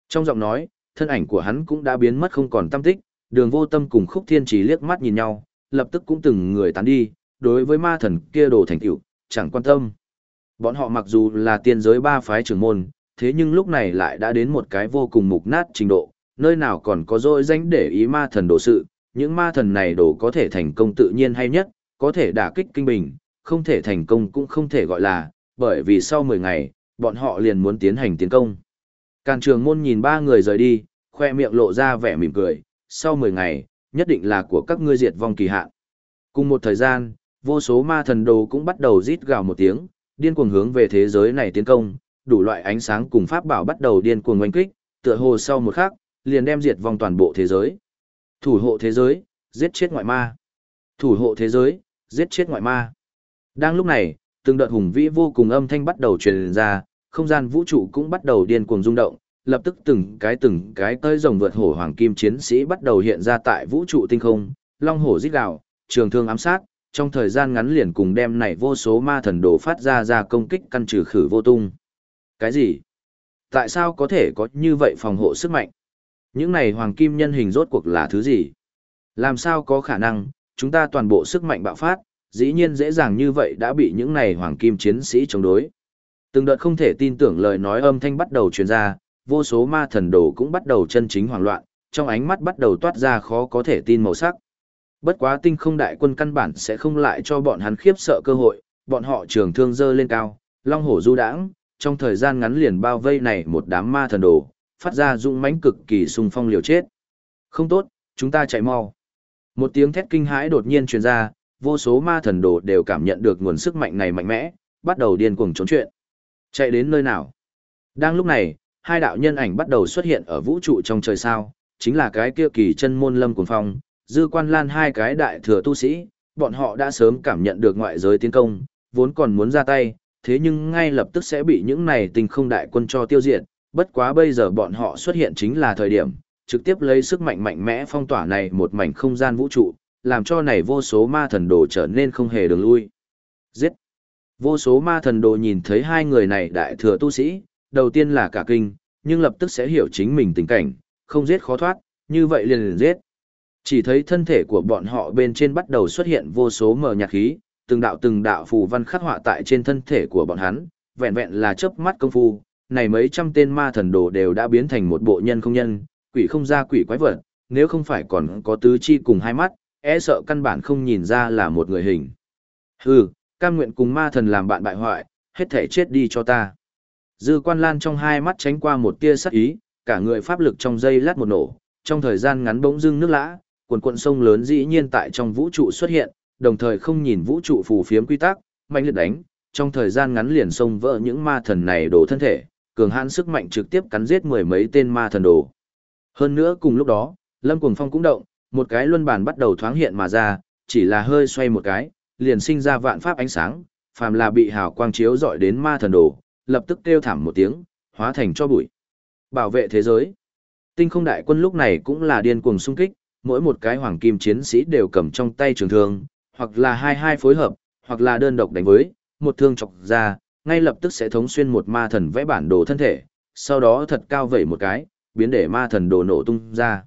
Trong giọng nói, thân ảnh của hắn cũng đã biến mất không còn tâm tích, đường vô tâm cùng khúc thiên chỉ liếc mắt nhìn nhau, lập tức cũng từng người tán đi, đối với ma thần kia đồ thành tựu chẳng quan tâm. Bọn họ mặc dù là tiên giới ba phái trưởng môn, thế nhưng lúc này lại đã đến một cái vô cùng mục nát trình độ, nơi nào còn có dội danh để ý ma thần đồ sự, những ma thần này đồ có thể thành công tự nhiên hay nhất, có thể đả kích kinh bình, không thể thành công cũng không thể gọi là, bởi vì sau 10 ngày, bọn họ liền muốn tiến hành tiến công. Càn trường môn nhìn ba người rời đi, khoe miệng lộ ra vẻ mỉm cười, sau 10 ngày, nhất định là của các ngươi diệt vong kỳ hạn. Cùng một thời gian, vô số ma thần đồ cũng bắt đầu rít gào một tiếng, điên cuồng hướng về thế giới này tiến công, đủ loại ánh sáng cùng pháp bảo bắt đầu điên cuồng oanh kích, tựa hồ sau một khắc, liền đem diệt vong toàn bộ thế giới. Thủ hộ thế giới, giết chết ngoại ma. Thủ hộ thế giới, giết chết ngoại ma. Đang lúc này, từng đợt hùng vĩ vô cùng âm thanh bắt đầu truyền ra, không gian vũ trụ cũng bắt đầu điên cuồng rung động, lập tức từng cái từng cái tới rồng vượt hổ hoàng kim chiến sĩ bắt đầu hiện ra tại vũ trụ tinh không, long hổ rít gào, trường thương ám sát, trong thời gian ngắn liền cùng đem này vô số ma thần đồ phát ra ra công kích căn trừ khử vô tung. Cái gì? Tại sao có thể có như vậy phòng hộ sức mạnh? Những này hoàng kim nhân hình rốt cuộc là thứ gì? Làm sao có khả năng, chúng ta toàn bộ sức mạnh bạo phát, dĩ nhiên dễ dàng như vậy đã bị những này hoàng kim chiến sĩ chống đối. Từng đợt không thể tin tưởng lời nói âm thanh bắt đầu truyền ra, vô số ma thần đồ cũng bắt đầu chân chính hoảng loạn, trong ánh mắt bắt đầu toát ra khó có thể tin màu sắc. Bất quá tinh không đại quân căn bản sẽ không lại cho bọn hắn khiếp sợ cơ hội, bọn họ trường thương dơ lên cao, long hổ du đãng, trong thời gian ngắn liền bao vây này một đám ma thần đồ, phát ra dũng mãnh cực kỳ xung phong liều chết. Không tốt, chúng ta chạy mau. Một tiếng thét kinh hãi đột nhiên truyền ra, vô số ma thần đồ đều cảm nhận được nguồn sức mạnh này mạnh mẽ, bắt đầu điên cuồng trốn chuyện. Chạy đến nơi nào? Đang lúc này, hai đạo nhân ảnh bắt đầu xuất hiện ở vũ trụ trong trời sao, chính là cái kia kỳ chân môn lâm cuồng phong, dư quan lan hai cái đại thừa tu sĩ, bọn họ đã sớm cảm nhận được ngoại giới tiến công, vốn còn muốn ra tay, thế nhưng ngay lập tức sẽ bị những này tình không đại quân cho tiêu diệt, bất quá bây giờ bọn họ xuất hiện chính là thời điểm, trực tiếp lấy sức mạnh mạnh mẽ phong tỏa này một mảnh không gian vũ trụ, làm cho này vô số ma thần đồ trở nên không hề đường lui. Giết! Vô số ma thần đồ nhìn thấy hai người này đại thừa tu sĩ, đầu tiên là cả kinh, nhưng lập tức sẽ hiểu chính mình tình cảnh, không giết khó thoát, như vậy liền liền giết. Chỉ thấy thân thể của bọn họ bên trên bắt đầu xuất hiện vô số mờ nhạt khí, từng đạo từng đạo phù văn khắc họa tại trên thân thể của bọn hắn, vẹn vẹn là chớp mắt công phu, này mấy trăm tên ma thần đồ đều đã biến thành một bộ nhân không nhân, quỷ không ra quỷ quái vật, nếu không phải còn có tứ chi cùng hai mắt, e sợ căn bản không nhìn ra là một người hình. Hừ, cam nguyện cùng ma thần làm bạn bại hoại, hết thể chết đi cho ta. Dư quan lan trong hai mắt tránh qua một tia sắc ý, cả người pháp lực trong dây lát một nổ, trong thời gian ngắn bỗng dưng nước lã, cuộn cuộn sông lớn dĩ nhiên tại trong vũ trụ xuất hiện, đồng thời không nhìn vũ trụ phù phiếm quy tắc, mạnh liệt đánh, trong thời gian ngắn liền sông vỡ những ma thần này đổ thân thể, cường hãn sức mạnh trực tiếp cắn giết mười mấy tên ma thần đồ. Hơn nữa cùng lúc đó, Lâm Cuồng Phong cũng động, một cái luân bàn bắt đầu thoáng hiện mà ra, chỉ là hơi xoay một cái, liền sinh ra vạn pháp ánh sáng, phàm là bị hào quang chiếu dọi đến ma thần đồ, lập tức kêu thảm một tiếng, hóa thành cho bụi. Bảo vệ thế giới. Tinh không đại quân lúc này cũng là điên cuồng xung kích, mỗi một cái hoàng kim chiến sĩ đều cầm trong tay trường thương, hoặc là hai hai phối hợp, hoặc là đơn độc đánh với, một thương chọc ra, ngay lập tức sẽ thống xuyên một ma thần vẽ bản đồ thân thể, sau đó thật cao vẩy một cái, biến để ma thần đồ nổ tung ra.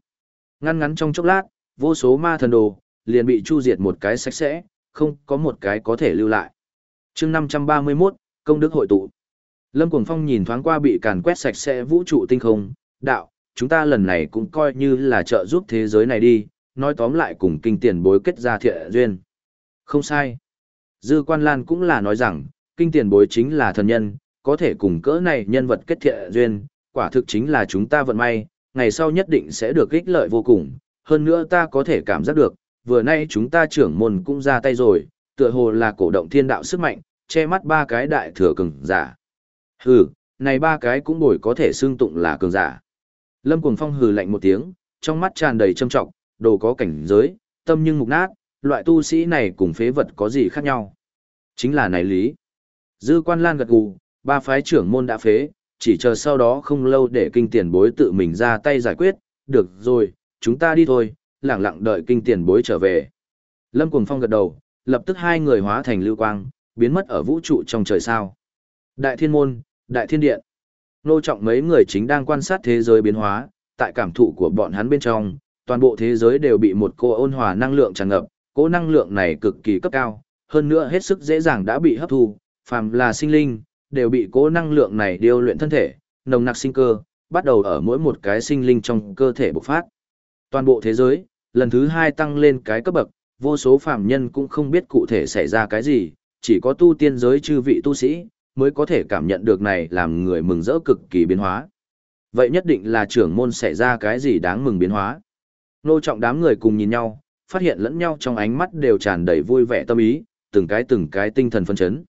Ngăn ngắn trong chốc lát, vô số ma thần đồ, liền bị chu diệt một cái sạch sẽ, không có một cái có thể lưu lại. chương 531, công đức hội tụ. Lâm Cuồng Phong nhìn thoáng qua bị càn quét sạch sẽ vũ trụ tinh không, đạo, chúng ta lần này cũng coi như là trợ giúp thế giới này đi, nói tóm lại cùng kinh tiền bối kết ra thiện duyên. Không sai. Dư Quan Lan cũng là nói rằng, kinh tiền bối chính là thần nhân, có thể cùng cỡ này nhân vật kết thiện duyên, quả thực chính là chúng ta vận may, ngày sau nhất định sẽ được ích lợi vô cùng, hơn nữa ta có thể cảm giác được, vừa nay chúng ta trưởng môn cũng ra tay rồi, tựa hồ là cổ động thiên đạo sức mạnh, che mắt ba cái đại thừa cường giả. Hừ, này ba cái cũng bồi có thể xương tụng là cường giả. Lâm Cuồng Phong hừ lạnh một tiếng, trong mắt tràn đầy trâm trọng, đồ có cảnh giới, tâm nhưng mục nát, loại tu sĩ này cùng phế vật có gì khác nhau. Chính là này lý. Dư quan lan gật gù, ba phái trưởng môn đã phế, chỉ chờ sau đó không lâu để kinh tiền bối tự mình ra tay giải quyết, được rồi, chúng ta đi thôi, lặng lặng đợi kinh tiền bối trở về. Lâm Cuồng Phong gật đầu, lập tức hai người hóa thành lưu quang, biến mất ở vũ trụ trong trời sao. Đại thiên môn, đại thiên điện. Nô trọng mấy người chính đang quan sát thế giới biến hóa, tại cảm thụ của bọn hắn bên trong, toàn bộ thế giới đều bị một cô ôn hòa năng lượng tràn ngập, cỗ năng lượng này cực kỳ cấp cao, hơn nữa hết sức dễ dàng đã bị hấp thu, phàm là sinh linh, đều bị cỗ năng lượng này điều luyện thân thể, nồng nặc sinh cơ, bắt đầu ở mỗi một cái sinh linh trong cơ thể bộc phát. Toàn bộ thế giới, lần thứ hai tăng lên cái cấp bậc, vô số phàm nhân cũng không biết cụ thể xảy ra cái gì, chỉ có tu tiên giới chư vị tu sĩ, mới có thể cảm nhận được này làm người mừng rỡ cực kỳ biến hóa. Vậy nhất định là trưởng môn xảy ra cái gì đáng mừng biến hóa. Nô trọng đám người cùng nhìn nhau, phát hiện lẫn nhau trong ánh mắt đều tràn đầy vui vẻ tâm ý, từng cái từng cái tinh thần phân chấn.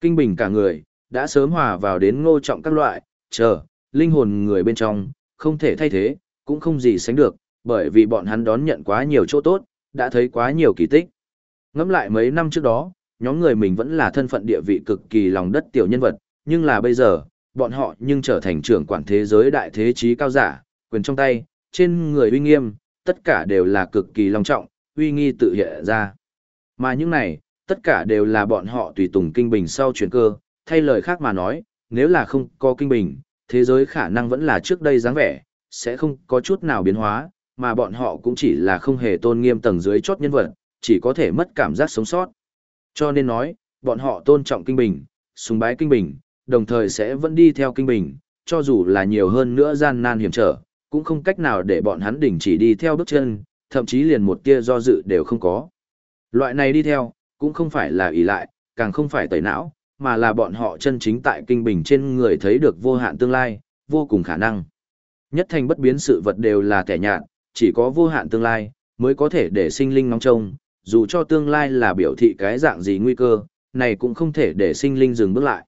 Kinh bình cả người, đã sớm hòa vào đến ngô trọng các loại, chờ, linh hồn người bên trong, không thể thay thế, cũng không gì sánh được, bởi vì bọn hắn đón nhận quá nhiều chỗ tốt, đã thấy quá nhiều kỳ tích. Ngẫm lại mấy năm trước đó, nhóm người mình vẫn là thân phận địa vị cực kỳ lòng đất tiểu nhân vật, nhưng là bây giờ, bọn họ nhưng trở thành trưởng quản thế giới đại thế trí cao giả, quyền trong tay, trên người uy nghiêm, tất cả đều là cực kỳ long trọng, uy nghi tự hiện ra. Mà những này, tất cả đều là bọn họ tùy tùng kinh bình sau chuyển cơ, thay lời khác mà nói, nếu là không có kinh bình, thế giới khả năng vẫn là trước đây dáng vẻ, sẽ không có chút nào biến hóa, mà bọn họ cũng chỉ là không hề tôn nghiêm tầng dưới chốt nhân vật, chỉ có thể mất cảm giác sống sót. Cho nên nói, bọn họ tôn trọng kinh bình, sùng bái kinh bình, đồng thời sẽ vẫn đi theo kinh bình, cho dù là nhiều hơn nữa gian nan hiểm trở, cũng không cách nào để bọn hắn đỉnh chỉ đi theo bước chân, thậm chí liền một tia do dự đều không có. Loại này đi theo, cũng không phải là ỷ lại, càng không phải tẩy não, mà là bọn họ chân chính tại kinh bình trên người thấy được vô hạn tương lai, vô cùng khả năng. Nhất thành bất biến sự vật đều là kẻ nhạt, chỉ có vô hạn tương lai, mới có thể để sinh linh nóng trông, dù cho tương lai là biểu thị cái dạng gì nguy cơ, này cũng không thể để sinh linh dừng bước lại.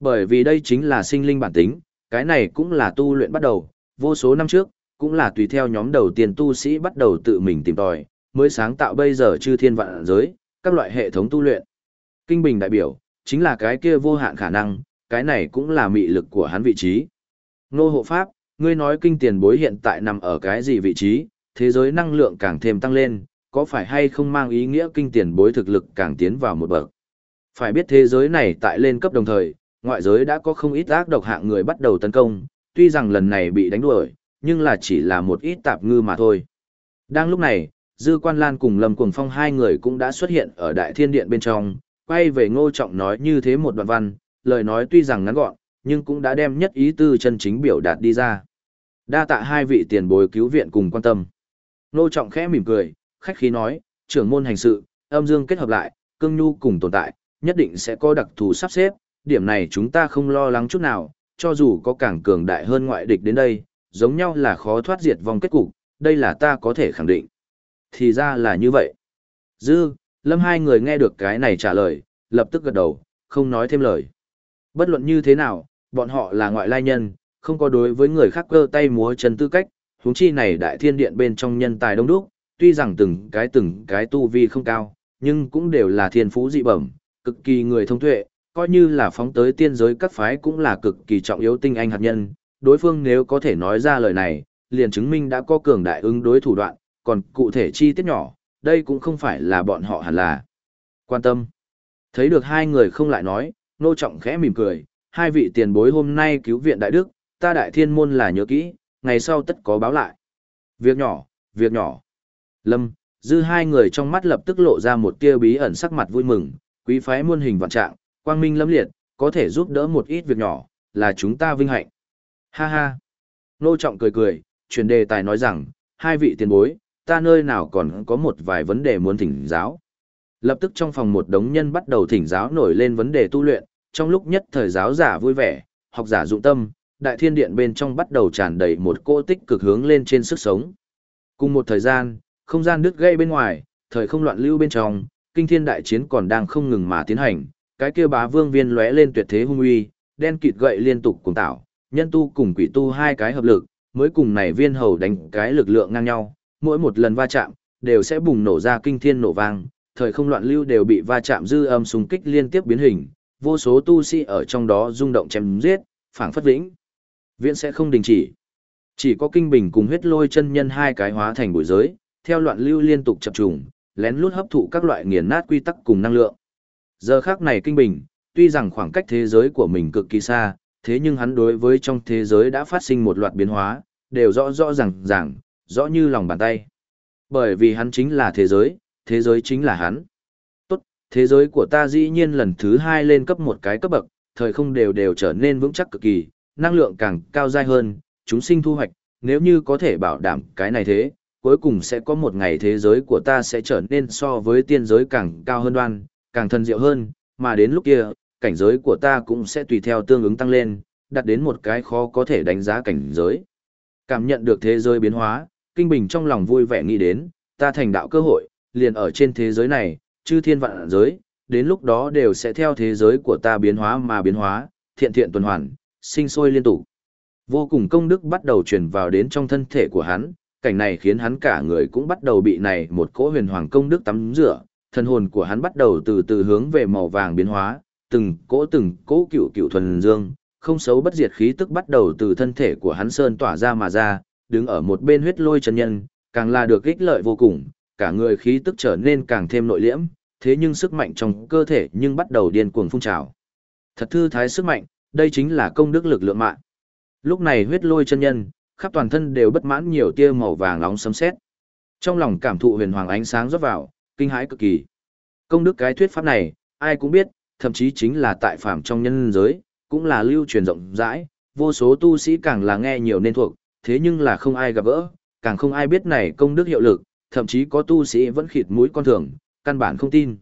Bởi vì đây chính là sinh linh bản tính, cái này cũng là tu luyện bắt đầu, vô số năm trước, cũng là tùy theo nhóm đầu tiên tu sĩ bắt đầu tự mình tìm tòi, mới sáng tạo bây giờ chư thiên vạn giới, các loại hệ thống tu luyện. Kinh Bình đại biểu, chính là cái kia vô hạn khả năng, cái này cũng là mị lực của hắn vị trí. Nô hộ pháp, ngươi nói kinh tiền bối hiện tại nằm ở cái gì vị trí, thế giới năng lượng càng thêm tăng lên, có phải hay không mang ý nghĩa kinh tiền bối thực lực càng tiến vào một bậc. Phải biết thế giới này tại lên cấp đồng thời, ngoại giới đã có không ít ác độc hạng người bắt đầu tấn công, tuy rằng lần này bị đánh đuổi, nhưng là chỉ là một ít tạp ngư mà thôi. Đang lúc này, Dư Quan Lan cùng Lâm Cuồng Phong hai người cũng đã xuất hiện ở Đại Thiên Điện bên trong, quay về Ngô Trọng nói như thế một đoạn văn, lời nói tuy rằng ngắn gọn, nhưng cũng đã đem nhất ý tư chân chính biểu đạt đi ra. Đa tạ hai vị tiền bối cứu viện cùng quan tâm. Ngô Trọng khẽ mỉm cười, khách khí nói, trưởng môn hành sự, âm dương kết hợp lại, cương nhu cùng tồn tại, nhất định sẽ có đặc thù sắp xếp, điểm này chúng ta không lo lắng chút nào, cho dù có càng cường đại hơn ngoại địch đến đây, giống nhau là khó thoát diệt vong kết cục, đây là ta có thể khẳng định. Thì ra là như vậy. Dư, Lâm hai người nghe được cái này trả lời, lập tức gật đầu, không nói thêm lời. Bất luận như thế nào, bọn họ là ngoại lai nhân, không có đối với người khác cơ tay múa chân tư cách, huống chi này đại thiên điện bên trong nhân tài đông đúc, tuy rằng từng cái từng cái tu vi không cao, nhưng cũng đều là thiên phú dị bẩm, cực kỳ người thông tuệ, coi như là phóng tới tiên giới các phái cũng là cực kỳ trọng yếu tinh anh hạt nhân, đối phương nếu có thể nói ra lời này, liền chứng minh đã có cường đại ứng đối thủ đoạn, còn cụ thể chi tiết nhỏ, đây cũng không phải là bọn họ hẳn là quan tâm. Thấy được hai người không lại nói, nô trọng khẽ mỉm cười, hai vị tiền bối hôm nay cứu viện đại đức, ta đại thiên môn là nhớ kỹ, ngày sau tất có báo lại. Việc nhỏ, việc nhỏ. Lâm, dư hai người trong mắt lập tức lộ ra một tia bí ẩn sắc mặt vui mừng, quý phái muôn hình vạn trạng, Quang minh lâm liệt, có thể giúp đỡ một ít việc nhỏ, là chúng ta vinh hạnh. Ha ha. Nô Trọng cười cười, chuyển đề tài nói rằng, hai vị tiền bối, ta nơi nào còn có một vài vấn đề muốn thỉnh giáo. Lập tức trong phòng một đống nhân bắt đầu thỉnh giáo nổi lên vấn đề tu luyện, trong lúc nhất thời giáo giả vui vẻ, học giả dụng tâm, đại thiên điện bên trong bắt đầu tràn đầy một cô tích cực hướng lên trên sức sống. Cùng một thời gian, không gian đứt gây bên ngoài, thời không loạn lưu bên trong, kinh thiên đại chiến còn đang không ngừng mà tiến hành, cái kia bá vương viên lóe lên tuyệt thế hung uy, đen kịt gậy liên tục cùng tạo, nhân tu cùng quỷ tu hai cái hợp lực, mới cùng này viên hầu đánh cái lực lượng ngang nhau, mỗi một lần va chạm, đều sẽ bùng nổ ra kinh thiên nổ vang, thời không loạn lưu đều bị va chạm dư âm xung kích liên tiếp biến hình, vô số tu sĩ ở trong đó rung động chém giết, phảng phất vĩnh. Viễn sẽ không đình chỉ. Chỉ có kinh bình cùng huyết lôi chân nhân hai cái hóa thành bụi giới, theo loạn lưu liên tục chập trùng, lén lút hấp thụ các loại nghiền nát quy tắc cùng năng lượng. Giờ khác này kinh bình, tuy rằng khoảng cách thế giới của mình cực kỳ xa, thế nhưng hắn đối với trong thế giới đã phát sinh một loạt biến hóa, đều rõ rõ ràng ràng, rõ như lòng bàn tay. Bởi vì hắn chính là thế giới, thế giới chính là hắn. Tốt, thế giới của ta dĩ nhiên lần thứ hai lên cấp một cái cấp bậc, thời không đều đều trở nên vững chắc cực kỳ, năng lượng càng cao dai hơn, chúng sinh thu hoạch, nếu như có thể bảo đảm cái này thế, cuối cùng sẽ có một ngày thế giới của ta sẽ trở nên so với tiên giới càng cao hơn đoan, càng thân diệu hơn, mà đến lúc kia, cảnh giới của ta cũng sẽ tùy theo tương ứng tăng lên, đạt đến một cái khó có thể đánh giá cảnh giới. Cảm nhận được thế giới biến hóa, Kinh Bình trong lòng vui vẻ nghĩ đến, ta thành đạo cơ hội, liền ở trên thế giới này, chư thiên vạn giới, đến lúc đó đều sẽ theo thế giới của ta biến hóa mà biến hóa, thiện thiện tuần hoàn, sinh sôi liên tục. Vô cùng công đức bắt đầu truyền vào đến trong thân thể của hắn, cảnh này khiến hắn cả người cũng bắt đầu bị này một cỗ huyền hoàng công đức tắm rửa, thân hồn của hắn bắt đầu từ từ hướng về màu vàng biến hóa, từng cỗ từng cỗ cựu cựu thuần dương, không xấu bất diệt khí tức bắt đầu từ thân thể của hắn sơn tỏa ra mà ra, đứng ở một bên huyết lôi chân nhân, càng là được ích lợi vô cùng, cả người khí tức trở nên càng thêm nội liễm, thế nhưng sức mạnh trong cơ thể nhưng bắt đầu điên cuồng phun trào. Thật thư thái sức mạnh, đây chính là công đức lực lượng mạng. Lúc này huyết lôi chân nhân, khắp toàn thân đều bất mãn nhiều tia màu vàng nóng sấm sét. Trong lòng cảm thụ huyền hoàng ánh sáng rót vào, kinh hãi cực kỳ. Công đức cái thuyết pháp này, ai cũng biết, thậm chí chính là tại phàm trong nhân giới, cũng là lưu truyền rộng rãi, vô số tu sĩ càng là nghe nhiều nên thuộc, thế nhưng là không ai gặp gỡ, càng không ai biết này công đức hiệu lực, thậm chí có tu sĩ vẫn khịt mũi con thường, căn bản không tin.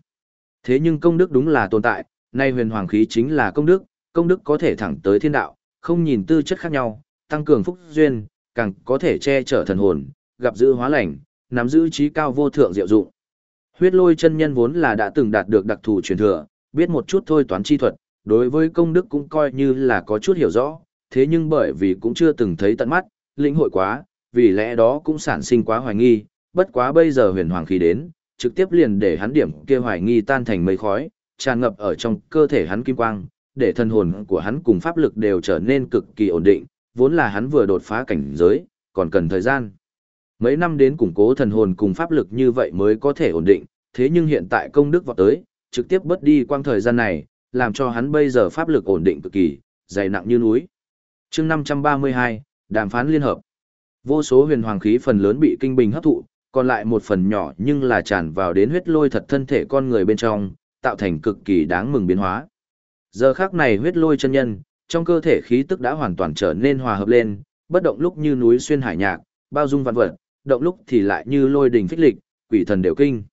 Thế nhưng công đức đúng là tồn tại, nay huyền hoàng khí chính là công đức, công đức có thể thẳng tới thiên đạo, không nhìn tư chất khác nhau, tăng cường phúc duyên, càng có thể che chở thần hồn, gặp giữ hóa lành, nắm giữ trí cao vô thượng diệu dụng. Huyết lôi chân nhân vốn là đã từng đạt được đặc thù truyền thừa, biết một chút thôi toán chi thuật, đối với công đức cũng coi như là có chút hiểu rõ, thế nhưng bởi vì cũng chưa từng thấy tận mắt, lĩnh hội quá, vì lẽ đó cũng sản sinh quá hoài nghi, bất quá bây giờ huyền hoàng khí đến, trực tiếp liền để hắn điểm kia hoài nghi tan thành mây khói, tràn ngập ở trong cơ thể hắn kim quang, để thân hồn của hắn cùng pháp lực đều trở nên cực kỳ ổn định, vốn là hắn vừa đột phá cảnh giới, còn cần thời gian. Mấy năm đến củng cố thần hồn cùng pháp lực như vậy mới có thể ổn định, thế nhưng hiện tại công đức vọt tới, trực tiếp bớt đi quang thời gian này, làm cho hắn bây giờ pháp lực ổn định cực kỳ, dày nặng như núi. chương 532, đàm phán liên hợp. Vô số huyền hoàng khí phần lớn bị kinh bình hấp thụ, còn lại một phần nhỏ nhưng là tràn vào đến huyết lôi thật thân thể con người bên trong, tạo thành cực kỳ đáng mừng biến hóa. Giờ khác này huyết lôi chân nhân, trong cơ thể khí tức đã hoàn toàn trở nên hòa hợp lên, bất động lúc như núi xuyên hải nhạc, bao dung vạn vật, động lúc thì lại như lôi đỉnh phích lịch, quỷ thần đều kinh.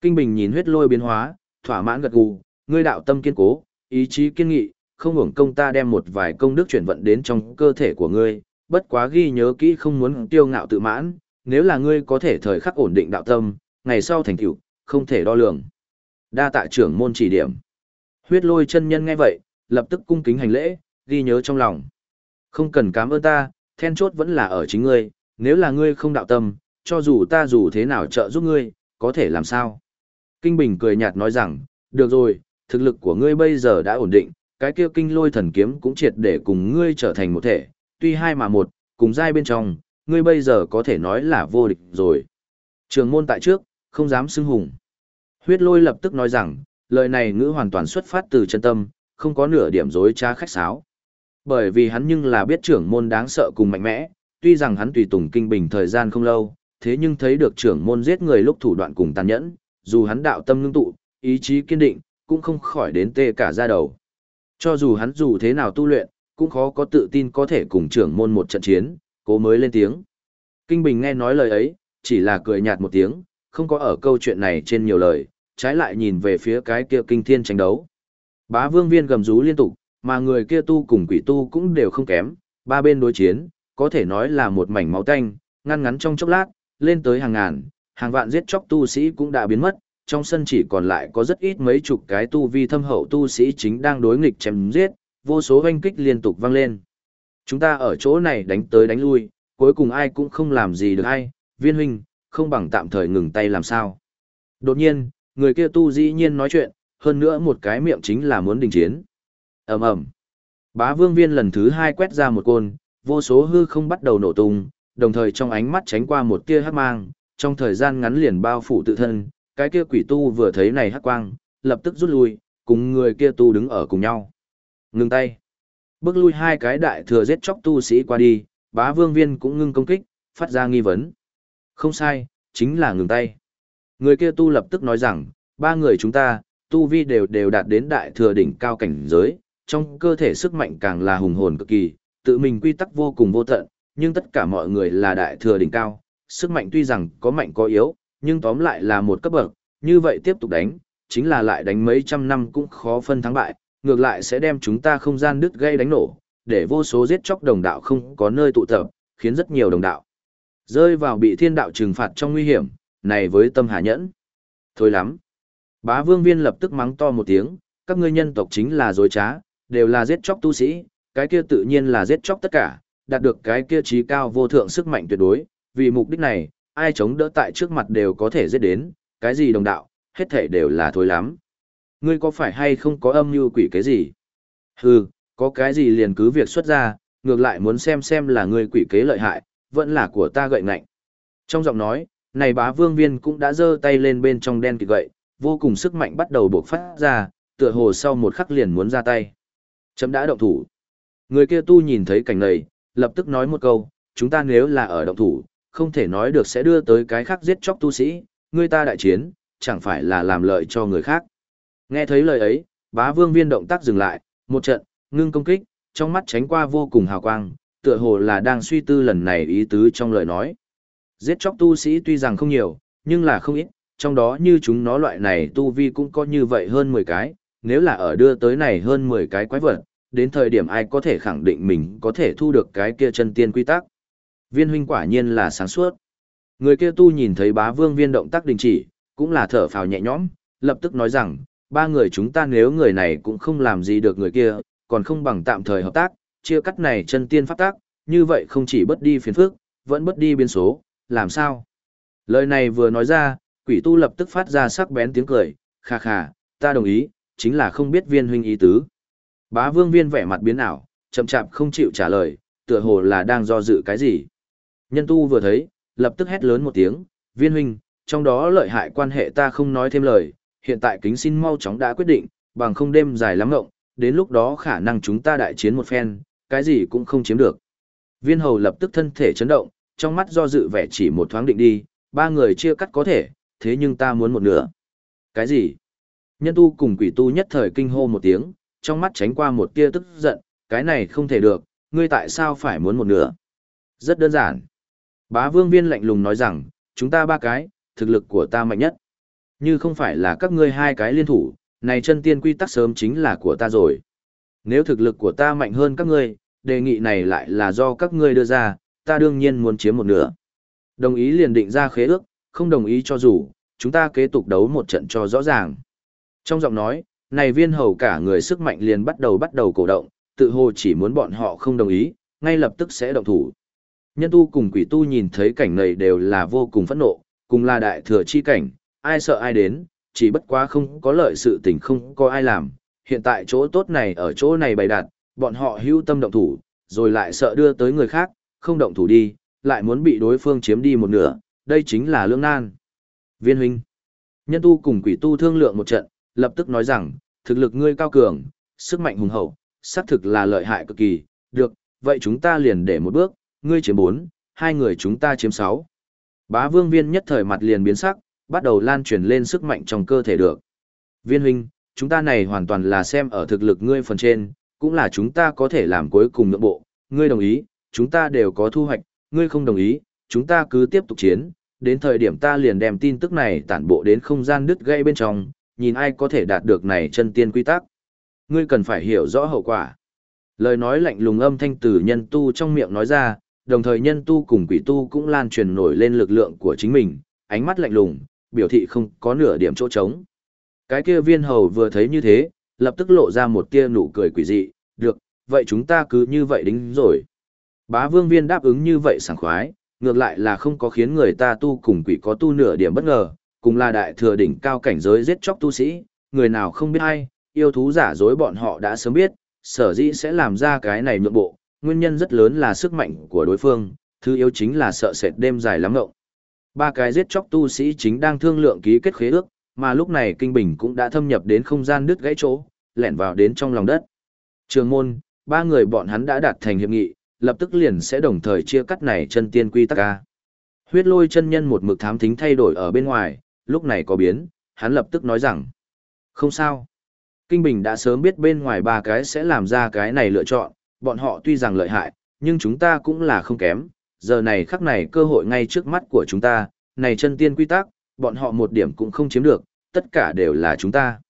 Kinh Bình nhìn huyết lôi biến hóa, thỏa mãn gật gù, ngươi đạo tâm kiên cố, ý chí kiên nghị, không hưởng công ta đem một vài công đức chuyển vận đến trong cơ thể của ngươi, bất quá ghi nhớ kỹ không muốn tiêu ngạo tự mãn, nếu là ngươi có thể thời khắc ổn định đạo tâm, ngày sau thành tựu, không thể đo lường. Đa tạ trưởng môn chỉ điểm. Huyết lôi chân nhân nghe vậy, lập tức cung kính hành lễ, ghi nhớ trong lòng. Không cần cảm ơn ta, then chốt vẫn là ở chính ngươi, nếu là ngươi không đạo tâm, cho dù ta dù thế nào trợ giúp ngươi, có thể làm sao? Kinh Bình cười nhạt nói rằng, được rồi, thực lực của ngươi bây giờ đã ổn định, cái kia kinh lôi thần kiếm cũng triệt để cùng ngươi trở thành một thể, tuy hai mà một, cùng giai bên trong, ngươi bây giờ có thể nói là vô địch rồi. Trường môn tại trước, không dám xưng hùng. Huyết lôi lập tức nói rằng, lời này ngữ hoàn toàn xuất phát từ chân tâm, không có nửa điểm dối trá khách sáo. Bởi vì hắn nhưng là biết trưởng môn đáng sợ cùng mạnh mẽ, tuy rằng hắn tùy tùng kinh bình thời gian không lâu, thế nhưng thấy được trưởng môn giết người lúc thủ đoạn cùng tàn nhẫn, dù hắn đạo tâm ngưng tụ, ý chí kiên định, cũng không khỏi đến tê cả da đầu. Cho dù hắn dù thế nào tu luyện, cũng khó có tự tin có thể cùng trưởng môn một trận chiến, cố mới lên tiếng. Kinh Bình nghe nói lời ấy, chỉ là cười nhạt một tiếng, không có ở câu chuyện này trên nhiều lời, trái lại nhìn về phía cái kia kinh thiên tranh đấu. Bá vương viên gầm rú liên tục, mà người kia tu cùng quỷ tu cũng đều không kém, ba bên đối chiến, có thể nói là một mảnh máu tanh, ngăn ngắn trong chốc lát, lên tới hàng ngàn, hàng vạn giết chóc tu sĩ cũng đã biến mất, trong sân chỉ còn lại có rất ít mấy chục cái tu vi thâm hậu tu sĩ chính đang đối nghịch chém giết, vô số oanh kích liên tục vang lên. Chúng ta ở chỗ này đánh tới đánh lui, cuối cùng ai cũng không làm gì được ai, viên huynh, không bằng tạm thời ngừng tay làm sao. Đột nhiên, người kia tu dĩ nhiên nói chuyện, hơn nữa một cái miệng chính là muốn đình chiến. ầm ầm Bá vương viên lần thứ hai quét ra một côn, vô số hư không bắt đầu nổ tung, đồng thời trong ánh mắt tránh qua một tia hắc mang, trong thời gian ngắn liền bao phủ tự thân, cái kia quỷ tu vừa thấy này hắc quang, lập tức rút lui, cùng người kia tu đứng ở cùng nhau. Ngừng tay. Bước lui hai cái đại thừa giết chóc tu sĩ qua đi, bá vương viên cũng ngưng công kích, phát ra nghi vấn. Không sai, chính là ngừng tay. Người kia tu lập tức nói rằng, ba người chúng ta, tu vi đều đều đạt đến đại thừa đỉnh cao cảnh giới, trong cơ thể sức mạnh càng là hùng hồn cực kỳ, tự mình quy tắc vô cùng vô tận, nhưng tất cả mọi người là đại thừa đỉnh cao, sức mạnh tuy rằng có mạnh có yếu, nhưng tóm lại là một cấp bậc, như vậy tiếp tục đánh, chính là lại đánh mấy trăm năm cũng khó phân thắng bại, ngược lại sẽ đem chúng ta không gian đứt gây đánh nổ, để vô số giết chóc đồng đạo không có nơi tụ tập, khiến rất nhiều đồng đạo rơi vào bị thiên đạo trừng phạt trong nguy hiểm, này với tâm hà nhẫn. Thôi lắm. Bá vương viên lập tức mắng to một tiếng, các ngươi nhân tộc chính là dối trá, đều là giết chóc tu sĩ, cái kia tự nhiên là giết chóc tất cả, đạt được cái kia trí cao vô thượng sức mạnh tuyệt đối, vì mục đích này, ai chống đỡ tại trước mặt đều có thể giết đến, cái gì đồng đạo, hết thể đều là thôi lắm. Ngươi có phải hay không có âm mưu quỷ cái gì? Hừ, có cái gì liền cứ việc xuất ra, ngược lại muốn xem xem là ngươi quỷ kế lợi hại, vẫn là của ta gậy ngạnh. Trong giọng nói, này bá vương viên cũng đã giơ tay lên bên trong đen kịt gậy, vô cùng sức mạnh bắt đầu bộc phát ra, tựa hồ sau một khắc liền muốn ra tay. Chấm đã động thủ. Người kia tu nhìn thấy cảnh này, lập tức nói một câu, chúng ta nếu là ở động thủ, không thể nói được sẽ đưa tới cái khác giết chóc tu sĩ, người ta đại chiến, chẳng phải là làm lợi cho người khác. Nghe thấy lời ấy, bá vương viên động tác dừng lại, một trận, ngưng công kích, trong mắt tránh qua vô cùng hào quang, tựa hồ là đang suy tư lần này ý tứ trong lời nói. Giết chóc tu sĩ tuy rằng không nhiều, nhưng là không ít, trong đó như chúng nó loại này tu vi cũng có như vậy hơn 10 cái, nếu là ở đưa tới này hơn 10 cái quái vật, đến thời điểm ai có thể khẳng định mình có thể thu được cái kia chân tiên quy tắc. Viên huynh quả nhiên là sáng suốt. Người kia tu nhìn thấy bá vương viên động tác đình chỉ, cũng là thở phào nhẹ nhõm, lập tức nói rằng, ba người chúng ta nếu người này cũng không làm gì được người kia, còn không bằng tạm thời hợp tác, chia cắt này chân tiên pháp tác, như vậy không chỉ bất đi phiền phức, vẫn bất đi biến số, làm sao? Lời này vừa nói ra, quỷ tu lập tức phát ra sắc bén tiếng cười, khà khà, ta đồng ý, chính là không biết viên huynh ý tứ. Bá vương viên vẻ mặt biến ảo, chậm chạp không chịu trả lời, tựa hồ là đang do dự cái gì. Nhân tu vừa thấy, lập tức hét lớn một tiếng, viên huynh, trong đó lợi hại quan hệ ta không nói thêm lời, hiện tại kính xin mau chóng đã quyết định, bằng không đêm dài lắm ngộng, đến lúc đó khả năng chúng ta đại chiến một phen, cái gì cũng không chiếm được. Viên hầu lập tức thân thể chấn động, trong mắt do dự vẻ chỉ một thoáng định đi, ba người chia cắt có thể, thế nhưng ta muốn một nửa. Cái gì? Nhân tu cùng quỷ tu nhất thời kinh hô một tiếng, trong mắt tránh qua một tia tức giận, cái này không thể được, ngươi tại sao phải muốn một nửa? Rất đơn giản. Bá vương viên lạnh lùng nói rằng, chúng ta ba cái, thực lực của ta mạnh nhất. Như không phải là các ngươi hai cái liên thủ, này chân tiên quy tắc sớm chính là của ta rồi. Nếu thực lực của ta mạnh hơn các ngươi, đề nghị này lại là do các ngươi đưa ra, ta đương nhiên muốn chiếm một nửa. Đồng ý liền định ra khế ước, không đồng ý cho dù, chúng ta kế tục đấu một trận cho rõ ràng. Trong giọng nói, này viên hầu cả người sức mạnh liền bắt đầu bắt đầu cổ động, tự hồ chỉ muốn bọn họ không đồng ý, ngay lập tức sẽ động thủ. Nhân tu cùng quỷ tu nhìn thấy cảnh này đều là vô cùng phẫn nộ, cùng là đại thừa chi cảnh, ai sợ ai đến, chỉ bất quá không có lợi sự tình không có ai làm. Hiện tại chỗ tốt này ở chỗ này bày đặt, bọn họ hưu tâm động thủ, rồi lại sợ đưa tới người khác, không động thủ đi, lại muốn bị đối phương chiếm đi một nửa, đây chính là lương nan. Viên huynh, nhân tu cùng quỷ tu thương lượng một trận, lập tức nói rằng, thực lực ngươi cao cường, sức mạnh hùng hậu, xác thực là lợi hại cực kỳ, được, vậy chúng ta liền để một bước, ngươi chiếm bốn, hai người chúng ta chiếm sáu. Bá vương viên nhất thời mặt liền biến sắc, bắt đầu lan truyền lên sức mạnh trong cơ thể được. Viên huynh, chúng ta này hoàn toàn là xem ở thực lực ngươi phần trên, cũng là chúng ta có thể làm cuối cùng nhượng bộ, ngươi đồng ý, chúng ta đều có thu hoạch, ngươi không đồng ý, chúng ta cứ tiếp tục chiến, đến thời điểm ta liền đem tin tức này tản bộ đến không gian đứt gây bên trong, nhìn ai có thể đạt được này chân tiên quy tắc. Ngươi cần phải hiểu rõ hậu quả. Lời nói lạnh lùng âm thanh từ nhân tu trong miệng nói ra, đồng thời nhân tu cùng quỷ tu cũng lan truyền nổi lên lực lượng của chính mình, ánh mắt lạnh lùng, biểu thị không có nửa điểm chỗ trống. Cái kia viên hầu vừa thấy như thế, lập tức lộ ra một tia nụ cười quỷ dị, được, vậy chúng ta cứ như vậy đính rồi. Bá vương viên đáp ứng như vậy sảng khoái, ngược lại là không có khiến người ta tu cùng quỷ có tu nửa điểm bất ngờ, cùng là đại thừa đỉnh cao cảnh giới giết chóc tu sĩ, người nào không biết hay, yêu thú giả dối bọn họ đã sớm biết, sở dĩ sẽ làm ra cái này nhượng bộ, nguyên nhân rất lớn là sức mạnh của đối phương, thứ yếu chính là sợ sệt đêm dài lắm ngộng. Ba cái giết chóc tu sĩ chính đang thương lượng ký kết khế ước, mà lúc này Kinh Bình cũng đã thâm nhập đến không gian đứt gãy chỗ, lẻn vào đến trong lòng đất. Trường môn, ba người bọn hắn đã đạt thành hiệp nghị, lập tức liền sẽ đồng thời chia cắt này chân tiên quy tắc ca. Huyết lôi chân nhân một mực thám thính thay đổi ở bên ngoài, lúc này có biến, hắn lập tức nói rằng, không sao. Kinh Bình đã sớm biết bên ngoài ba cái sẽ làm ra cái này lựa chọn, bọn họ tuy rằng lợi hại, nhưng chúng ta cũng là không kém, giờ này khắc này cơ hội ngay trước mắt của chúng ta, này chân tiên quy tắc, bọn họ một điểm cũng không chiếm được, tất cả đều là chúng ta.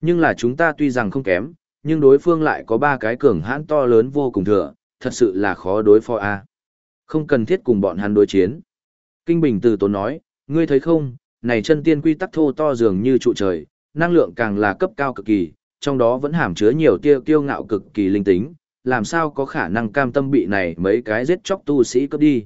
Nhưng là chúng ta tuy rằng không kém, nhưng đối phương lại có ba cái cường hãn to lớn vô cùng thừa, thật sự là khó đối phó a. Không cần thiết cùng bọn hắn đối chiến. Kinh Bình từ tốn nói, ngươi thấy không, này chân tiên quy tắc thô to dường như trụ trời, năng lượng càng là cấp cao cực kỳ, trong đó vẫn hàm chứa nhiều tia kiêu ngạo cực kỳ linh tính, làm sao có khả năng cam tâm bị này mấy cái giết chóc tu sĩ cướp đi.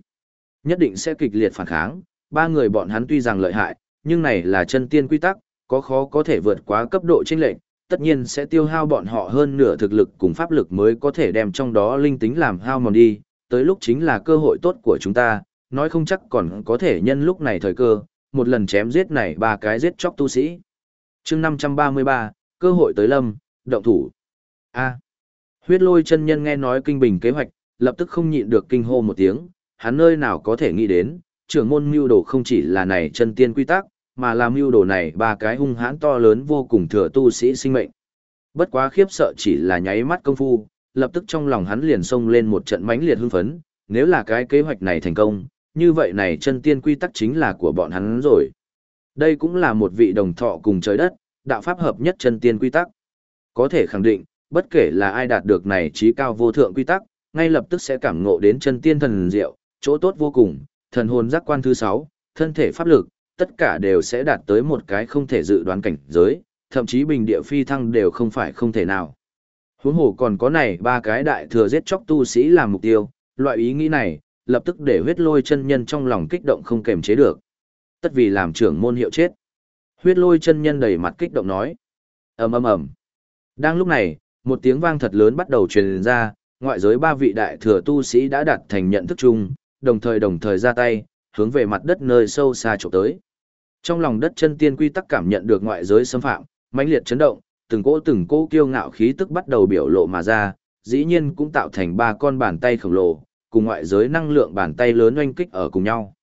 Nhất định sẽ kịch liệt phản kháng, ba người bọn hắn tuy rằng lợi hại, nhưng này là chân tiên quy tắc, có khó có thể vượt quá cấp độ chênh lệnh tất nhiên sẽ tiêu hao bọn họ hơn nửa thực lực cùng pháp lực mới có thể đem trong đó linh tính làm hao mòn đi, tới lúc chính là cơ hội tốt của chúng ta, nói không chắc còn có thể nhân lúc này thời cơ, một lần chém giết này ba cái giết chóc tu sĩ. chương 533, cơ hội tới lâm, động thủ. A huyết lôi chân nhân nghe nói kinh bình kế hoạch, lập tức không nhịn được kinh hô một tiếng, hắn nơi nào có thể nghĩ đến, trưởng môn mưu đồ không chỉ là này chân tiên quy tắc, mà làm mưu đồ này ba cái hung hãn to lớn vô cùng thừa tu sĩ sinh mệnh. Bất quá khiếp sợ chỉ là nháy mắt công phu, lập tức trong lòng hắn liền xông lên một trận mãnh liệt hưng phấn, nếu là cái kế hoạch này thành công, như vậy này chân tiên quy tắc chính là của bọn hắn rồi. Đây cũng là một vị đồng thọ cùng trời đất, đạo pháp hợp nhất chân tiên quy tắc. Có thể khẳng định, bất kể là ai đạt được này trí cao vô thượng quy tắc, ngay lập tức sẽ cảm ngộ đến chân tiên thần diệu, chỗ tốt vô cùng, thần hồn giác quan thứ 6, thân thể pháp lực, tất cả đều sẽ đạt tới một cái không thể dự đoán cảnh giới, thậm chí bình địa phi thăng đều không phải không thể nào. Huống hồ còn có này ba cái đại thừa giết chóc tu sĩ làm mục tiêu, loại ý nghĩ này, lập tức để huyết lôi chân nhân trong lòng kích động không kềm chế được. Tất vì làm trưởng môn hiệu chết. Huyết lôi chân nhân đầy mặt kích động nói. ầm ầm ầm. Đang lúc này, một tiếng vang thật lớn bắt đầu truyền ra, ngoại giới ba vị đại thừa tu sĩ đã đạt thành nhận thức chung, đồng thời đồng thời ra tay, hướng về mặt đất nơi sâu xa trộm tới. Trong lòng đất chân tiên quy tắc cảm nhận được ngoại giới xâm phạm, mãnh liệt chấn động, từng cỗ từng cỗ kiêu ngạo khí tức bắt đầu biểu lộ mà ra, dĩ nhiên cũng tạo thành ba con bàn tay khổng lồ, cùng ngoại giới năng lượng bàn tay lớn oanh kích ở cùng nhau.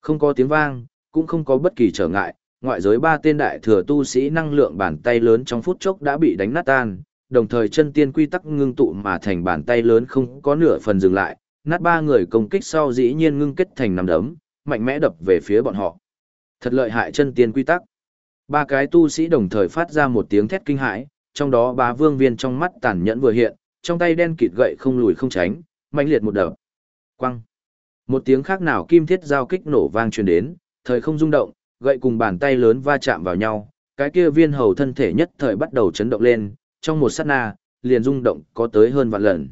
Không có tiếng vang, cũng không có bất kỳ trở ngại, ngoại giới ba tên đại thừa tu sĩ năng lượng bàn tay lớn trong phút chốc đã bị đánh nát tan, đồng thời chân tiên quy tắc ngưng tụ mà thành bàn tay lớn không có nửa phần dừng lại, nát ba người công kích sau dĩ nhiên ngưng kết thành năm đấm, mạnh mẽ đập về phía bọn họ. Thật lợi hại chân tiên quy tắc. Ba cái tu sĩ đồng thời phát ra một tiếng thét kinh hãi, trong đó ba vương viên trong mắt tàn nhẫn vừa hiện, trong tay đen kịt gậy không lùi không tránh, mạnh liệt một đập. Quăng. Một tiếng khác nào kim thiết giao kích nổ vang truyền đến, thời không rung động, gậy cùng bàn tay lớn va chạm vào nhau, cái kia viên hầu thân thể nhất thời bắt đầu chấn động lên, trong một sát na, liền rung động có tới hơn vạn lần.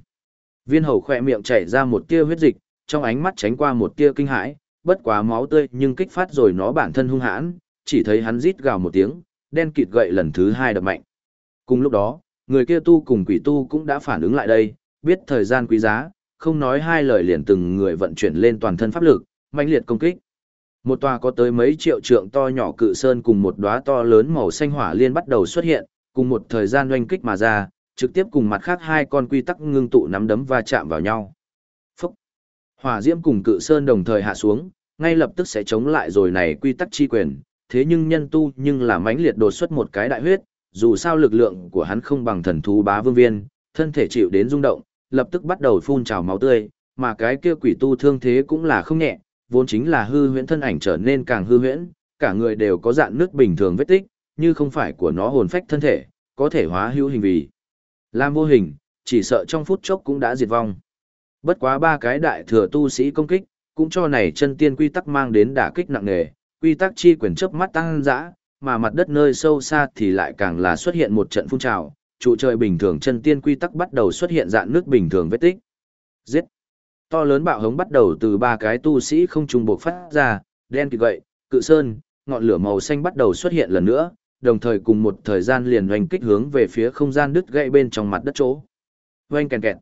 Viên hầu khỏe miệng chảy ra một tia huyết dịch, trong ánh mắt tránh qua một tia kinh hãi, bất quá máu tươi nhưng kích phát rồi nó bản thân hung hãn, chỉ thấy hắn rít gào một tiếng, đen kịt gậy lần thứ hai đập mạnh. Cùng lúc đó, người kia tu cùng quỷ tu cũng đã phản ứng lại đây, biết thời gian quý giá, không nói hai lời liền từng người vận chuyển lên toàn thân pháp lực, mãnh liệt công kích. Một tòa có tới mấy triệu trượng to nhỏ cự sơn cùng một đóa to lớn màu xanh hỏa liên bắt đầu xuất hiện, cùng một thời gian oanh kích mà ra, trực tiếp cùng mặt khác hai con quy tắc ngưng tụ nắm đấm va chạm vào nhau. Phúc! Hỏa diễm cùng cự sơn đồng thời hạ xuống, ngay lập tức sẽ chống lại rồi này quy tắc chi quyền, thế nhưng nhân tu nhưng là mãnh liệt đột xuất một cái đại huyết, dù sao lực lượng của hắn không bằng thần thú bá vương viên, thân thể chịu đến rung động, lập tức bắt đầu phun trào máu tươi, mà cái kia quỷ tu thương thế cũng là không nhẹ, vốn chính là hư huyễn thân ảnh trở nên càng hư huyễn, cả người đều có dạng nước bình thường vết tích, như không phải của nó hồn phách thân thể, có thể hóa hữu hình vì. Làm vô hình, chỉ sợ trong phút chốc cũng đã diệt vong. Bất quá ba cái đại thừa tu sĩ công kích, cũng cho này chân tiên quy tắc mang đến đả kích nặng nề, quy tắc chi quyền chớp mắt tăng dã, mà mặt đất nơi sâu xa thì lại càng là xuất hiện một trận phun trào, trụ trời bình thường chân tiên quy tắc bắt đầu xuất hiện dạng nước bình thường vết tích. Giết! To lớn bạo hống bắt đầu từ ba cái tu sĩ không trùng buộc phát ra, đen kịt vậy cự sơn, ngọn lửa màu xanh bắt đầu xuất hiện lần nữa, đồng thời cùng một thời gian liền hoành kích hướng về phía không gian đứt gãy bên trong mặt đất chỗ. Hoành kèn kẹt.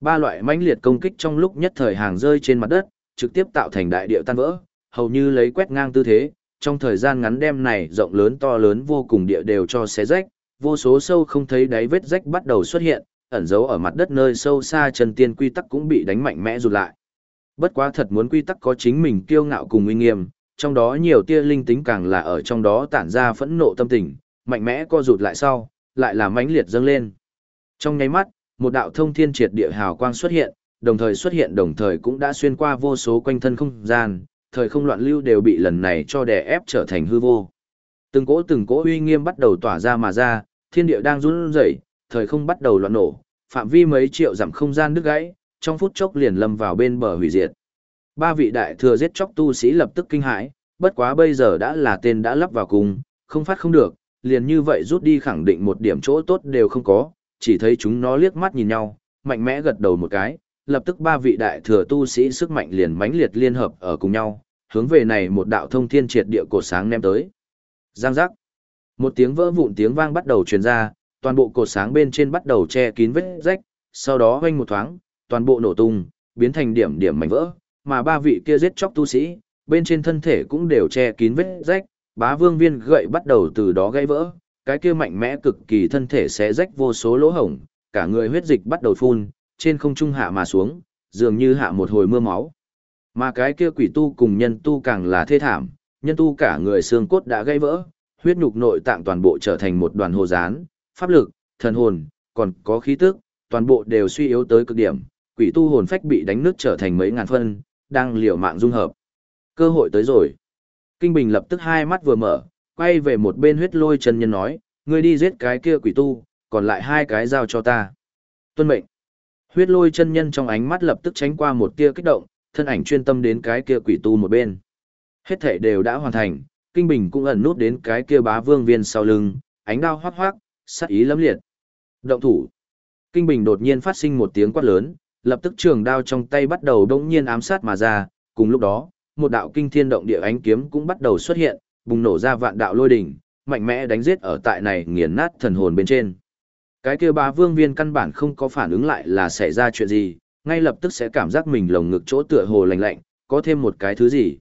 Ba loại mãnh liệt công kích trong lúc nhất thời hàng rơi trên mặt đất, trực tiếp tạo thành đại địa tan vỡ, hầu như lấy quét ngang tư thế, trong thời gian ngắn đem này rộng lớn to lớn vô cùng địa đều cho xé rách, vô số sâu không thấy đáy vết rách bắt đầu xuất hiện, ẩn giấu ở mặt đất nơi sâu xa chân tiên quy tắc cũng bị đánh mạnh mẽ rụt lại. Bất quá thật muốn quy tắc có chính mình kiêu ngạo cùng uy nghiêm, trong đó nhiều tia linh tính càng là ở trong đó tản ra phẫn nộ tâm tình, mạnh mẽ co rụt lại sau, lại là mãnh liệt dâng lên. Trong nháy mắt, một đạo thông thiên triệt địa hào quang xuất hiện, đồng thời xuất hiện đồng thời cũng đã xuyên qua vô số quanh thân không gian, thời không loạn lưu đều bị lần này cho đè ép trở thành hư vô. Từng cỗ từng cỗ uy nghiêm bắt đầu tỏa ra mà ra, thiên địa đang run rẩy, thời không bắt đầu loạn nổ, phạm vi mấy triệu dặm không gian đứt gãy, trong phút chốc liền lâm vào bên bờ hủy diệt. Ba vị đại thừa giết chóc tu sĩ lập tức kinh hãi, bất quá bây giờ đã là tên đã lắp vào cùng, không phát không được, liền như vậy rút đi khẳng định một điểm chỗ tốt đều không có, chỉ thấy chúng nó liếc mắt nhìn nhau, mạnh mẽ gật đầu một cái, lập tức ba vị đại thừa tu sĩ sức mạnh liền mãnh liệt liên hợp ở cùng nhau, hướng về này một đạo thông thiên triệt địa cổ sáng ném tới. Giang giác. Một tiếng vỡ vụn tiếng vang bắt đầu truyền ra, toàn bộ cổ sáng bên trên bắt đầu che kín vết rách, sau đó hoanh một thoáng, toàn bộ nổ tung, biến thành điểm điểm mảnh vỡ, mà ba vị kia giết chóc tu sĩ, bên trên thân thể cũng đều che kín vết rách, bá vương viên gậy bắt đầu từ đó gãy vỡ, cái kia mạnh mẽ cực kỳ thân thể sẽ rách vô số lỗ hổng, cả người huyết dịch bắt đầu phun, trên không trung hạ mà xuống, dường như hạ một hồi mưa máu. Mà cái kia quỷ tu cùng nhân tu càng là thê thảm, nhân tu cả người xương cốt đã gãy vỡ, huyết nhục nội tạng toàn bộ trở thành một đoàn hồ dán, pháp lực, thần hồn, còn có khí tức, toàn bộ đều suy yếu tới cực điểm, quỷ tu hồn phách bị đánh nứt trở thành mấy ngàn phân, đang liều mạng dung hợp. Cơ hội tới rồi. Kinh Bình lập tức hai mắt vừa mở, quay về một bên huyết lôi chân nhân nói, ngươi đi giết cái kia quỷ tu, còn lại hai cái giao cho ta. Tuân mệnh. Huyết lôi chân nhân trong ánh mắt lập tức tránh qua một tia kích động, thân ảnh chuyên tâm đến cái kia quỷ tu một bên. Hết thể đều đã hoàn thành, Kinh Bình cũng ẩn nút đến cái kia bá vương viên sau lưng, ánh đao hoác hoác, sát ý lấm liệt. Động thủ. Kinh Bình đột nhiên phát sinh một tiếng quát lớn, lập tức trường đao trong tay bắt đầu đống nhiên ám sát mà ra, cùng lúc đó, một đạo kinh thiên động địa ánh kiếm cũng bắt đầu xuất hiện, bùng nổ ra vạn đạo lôi đỉnh, mạnh mẽ đánh giết ở tại này nghiền nát thần hồn bên trên. Cái kia ba vương viên căn bản không có phản ứng lại là xảy ra chuyện gì, ngay lập tức sẽ cảm giác mình lồng ngực chỗ tựa hồ lạnh lạnh, có thêm một cái thứ gì.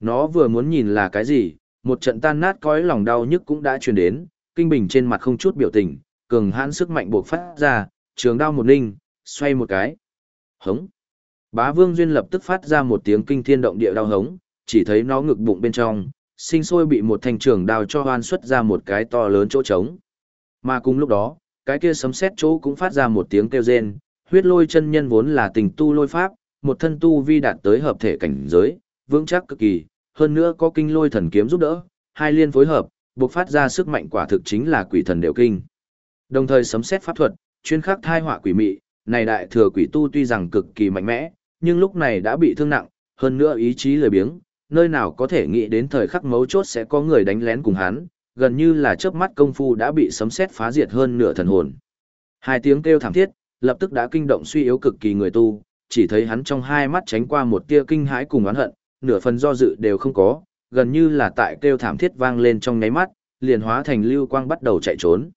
Nó vừa muốn nhìn là cái gì, một trận tan nát cõi lòng đau nhức cũng đã truyền đến, kinh bình trên mặt không chút biểu tình, cường hãn sức mạnh buộc phát ra, trường đao một ninh, xoay một cái. Hống. Bá Vương Duyên lập tức phát ra một tiếng kinh thiên động địa đau hống, chỉ thấy nó ngực bụng bên trong, sinh sôi bị một thanh trường đao cho hoan xuất ra một cái to lớn chỗ trống. Mà cùng lúc đó, cái kia sấm sét chỗ cũng phát ra một tiếng kêu rên, huyết lôi chân nhân vốn là tình tu lôi pháp, một thân tu vi đạt tới hợp thể cảnh giới, vững chắc cực kỳ, hơn nữa có kinh lôi thần kiếm giúp đỡ, hai liên phối hợp, buộc phát ra sức mạnh quả thực chính là quỷ thần đều kinh. Đồng thời sấm xét pháp thuật, chuyên khắc thai họa quỷ mị, này đại thừa quỷ tu tuy rằng cực kỳ mạnh mẽ, nhưng lúc này đã bị thương nặng, hơn nữa ý chí lười biếng, nơi nào có thể nghĩ đến thời khắc mấu chốt sẽ có người đánh lén cùng hắn, gần như là chớp mắt công phu đã bị sấm sét phá diệt hơn nửa thần hồn. Hai tiếng kêu thảm thiết, lập tức đã kinh động suy yếu cực kỳ người tu, chỉ thấy hắn trong hai mắt tránh qua một tia kinh hãi cùng oán hận, nửa phần do dự đều không có, gần như là tại kêu thảm thiết vang lên trong nháy mắt, liền hóa thành lưu quang bắt đầu chạy trốn.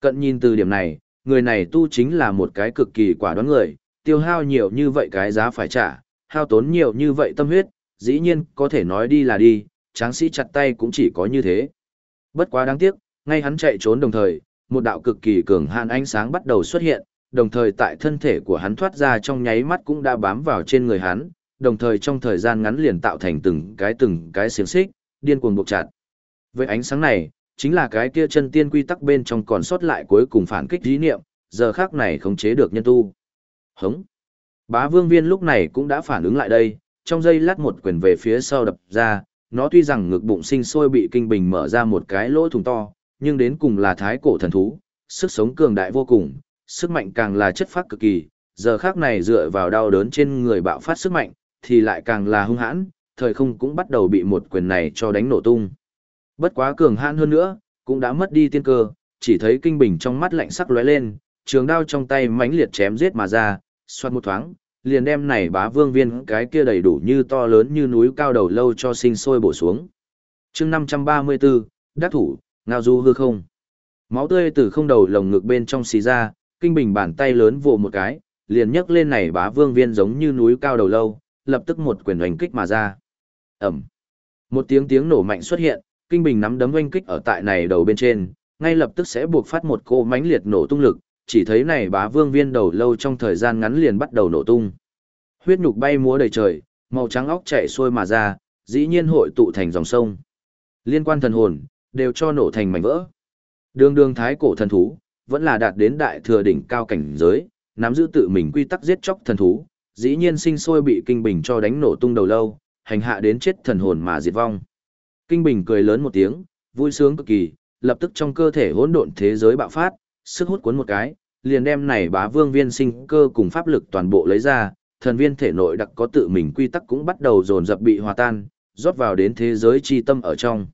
Cận nhìn từ điểm này, người này tu chính là một cái cực kỳ quả đoán người, tiêu hao nhiều như vậy cái giá phải trả, hao tốn nhiều như vậy tâm huyết, dĩ nhiên có thể nói đi là đi, tráng sĩ chặt tay cũng chỉ có như thế. Bất quá đáng tiếc, ngay hắn chạy trốn đồng thời, một đạo cực kỳ cường hàn ánh sáng bắt đầu xuất hiện, đồng thời tại thân thể của hắn thoát ra trong nháy mắt cũng đã bám vào trên người hắn, đồng thời trong thời gian ngắn liền tạo thành từng cái từng cái xiềng xích, điên cuồng buộc chặt. Với ánh sáng này, chính là cái kia chân tiên quy tắc bên trong còn sót lại cuối cùng phản kích dí niệm, giờ khác này không chế được nhân tu. Hống. Bá vương viên lúc này cũng đã phản ứng lại đây, trong giây lát một quyền về phía sau đập ra, nó tuy rằng ngực bụng sinh sôi bị kinh bình mở ra một cái lỗ thùng to, nhưng đến cùng là thái cổ thần thú, sức sống cường đại vô cùng, sức mạnh càng là chất phát cực kỳ, giờ khác này dựa vào đau đớn trên người bạo phát sức mạnh, thì lại càng là hung hãn, thời không cũng bắt đầu bị một quyền này cho đánh nổ tung. Bất quá cường hãn hơn nữa, cũng đã mất đi tiên cơ, chỉ thấy kinh bình trong mắt lạnh sắc lóe lên, trường đao trong tay mãnh liệt chém giết mà ra, xoát một thoáng, liền đem này bá vương viên cái kia đầy đủ như to lớn như núi cao đầu lâu cho sinh sôi bổ xuống. chương 534, đắc thủ, ngao du hư không. Máu tươi từ không đầu lồng ngực bên trong xì ra, kinh bình bàn tay lớn vồ một cái, liền nhấc lên này bá vương viên giống như núi cao đầu lâu, lập tức một quyền hoành kích mà ra. Ẩm. Một tiếng tiếng nổ mạnh xuất hiện, kinh bình nắm đấm oanh kích ở tại này đầu bên trên, ngay lập tức sẽ buộc phát một cô mãnh liệt nổ tung lực, chỉ thấy này bá vương viên đầu lâu trong thời gian ngắn liền bắt đầu nổ tung. Huyết nhục bay múa đầy trời, màu trắng óc chạy xuôi mà ra, dĩ nhiên hội tụ thành dòng sông. Liên quan thần hồn, đều cho nổ thành mảnh vỡ. Đường đường thái cổ thần thú, vẫn là đạt đến đại thừa đỉnh cao cảnh giới, nắm giữ tự mình quy tắc giết chóc thần thú, dĩ nhiên sinh sôi bị kinh bình cho đánh nổ tung đầu lâu, hành hạ đến chết thần hồn mà diệt vong. Kinh bình cười lớn một tiếng, vui sướng cực kỳ, lập tức trong cơ thể hỗn độn thế giới bạo phát, sức hút cuốn một cái, liền đem này bá vương viên sinh cơ cùng pháp lực toàn bộ lấy ra, thần viên thể nội đặc có tự mình quy tắc cũng bắt đầu dồn dập bị hòa tan, rót vào đến thế giới chi tâm ở trong.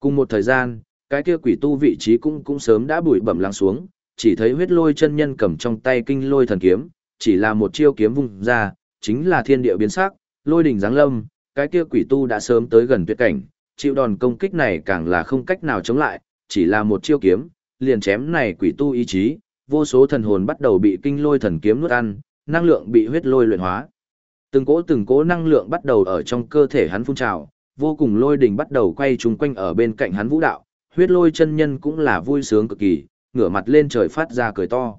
Cùng một thời gian, cái kia quỷ tu vị trí cũng cũng sớm đã bụi bẩm lắng xuống, chỉ thấy huyết lôi chân nhân cầm trong tay kinh lôi thần kiếm, chỉ là một chiêu kiếm vung ra, chính là thiên địa biến sắc, lôi đỉnh giáng lâm, cái kia quỷ tu đã sớm tới gần tuyệt cảnh, chịu đòn công kích này càng là không cách nào chống lại, chỉ là một chiêu kiếm, liền chém này quỷ tu ý chí, vô số thần hồn bắt đầu bị kinh lôi thần kiếm nuốt ăn, năng lượng bị huyết lôi luyện hóa. Từng cỗ từng cỗ năng lượng bắt đầu ở trong cơ thể hắn phun trào, vô cùng lôi đỉnh bắt đầu quay trùng quanh ở bên cạnh hắn vũ đạo, huyết lôi chân nhân cũng là vui sướng cực kỳ, ngửa mặt lên trời phát ra cười to.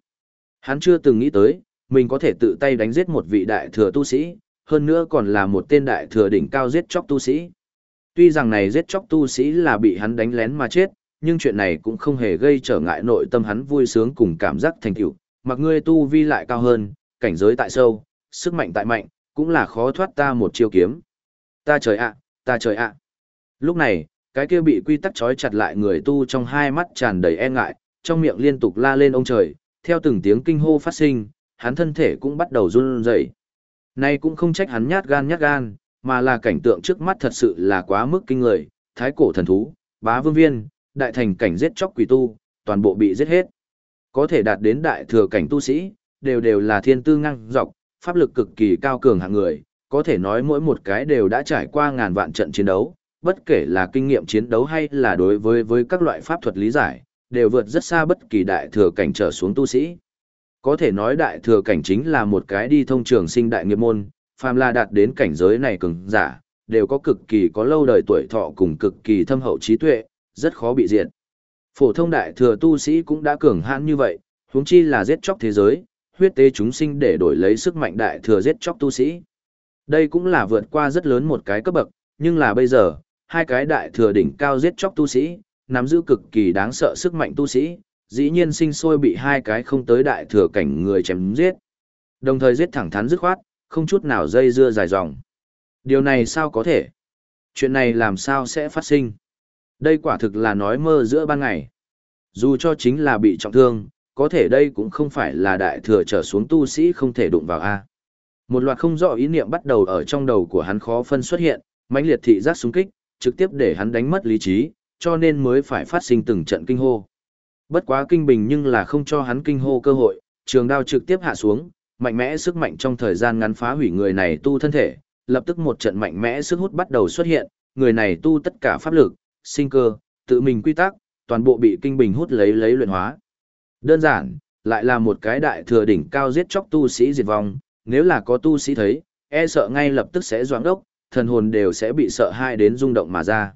Hắn chưa từng nghĩ tới, mình có thể tự tay đánh giết một vị đại thừa tu sĩ, hơn nữa còn là một tên đại thừa đỉnh cao giết chóc tu sĩ. Tuy rằng này giết chóc tu sĩ là bị hắn đánh lén mà chết, nhưng chuyện này cũng không hề gây trở ngại nội tâm hắn vui sướng cùng cảm giác thành tựu. Mặc ngươi tu vi lại cao hơn, cảnh giới tại sâu, sức mạnh tại mạnh, cũng là khó thoát ta một chiêu kiếm. Ta trời ạ, ta trời ạ. Lúc này, cái kia bị quy tắc trói chặt lại người tu trong hai mắt tràn đầy e ngại, trong miệng liên tục la lên ông trời, theo từng tiếng kinh hô phát sinh, hắn thân thể cũng bắt đầu run rẩy. Nay cũng không trách hắn nhát gan nhát gan, mà là cảnh tượng trước mắt thật sự là quá mức kinh người, thái cổ thần thú, bá vương viên, đại thành cảnh giết chóc quỷ tu, toàn bộ bị giết hết. Có thể đạt đến đại thừa cảnh tu sĩ, đều đều là thiên tư ngang dọc, pháp lực cực kỳ cao cường hạng người, có thể nói mỗi một cái đều đã trải qua ngàn vạn trận chiến đấu, bất kể là kinh nghiệm chiến đấu hay là đối với với các loại pháp thuật lý giải, đều vượt rất xa bất kỳ đại thừa cảnh trở xuống tu sĩ. Có thể nói đại thừa cảnh chính là một cái đi thông trường sinh đại nghiệp môn, phàm là đạt đến cảnh giới này cường giả, đều có cực kỳ có lâu đời tuổi thọ cùng cực kỳ thâm hậu trí tuệ, rất khó bị diệt. Phổ thông đại thừa tu sĩ cũng đã cường hãn như vậy, huống chi là giết chóc thế giới, huyết tế chúng sinh để đổi lấy sức mạnh đại thừa giết chóc tu sĩ. Đây cũng là vượt qua rất lớn một cái cấp bậc, nhưng là bây giờ, hai cái đại thừa đỉnh cao giết chóc tu sĩ, nắm giữ cực kỳ đáng sợ sức mạnh tu sĩ, dĩ nhiên sinh sôi bị hai cái không tới đại thừa cảnh người chém giết. Đồng thời giết thẳng thắn dứt khoát, không chút nào dây dưa dài dòng. Điều này sao có thể? Chuyện này làm sao sẽ phát sinh? Đây quả thực là nói mơ giữa ban ngày. Dù cho chính là bị trọng thương, có thể đây cũng không phải là đại thừa trở xuống tu sĩ không thể đụng vào A. Một loạt không rõ ý niệm bắt đầu ở trong đầu của hắn khó phân xuất hiện, mãnh liệt thị giác xung kích, trực tiếp để hắn đánh mất lý trí, cho nên mới phải phát sinh từng trận kinh hô. Bất quá kinh bình nhưng là không cho hắn kinh hô cơ hội, trường đao trực tiếp hạ xuống, mạnh mẽ sức mạnh trong thời gian ngắn phá hủy người này tu thân thể, lập tức một trận mạnh mẽ sức hút bắt đầu xuất hiện, người này tu tất cả pháp lực, sinh cơ, tự mình quy tắc, toàn bộ bị kinh bình hút lấy lấy luyện hóa. Đơn giản, lại là một cái đại thừa đỉnh cao giết chóc tu sĩ diệt vong, nếu là có tu sĩ thấy, e sợ ngay lập tức sẽ doãn đốc, thần hồn đều sẽ bị sợ hai đến rung động mà ra.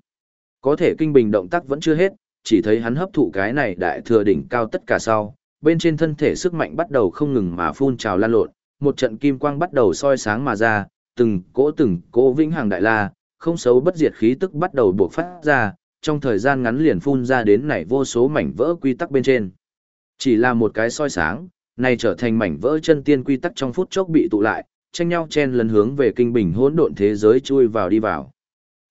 Có thể kinh bình động tác vẫn chưa hết, chỉ thấy hắn hấp thụ cái này đại thừa đỉnh cao tất cả sau, bên trên thân thể sức mạnh bắt đầu không ngừng mà phun trào lan lộn, một trận kim quang bắt đầu soi sáng mà ra, từng cỗ từng cỗ vĩnh hằng đại la, không xấu bất diệt khí tức bắt đầu bộc phát ra, trong thời gian ngắn liền phun ra đến nảy vô số mảnh vỡ quy tắc bên trên. Chỉ là một cái soi sáng, này trở thành mảnh vỡ chân tiên quy tắc trong phút chốc bị tụ lại, tranh nhau chen lần hướng về kinh bình hỗn độn thế giới chui vào đi vào.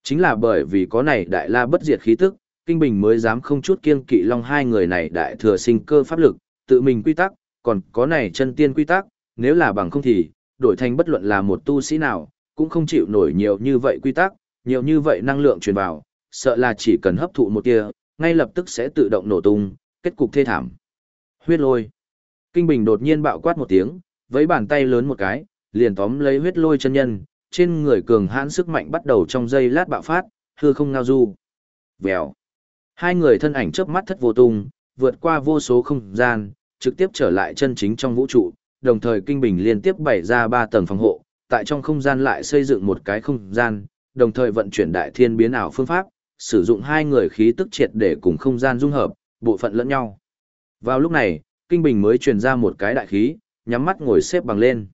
Chính là bởi vì có này đại la bất diệt khí tức, kinh bình mới dám không chút kiêng kỵ long hai người này đại thừa sinh cơ pháp lực, tự mình quy tắc, còn có này chân tiên quy tắc, nếu là bằng không thì, đổi thành bất luận là một tu sĩ nào, cũng không chịu nổi nhiều như vậy quy tắc, nhiều như vậy năng lượng truyền vào, sợ là chỉ cần hấp thụ một tia, ngay lập tức sẽ tự động nổ tung, kết cục thê thảm. Huyết lôi. Kinh Bình đột nhiên bạo quát một tiếng, với bàn tay lớn một cái, liền tóm lấy huyết lôi chân nhân, trên người cường hãn sức mạnh bắt đầu trong giây lát bạo phát, hư không ngao du. Vèo. Hai người thân ảnh chớp mắt thất vô tung, vượt qua vô số không gian, trực tiếp trở lại chân chính trong vũ trụ, đồng thời Kinh Bình liên tiếp bày ra ba tầng phòng hộ, tại trong không gian lại xây dựng một cái không gian, đồng thời vận chuyển đại thiên biến ảo phương pháp, sử dụng hai người khí tức triệt để cùng không gian dung hợp, bộ phận lẫn nhau. Vào lúc này, Kinh Bình mới truyền ra một cái đại khí, nhắm mắt ngồi xếp bằng lên.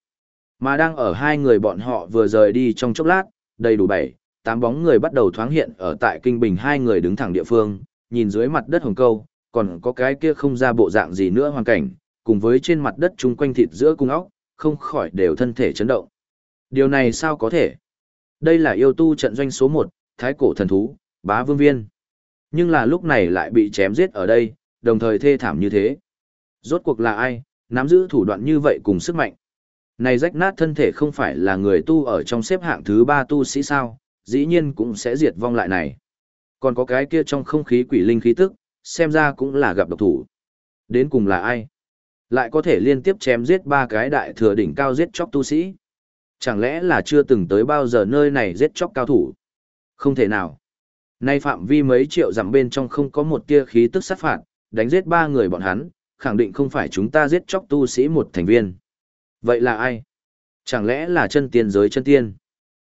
Mà đang ở hai người bọn họ vừa rời đi trong chốc lát, đầy đủ bảy, tám bóng người bắt đầu thoáng hiện ở tại Kinh Bình hai người đứng thẳng địa phương, nhìn dưới mặt đất hồng câu, còn có cái kia không ra bộ dạng gì nữa hoàn cảnh, cùng với trên mặt đất chung quanh thịt giữa cung óc, không khỏi đều thân thể chấn động. Điều này sao có thể? Đây là yêu tu trận doanh số 1, thái cổ thần thú, bá vương viên. Nhưng là lúc này lại bị chém giết ở đây, đồng thời thê thảm như thế. Rốt cuộc là ai, nắm giữ thủ đoạn như vậy cùng sức mạnh. Này rách nát thân thể không phải là người tu ở trong xếp hạng thứ ba tu sĩ sao, dĩ nhiên cũng sẽ diệt vong lại này. Còn có cái kia trong không khí quỷ linh khí tức, xem ra cũng là gặp độc thủ. Đến cùng là ai? Lại có thể liên tiếp chém giết ba cái đại thừa đỉnh cao giết chóc tu sĩ. Chẳng lẽ là chưa từng tới bao giờ nơi này giết chóc cao thủ? Không thể nào. Nay phạm vi mấy triệu dặm bên trong không có một tia khí tức sát phạt, đánh giết ba người bọn hắn, khẳng định không phải chúng ta giết chóc tu sĩ một thành viên. Vậy là ai? Chẳng lẽ là chân tiên giới chân tiên?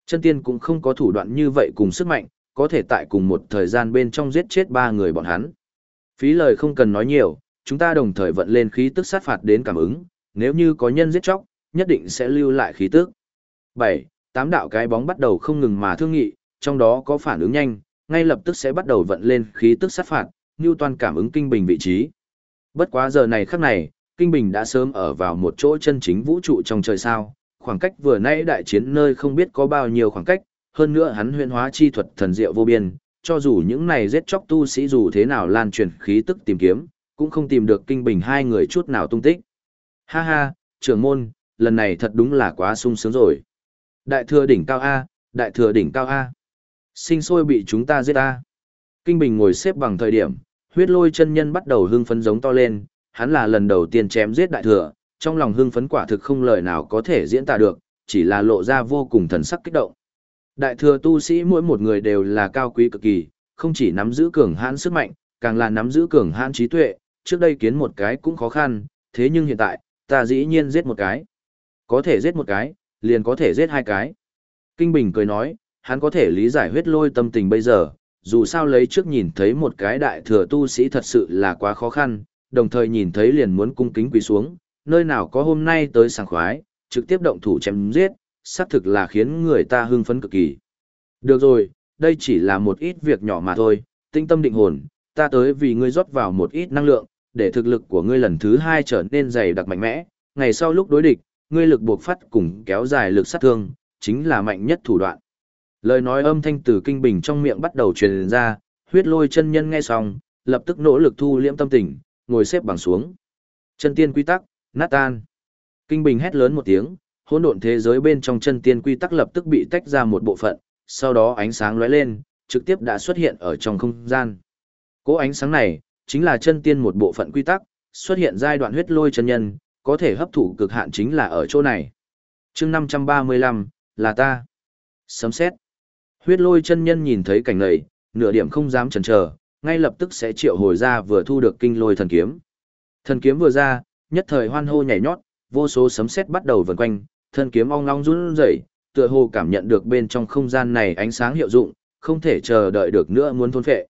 Chân tiên cũng không có thủ đoạn như vậy cùng sức mạnh, có thể tại cùng một thời gian bên trong giết chết ba người bọn hắn. Phí lời không cần nói nhiều, chúng ta đồng thời vận lên khí tức sát phạt đến cảm ứng, nếu như có nhân giết chóc, nhất định sẽ lưu lại khí tức. 7. Tám đạo cái bóng bắt đầu không ngừng mà thương nghị, trong đó có phản ứng nhanh, ngay lập tức sẽ bắt đầu vận lên khí tức sát phạt, như toàn cảm ứng kinh bình vị trí. Bất quá giờ này khắc này, kinh bình đã sớm ở vào một chỗ chân chính vũ trụ trong trời sao, khoảng cách vừa nãy đại chiến nơi không biết có bao nhiêu khoảng cách, hơn nữa hắn huyễn hóa chi thuật thần diệu vô biên, cho dù những này giết chóc tu sĩ dù thế nào lan truyền khí tức tìm kiếm, cũng không tìm được kinh bình hai người chút nào tung tích. Ha ha, trưởng môn, lần này thật đúng là quá sung sướng rồi. Đại thừa đỉnh cao A, đại thừa đỉnh cao A. Sinh sôi bị chúng ta giết A. Kinh bình ngồi xếp bằng thời điểm, huyết lôi chân nhân bắt đầu hưng phấn giống to lên, hắn là lần đầu tiên chém giết đại thừa, trong lòng hưng phấn quả thực không lời nào có thể diễn tả được, chỉ là lộ ra vô cùng thần sắc kích động. Đại thừa tu sĩ mỗi một người đều là cao quý cực kỳ, không chỉ nắm giữ cường hãn sức mạnh, càng là nắm giữ cường hãn trí tuệ, trước đây kiến một cái cũng khó khăn, thế nhưng hiện tại, ta dĩ nhiên giết một cái. Có thể giết một cái, liền có thể giết hai cái. Kinh Bình cười nói, hắn có thể lý giải huyết lôi tâm tình bây giờ, dù sao lấy trước nhìn thấy một cái đại thừa tu sĩ thật sự là quá khó khăn, đồng thời nhìn thấy liền muốn cung kính quỳ xuống, nơi nào có hôm nay tới sảng khoái, trực tiếp động thủ chém giết, xác thực là khiến người ta hưng phấn cực kỳ. Được rồi, đây chỉ là một ít việc nhỏ mà thôi, tinh tâm định hồn, ta tới vì ngươi rót vào một ít năng lượng, để thực lực của ngươi lần thứ hai trở nên dày đặc mạnh mẽ, ngày sau lúc đối địch, ngươi lực buộc phát cùng kéo dài lực sát thương, chính là mạnh nhất thủ đoạn. Lời nói âm thanh từ kinh bình trong miệng bắt đầu truyền ra, huyết lôi chân nhân nghe xong, lập tức nỗ lực thu liễm tâm tình, ngồi xếp bằng xuống. Chân tiên quy tắc, nát tan. Kinh bình hét lớn một tiếng, hỗn độn thế giới bên trong chân tiên quy tắc lập tức bị tách ra một bộ phận, sau đó ánh sáng lóe lên, trực tiếp đã xuất hiện ở trong không gian. Cố ánh sáng này, chính là chân tiên một bộ phận quy tắc, xuất hiện giai đoạn huyết lôi chân nhân, có thể hấp thụ cực hạn chính là ở chỗ này. chương 535, là ta. Sấm xét. Huyết lôi chân nhân nhìn thấy cảnh này, nửa điểm không dám chần chờ, ngay lập tức sẽ triệu hồi ra vừa thu được kinh lôi thần kiếm. Thần kiếm vừa ra, nhất thời hoan hô nhảy nhót, vô số sấm sét bắt đầu vần quanh, thần kiếm ong long run rẩy, tựa hồ cảm nhận được bên trong không gian này ánh sáng hiệu dụng, không thể chờ đợi được nữa muốn thôn phệ.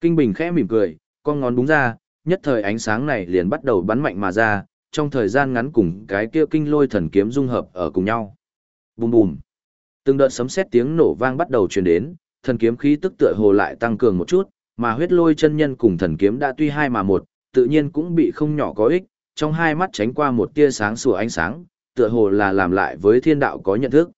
Kinh Bình khẽ mỉm cười, con ngón đúng ra, nhất thời ánh sáng này liền bắt đầu bắn mạnh mà ra, trong thời gian ngắn cùng cái kia kinh lôi thần kiếm dung hợp ở cùng nhau. Bùm bùm. Từng đợt sấm sét tiếng nổ vang bắt đầu truyền đến, thần kiếm khí tức tựa hồ lại tăng cường một chút, mà huyết lôi chân nhân cùng thần kiếm đã tuy hai mà một, tự nhiên cũng bị không nhỏ có ích, trong hai mắt tránh qua một tia sáng sủa ánh sáng, tựa hồ là làm lại với thiên đạo có nhận thức.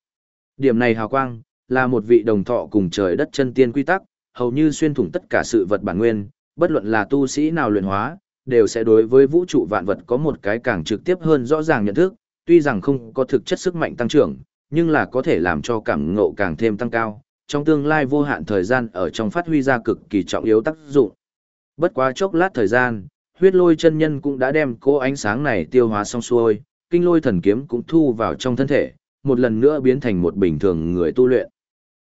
Điểm này hào quang, là một vị đồng thọ cùng trời đất chân tiên quy tắc, hầu như xuyên thủng tất cả sự vật bản nguyên, bất luận là tu sĩ nào luyện hóa, đều sẽ đối với vũ trụ vạn vật có một cái càng trực tiếp hơn rõ ràng nhận thức, tuy rằng không có thực chất sức mạnh tăng trưởng, nhưng là có thể làm cho cảm ngộ càng thêm tăng cao, trong tương lai vô hạn thời gian ở trong phát huy ra cực kỳ trọng yếu tác dụng. Bất quá chốc lát thời gian, huyết lôi chân nhân cũng đã đem cô ánh sáng này tiêu hóa xong xuôi, kinh lôi thần kiếm cũng thu vào trong thân thể, một lần nữa biến thành một bình thường người tu luyện.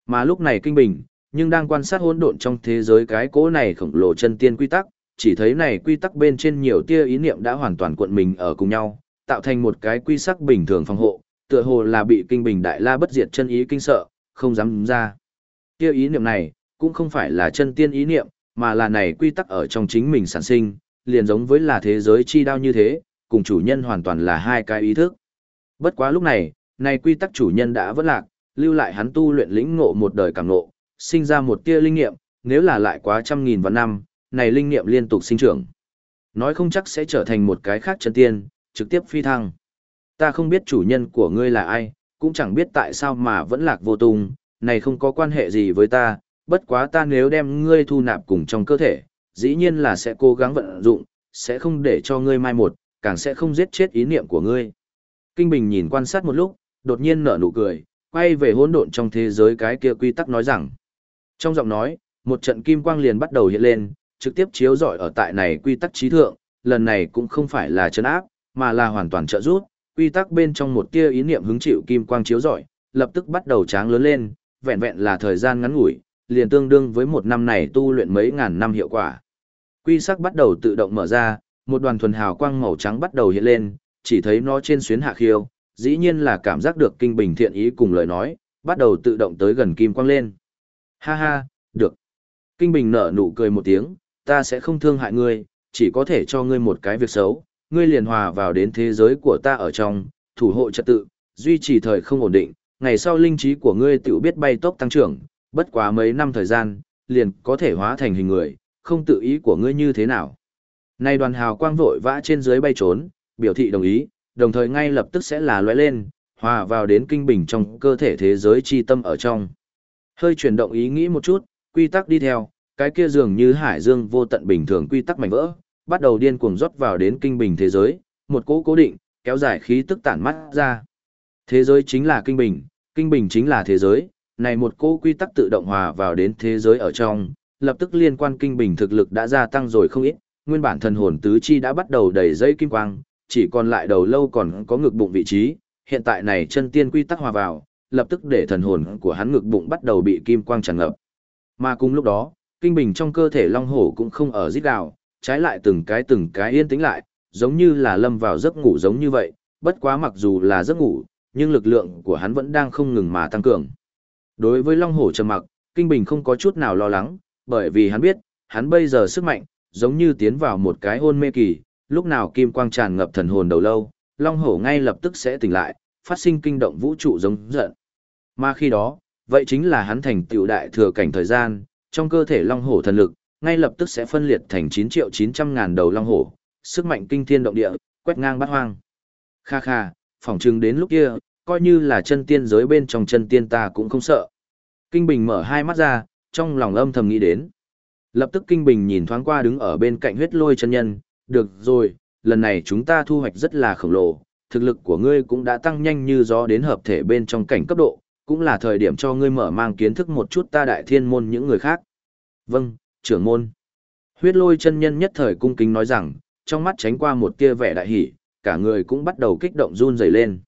Mà lúc này kinh bình, nhưng đang quan sát hỗn độn trong thế giới cái cố này khổng lồ chân tiên quy tắc, chỉ thấy này quy tắc bên trên nhiều tia ý niệm đã hoàn toàn cuộn mình ở cùng nhau, tạo thành một cái quy sắc bình thường phòng hộ, tựa hồ là bị kinh bình đại la bất diệt chân ý kinh sợ, không dám ra. Tia ý niệm này, cũng không phải là chân tiên ý niệm, mà là này quy tắc ở trong chính mình sản sinh, liền giống với là thế giới chi đao như thế, cùng chủ nhân hoàn toàn là hai cái ý thức. Bất quá lúc này, này quy tắc chủ nhân đã vỡ lạc, lưu lại hắn tu luyện lĩnh ngộ một đời cảm ngộ, sinh ra một tia linh nghiệm, nếu là lại quá trăm nghìn vạn năm, này linh nghiệm liên tục sinh trưởng. Nói không chắc sẽ trở thành một cái khác chân tiên, trực tiếp phi thăng. Ta không biết chủ nhân của ngươi là ai, cũng chẳng biết tại sao mà vẫn lạc vô tung, này không có quan hệ gì với ta, bất quá ta nếu đem ngươi thu nạp cùng trong cơ thể, dĩ nhiên là sẽ cố gắng vận dụng, sẽ không để cho ngươi mai một, càng sẽ không giết chết ý niệm của ngươi. Kinh Bình nhìn quan sát một lúc, đột nhiên nở nụ cười, quay về hỗn độn trong thế giới cái kia quy tắc nói rằng. Trong giọng nói, một trận kim quang liền bắt đầu hiện lên, trực tiếp chiếu rọi ở tại này quy tắc trí thượng, lần này cũng không phải là chấn áp, mà là hoàn toàn trợ giúp, quy tắc bên trong một tia ý niệm hứng chịu kim quang chiếu rọi, lập tức bắt đầu tráng lớn lên, vẹn vẹn là thời gian ngắn ngủi, liền tương đương với một năm này tu luyện mấy ngàn năm hiệu quả. Quy sắc bắt đầu tự động mở ra, một đoàn thuần hào quang màu trắng bắt đầu hiện lên, chỉ thấy nó trên xuyến hạ khiêu, dĩ nhiên là cảm giác được kinh bình thiện ý cùng lời nói, bắt đầu tự động tới gần kim quang lên. Ha ha, được. Kinh bình nở nụ cười một tiếng, ta sẽ không thương hại ngươi, chỉ có thể cho ngươi một cái việc xấu, ngươi liền hòa vào đến thế giới của ta ở trong, thủ hộ trật tự, duy trì thời không ổn định, ngày sau linh trí của ngươi tự biết bay tốc tăng trưởng, bất quá mấy năm thời gian, liền có thể hóa thành hình người, không tự ý của ngươi như thế nào. Nay đoàn hào quang vội vã trên dưới bay trốn, biểu thị đồng ý, đồng thời ngay lập tức sẽ là lóe lên, hòa vào đến kinh bình trong cơ thể thế giới chi tâm ở trong. Hơi chuyển động ý nghĩ một chút, quy tắc đi theo, cái kia dường như hải dương vô tận bình thường quy tắc mảnh vỡ, bắt đầu điên cuồng rót vào đến kinh bình thế giới, một cố cố định, kéo dài khí tức tản mắt ra. Thế giới chính là kinh bình, kinh bình chính là thế giới, này một cố quy tắc tự động hòa vào đến thế giới ở trong, lập tức liên quan kinh bình thực lực đã gia tăng rồi không ít, nguyên bản thần hồn tứ chi đã bắt đầu đầy dây kim quang, chỉ còn lại đầu lâu còn có ngực bụng vị trí, hiện tại này chân tiên quy tắc hòa vào, lập tức để thần hồn của hắn ngực bụng bắt đầu bị kim quang tràn ngập. Mà cùng lúc đó, kinh bình trong cơ thể long hổ cũng không ở rít gào, trái lại từng cái từng cái yên tĩnh lại, giống như là lâm vào giấc ngủ giống như vậy, bất quá mặc dù là giấc ngủ, nhưng lực lượng của hắn vẫn đang không ngừng mà tăng cường. Đối với long hổ trầm mặc, kinh bình không có chút nào lo lắng, bởi vì hắn biết, hắn bây giờ sức mạnh, giống như tiến vào một cái hôn mê kỳ, lúc nào kim quang tràn ngập thần hồn đầu lâu, long hổ ngay lập tức sẽ tỉnh lại, phát sinh kinh động vũ trụ giống giận. Mà khi đó, vậy chính là hắn thành tiểu đại thừa cảnh thời gian, trong cơ thể long hổ thần lực, ngay lập tức sẽ phân liệt thành 9 triệu 900 ngàn đầu long hổ, sức mạnh kinh thiên động địa, quét ngang bát hoang. Kha kha, phỏng chừng đến lúc kia, coi như là chân tiên giới bên trong chân tiên ta cũng không sợ. Kinh Bình mở hai mắt ra, trong lòng âm thầm nghĩ đến. Lập tức Kinh Bình nhìn thoáng qua đứng ở bên cạnh huyết lôi chân nhân, được rồi, lần này chúng ta thu hoạch rất là khổng lồ, thực lực của ngươi cũng đã tăng nhanh như gió đến hợp thể bên trong cảnh cấp độ, cũng là thời điểm cho ngươi mở mang kiến thức một chút ta đại thiên môn những người khác. Vâng, trưởng môn. Huyết lôi chân nhân nhất thời cung kính nói rằng, trong mắt tránh qua một tia vẻ đại hỷ, cả người cũng bắt đầu kích động run rẩy lên.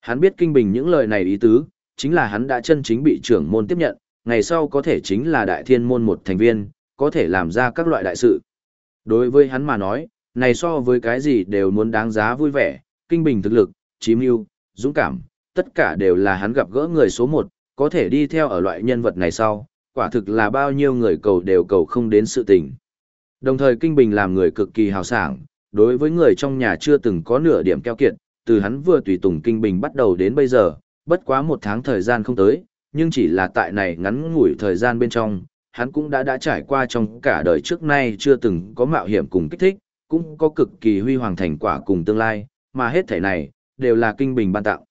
Hắn biết kinh bình những lời này ý tứ, chính là hắn đã chân chính bị trưởng môn tiếp nhận, ngày sau có thể chính là đại thiên môn một thành viên, có thể làm ra các loại đại sự. Đối với hắn mà nói, này so với cái gì đều muốn đáng giá vui vẻ, kinh bình thực lực, trí mưu, dũng cảm, tất cả đều là hắn gặp gỡ người số một, có thể đi theo ở loại nhân vật này sau, quả thực là bao nhiêu người cầu đều cầu không đến sự tình. Đồng thời Kinh Bình làm người cực kỳ hào sảng, đối với người trong nhà chưa từng có nửa điểm keo kiệt, từ hắn vừa tùy tùng Kinh Bình bắt đầu đến bây giờ, bất quá một tháng thời gian không tới, nhưng chỉ là tại này ngắn ngủi thời gian bên trong, hắn cũng đã đã trải qua trong cả đời trước nay chưa từng có mạo hiểm cùng kích thích, cũng có cực kỳ huy hoàng thành quả cùng tương lai, mà hết thể này, đều là kinh bình ban tặng.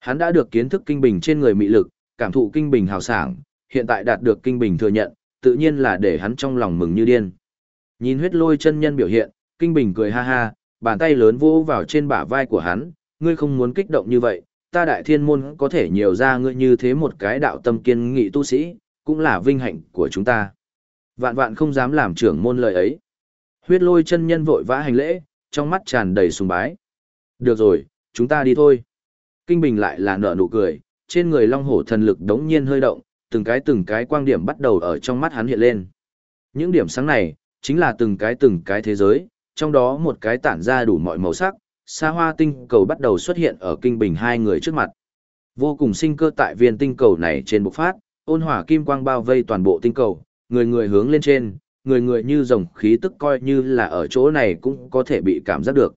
Hắn đã được kiến thức kinh bình trên người mị lực, cảm thụ kinh bình hào sảng, hiện tại đạt được kinh bình thừa nhận, tự nhiên là để hắn trong lòng mừng như điên. Nhìn huyết lôi chân nhân biểu hiện, kinh bình cười ha ha, bàn tay lớn vỗ vào trên bả vai của hắn, ngươi không muốn kích động như vậy, ta đại thiên môn có thể nhiều ra ngươi như thế một cái đạo tâm kiên nghị tu sĩ, cũng là vinh hạnh của chúng ta. Vạn vạn không dám làm trưởng môn lời ấy. Huyết lôi chân nhân vội vã hành lễ, trong mắt tràn đầy sùng bái. Được rồi, chúng ta đi thôi. Kinh Bình lại là nở nụ cười, trên người long hổ thần lực đống nhiên hơi động, từng cái từng cái quang điểm bắt đầu ở trong mắt hắn hiện lên. Những điểm sáng này, chính là từng cái từng cái thế giới, trong đó một cái tản ra đủ mọi màu sắc, xa hoa tinh cầu bắt đầu xuất hiện ở kinh bình hai người trước mặt. Vô cùng sinh cơ tại viên tinh cầu này trên bộc phát, ôn hỏa kim quang bao vây toàn bộ tinh cầu, người người hướng lên trên, người người như rồng khí tức coi như là ở chỗ này cũng có thể bị cảm giác được.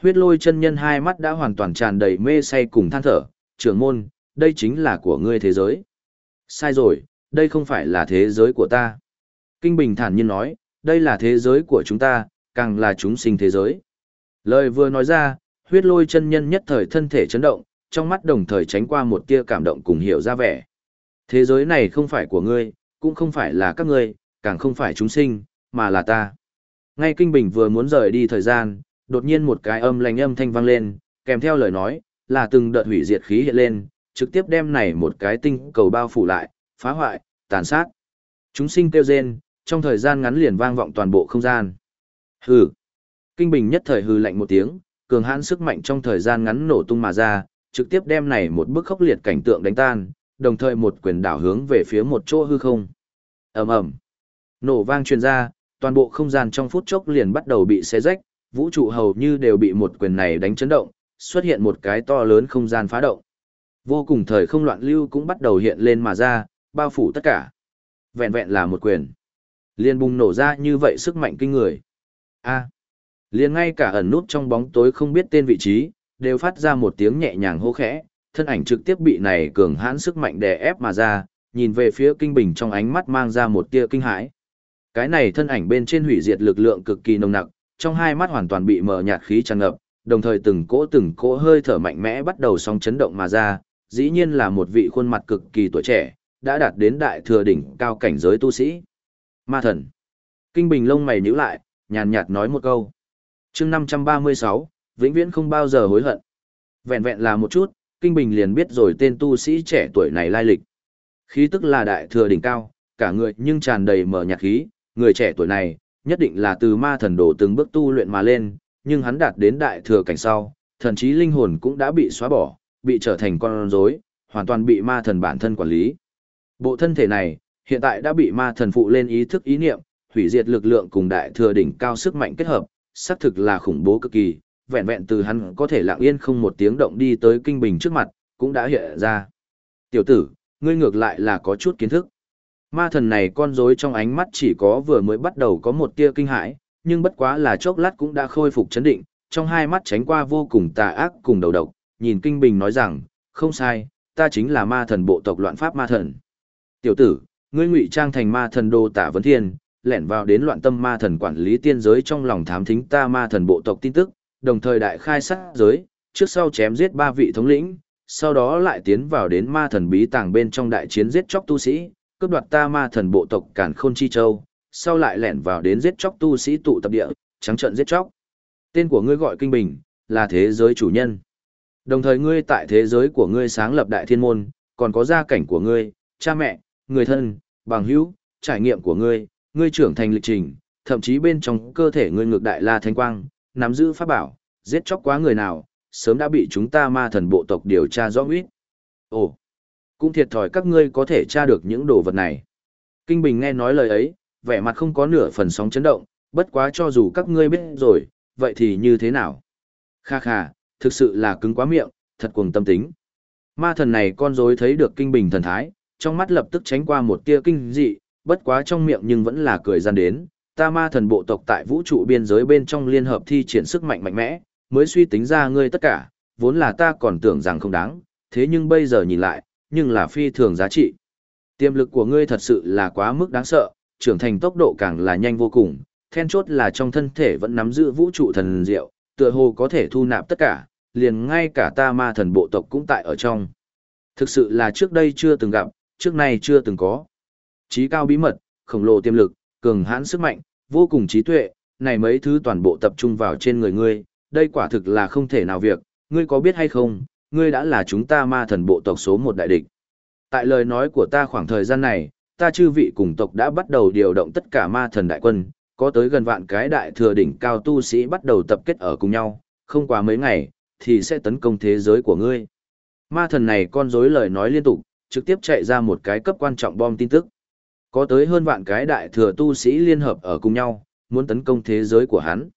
Huyết lôi chân nhân hai mắt đã hoàn toàn tràn đầy mê say cùng than thở, trưởng môn, đây chính là của ngươi thế giới. Sai rồi, đây không phải là thế giới của ta. Kinh Bình thản nhiên nói, đây là thế giới của chúng ta, càng là chúng sinh thế giới. Lời vừa nói ra, huyết lôi chân nhân nhất thời thân thể chấn động, trong mắt đồng thời tránh qua một tia cảm động cùng hiểu ra vẻ. Thế giới này không phải của ngươi, cũng không phải là các ngươi, càng không phải chúng sinh, mà là ta. Ngay Kinh Bình vừa muốn rời đi thời gian, đột nhiên một cái âm lành âm thanh vang lên, kèm theo lời nói, là từng đợt hủy diệt khí hiện lên, trực tiếp đem này một cái tinh cầu bao phủ lại, phá hoại, tàn sát. Chúng sinh kêu rên, trong thời gian ngắn liền vang vọng toàn bộ không gian. Hừ. Kinh Bình nhất thời hừ lạnh một tiếng, cường hãn sức mạnh trong thời gian ngắn nổ tung mà ra, trực tiếp đem này một bức khốc liệt cảnh tượng đánh tan, đồng thời một quyền đảo hướng về phía một chỗ hư không. Ầm ầm. Nổ vang truyền ra, toàn bộ không gian trong phút chốc liền bắt đầu bị xé rách, vũ trụ hầu như đều bị một quyền này đánh chấn động, xuất hiện một cái to lớn không gian phá động. Vô cùng thời không loạn lưu cũng bắt đầu hiện lên mà ra, bao phủ tất cả. Vẹn vẹn là một quyền. Liên bùng nổ ra như vậy sức mạnh kinh người. A. Liền ngay cả ẩn nút trong bóng tối không biết tên vị trí, đều phát ra một tiếng nhẹ nhàng hô khẽ, thân ảnh trực tiếp bị này cường hãn sức mạnh đè ép mà ra, nhìn về phía kinh bình trong ánh mắt mang ra một tia kinh hãi. Cái này thân ảnh bên trên hủy diệt lực lượng cực kỳ nồng nặc, trong hai mắt hoàn toàn bị mờ nhạt khí tràn ngập, đồng thời từng cỗ từng cỗ hơi thở mạnh mẽ bắt đầu song chấn động mà ra, dĩ nhiên là một vị khuôn mặt cực kỳ tuổi trẻ, đã đạt đến đại thừa đỉnh cao cảnh giới tu sĩ. Ma thần. Kinh Bình lông mày nhíu lại, nhàn nhạt nói một câu. chương 536, vĩnh viễn không bao giờ hối hận. Vẹn vẹn là một chút, Kinh Bình liền biết rồi tên tu sĩ trẻ tuổi này lai lịch. Khí tức là đại thừa đỉnh cao, cả người nhưng tràn đầy mở nhạc khí, người trẻ tuổi này, nhất định là từ ma thần đồ từng bước tu luyện mà lên, nhưng hắn đạt đến đại thừa cảnh sau, thần trí linh hồn cũng đã bị xóa bỏ, bị trở thành con rối, hoàn toàn bị ma thần bản thân quản lý. Bộ thân thể này, hiện tại đã bị ma thần phụ lên ý thức ý niệm, hủy diệt lực lượng cùng đại thừa đỉnh cao sức mạnh kết hợp, xác thực là khủng bố cực kỳ, vẹn vẹn từ hắn có thể lặng yên không một tiếng động đi tới kinh bình trước mặt, cũng đã hiện ra. Tiểu tử, ngươi ngược lại là có chút kiến thức. Ma thần này con rối trong ánh mắt chỉ có vừa mới bắt đầu có một tia kinh hãi, nhưng bất quá là chốc lát cũng đã khôi phục chấn định, trong hai mắt tránh qua vô cùng tà ác cùng đầu độc, nhìn kinh bình nói rằng, không sai, ta chính là ma thần bộ tộc loạn pháp ma thần. Tiểu tử, ngươi ngụy trang thành ma thần đô tả vấn thiên, lẻn vào đến loạn tâm ma thần quản lý tiên giới trong lòng thám thính ta ma thần bộ tộc tin tức, đồng thời đại khai sát giới, trước sau chém giết ba vị thống lĩnh, sau đó lại tiến vào đến ma thần bí tàng bên trong đại chiến giết chóc tu sĩ, cướp đoạt ta ma thần bộ tộc Càn Khôn Chi Châu, sau lại lẻn vào đến giết chóc tu sĩ tụ tập địa, trắng trợn giết chóc. Tên của ngươi gọi Kinh Bình, là thế giới chủ nhân. Đồng thời ngươi tại thế giới của ngươi sáng lập đại thiên môn, còn có gia cảnh của ngươi, cha mẹ, người thân, bằng hữu, trải nghiệm của ngươi, ngươi trưởng thành lịch trình, thậm chí bên trong cơ thể ngươi ngược đại la thánh quang, nắm giữ pháp bảo, giết chóc quá người nào, sớm đã bị chúng ta ma thần bộ tộc điều tra rõ nguyết. Ồ, cũng thiệt thòi các ngươi có thể tra được những đồ vật này. Kinh Bình nghe nói lời ấy, vẻ mặt không có nửa phần sóng chấn động, bất quá cho dù các ngươi biết rồi, vậy thì như thế nào? Kha kha, thực sự là cứng quá miệng, thật cuồng tâm tính. Ma thần này con rối thấy được Kinh Bình thần thái, trong mắt lập tức tránh qua một tia kinh dị, bất quá trong miệng nhưng vẫn là cười gian đến, ta ma thần bộ tộc tại vũ trụ biên giới bên trong liên hợp thi triển sức mạnh mạnh mẽ, mới suy tính ra ngươi tất cả, vốn là ta còn tưởng rằng không đáng, thế nhưng bây giờ nhìn lại, nhưng là phi thường giá trị. Tiềm lực của ngươi thật sự là quá mức đáng sợ, trưởng thành tốc độ càng là nhanh vô cùng, then chốt là trong thân thể vẫn nắm giữ vũ trụ thần diệu, tựa hồ có thể thu nạp tất cả, liền ngay cả ta ma thần bộ tộc cũng tại ở trong. Thực sự là trước đây chưa từng gặp, trước nay chưa từng có. Trí cao bí mật, khổng lồ tiềm lực, cường hãn sức mạnh, vô cùng trí tuệ, này mấy thứ toàn bộ tập trung vào trên người ngươi, đây quả thực là không thể nào việc, ngươi có biết hay không, ngươi đã là chúng ta ma thần bộ tộc số một đại địch. Tại lời nói của ta khoảng thời gian này, ta chư vị cùng tộc đã bắt đầu điều động tất cả ma thần đại quân, có tới gần vạn cái đại thừa đỉnh cao tu sĩ bắt đầu tập kết ở cùng nhau, không quá mấy ngày, thì sẽ tấn công thế giới của ngươi. Ma thần này con dối lời nói liên tục, trực tiếp chạy ra một cái cấp quan trọng bom tin tức. Có tới hơn vạn cái đại thừa tu sĩ liên hợp ở cùng nhau, muốn tấn công thế giới của hắn.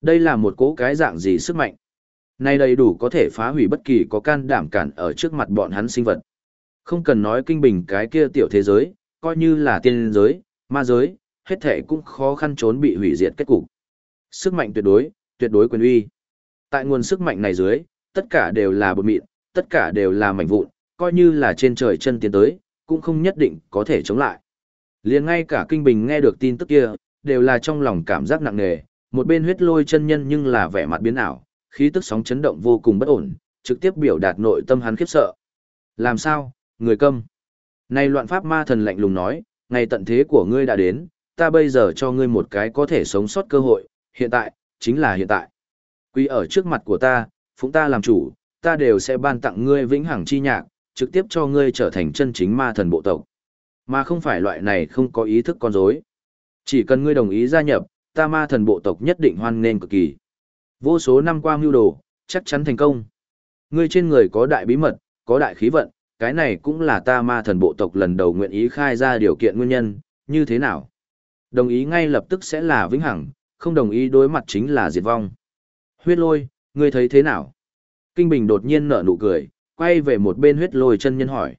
Đây là một cỗ cái dạng gì sức mạnh. Này đầy đủ có thể phá hủy bất kỳ có can đảm cản ở trước mặt bọn hắn sinh vật. Không cần nói kinh bình cái kia tiểu thế giới, coi như là tiên giới, ma giới, hết thể cũng khó khăn trốn bị hủy diệt kết cục. Sức mạnh tuyệt đối, tuyệt đối quyền uy. Tại nguồn sức mạnh này dưới, tất cả đều là bột mịn, tất cả đều là mảnh vụn, coi như là trên trời chân tiến tới, cũng không nhất định có thể chống lại. Liền ngay cả Kinh Bình nghe được tin tức kia, đều là trong lòng cảm giác nặng nề, một bên huyết lôi chân nhân nhưng là vẻ mặt biến ảo, khí tức sóng chấn động vô cùng bất ổn, trực tiếp biểu đạt nội tâm hắn khiếp sợ. Làm sao, người câm? Này loạn pháp ma thần lạnh lùng nói, ngày tận thế của ngươi đã đến, ta bây giờ cho ngươi một cái có thể sống sót cơ hội, hiện tại, chính là hiện tại. Quy ở trước mặt của ta, phụng ta làm chủ, ta đều sẽ ban tặng ngươi vĩnh hằng chi nhạc, trực tiếp cho ngươi trở thành chân chính ma thần bộ tộc. Mà không phải loại này không có ý thức con rối. Chỉ cần ngươi đồng ý gia nhập, ta ma thần bộ tộc nhất định hoan nghênh cực kỳ. Vô số năm qua mưu đồ, chắc chắn thành công. Ngươi trên người có đại bí mật, có đại khí vận, cái này cũng là ta ma thần bộ tộc lần đầu nguyện ý khai ra điều kiện nguyên nhân, như thế nào? Đồng ý ngay lập tức sẽ là vĩnh hằng, không đồng ý đối mặt chính là diệt vong. Huyết lôi, ngươi thấy thế nào? Kinh Bình đột nhiên nở nụ cười, quay về một bên huyết lôi chân nhân hỏi.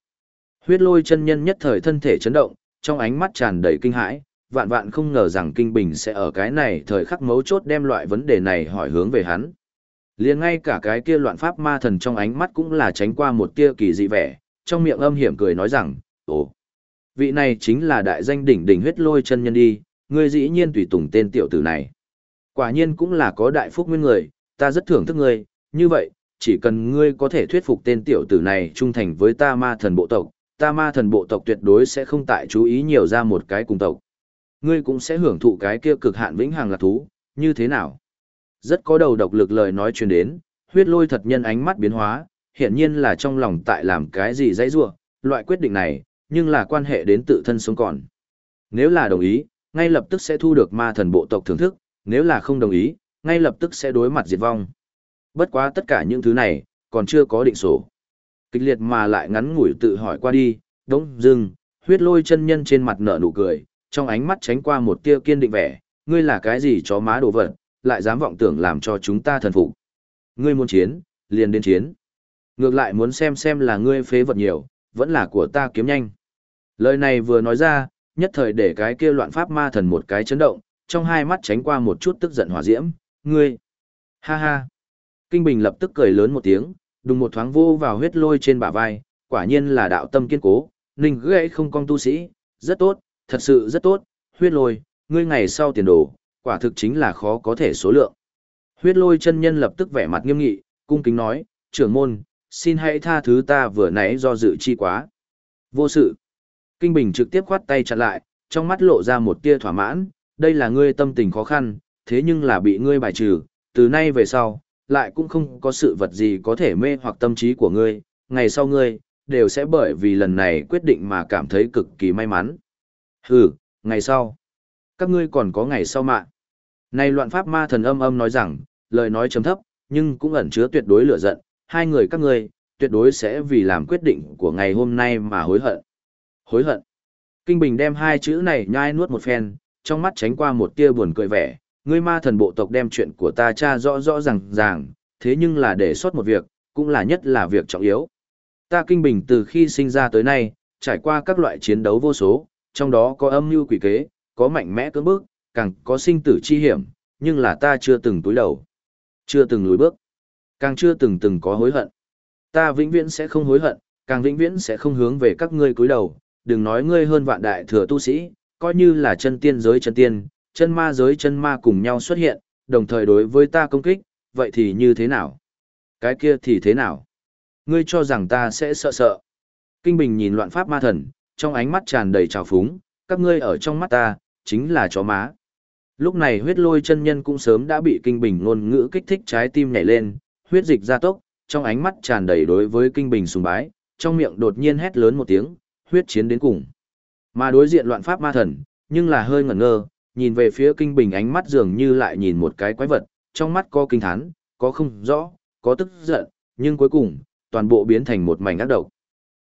Huyết lôi chân nhân nhất thời thân thể chấn động, trong ánh mắt tràn đầy kinh hãi, vạn vạn không ngờ rằng Kinh Bình sẽ ở cái này thời khắc mấu chốt đem loại vấn đề này hỏi hướng về hắn. liền ngay cả cái kia loạn pháp ma thần trong ánh mắt cũng là tránh qua một tia kỳ dị vẻ, trong miệng âm hiểm cười nói rằng, ồ, vị này chính là đại danh đỉnh đỉnh huyết lôi chân nhân đi, ngươi dĩ nhiên tùy tùng tên tiểu tử này. Quả nhiên cũng là có đại phúc nguyên người, ta rất thưởng thức ngươi, như vậy, chỉ cần ngươi có thể thuyết phục tên tiểu tử này trung thành với ta ma thần bộ tộc, ta ma thần bộ tộc tuyệt đối sẽ không tại chú ý nhiều ra một cái cùng tộc. Ngươi cũng sẽ hưởng thụ cái kia cực hạn vĩnh hằng lạc thú, như thế nào? Rất có đầu độc lực lời nói truyền đến, huyết lôi thật nhân ánh mắt biến hóa, hiển nhiên là trong lòng tại làm cái gì dãy rua, loại quyết định này, nhưng là quan hệ đến tự thân sống còn. Nếu là đồng ý, ngay lập tức sẽ thu được ma thần bộ tộc thưởng thức, nếu là không đồng ý, ngay lập tức sẽ đối mặt diệt vong. Bất quá tất cả những thứ này, còn chưa có định sổ. Kịch liệt mà lại ngắn ngủi tự hỏi qua đi, đống dưng, huyết lôi chân nhân trên mặt nở nụ cười, trong ánh mắt tránh qua một tia kiên định vẻ, ngươi là cái gì chó má đồ vật, lại dám vọng tưởng làm cho chúng ta thần phục. Ngươi muốn chiến, liền đến chiến. Ngược lại muốn xem xem là ngươi phế vật nhiều, vẫn là của ta kiếm nhanh. Lời này vừa nói ra, nhất thời để cái kia loạn pháp ma thần một cái chấn động, trong hai mắt tránh qua một chút tức giận hỏa diễm, ngươi. Ha ha. Kinh Bình lập tức cười lớn một tiếng, đùng một thoáng vô vào huyết lôi trên bả vai, quả nhiên là đạo tâm kiên cố, ninh gãy không cong tu sĩ, rất tốt, thật sự rất tốt, huyết lôi, ngươi ngày sau tiền đồ, quả thực chính là khó có thể số lượng. Huyết lôi chân nhân lập tức vẻ mặt nghiêm nghị, cung kính nói, trưởng môn, xin hãy tha thứ ta vừa nãy do dự chi quá. Vô sự. Kinh Bình trực tiếp khoát tay chặn lại, trong mắt lộ ra một tia thỏa mãn, đây là ngươi tâm tình khó khăn, thế nhưng là bị ngươi bài trừ, từ nay về sau, lại cũng không có sự vật gì có thể mê hoặc tâm trí của ngươi, ngày sau ngươi, đều sẽ bởi vì lần này quyết định mà cảm thấy cực kỳ may mắn. Hừ, ngày sau. Các ngươi còn có ngày sau mà. Này loạn pháp ma thần âm âm nói rằng, lời nói chấm thấp, nhưng cũng ẩn chứa tuyệt đối lửa giận, hai người các ngươi, tuyệt đối sẽ vì làm quyết định của ngày hôm nay mà hối hận. Hối hận. Kinh Bình đem hai chữ này nhai nuốt một phen, trong mắt tránh qua một tia buồn cười vẻ, ngươi ma thần bộ tộc đem chuyện của ta tra rõ rõ ràng ràng, thế nhưng là để sót một việc, cũng là nhất là việc trọng yếu. Ta kinh bình từ khi sinh ra tới nay, trải qua các loại chiến đấu vô số, trong đó có âm mưu quỷ kế, có mạnh mẽ cưỡng bức, càng có sinh tử chi hiểm, nhưng là ta chưa từng túi đầu, chưa từng lùi bước, càng chưa từng từng có hối hận. Ta vĩnh viễn sẽ không hối hận, càng vĩnh viễn sẽ không hướng về các ngươi cúi đầu, đừng nói ngươi hơn vạn đại thừa tu sĩ, coi như là chân tiên giới chân tiên, chân ma giới chân ma cùng nhau xuất hiện, đồng thời đối với ta công kích, vậy thì như thế nào? Cái kia thì thế nào? Ngươi cho rằng ta sẽ sợ sợ. Kinh Bình nhìn loạn pháp ma thần, trong ánh mắt tràn đầy trào phúng, các ngươi ở trong mắt ta, chính là chó má. Lúc này huyết lôi chân nhân cũng sớm đã bị Kinh Bình ngôn ngữ kích thích trái tim nhảy lên, huyết dịch gia tốc, trong ánh mắt tràn đầy đối với Kinh Bình sùng bái, trong miệng đột nhiên hét lớn một tiếng, huyết chiến đến cùng. Mà đối diện loạn pháp ma thần, nhưng là hơi ngẩn ngơ, nhìn về phía Kinh Bình ánh mắt dường như lại nhìn một cái quái vật, trong mắt có kinh thán, có không rõ, có tức giận, nhưng cuối cùng, toàn bộ biến thành một mảnh ác độc.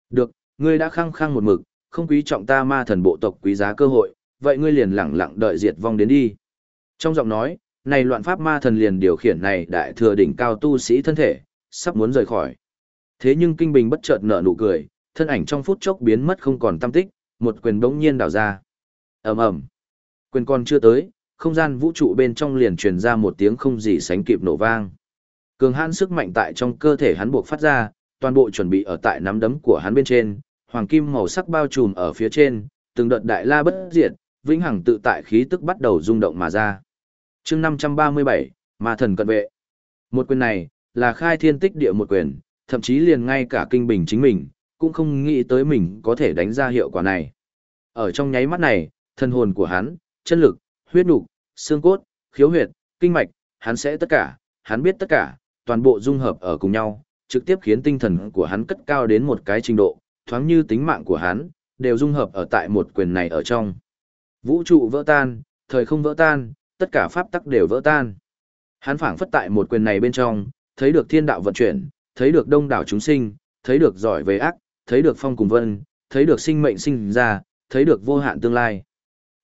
Được, ngươi đã khăng khăng một mực, không quý trọng ta ma thần bộ tộc quý giá cơ hội, vậy ngươi liền lẳng lặng đợi diệt vong đến đi. Trong giọng nói, này loạn pháp ma thần liền điều khiển này đại thừa đỉnh cao tu sĩ thân thể, sắp muốn rời khỏi. Thế nhưng kinh bình bất chợt nở nụ cười, thân ảnh trong phút chốc biến mất không còn tâm tích, một quyền bỗng nhiên đảo ra. ầm ầm, quyền còn chưa tới, không gian vũ trụ bên trong liền truyền ra một tiếng không gì sánh kịp nổ vang. Cường hãn sức mạnh tại trong cơ thể hắn buộc phát ra, toàn bộ chuẩn bị ở tại nắm đấm của hắn bên trên, hoàng kim màu sắc bao trùm ở phía trên, từng đợt đại la bất diệt, vĩnh hằng tự tại khí tức bắt đầu rung động mà ra. Chương 537, Ma thần cận vệ. Một quyền này là khai thiên tích địa một quyền, thậm chí liền ngay cả kinh bình chính mình cũng không nghĩ tới mình có thể đánh ra hiệu quả này. Ở trong nháy mắt này, thân hồn của hắn, chân lực, huyết nục, xương cốt, khiếu huyệt, kinh mạch, hắn sẽ tất cả, hắn biết tất cả, toàn bộ dung hợp ở cùng nhau, trực tiếp khiến tinh thần của hắn cất cao đến một cái trình độ, thoáng như tính mạng của hắn, đều dung hợp ở tại một quyền này ở trong. Vũ trụ vỡ tan, thời không vỡ tan, tất cả pháp tắc đều vỡ tan. Hắn phảng phất tại một quyền này bên trong, thấy được thiên đạo vận chuyển, thấy được đông đảo chúng sinh, thấy được giỏi về ác, thấy được phong cùng vân, thấy được sinh mệnh sinh ra, thấy được vô hạn tương lai.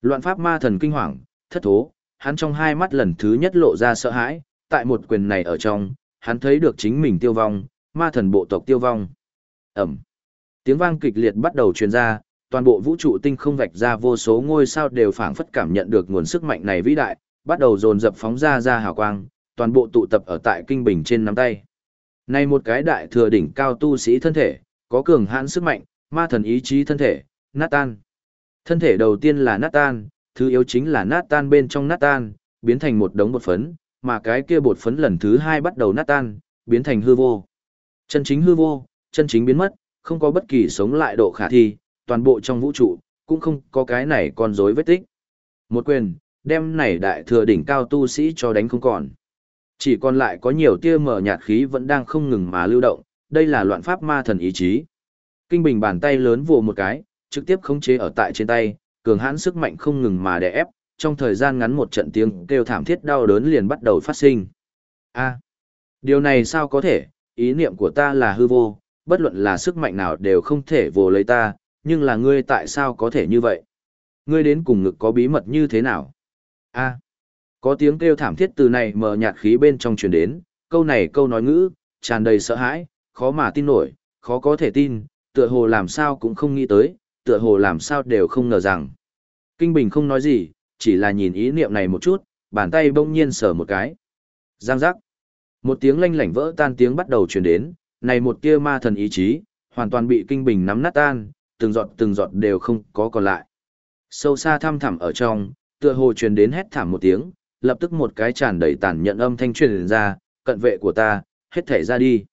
Loạn pháp ma thần kinh hoàng, thất thố, hắn trong hai mắt lần thứ nhất lộ ra sợ hãi, tại một quyền này ở trong, hắn thấy được chính mình tiêu vong, ma thần bộ tộc tiêu vong. Ẩm. Tiếng vang kịch liệt bắt đầu truyền ra, toàn bộ vũ trụ tinh không vạch ra vô số ngôi sao đều phảng phất cảm nhận được nguồn sức mạnh này vĩ đại, bắt đầu dồn dập phóng ra ra hào quang, toàn bộ tụ tập ở tại kinh bình trên nắm tay. Này một cái đại thừa đỉnh cao tu sĩ thân thể, có cường hãn sức mạnh, ma thần ý chí thân thể, nát tan. Thân thể đầu tiên là nát tan, thứ yếu chính là nát tan bên trong nát tan, biến thành một đống bột phấn, mà cái kia bột phấn lần thứ hai bắt đầu nát tan, biến thành hư vô. Chân chính hư vô, chân chính biến mất, không có bất kỳ sống lại độ khả thi, toàn bộ trong vũ trụ, cũng không có cái này còn dối vết tích. Một quyền, đem này đại thừa đỉnh cao tu sĩ cho đánh không còn. Chỉ còn lại có nhiều tia mở nhạt khí vẫn đang không ngừng mà lưu động, đây là loạn pháp ma thần ý chí. Kinh bình bàn tay lớn vồ một cái, trực tiếp khống chế ở tại trên tay, cường hãn sức mạnh không ngừng mà đè ép, trong thời gian ngắn một trận tiếng kêu thảm thiết đau đớn liền bắt đầu phát sinh. A, điều này sao có thể, ý niệm của ta là hư vô, bất luận là sức mạnh nào đều không thể vồ lấy ta, nhưng là ngươi tại sao có thể như vậy? Ngươi đến cùng ngực có bí mật như thế nào? A, có tiếng kêu thảm thiết từ này mờ nhạt khí bên trong truyền đến, câu này câu nói ngữ, tràn đầy sợ hãi, khó mà tin nổi, khó có thể tin, tựa hồ làm sao cũng không nghĩ tới, tựa hồ làm sao đều không ngờ rằng. Kinh Bình không nói gì, chỉ là nhìn ý niệm này một chút, bàn tay bỗng nhiên sờ một cái. Giang giác. Một tiếng lanh lảnh vỡ tan tiếng bắt đầu truyền đến, này một tia ma thần ý chí, hoàn toàn bị Kinh Bình nắm nát tan, từng giọt từng giọt đều không có còn lại. Sâu xa thăm thẳm ở trong, tựa hồ truyền đến hét thảm một tiếng, lập tức một cái tràn đầy tàn nhận âm thanh truyền ra, cận vệ của ta, hết thể ra đi.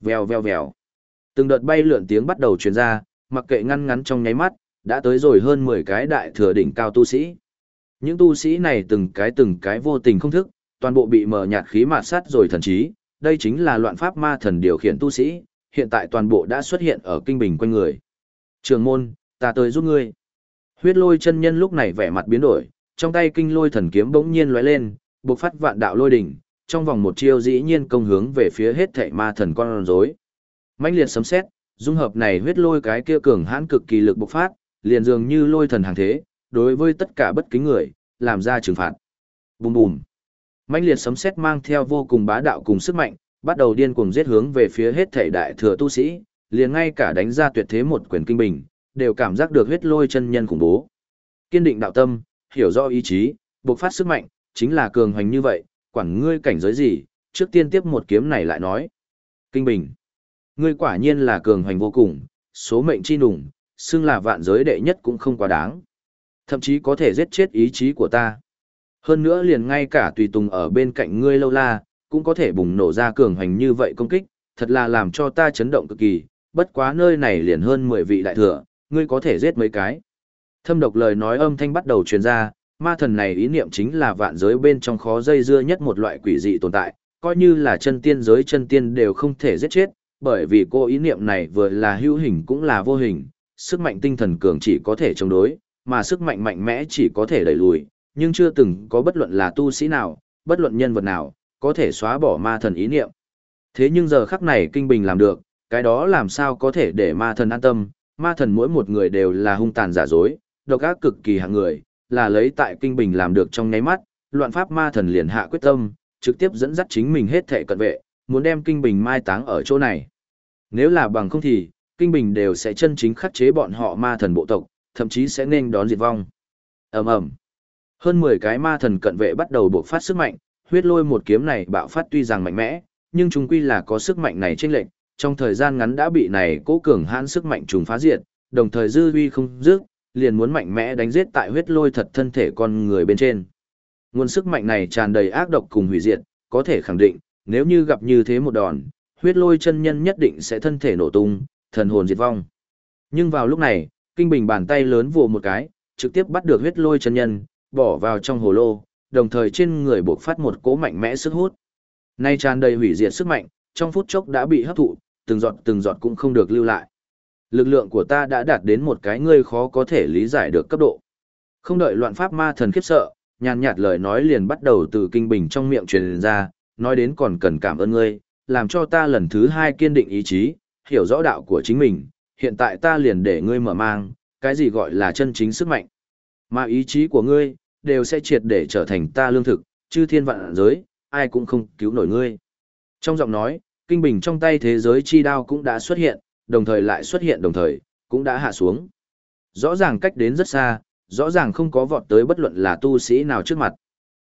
Vèo vèo vèo. Từng đợt bay lượn tiếng bắt đầu truyền ra, mặc kệ ngăn ngắn trong nháy mắt, đã tới rồi hơn 10 cái đại thừa đỉnh cao tu sĩ. Những tu sĩ này từng cái từng cái vô tình không thức, toàn bộ bị mở nhạt khí mạt sát rồi thần trí, đây chính là loạn pháp ma thần điều khiển tu sĩ, hiện tại toàn bộ đã xuất hiện ở kinh bình quanh người. Trường môn, ta tới giúp ngươi. Huyết lôi chân nhân lúc này vẻ mặt biến đổi, trong tay kinh lôi thần kiếm bỗng nhiên lóe lên, bộc phát vạn đạo lôi đỉnh, trong vòng một chiêu dĩ nhiên công hướng về phía hết thảy ma thần con rối. Mãnh liệt sấm sét, dung hợp này huyết lôi cái kia cường hãn cực kỳ lực bộc phát, liền dường như lôi thần hàng thế, đối với tất cả bất kính người, làm ra trừng phạt. Bùm bùm. Mãnh liệt sấm sét mang theo vô cùng bá đạo cùng sức mạnh, bắt đầu điên cuồng giết hướng về phía hết thảy đại thừa tu sĩ, liền ngay cả đánh ra tuyệt thế một quyền kinh bình, đều cảm giác được huyết lôi chân nhân khủng bố. Kiên định đạo tâm, hiểu rõ ý chí, bộc phát sức mạnh, chính là cường hoành như vậy, quản ngươi cảnh giới gì, trước tiên tiếp một kiếm này lại nói. Kinh bình, ngươi quả nhiên là cường hoành vô cùng, số mệnh chi nùng, xưng là vạn giới đệ nhất cũng không quá đáng. Thậm chí có thể giết chết ý chí của ta. Hơn nữa liền ngay cả tùy tùng ở bên cạnh ngươi lâu la, cũng có thể bùng nổ ra cường hành như vậy công kích, thật là làm cho ta chấn động cực kỳ, bất quá nơi này liền hơn 10 vị đại thừa, ngươi có thể giết mấy cái. Thâm độc lời nói âm thanh bắt đầu truyền ra, ma thần này ý niệm chính là vạn giới bên trong khó dây dưa nhất một loại quỷ dị tồn tại, coi như là chân tiên giới chân tiên đều không thể giết chết, bởi vì cô ý niệm này vừa là hữu hình cũng là vô hình, sức mạnh tinh thần cường chỉ có thể chống đối, mà sức mạnh mạnh mẽ chỉ có thể đẩy lùi, nhưng chưa từng có bất luận là tu sĩ nào, bất luận nhân vật nào, có thể xóa bỏ ma thần ý niệm. Thế nhưng giờ khắc này kinh bình làm được, cái đó làm sao có thể để ma thần an tâm, ma thần mỗi một người đều là hung tàn giả dối, độc ác cực kỳ hạng người, là lấy tại kinh bình làm được trong nháy mắt, loạn pháp ma thần liền hạ quyết tâm, trực tiếp dẫn dắt chính mình hết thể cận vệ, muốn đem kinh bình mai táng ở chỗ này. Nếu là bằng không thì, kinh bình đều sẽ chân chính khắc chế bọn họ ma thần bộ tộc, thậm chí sẽ nên đón diệt vong. ầm ầm Hơn 10 cái ma thần cận vệ bắt đầu bộc phát sức mạnh, huyết lôi một kiếm này bạo phát tuy rằng mạnh mẽ, nhưng chúng quy là có sức mạnh này chênh lệnh, trong thời gian ngắn đã bị này cố cường hãn sức mạnh trùng phá diệt, đồng thời dư uy không dứt, liền muốn mạnh mẽ đánh giết tại huyết lôi thật thân thể con người bên trên. Nguồn sức mạnh này tràn đầy ác độc cùng hủy diệt, có thể khẳng định, nếu như gặp như thế một đòn, huyết lôi chân nhân nhất định sẽ thân thể nổ tung, thần hồn diệt vong. Nhưng vào lúc này, kinh bình bàn tay lớn vồ một cái, trực tiếp bắt được huyết lôi chân nhân, bỏ vào trong hồ lô, đồng thời trên người buộc phát một cỗ mạnh mẽ sức hút. Nay tràn đầy hủy diệt sức mạnh, trong phút chốc đã bị hấp thụ, từng giọt từng giọt cũng không được lưu lại. Lực lượng của ta đã đạt đến một cái ngươi khó có thể lý giải được cấp độ. Không đợi loạn pháp ma thần khiếp sợ, nhàn nhạt lời nói liền bắt đầu từ kinh bình trong miệng truyền ra, nói đến còn cần cảm ơn ngươi, làm cho ta lần thứ hai kiên định ý chí, hiểu rõ đạo của chính mình, hiện tại ta liền để ngươi mở mang, cái gì gọi là chân chính sức mạnh. Mà ý chí của ngươi, đều sẽ triệt để trở thành ta lương thực, chư thiên vạn giới, ai cũng không cứu nổi ngươi. Trong giọng nói, kinh bình trong tay thế giới chi đao cũng đã xuất hiện, đồng thời lại xuất hiện đồng thời, cũng đã hạ xuống. Rõ ràng cách đến rất xa, rõ ràng không có vọt tới bất luận là tu sĩ nào trước mặt.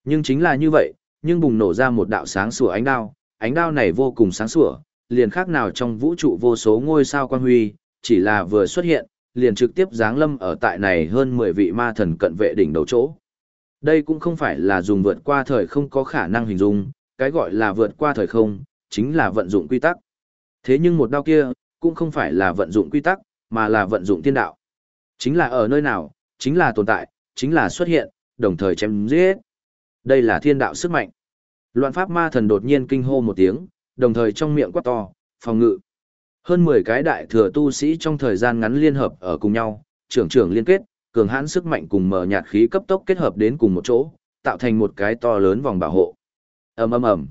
Nhưng chính là như vậy, nhưng bùng nổ ra một đạo sáng sủa ánh đao, ánh đao này vô cùng sáng sủa, liền khác nào trong vũ trụ vô số ngôi sao quang huy, chỉ là vừa xuất hiện, liền trực tiếp giáng lâm ở tại này hơn 10 vị ma thần cận vệ đỉnh đầu chỗ. Đây cũng không phải là dùng vượt qua thời không có khả năng hình dung, cái gọi là vượt qua thời không, chính là vận dụng quy tắc. Thế nhưng một đao kia, cũng không phải là vận dụng quy tắc, mà là vận dụng thiên đạo. Chính là ở nơi nào, chính là tồn tại, chính là xuất hiện, đồng thời chém giết. Đây là thiên đạo sức mạnh. Loạn pháp ma thần đột nhiên kinh hô một tiếng, đồng thời trong miệng quát to, phòng ngự. Hơn 10 cái đại thừa tu sĩ trong thời gian ngắn liên hợp ở cùng nhau, trưởng trưởng liên kết, cường hãn sức mạnh cùng mở nhạt khí cấp tốc kết hợp đến cùng một chỗ, tạo thành một cái to lớn vòng bảo hộ. Ầm ầm ầm.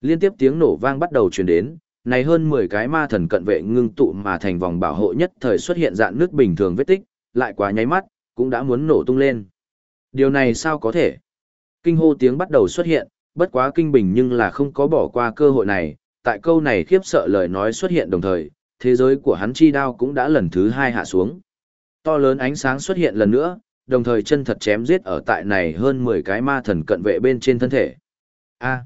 Liên tiếp tiếng nổ vang bắt đầu truyền đến, này hơn 10 cái ma thần cận vệ ngưng tụ mà thành vòng bảo hộ nhất thời xuất hiện dạng nước bình thường vết tích, lại quá nháy mắt, cũng đã muốn nổ tung lên. Điều này sao có thể? Kinh hô tiếng bắt đầu xuất hiện, bất quá kinh bình nhưng là không có bỏ qua cơ hội này, tại câu này khiếp sợ lời nói xuất hiện đồng thời, thế giới của hắn chi đao cũng đã lần thứ hai hạ xuống. To lớn ánh sáng xuất hiện lần nữa, đồng thời chân thật chém giết ở tại này hơn 10 cái ma thần cận vệ bên trên thân thể. A.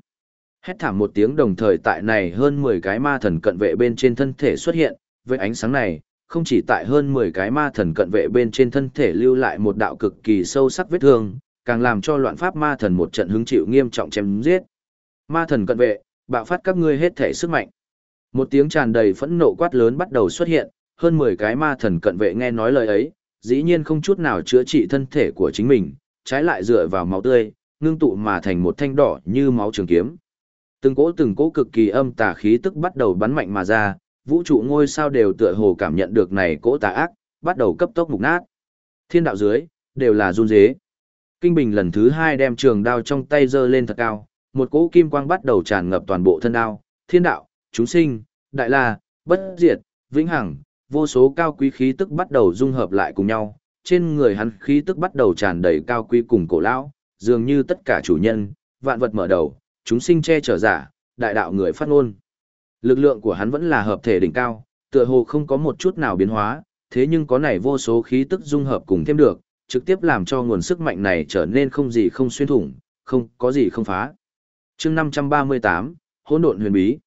Hét thảm một tiếng đồng thời tại này hơn 10 cái ma thần cận vệ bên trên thân thể xuất hiện, với ánh sáng này, không chỉ tại hơn 10 cái ma thần cận vệ bên trên thân thể lưu lại một đạo cực kỳ sâu sắc vết thương, càng làm cho loạn pháp ma thần một trận hứng chịu nghiêm trọng chém giết. Ma thần cận vệ, bạo phát các ngươi hết thể sức mạnh. Một tiếng tràn đầy phẫn nộ quát lớn bắt đầu xuất hiện, hơn 10 cái ma thần cận vệ nghe nói lời ấy, dĩ nhiên không chút nào chữa trị thân thể của chính mình, trái lại dựa vào máu tươi, ngưng tụ mà thành một thanh đỏ như máu trường kiếm. Từng cỗ từng cỗ cực kỳ âm tà khí tức bắt đầu bắn mạnh mà ra, vũ trụ ngôi sao đều tựa hồ cảm nhận được này cỗ tà ác, bắt đầu cấp tốc mục nát. Thiên đạo dưới, đều là run rế. Kinh Bình lần thứ hai đem trường đao trong tay giơ lên thật cao, một cỗ kim quang bắt đầu tràn ngập toàn bộ thân đao, thiên đạo, chúng sinh, đại la, bất diệt, vĩnh hằng, vô số cao quý khí tức bắt đầu dung hợp lại cùng nhau, trên người hắn khí tức bắt đầu tràn đầy cao quý cùng cổ lão, dường như tất cả chủ nhân, vạn vật mở đầu, chúng sinh che chở giả, đại đạo người phát ngôn. Lực lượng của hắn vẫn là hợp thể đỉnh cao, tựa hồ không có một chút nào biến hóa, thế nhưng có này vô số khí tức dung hợp cùng thêm được, trực tiếp làm cho nguồn sức mạnh này trở nên không gì không xuyên thủng, không có gì không phá. chương 538, hỗn độn huyền bí.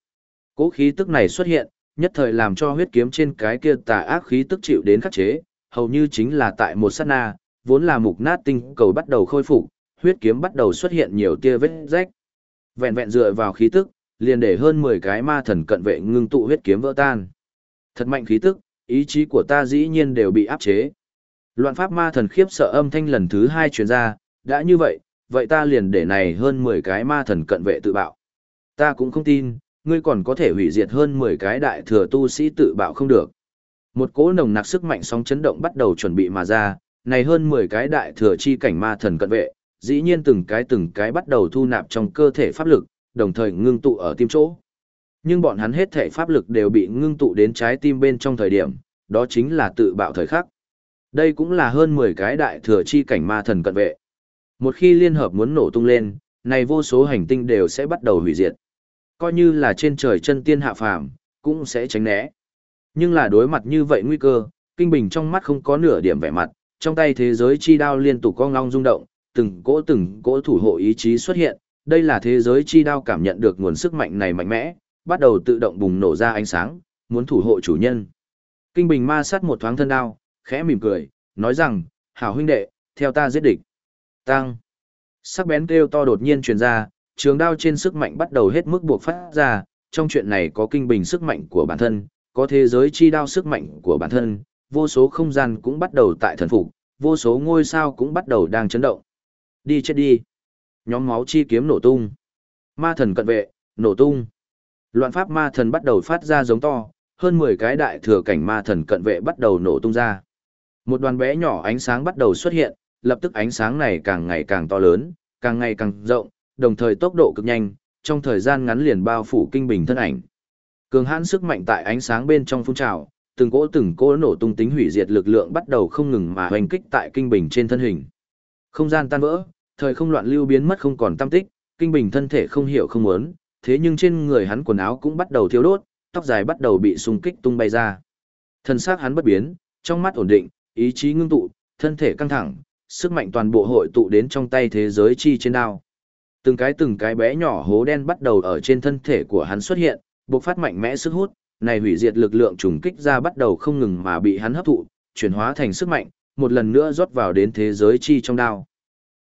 Cố khí tức này xuất hiện, nhất thời làm cho huyết kiếm trên cái kia tà ác khí tức chịu đến khắc chế, hầu như chính là tại một sát na, vốn là mục nát tinh cầu bắt đầu khôi phục, huyết kiếm bắt đầu xuất hiện nhiều tia vết rách. Vẹn vẹn dựa vào khí tức, liền để hơn 10 cái ma thần cận vệ ngưng tụ huyết kiếm vỡ tan. Thật mạnh khí tức, ý chí của ta dĩ nhiên đều bị áp chế. Loạn pháp ma thần khiếp sợ âm thanh lần thứ hai truyền ra, đã như vậy, vậy ta liền để này hơn 10 cái ma thần cận vệ tự bạo. Ta cũng không tin, ngươi còn có thể hủy diệt hơn 10 cái đại thừa tu sĩ tự bạo không được. Một cỗ nồng nặc sức mạnh sóng chấn động bắt đầu chuẩn bị mà ra, này hơn 10 cái đại thừa chi cảnh ma thần cận vệ, dĩ nhiên từng cái từng cái bắt đầu thu nạp trong cơ thể pháp lực, đồng thời ngưng tụ ở tim chỗ. Nhưng bọn hắn hết thể pháp lực đều bị ngưng tụ đến trái tim bên trong thời điểm, đó chính là tự bạo thời khắc. Đây cũng là hơn 10 cái đại thừa chi cảnh ma thần cận vệ. Một khi liên hợp muốn nổ tung lên, này vô số hành tinh đều sẽ bắt đầu hủy diệt. Coi như là trên trời chân tiên hạ phàm, cũng sẽ tránh né. Nhưng là đối mặt như vậy nguy cơ, Kinh Bình trong mắt không có nửa điểm vẻ mặt, trong tay thế giới chi đao liên tục cong long rung động, từng cỗ từng cỗ thủ hộ ý chí xuất hiện, đây là thế giới chi đao cảm nhận được nguồn sức mạnh này mạnh mẽ, bắt đầu tự động bùng nổ ra ánh sáng, muốn thủ hộ chủ nhân. Kinh Bình ma sát một thoáng thân đao, khẽ mỉm cười, nói rằng, hảo huynh đệ, theo ta giết địch. Tăng. Sắc bén kêu to đột nhiên truyền ra, trường đao trên sức mạnh bắt đầu hết mức buộc phát ra, trong chuyện này có kinh bình sức mạnh của bản thân, có thế giới chi đao sức mạnh của bản thân, vô số không gian cũng bắt đầu tại thần phục, vô số ngôi sao cũng bắt đầu đang chấn động. Đi chết đi. Nhóm máu chi kiếm nổ tung. Ma thần cận vệ, nổ tung. Loạn pháp ma thần bắt đầu phát ra giống to, hơn 10 cái đại thừa cảnh ma thần cận vệ bắt đầu nổ tung ra. Một đoàn bé nhỏ ánh sáng bắt đầu xuất hiện, lập tức ánh sáng này càng ngày càng to lớn, càng ngày càng rộng, đồng thời tốc độ cực nhanh, trong thời gian ngắn liền bao phủ kinh bình thân ảnh. Cường hãn sức mạnh tại ánh sáng bên trong phun trào, từng cỗ từng cỗ nổ tung tính hủy diệt lực lượng bắt đầu không ngừng mà hoành kích tại kinh bình trên thân hình. Không gian tan vỡ, thời không loạn lưu biến mất không còn tâm tích, kinh bình thân thể không hiểu không muốn, thế nhưng trên người hắn quần áo cũng bắt đầu thiêu đốt, tóc dài bắt đầu bị xung kích tung bay ra. Thân xác hắn bất biến, trong mắt ổn định, ý chí ngưng tụ, thân thể căng thẳng, sức mạnh toàn bộ hội tụ đến trong tay thế giới chi trên đao. Từng cái từng cái bé nhỏ hố đen bắt đầu ở trên thân thể của hắn xuất hiện, bộc phát mạnh mẽ sức hút, này hủy diệt lực lượng trùng kích ra bắt đầu không ngừng mà bị hắn hấp thụ, chuyển hóa thành sức mạnh, một lần nữa rót vào đến thế giới chi trong đao.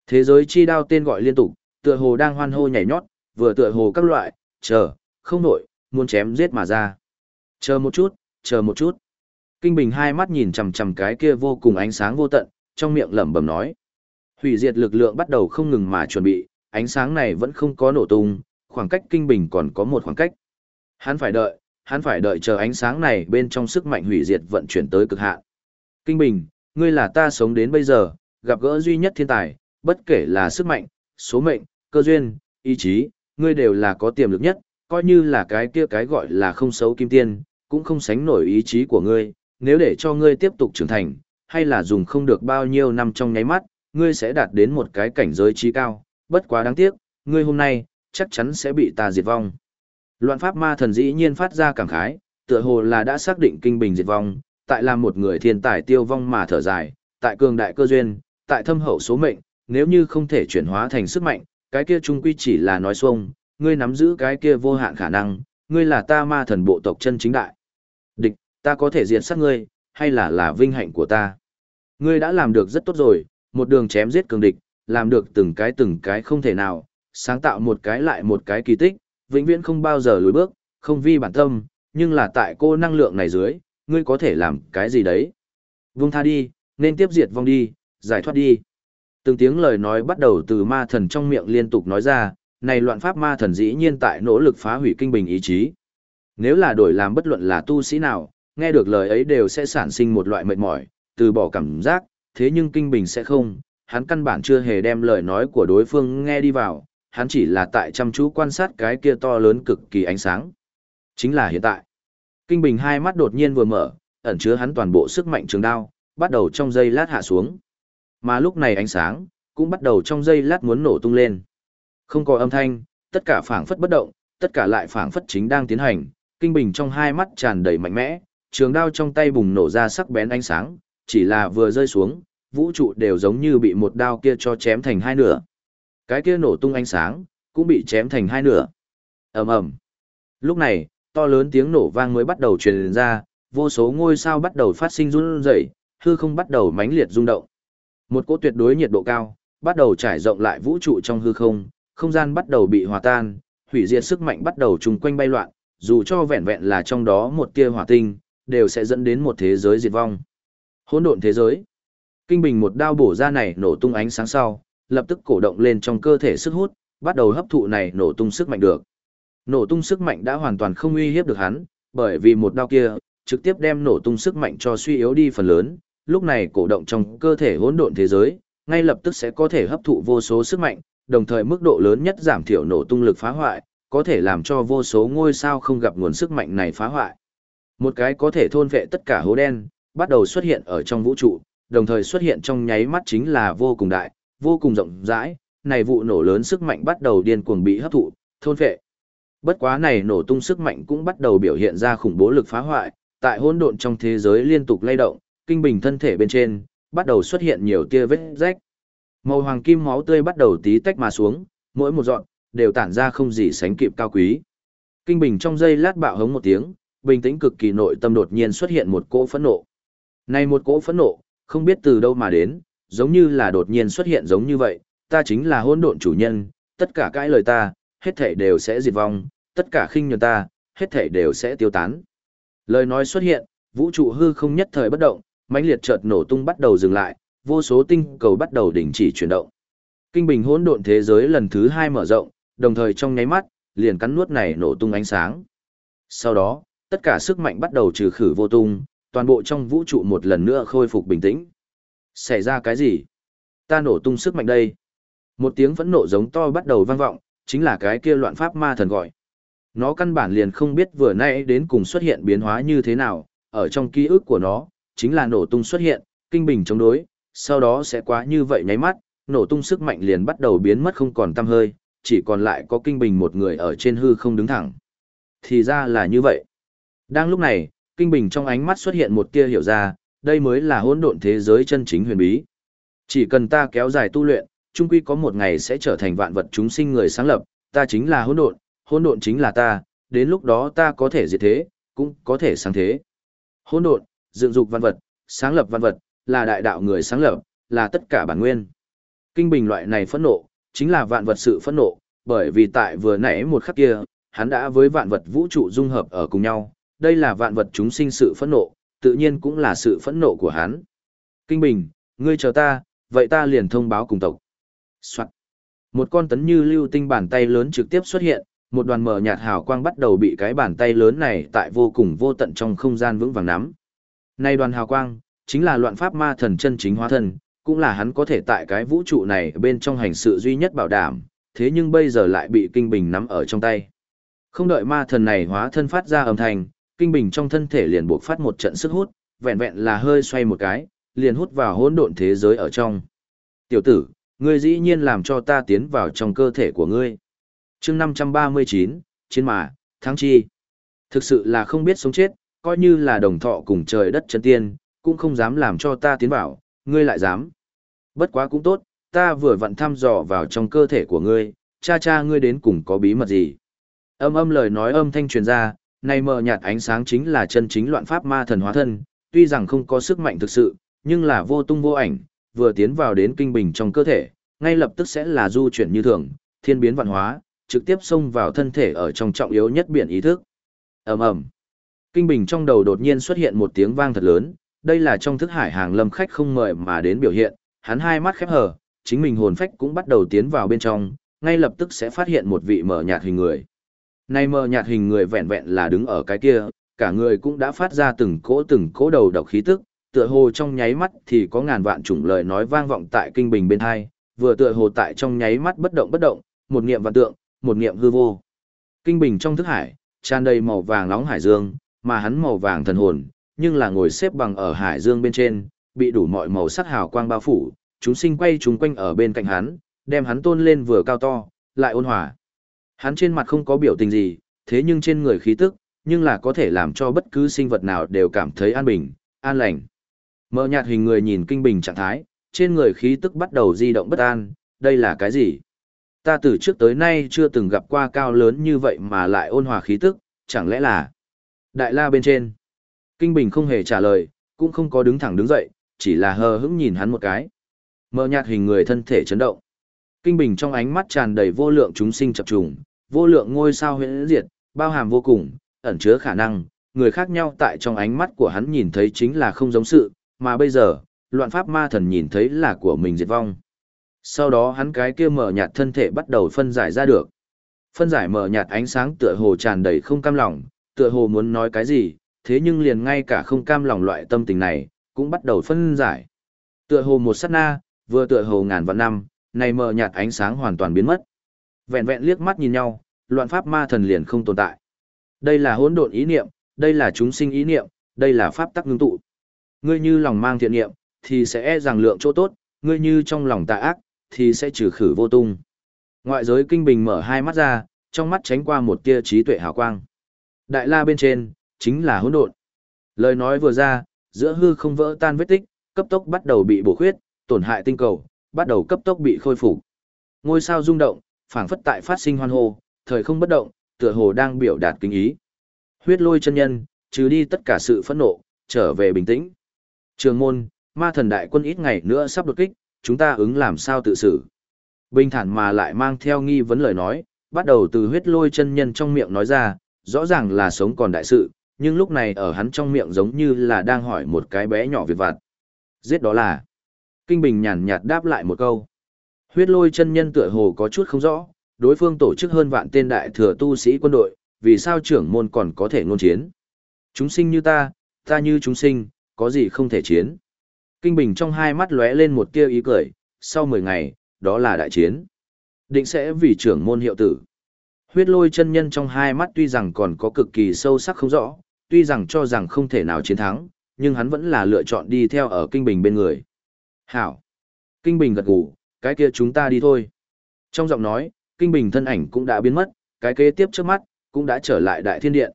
Thế giới chi đao tên gọi liên tục, tựa hồ đang hoan hô nhảy nhót, vừa tựa hồ các loại, chờ, không nổi, muốn chém giết mà ra. Chờ một chút, chờ một chút. Kinh Bình hai mắt nhìn chằm chằm cái kia vô cùng ánh sáng vô tận, trong miệng lẩm bẩm nói. Hủy diệt lực lượng bắt đầu không ngừng mà chuẩn bị, ánh sáng này vẫn không có nổ tung, khoảng cách Kinh Bình còn có một khoảng cách. Hắn phải đợi, hắn phải đợi chờ ánh sáng này bên trong sức mạnh hủy diệt vận chuyển tới cực hạn. Kinh Bình, ngươi là ta sống đến bây giờ, gặp gỡ duy nhất thiên tài, bất kể là sức mạnh, số mệnh, cơ duyên, ý chí, ngươi đều là có tiềm lực nhất, coi như là cái kia cái gọi là không xấu kim tiên, cũng không sánh nổi ý chí của ngươi, nếu để cho ngươi tiếp tục trưởng thành, hay là dùng không được bao nhiêu năm trong nháy mắt, ngươi sẽ đạt đến một cái cảnh giới trí cao, bất quá đáng tiếc, ngươi hôm nay, chắc chắn sẽ bị ta diệt vong. Loạn pháp ma thần dĩ nhiên phát ra cảm khái, tựa hồ là đã xác định kinh bình diệt vong, tại là một người thiên tài tiêu vong mà thở dài, tại cường đại cơ duyên, tại thâm hậu số mệnh, nếu như không thể chuyển hóa thành sức mạnh, cái kia trung quy chỉ là nói xuông, ngươi nắm giữ cái kia vô hạn khả năng, ngươi là ta ma thần bộ tộc chân chính đại. Ta có thể diệt sát ngươi, hay là là vinh hạnh của ta. Ngươi đã làm được rất tốt rồi, một đường chém giết cường địch, làm được từng cái từng cái không thể nào, sáng tạo một cái lại một cái kỳ tích, vĩnh viễn không bao giờ lùi bước, không vi bản tâm, nhưng là tại cô năng lượng này dưới, ngươi có thể làm cái gì đấy. Vung tha đi, nên tiếp diệt vong đi, giải thoát đi. Từng tiếng lời nói bắt đầu từ ma thần trong miệng liên tục nói ra, này loạn pháp ma thần dĩ nhiên tại nỗ lực phá hủy kinh bình ý chí. Nếu là đổi làm bất luận là tu sĩ nào, nghe được lời ấy đều sẽ sản sinh một loại mệt mỏi, từ bỏ cảm giác, thế nhưng kinh bình sẽ không, hắn căn bản chưa hề đem lời nói của đối phương nghe đi vào, hắn chỉ là tại chăm chú quan sát cái kia to lớn cực kỳ ánh sáng. Chính là hiện tại. Kinh bình hai mắt đột nhiên vừa mở, ẩn chứa hắn toàn bộ sức mạnh trường đao, bắt đầu trong giây lát hạ xuống. Mà lúc này ánh sáng, cũng bắt đầu trong giây lát muốn nổ tung lên. Không có âm thanh, tất cả phảng phất bất động, tất cả lại phảng phất chính đang tiến hành, kinh bình trong hai mắt tràn đầy mạnh mẽ, trường đao trong tay bùng nổ ra sắc bén ánh sáng, chỉ là vừa rơi xuống, vũ trụ đều giống như bị một đao kia cho chém thành hai nửa. Cái kia nổ tung ánh sáng, cũng bị chém thành hai nửa. ầm ầm. Lúc này, to lớn tiếng nổ vang mới bắt đầu truyền ra, vô số ngôi sao bắt đầu phát sinh run rẩy, hư không bắt đầu mãnh liệt rung động. Một cỗ tuyệt đối nhiệt độ cao, bắt đầu trải rộng lại vũ trụ trong hư không, không gian bắt đầu bị hòa tan, hủy diệt sức mạnh bắt đầu trùng quanh bay loạn, dù cho vẹn vẹn là trong đó một tia hỏa tinh, đều sẽ dẫn đến một thế giới diệt vong. Hỗn độn thế giới. Kinh bình một đao bổ ra này nổ tung ánh sáng sau, lập tức cổ động lên trong cơ thể sức hút, bắt đầu hấp thụ này nổ tung sức mạnh được. Nổ tung sức mạnh đã hoàn toàn không uy hiếp được hắn, bởi vì một đao kia trực tiếp đem nổ tung sức mạnh cho suy yếu đi phần lớn, lúc này cổ động trong cơ thể hỗn độn thế giới, ngay lập tức sẽ có thể hấp thụ vô số sức mạnh, đồng thời mức độ lớn nhất giảm thiểu nổ tung lực phá hoại, có thể làm cho vô số ngôi sao không gặp nguồn sức mạnh này phá hoại. Một cái có thể thôn vệ tất cả hố đen, bắt đầu xuất hiện ở trong vũ trụ, đồng thời xuất hiện trong nháy mắt chính là vô cùng đại, vô cùng rộng rãi, này vụ nổ lớn sức mạnh bắt đầu điên cuồng bị hấp thụ, thôn vệ. Bất quá này nổ tung sức mạnh cũng bắt đầu biểu hiện ra khủng bố lực phá hoại, tại hỗn độn trong thế giới liên tục lay động, kinh bình thân thể bên trên, bắt đầu xuất hiện nhiều tia vết rách. Màu hoàng kim máu tươi bắt đầu tí tách mà xuống, mỗi một giọt đều tản ra không gì sánh kịp cao quý. Kinh bình trong giây lát bạo hống một tiếng, bình tĩnh cực kỳ nội tâm đột nhiên xuất hiện một cỗ phẫn nộ. Này một cỗ phẫn nộ, không biết từ đâu mà đến, giống như là đột nhiên xuất hiện giống như vậy, ta chính là hỗn độn chủ nhân, tất cả cãi lời ta, hết thảy đều sẽ diệt vong, tất cả khinh nhường ta, hết thảy đều sẽ tiêu tán. Lời nói xuất hiện, vũ trụ hư không nhất thời bất động, mãnh liệt chợt nổ tung bắt đầu dừng lại, vô số tinh cầu bắt đầu đình chỉ chuyển động. Kinh bình hỗn độn thế giới lần thứ hai mở rộng, đồng thời trong nháy mắt, liền cắn nuốt này nổ tung ánh sáng. Sau đó, tất cả sức mạnh bắt đầu trừ khử vô tung, toàn bộ trong vũ trụ một lần nữa khôi phục bình tĩnh. Xảy ra cái gì? Ta nổ tung sức mạnh đây. Một tiếng phẫn nộ giống to bắt đầu vang vọng, chính là cái kia loạn pháp ma thần gọi. Nó căn bản liền không biết vừa nãy đến cùng xuất hiện biến hóa như thế nào, ở trong ký ức của nó, chính là nổ tung xuất hiện, kinh bình chống đối, sau đó sẽ quá như vậy nháy mắt, nổ tung sức mạnh liền bắt đầu biến mất không còn tăm hơi, chỉ còn lại có kinh bình một người ở trên hư không đứng thẳng. Thì ra là như vậy. Đang lúc này, kinh bình trong ánh mắt xuất hiện một tia hiểu ra, đây mới là hỗn độn thế giới chân chính huyền bí. Chỉ cần ta kéo dài tu luyện, chung quy có một ngày sẽ trở thành vạn vật chúng sinh người sáng lập, ta chính là hỗn độn, hỗn độn chính là ta, đến lúc đó ta có thể diệt thế, cũng có thể sáng thế. Hỗn độn, dựng dục vạn vật, sáng lập vạn vật, là đại đạo người sáng lập, là tất cả bản nguyên. Kinh bình loại này phẫn nộ, chính là vạn vật sự phẫn nộ, bởi vì tại vừa nãy một khắc kia, hắn đã với vạn vật vũ trụ dung hợp ở cùng nhau, đây là vạn vật chúng sinh sự phẫn nộ, tự nhiên cũng là sự phẫn nộ của hắn. Kinh bình, ngươi chờ ta, vậy ta liền thông báo cùng tộc. Soạn. Một con tấn như lưu tinh bàn tay lớn trực tiếp xuất hiện, một đoàn mờ nhạt hào quang bắt đầu bị cái bàn tay lớn này tại vô cùng vô tận trong không gian vững vàng nắm. Nay đoàn hào quang, chính là loạn pháp ma thần chân chính hóa thân, cũng là hắn có thể tại cái vũ trụ này bên trong hành sự duy nhất bảo đảm, thế nhưng bây giờ lại bị kinh bình nắm ở trong tay. Không đợi ma thần này hóa thân phát ra âm thanh, kinh bình trong thân thể liền buộc phát một trận sức hút, vẹn vẹn là hơi xoay một cái, liền hút vào hỗn độn thế giới ở trong. Tiểu tử, ngươi dĩ nhiên làm cho ta tiến vào trong cơ thể của ngươi. chương 539, chiến mà, thắng chi. Thực sự là không biết sống chết, coi như là đồng thọ cùng trời đất chân tiên, cũng không dám làm cho ta tiến vào, ngươi lại dám. Bất quá cũng tốt, ta vừa vặn thăm dò vào trong cơ thể của ngươi, cha cha ngươi đến cùng có bí mật gì. Âm âm lời nói âm thanh truyền ra, này mờ nhạt ánh sáng chính là chân chính loạn pháp ma thần hóa thân, tuy rằng không có sức mạnh thực sự, nhưng là vô tung vô ảnh, vừa tiến vào đến kinh bình trong cơ thể, ngay lập tức sẽ là du chuyển như thường, thiên biến vạn hóa, trực tiếp xông vào thân thể ở trong trọng yếu nhất biển ý thức. Ầm ầm. Kinh bình trong đầu đột nhiên xuất hiện một tiếng vang thật lớn, đây là trong thức hải hàng lâm khách không mời mà đến biểu hiện, hắn hai mắt khép hờ, chính mình hồn phách cũng bắt đầu tiến vào bên trong, ngay lập tức sẽ phát hiện một vị mờ nhạt hình người. Này mờ nhạt hình người vẹn vẹn là đứng ở cái kia, cả người cũng đã phát ra từng cỗ từng cỗ đầu độc khí tức, tựa hồ trong nháy mắt thì có ngàn vạn chủng lời nói vang vọng tại kinh bình bên hai, vừa tựa hồ tại trong nháy mắt bất động bất động, một niệm vạn tượng, một niệm hư vô. Kinh bình trong thức hải, tràn đầy màu vàng nóng hải dương, mà hắn màu vàng thần hồn, nhưng là ngồi xếp bằng ở hải dương bên trên, bị đủ mọi màu sắc hào quang bao phủ, chúng sinh quay chúng quanh ở bên cạnh hắn, đem hắn tôn lên vừa cao to, lại ôn hòa. Hắn trên mặt không có biểu tình gì, thế nhưng trên người khí tức, nhưng là có thể làm cho bất cứ sinh vật nào đều cảm thấy an bình, an lành. Mở nhạt hình người nhìn kinh bình trạng thái, trên người khí tức bắt đầu di động bất an, đây là cái gì? Ta từ trước tới nay chưa từng gặp qua cao lớn như vậy mà lại ôn hòa khí tức, chẳng lẽ là Đại La bên trên? Kinh Bình không hề trả lời, cũng không có đứng thẳng đứng dậy, chỉ là hờ hững nhìn hắn một cái. Mờ nhạt hình người thân thể chấn động. Kinh bình trong ánh mắt tràn đầy vô lượng chúng sinh chập trùng, vô lượng ngôi sao huyễn diệt, bao hàm vô cùng, ẩn chứa khả năng, người khác nhau tại trong ánh mắt của hắn nhìn thấy chính là không giống sự, mà bây giờ, loạn pháp ma thần nhìn thấy là của mình diệt vong. Sau đó hắn cái kia mở nhạt thân thể bắt đầu phân giải ra được. Phân giải mở nhạt ánh sáng tựa hồ tràn đầy không cam lòng, tựa hồ muốn nói cái gì, thế nhưng liền ngay cả không cam lòng loại tâm tình này, cũng bắt đầu phân giải. Tựa hồ một sát na, vừa tựa hồ ngàn vạn năm, này mở nhạt ánh sáng hoàn toàn biến mất. Vẹn vẹn liếc mắt nhìn nhau, loạn pháp ma thần liền không tồn tại. Đây là hỗn độn ý niệm, đây là chúng sinh ý niệm, đây là pháp tắc ngưng tụ. Ngươi như lòng mang thiện niệm, thì sẽ e rằng lượng chỗ tốt, ngươi như trong lòng tà ác, thì sẽ trừ khử vô tung. Ngoại giới kinh bình mở hai mắt ra, trong mắt tránh qua một tia trí tuệ hào quang. Đại la bên trên, chính là hỗn độn. Lời nói vừa ra, giữa hư không vỡ tan vết tích, cấp tốc bắt đầu bị bổ khuyết, tổn hại tinh cầu, bắt đầu cấp tốc bị khôi phục. Ngôi sao rung động, phảng phất tại phát sinh hoan hô, thời không bất động, tựa hồ đang biểu đạt kinh ý. Huyết lôi chân nhân, trừ đi tất cả sự phẫn nộ, trở về bình tĩnh. Trường môn, ma thần đại quân ít ngày nữa sắp đột kích, chúng ta ứng làm sao tự xử. Bình thản mà lại mang theo nghi vấn lời nói, bắt đầu từ huyết lôi chân nhân trong miệng nói ra, rõ ràng là sống còn đại sự, nhưng lúc này ở hắn trong miệng giống như là đang hỏi một cái bé nhỏ việc vặt. Giết đó là. Kinh Bình nhàn nhạt đáp lại một câu. Huyết lôi chân nhân tựa hồ có chút không rõ, đối phương tổ chức hơn vạn tên đại thừa tu sĩ quân đội, vì sao trưởng môn còn có thể ngôn chiến. Chúng sinh như ta, ta như chúng sinh, có gì không thể chiến. Kinh Bình trong hai mắt lóe lên một tia ý cười, sau 10 ngày, đó là đại chiến. Định sẽ vì trưởng môn hiệu tử. Huyết lôi chân nhân trong hai mắt tuy rằng còn có cực kỳ sâu sắc không rõ, tuy rằng cho rằng không thể nào chiến thắng, nhưng hắn vẫn là lựa chọn đi theo ở Kinh Bình bên người. Hảo! Kinh Bình gật gù, cái kia chúng ta đi thôi. Trong giọng nói, Kinh Bình thân ảnh cũng đã biến mất, cái kế tiếp trước mắt, cũng đã trở lại đại thiên điện.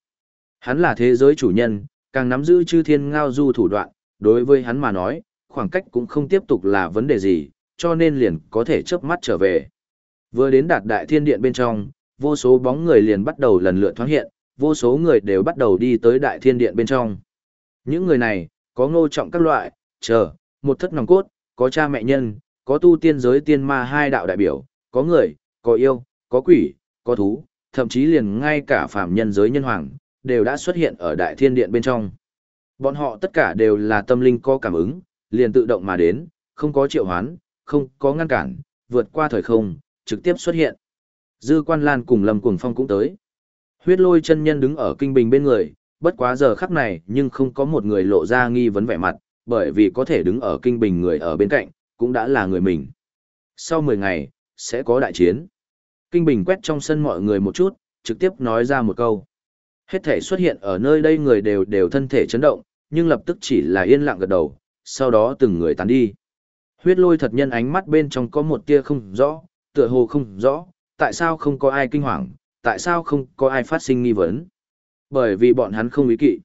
Hắn là thế giới chủ nhân, càng nắm giữ chư thiên ngao du thủ đoạn, đối với hắn mà nói, khoảng cách cũng không tiếp tục là vấn đề gì, cho nên liền có thể chớp mắt trở về. Vừa đến đạt đại thiên điện bên trong, vô số bóng người liền bắt đầu lần lượt thoáng hiện, vô số người đều bắt đầu đi tới đại thiên điện bên trong. Những người này, có ngô trọng các loại, chờ, một thất nòng cốt, có cha mẹ nhân, có tu tiên giới tiên ma hai đạo đại biểu, có người, có yêu, có quỷ, có thú, thậm chí liền ngay cả phạm nhân giới nhân hoàng, đều đã xuất hiện ở đại thiên điện bên trong. Bọn họ tất cả đều là tâm linh có cảm ứng, liền tự động mà đến, không có triệu hoán, không có ngăn cản, vượt qua thời không, trực tiếp xuất hiện. Dư Quan Lan cùng Lâm Cuồng Phong cũng tới. Huyết lôi chân nhân đứng ở kinh bình bên người, bất quá giờ khắc này nhưng không có một người lộ ra nghi vấn vẻ mặt, bởi vì có thể đứng ở kinh bình người ở bên cạnh, cũng đã là người mình. Sau 10 ngày, sẽ có đại chiến. Kinh bình quét trong sân mọi người một chút, trực tiếp nói ra một câu. Hết thể xuất hiện ở nơi đây người đều đều thân thể chấn động, nhưng lập tức chỉ là yên lặng gật đầu, sau đó từng người tán đi. Huyết lôi thật nhân ánh mắt bên trong có một tia không rõ, tựa hồ không rõ, tại sao không có ai kinh hoàng, tại sao không có ai phát sinh nghi vấn. Bởi vì bọn hắn không ý kỵ.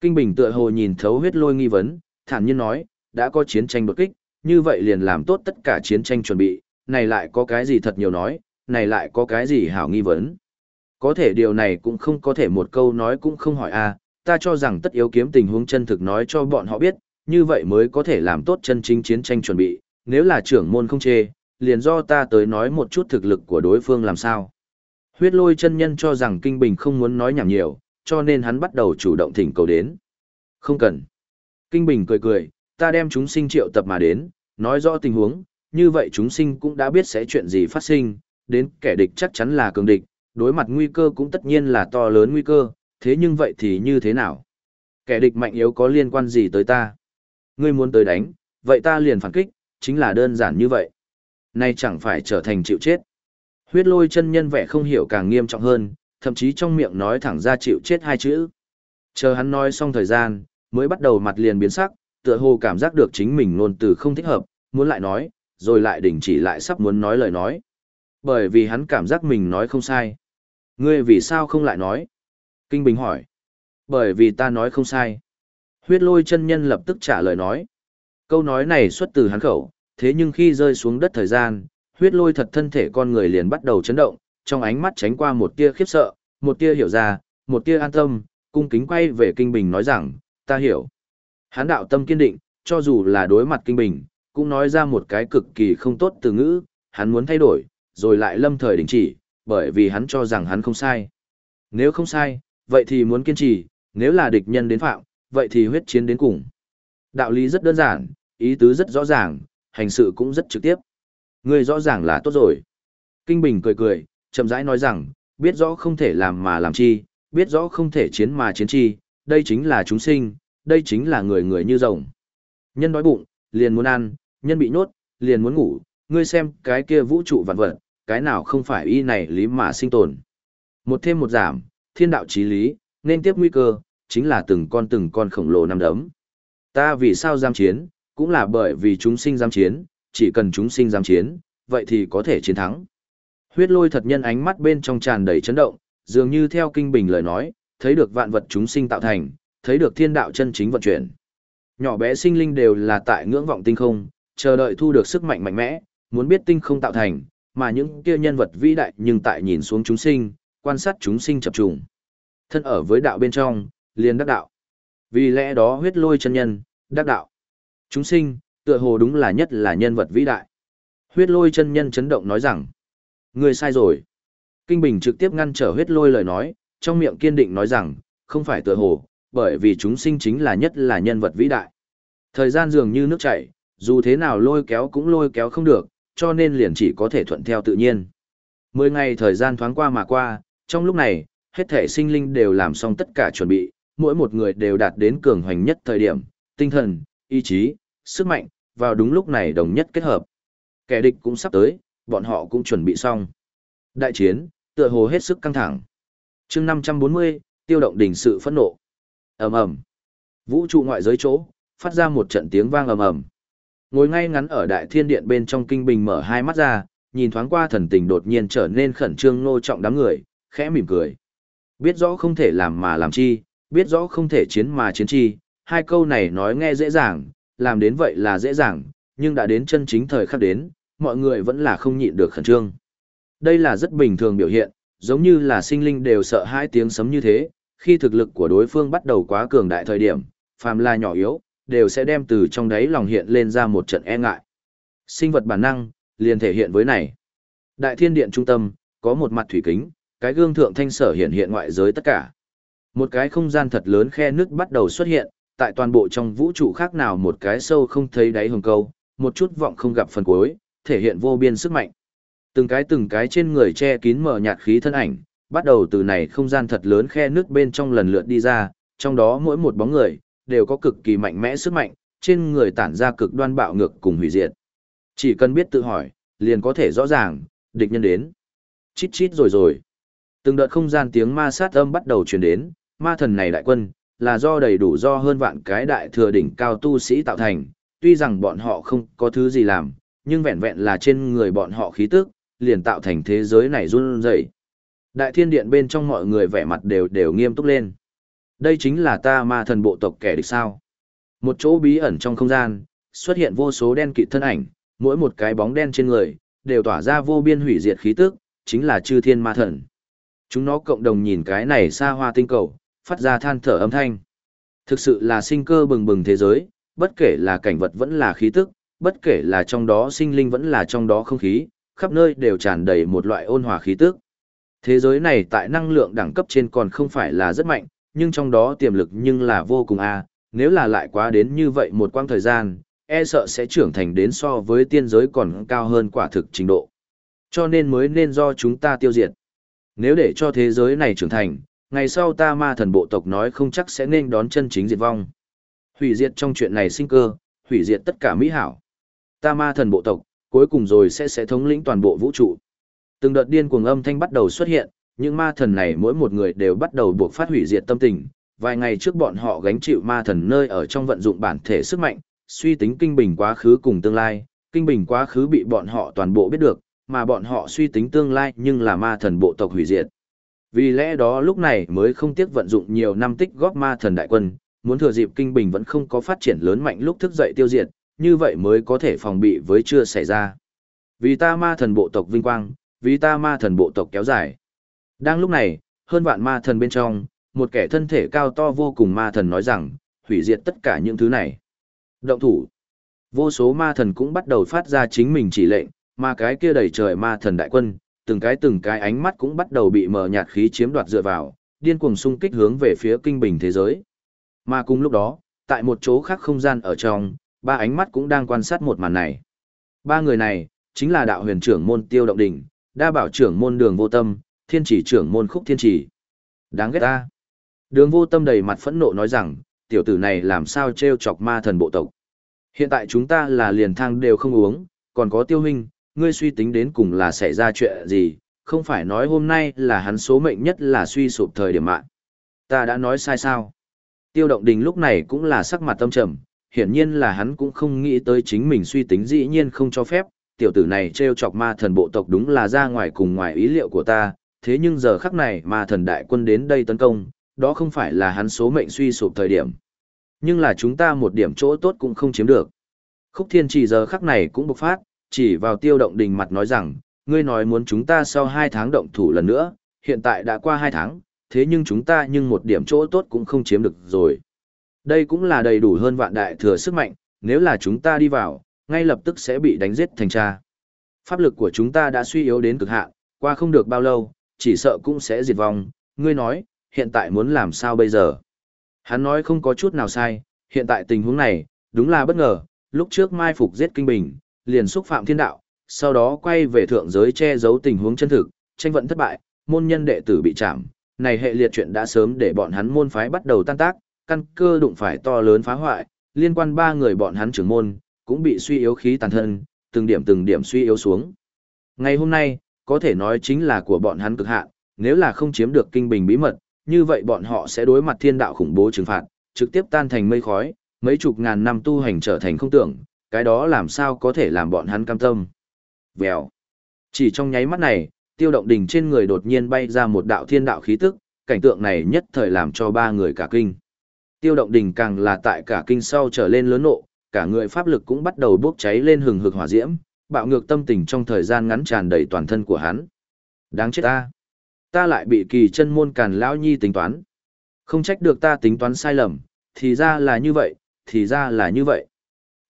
Kinh Bình tựa hồ nhìn thấu huyết lôi nghi vấn, thản nhiên nói, đã có chiến tranh đột kích, như vậy liền làm tốt tất cả chiến tranh chuẩn bị, này lại có cái gì thật nhiều nói, này lại có cái gì hảo nghi vấn. Có thể điều này cũng không có thể một câu nói cũng không hỏi a ta cho rằng tất yếu kiếm tình huống chân thực nói cho bọn họ biết, như vậy mới có thể làm tốt chân chính chiến tranh chuẩn bị, nếu là trưởng môn không chê, liền do ta tới nói một chút thực lực của đối phương làm sao. Huyết lôi chân nhân cho rằng Kinh Bình không muốn nói nhảm nhiều, cho nên hắn bắt đầu chủ động thỉnh cầu đến. Không cần. Kinh Bình cười cười, ta đem chúng sinh triệu tập mà đến, nói rõ tình huống, như vậy chúng sinh cũng đã biết sẽ chuyện gì phát sinh, đến kẻ địch chắc chắn là cường địch, đối mặt nguy cơ cũng tất nhiên là to lớn nguy cơ, thế nhưng vậy thì như thế nào? Kẻ địch mạnh yếu có liên quan gì tới ta? Ngươi muốn tới đánh, vậy ta liền phản kích, chính là đơn giản như vậy. Nay chẳng phải trở thành chịu chết. Huyết lôi chân nhân vẻ không hiểu càng nghiêm trọng hơn, thậm chí trong miệng nói thẳng ra chịu chết hai chữ. Chờ hắn nói xong thời gian, mới bắt đầu mặt liền biến sắc, tựa hồ cảm giác được chính mình ngôn từ không thích hợp, muốn lại nói, rồi lại đình chỉ lại sắp muốn nói lời nói. Bởi vì hắn cảm giác mình nói không sai. Ngươi vì sao không lại nói? Kinh Bình hỏi. Bởi vì ta nói không sai. Huyết lôi chân nhân lập tức trả lời nói. Câu nói này xuất từ hắn khẩu, thế nhưng khi rơi xuống đất thời gian, huyết lôi thật thân thể con người liền bắt đầu chấn động, trong ánh mắt tránh qua một tia khiếp sợ, một tia hiểu ra, một tia an tâm, cung kính quay về Kinh Bình nói rằng, ta hiểu. Hắn đạo tâm kiên định, cho dù là đối mặt kinh bình, cũng nói ra một cái cực kỳ không tốt từ ngữ, hắn muốn thay đổi, rồi lại lâm thời đình chỉ, bởi vì hắn cho rằng hắn không sai. Nếu không sai, vậy thì muốn kiên trì, nếu là địch nhân đến phạm, vậy thì huyết chiến đến cùng. Đạo lý rất đơn giản, ý tứ rất rõ ràng, hành sự cũng rất trực tiếp. Người rõ ràng là tốt rồi. Kinh Bình cười cười, chậm rãi nói rằng, biết rõ không thể làm mà làm chi, biết rõ không thể chiến mà chiến chi, đây chính là chúng sinh, đây chính là người người như rồng. Nhân đói bụng, liền muốn ăn, nhân bị nhốt, liền muốn ngủ, ngươi xem cái kia vũ trụ vạn vật, cái nào không phải y này lý mà sinh tồn. Một thêm một giảm, thiên đạo chí lý, nên tiếp nguy cơ, chính là từng con từng con khổng lồ nằm đấm. Ta vì sao giam chiến, cũng là bởi vì chúng sinh giam chiến, chỉ cần chúng sinh giam chiến, vậy thì có thể chiến thắng. Huyết lôi thật nhân ánh mắt bên trong tràn đầy chấn động, dường như theo kinh bình lời nói, thấy được vạn vật chúng sinh tạo thành, thấy được thiên đạo chân chính vận chuyển. Nhỏ bé sinh linh đều là tại ngưỡng vọng tinh không, chờ đợi thu được sức mạnh mạnh mẽ, muốn biết tinh không tạo thành, mà những kia nhân vật vĩ đại nhưng tại nhìn xuống chúng sinh, quan sát chúng sinh chập trùng. Thân ở với đạo bên trong, liền đắc đạo. Vì lẽ đó huyết lôi chân nhân, đắc đạo. Chúng sinh, tựa hồ đúng là nhất là nhân vật vĩ đại. Huyết lôi chân nhân chấn động nói rằng, người sai rồi. Kinh Bình trực tiếp ngăn trở huyết lôi lời nói, trong miệng kiên định nói rằng, không phải tựa hồ, bởi vì chúng sinh chính là nhất là nhân vật vĩ đại. Thời gian dường như nước chảy, dù thế nào lôi kéo cũng lôi kéo không được, cho nên liền chỉ có thể thuận theo tự nhiên. Mười ngày thời gian thoáng qua mà qua, trong lúc này, hết thể sinh linh đều làm xong tất cả chuẩn bị, mỗi một người đều đạt đến cường hoành nhất thời điểm, tinh thần, ý chí, sức mạnh, vào đúng lúc này đồng nhất kết hợp. Kẻ địch cũng sắp tới, bọn họ cũng chuẩn bị xong. Đại chiến, tựa hồ hết sức căng thẳng. chương 540, tiêu động đỉnh sự phẫn nộ ầm ầm Vũ trụ ngoại giới chỗ, phát ra một trận tiếng vang ầm ầm. Ngồi ngay ngắn ở đại thiên điện bên trong kinh bình mở hai mắt ra, nhìn thoáng qua thần tình đột nhiên trở nên khẩn trương nô trọng đám người, khẽ mỉm cười. Biết rõ không thể làm mà làm chi, biết rõ không thể chiến mà chiến chi, hai câu này nói nghe dễ dàng, làm đến vậy là dễ dàng, nhưng đã đến chân chính thời khắc đến, mọi người vẫn là không nhịn được khẩn trương. Đây là rất bình thường biểu hiện, giống như là sinh linh đều sợ hai tiếng sấm như thế, khi thực lực của đối phương bắt đầu quá cường đại thời điểm, phàm là nhỏ yếu, đều sẽ đem từ trong đấy lòng hiện lên ra một trận e ngại. Sinh vật bản năng, liền thể hiện với này. Đại thiên điện trung tâm, có một mặt thủy kính, cái gương thượng thanh sở hiện hiện ngoại giới tất cả. Một cái không gian thật lớn khe nước bắt đầu xuất hiện, tại toàn bộ trong vũ trụ khác nào một cái sâu không thấy đáy hồng câu, một chút vọng không gặp phần cuối, thể hiện vô biên sức mạnh. Từng cái từng cái trên người che kín mở nhạt khí thân ảnh, bắt đầu từ này không gian thật lớn khe nước bên trong lần lượt đi ra, trong đó mỗi một bóng người, đều có cực kỳ mạnh mẽ sức mạnh, trên người tản ra cực đoan bạo ngược cùng hủy diệt. Chỉ cần biết tự hỏi, liền có thể rõ ràng, địch nhân đến. Chít chít rồi rồi. Từng đợt không gian tiếng ma sát âm bắt đầu truyền đến, ma thần này đại quân, là do đầy đủ do hơn vạn cái đại thừa đỉnh cao tu sĩ tạo thành, tuy rằng bọn họ không có thứ gì làm, nhưng vẹn vẹn là trên người bọn họ khí tức, liền tạo thành thế giới này run rẩy. Đại thiên điện bên trong mọi người vẻ mặt đều đều nghiêm túc lên. Đây chính là ta ma thần bộ tộc kẻ địch sao. Một chỗ bí ẩn trong không gian, xuất hiện vô số đen kịt thân ảnh, mỗi một cái bóng đen trên người, đều tỏa ra vô biên hủy diệt khí tức, chính là chư thiên ma thần. Chúng nó cộng đồng nhìn cái này xa hoa tinh cầu, phát ra than thở âm thanh. Thực sự là sinh cơ bừng bừng thế giới, bất kể là cảnh vật vẫn là khí tức, bất kể là trong đó sinh linh vẫn là trong đó không khí, khắp nơi đều tràn đầy một loại ôn hòa khí tức. Thế giới này tại năng lượng đẳng cấp trên còn không phải là rất mạnh, nhưng trong đó tiềm lực nhưng là vô cùng a nếu là lại quá đến như vậy một quãng thời gian, e sợ sẽ trưởng thành đến so với tiên giới còn cao hơn quả thực trình độ. Cho nên mới nên do chúng ta tiêu diệt. Nếu để cho thế giới này trưởng thành, ngày sau ta ma thần bộ tộc nói không chắc sẽ nên đón chân chính diệt vong. Hủy diệt trong chuyện này sinh cơ, hủy diệt tất cả mỹ hảo. Ta ma thần bộ tộc, cuối cùng rồi sẽ sẽ thống lĩnh toàn bộ vũ trụ. Từng đợt điên cuồng âm thanh bắt đầu xuất hiện, những ma thần này mỗi một người đều bắt đầu buộc phát hủy diệt tâm tình. Vài ngày trước bọn họ gánh chịu ma thần nơi ở trong vận dụng bản thể sức mạnh, suy tính kinh bình quá khứ cùng tương lai, kinh bình quá khứ bị bọn họ toàn bộ biết được, mà bọn họ suy tính tương lai nhưng là ma thần bộ tộc hủy diệt. Vì lẽ đó lúc này mới không tiếc vận dụng nhiều năm tích góp ma thần đại quân, muốn thừa dịp kinh bình vẫn không có phát triển lớn mạnh lúc thức dậy tiêu diệt, như vậy mới có thể phòng bị với chưa xảy ra. Vì ta ma thần bộ tộc vinh quang, vì ta ma thần bộ tộc kéo dài. Đang lúc này, hơn vạn ma thần bên trong, một kẻ thân thể cao to vô cùng ma thần nói rằng, hủy diệt tất cả những thứ này. Động thủ. Vô số ma thần cũng bắt đầu phát ra chính mình chỉ lệnh, mà cái kia đầy trời ma thần đại quân, từng cái từng cái ánh mắt cũng bắt đầu bị mờ nhạt khí chiếm đoạt dựa vào, điên cuồng xung kích hướng về phía kinh bình thế giới. Mà cùng lúc đó, tại một chỗ khác không gian ở trong, ba ánh mắt cũng đang quan sát một màn này. Ba người này, chính là đạo huyền trưởng môn tiêu động đỉnh, đa bảo trưởng môn đường vô tâm, thiên chỉ trưởng môn khúc thiên chỉ. Đáng ghét ta. Đường vô tâm đầy mặt phẫn nộ nói rằng, tiểu tử này làm sao treo chọc ma thần bộ tộc. Hiện tại chúng ta là liền thang đều không uống, còn có tiêu huynh, ngươi suy tính đến cùng là xảy ra chuyện gì, không phải nói hôm nay là hắn số mệnh nhất là suy sụp thời điểm mạng. Ta đã nói sai sao? Tiêu động đình lúc này cũng là sắc mặt tâm trầm, hiển nhiên là hắn cũng không nghĩ tới chính mình suy tính dĩ nhiên không cho phép, tiểu tử này treo chọc ma thần bộ tộc đúng là ra ngoài cùng ngoài ý liệu của ta, thế nhưng giờ khắc này ma thần đại quân đến đây tấn công, đó không phải là hắn số mệnh suy sụp thời điểm. Nhưng là chúng ta một điểm chỗ tốt cũng không chiếm được. Khúc thiên chỉ giờ khắc này cũng bộc phát, chỉ vào tiêu động đình mặt nói rằng, ngươi nói muốn chúng ta sau hai tháng động thủ lần nữa, hiện tại đã qua hai tháng, thế nhưng chúng ta nhưng một điểm chỗ tốt cũng không chiếm được rồi. Đây cũng là đầy đủ hơn vạn đại thừa sức mạnh, nếu là chúng ta đi vào, ngay lập tức sẽ bị đánh giết thành cha. Pháp lực của chúng ta đã suy yếu đến cực hạn, qua không được bao lâu, chỉ sợ cũng sẽ diệt vong, ngươi nói, hiện tại muốn làm sao bây giờ? Hắn nói không có chút nào sai, hiện tại tình huống này, đúng là bất ngờ, lúc trước mai phục giết kinh bình, liền xúc phạm thiên đạo, sau đó quay về thượng giới che giấu tình huống chân thực, tranh vận thất bại, môn nhân đệ tử bị chạm, này hệ liệt chuyện đã sớm để bọn hắn môn phái bắt đầu tan tác, căn cơ đụng phải to lớn phá hoại, liên quan ba người bọn hắn trưởng môn, cũng bị suy yếu khí tàn thân, từng điểm từng điểm suy yếu xuống. Ngày hôm nay, có thể nói chính là của bọn hắn cực hạn, nếu là không chiếm được kinh bình bí mật, như vậy bọn họ sẽ đối mặt thiên đạo khủng bố trừng phạt, trực tiếp tan thành mây khói, mấy chục ngàn năm tu hành trở thành không tưởng, cái đó làm sao có thể làm bọn hắn cam tâm. Vèo. Chỉ trong nháy mắt này, tiêu động đỉnh trên người đột nhiên bay ra một đạo thiên đạo khí tức, cảnh tượng này nhất thời làm cho ba người cả kinh. Tiêu động đỉnh càng là tại cả kinh sau trở lên lớn nộ, cả người pháp lực cũng bắt đầu bốc cháy lên hừng hực hỏa diễm, bạo ngược tâm tình trong thời gian ngắn tràn đầy toàn thân của hắn. Đáng chết ta. Ta lại bị kỳ chân môn càn lão nhi tính toán. Không trách được ta tính toán sai lầm, thì ra là như vậy, thì ra là như vậy.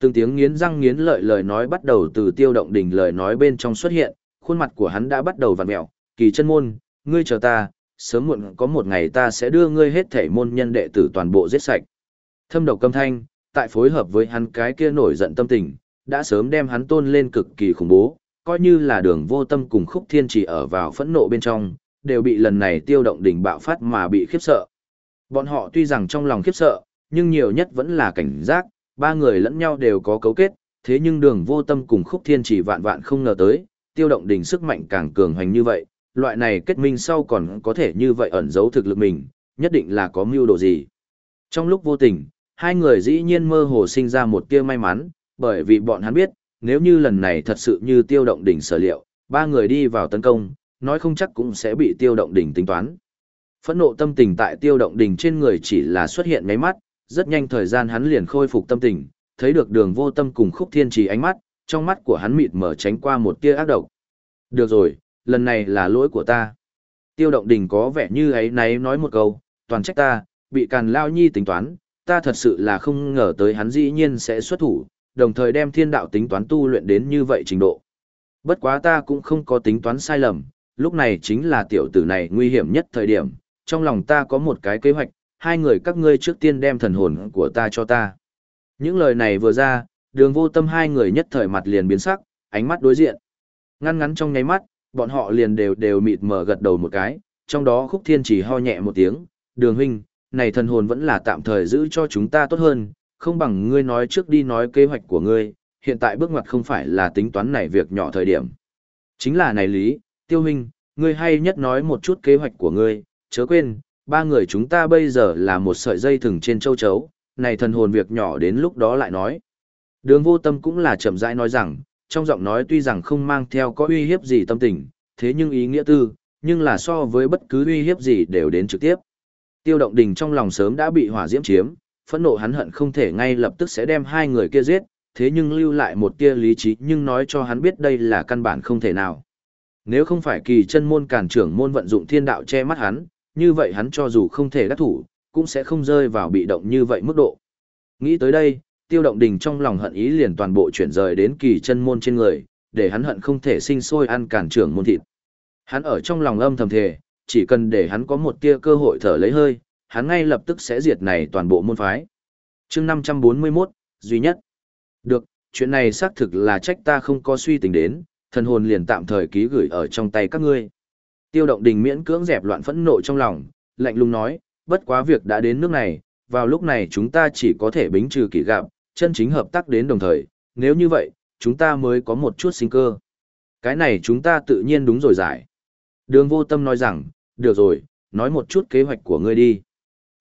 Từng tiếng nghiến răng nghiến lợi lời nói bắt đầu từ tiêu động đỉnh lời nói bên trong xuất hiện, khuôn mặt của hắn đã bắt đầu vặn mẹo, kỳ chân môn, ngươi chờ ta, sớm muộn có một ngày ta sẽ đưa ngươi hết thể môn nhân đệ tử toàn bộ giết sạch. Thâm độc câm thanh, tại phối hợp với hắn cái kia nổi giận tâm tình, đã sớm đem hắn tôn lên cực kỳ khủng bố, coi như là đường vô tâm cùng khúc thiên chỉ ở vào phẫn nộ bên trong, đều bị lần này tiêu động đỉnh bạo phát mà bị khiếp sợ. Bọn họ tuy rằng trong lòng khiếp sợ, nhưng nhiều nhất vẫn là cảnh giác, ba người lẫn nhau đều có cấu kết, thế nhưng đường vô tâm cùng khúc thiên chỉ vạn vạn không ngờ tới, tiêu động đỉnh sức mạnh càng cường hoành như vậy, loại này kết minh sau còn có thể như vậy ẩn giấu thực lực mình, nhất định là có mưu đồ gì. Trong lúc vô tình, hai người dĩ nhiên mơ hồ sinh ra một tia may mắn, bởi vì bọn hắn biết, nếu như lần này thật sự như tiêu động đỉnh sở liệu, ba người đi vào tấn công, nói không chắc cũng sẽ bị tiêu động đỉnh tính toán. Phẫn nộ tâm tình tại tiêu động đỉnh trên người chỉ là xuất hiện ngay mắt, rất nhanh thời gian hắn liền khôi phục tâm tình, thấy được đường vô tâm cùng khúc thiên trì ánh mắt, trong mắt của hắn mịt mở tránh qua một tia ác độc. Được rồi, lần này là lỗi của ta. Tiêu động đỉnh có vẻ như ấy náy nói một câu, toàn trách ta, bị càn lao nhi tính toán, ta thật sự là không ngờ tới hắn dĩ nhiên sẽ xuất thủ, đồng thời đem thiên đạo tính toán tu luyện đến như vậy trình độ. Bất quá ta cũng không có tính toán sai lầm, lúc này chính là tiểu tử này nguy hiểm nhất thời điểm, trong lòng ta có một cái kế hoạch, hai người các ngươi trước tiên đem thần hồn của ta cho ta. Những lời này vừa ra, đường vô tâm hai người nhất thời mặt liền biến sắc, ánh mắt đối diện. Ngăn ngắn trong nháy mắt, bọn họ liền đều đều mịt mờ gật đầu một cái, trong đó khúc thiên chỉ ho nhẹ một tiếng, đường huynh, này thần hồn vẫn là tạm thời giữ cho chúng ta tốt hơn, không bằng ngươi nói trước đi nói kế hoạch của ngươi, hiện tại bước ngoặt không phải là tính toán này việc nhỏ thời điểm. Chính là này lý, tiêu hình, ngươi hay nhất nói một chút kế hoạch của ngươi, chớ quên, ba người chúng ta bây giờ là một sợi dây thừng trên châu chấu, này thần hồn việc nhỏ đến lúc đó lại nói. Đường vô tâm cũng là chậm rãi nói rằng, trong giọng nói tuy rằng không mang theo có uy hiếp gì tâm tình, thế nhưng ý nghĩa tư, nhưng là so với bất cứ uy hiếp gì đều đến trực tiếp. Tiêu động đình trong lòng sớm đã bị hỏa diễm chiếm, phẫn nộ hắn hận không thể ngay lập tức sẽ đem hai người kia giết, thế nhưng lưu lại một tia lý trí nhưng nói cho hắn biết đây là căn bản không thể nào. Nếu không phải kỳ chân môn cản trưởng môn vận dụng thiên đạo che mắt hắn, như vậy hắn cho dù không thể đắc thủ, cũng sẽ không rơi vào bị động như vậy mức độ. Nghĩ tới đây, tiêu động đình trong lòng hận ý liền toàn bộ chuyển rời đến kỳ chân môn trên người, để hắn hận không thể sinh sôi ăn cản trưởng môn thịt. Hắn ở trong lòng âm thầm thề, chỉ cần để hắn có một tia cơ hội thở lấy hơi, hắn ngay lập tức sẽ diệt này toàn bộ môn phái. chương 541, duy nhất. Được, chuyện này xác thực là trách ta không có suy tính đến, thần hồn liền tạm thời ký gửi ở trong tay các ngươi. Tiêu động đình miễn cưỡng dẹp loạn phẫn nộ trong lòng, lạnh lùng nói, bất quá việc đã đến nước này, vào lúc này chúng ta chỉ có thể bính trừ kỷ gặp, chân chính hợp tác đến đồng thời, nếu như vậy, chúng ta mới có một chút sinh cơ. Cái này chúng ta tự nhiên đúng rồi giải. Đường vô tâm nói rằng, được rồi, nói một chút kế hoạch của ngươi đi.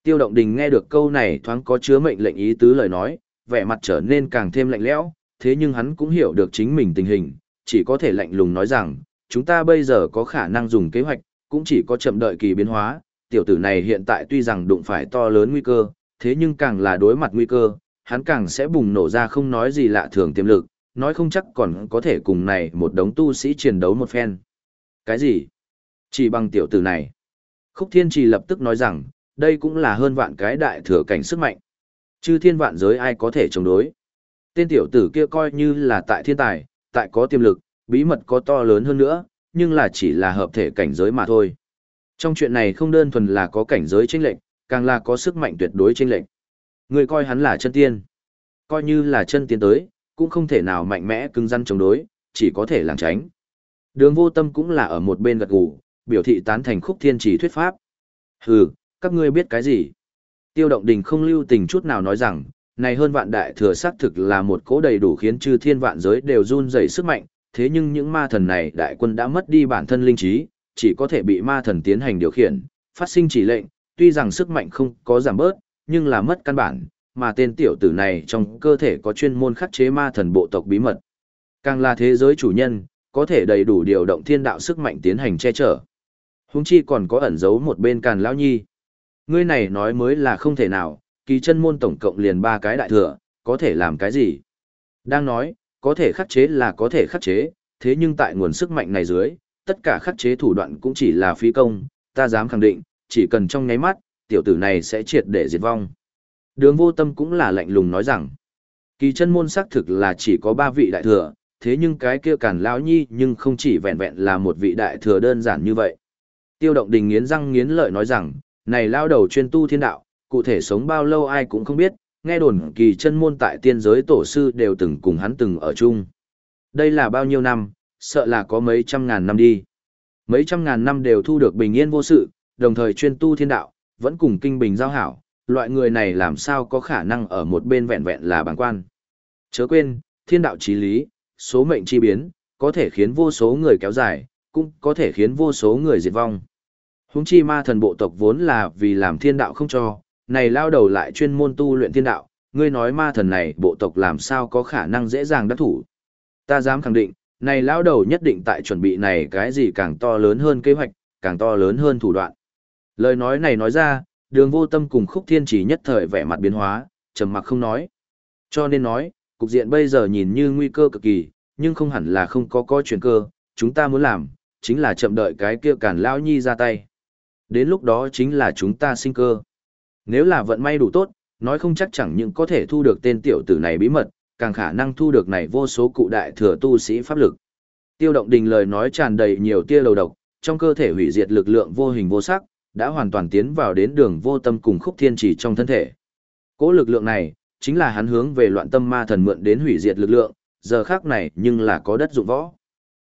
Tiêu động đình nghe được câu này thoáng có chứa mệnh lệnh ý tứ lời nói, vẻ mặt trở nên càng thêm lạnh lẽo, thế nhưng hắn cũng hiểu được chính mình tình hình, chỉ có thể lạnh lùng nói rằng, chúng ta bây giờ có khả năng dùng kế hoạch, cũng chỉ có chậm đợi kỳ biến hóa, tiểu tử này hiện tại tuy rằng đụng phải to lớn nguy cơ, thế nhưng càng là đối mặt nguy cơ, hắn càng sẽ bùng nổ ra không nói gì lạ thường tiềm lực, nói không chắc còn có thể cùng này một đống tu sĩ chiến đấu một phen. Cái gì? Chỉ bằng tiểu tử này. Khúc Thiên Trì lập tức nói rằng, đây cũng là hơn vạn cái đại thừa cảnh sức mạnh. Chư thiên vạn giới ai có thể chống đối. Tên tiểu tử kia coi như là tại thiên tài, tại có tiềm lực, bí mật có to lớn hơn nữa, nhưng là chỉ là hợp thể cảnh giới mà thôi. Trong chuyện này không đơn thuần là có cảnh giới chênh lệnh, càng là có sức mạnh tuyệt đối chênh lệnh. Người coi hắn là chân tiên. Coi như là chân tiên tới, cũng không thể nào mạnh mẽ cứng rắn chống đối, chỉ có thể làng tránh. Đường vô tâm cũng là ở một bên gật gù, biểu thị tán thành khúc thiên chỉ thuyết pháp. Hừ, các ngươi biết cái gì? Tiêu động đình không lưu tình chút nào nói rằng, này hơn vạn đại thừa xác thực là một cố đầy đủ khiến chư thiên vạn giới đều run rẩy sức mạnh, thế nhưng những ma thần này đại quân đã mất đi bản thân linh trí, chỉ có thể bị ma thần tiến hành điều khiển, phát sinh chỉ lệnh, tuy rằng sức mạnh không có giảm bớt, nhưng là mất căn bản, mà tên tiểu tử này trong cơ thể có chuyên môn khắc chế ma thần bộ tộc bí mật. Càng là thế giới chủ nhân, có thể đầy đủ điều động thiên đạo sức mạnh tiến hành che chở. Húng chi còn có ẩn giấu một bên càn lão nhi. Ngươi này nói mới là không thể nào, kỳ chân môn tổng cộng liền ba cái đại thừa, có thể làm cái gì? Đang nói, có thể khắc chế là có thể khắc chế, thế nhưng tại nguồn sức mạnh này dưới, tất cả khắc chế thủ đoạn cũng chỉ là phí công, ta dám khẳng định, chỉ cần trong nháy mắt, tiểu tử này sẽ triệt để diệt vong. Đường vô tâm cũng là lạnh lùng nói rằng, kỳ chân môn xác thực là chỉ có ba vị đại thừa, thế nhưng cái kia cản lão nhi nhưng không chỉ vẹn vẹn là một vị đại thừa đơn giản như vậy. Tiêu động đình nghiến răng nghiến lợi nói rằng, này lao đầu chuyên tu thiên đạo, cụ thể sống bao lâu ai cũng không biết, nghe đồn kỳ chân môn tại tiên giới tổ sư đều từng cùng hắn từng ở chung. Đây là bao nhiêu năm, sợ là có mấy trăm ngàn năm đi. Mấy trăm ngàn năm đều thu được bình yên vô sự, đồng thời chuyên tu thiên đạo, vẫn cùng kinh bình giao hảo, loại người này làm sao có khả năng ở một bên vẹn vẹn là bằng quan. Chớ quên, thiên đạo chí lý, số mệnh chi biến, có thể khiến vô số người kéo dài, cũng có thể khiến vô số người diệt vong. Húng chi ma thần bộ tộc vốn là vì làm thiên đạo không cho, này lao đầu lại chuyên môn tu luyện thiên đạo, ngươi nói ma thần này bộ tộc làm sao có khả năng dễ dàng đắc thủ. Ta dám khẳng định, này lao đầu nhất định tại chuẩn bị này cái gì càng to lớn hơn kế hoạch, càng to lớn hơn thủ đoạn. Lời nói này nói ra, đường vô tâm cùng khúc thiên chỉ nhất thời vẻ mặt biến hóa, trầm mặc không nói. Cho nên nói, cục diện bây giờ nhìn như nguy cơ cực kỳ, nhưng không hẳn là không có có chuyển cơ, chúng ta muốn làm, chính là chậm đợi cái kia cản lão nhi ra tay. Đến lúc đó chính là chúng ta sinh cơ. Nếu là vận may đủ tốt, nói không chắc chẳng những có thể thu được tên tiểu tử này bí mật, càng khả năng thu được này vô số cụ đại thừa tu sĩ pháp lực. Tiêu động đình lời nói tràn đầy nhiều tia lầu độc, trong cơ thể hủy diệt lực lượng vô hình vô sắc, đã hoàn toàn tiến vào đến đường vô tâm cùng khúc thiên chỉ trong thân thể. Cố lực lượng này, chính là hắn hướng về loạn tâm ma thần mượn đến hủy diệt lực lượng, giờ khác này nhưng là có đất dụng võ.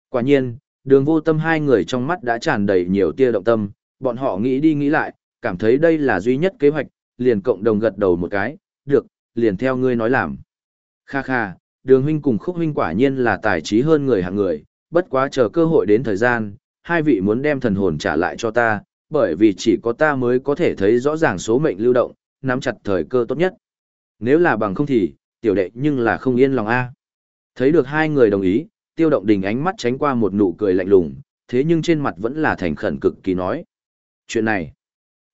Quả nhiên, đường vô tâm hai người trong mắt đã tràn đầy nhiều tia động tâm, bọn họ nghĩ đi nghĩ lại, cảm thấy đây là duy nhất kế hoạch, liền cộng đồng gật đầu một cái, được, liền theo ngươi nói làm. Kha kha, đường huynh cùng khúc huynh quả nhiên là tài trí hơn người hạng người, bất quá chờ cơ hội đến thời gian, hai vị muốn đem thần hồn trả lại cho ta, bởi vì chỉ có ta mới có thể thấy rõ ràng số mệnh lưu động, nắm chặt thời cơ tốt nhất. Nếu là bằng không thì, tiểu đệ nhưng là không yên lòng a. Thấy được hai người đồng ý, tiêu động đình ánh mắt tránh qua một nụ cười lạnh lùng, thế nhưng trên mặt vẫn là thành khẩn cực kỳ nói. Chuyện này,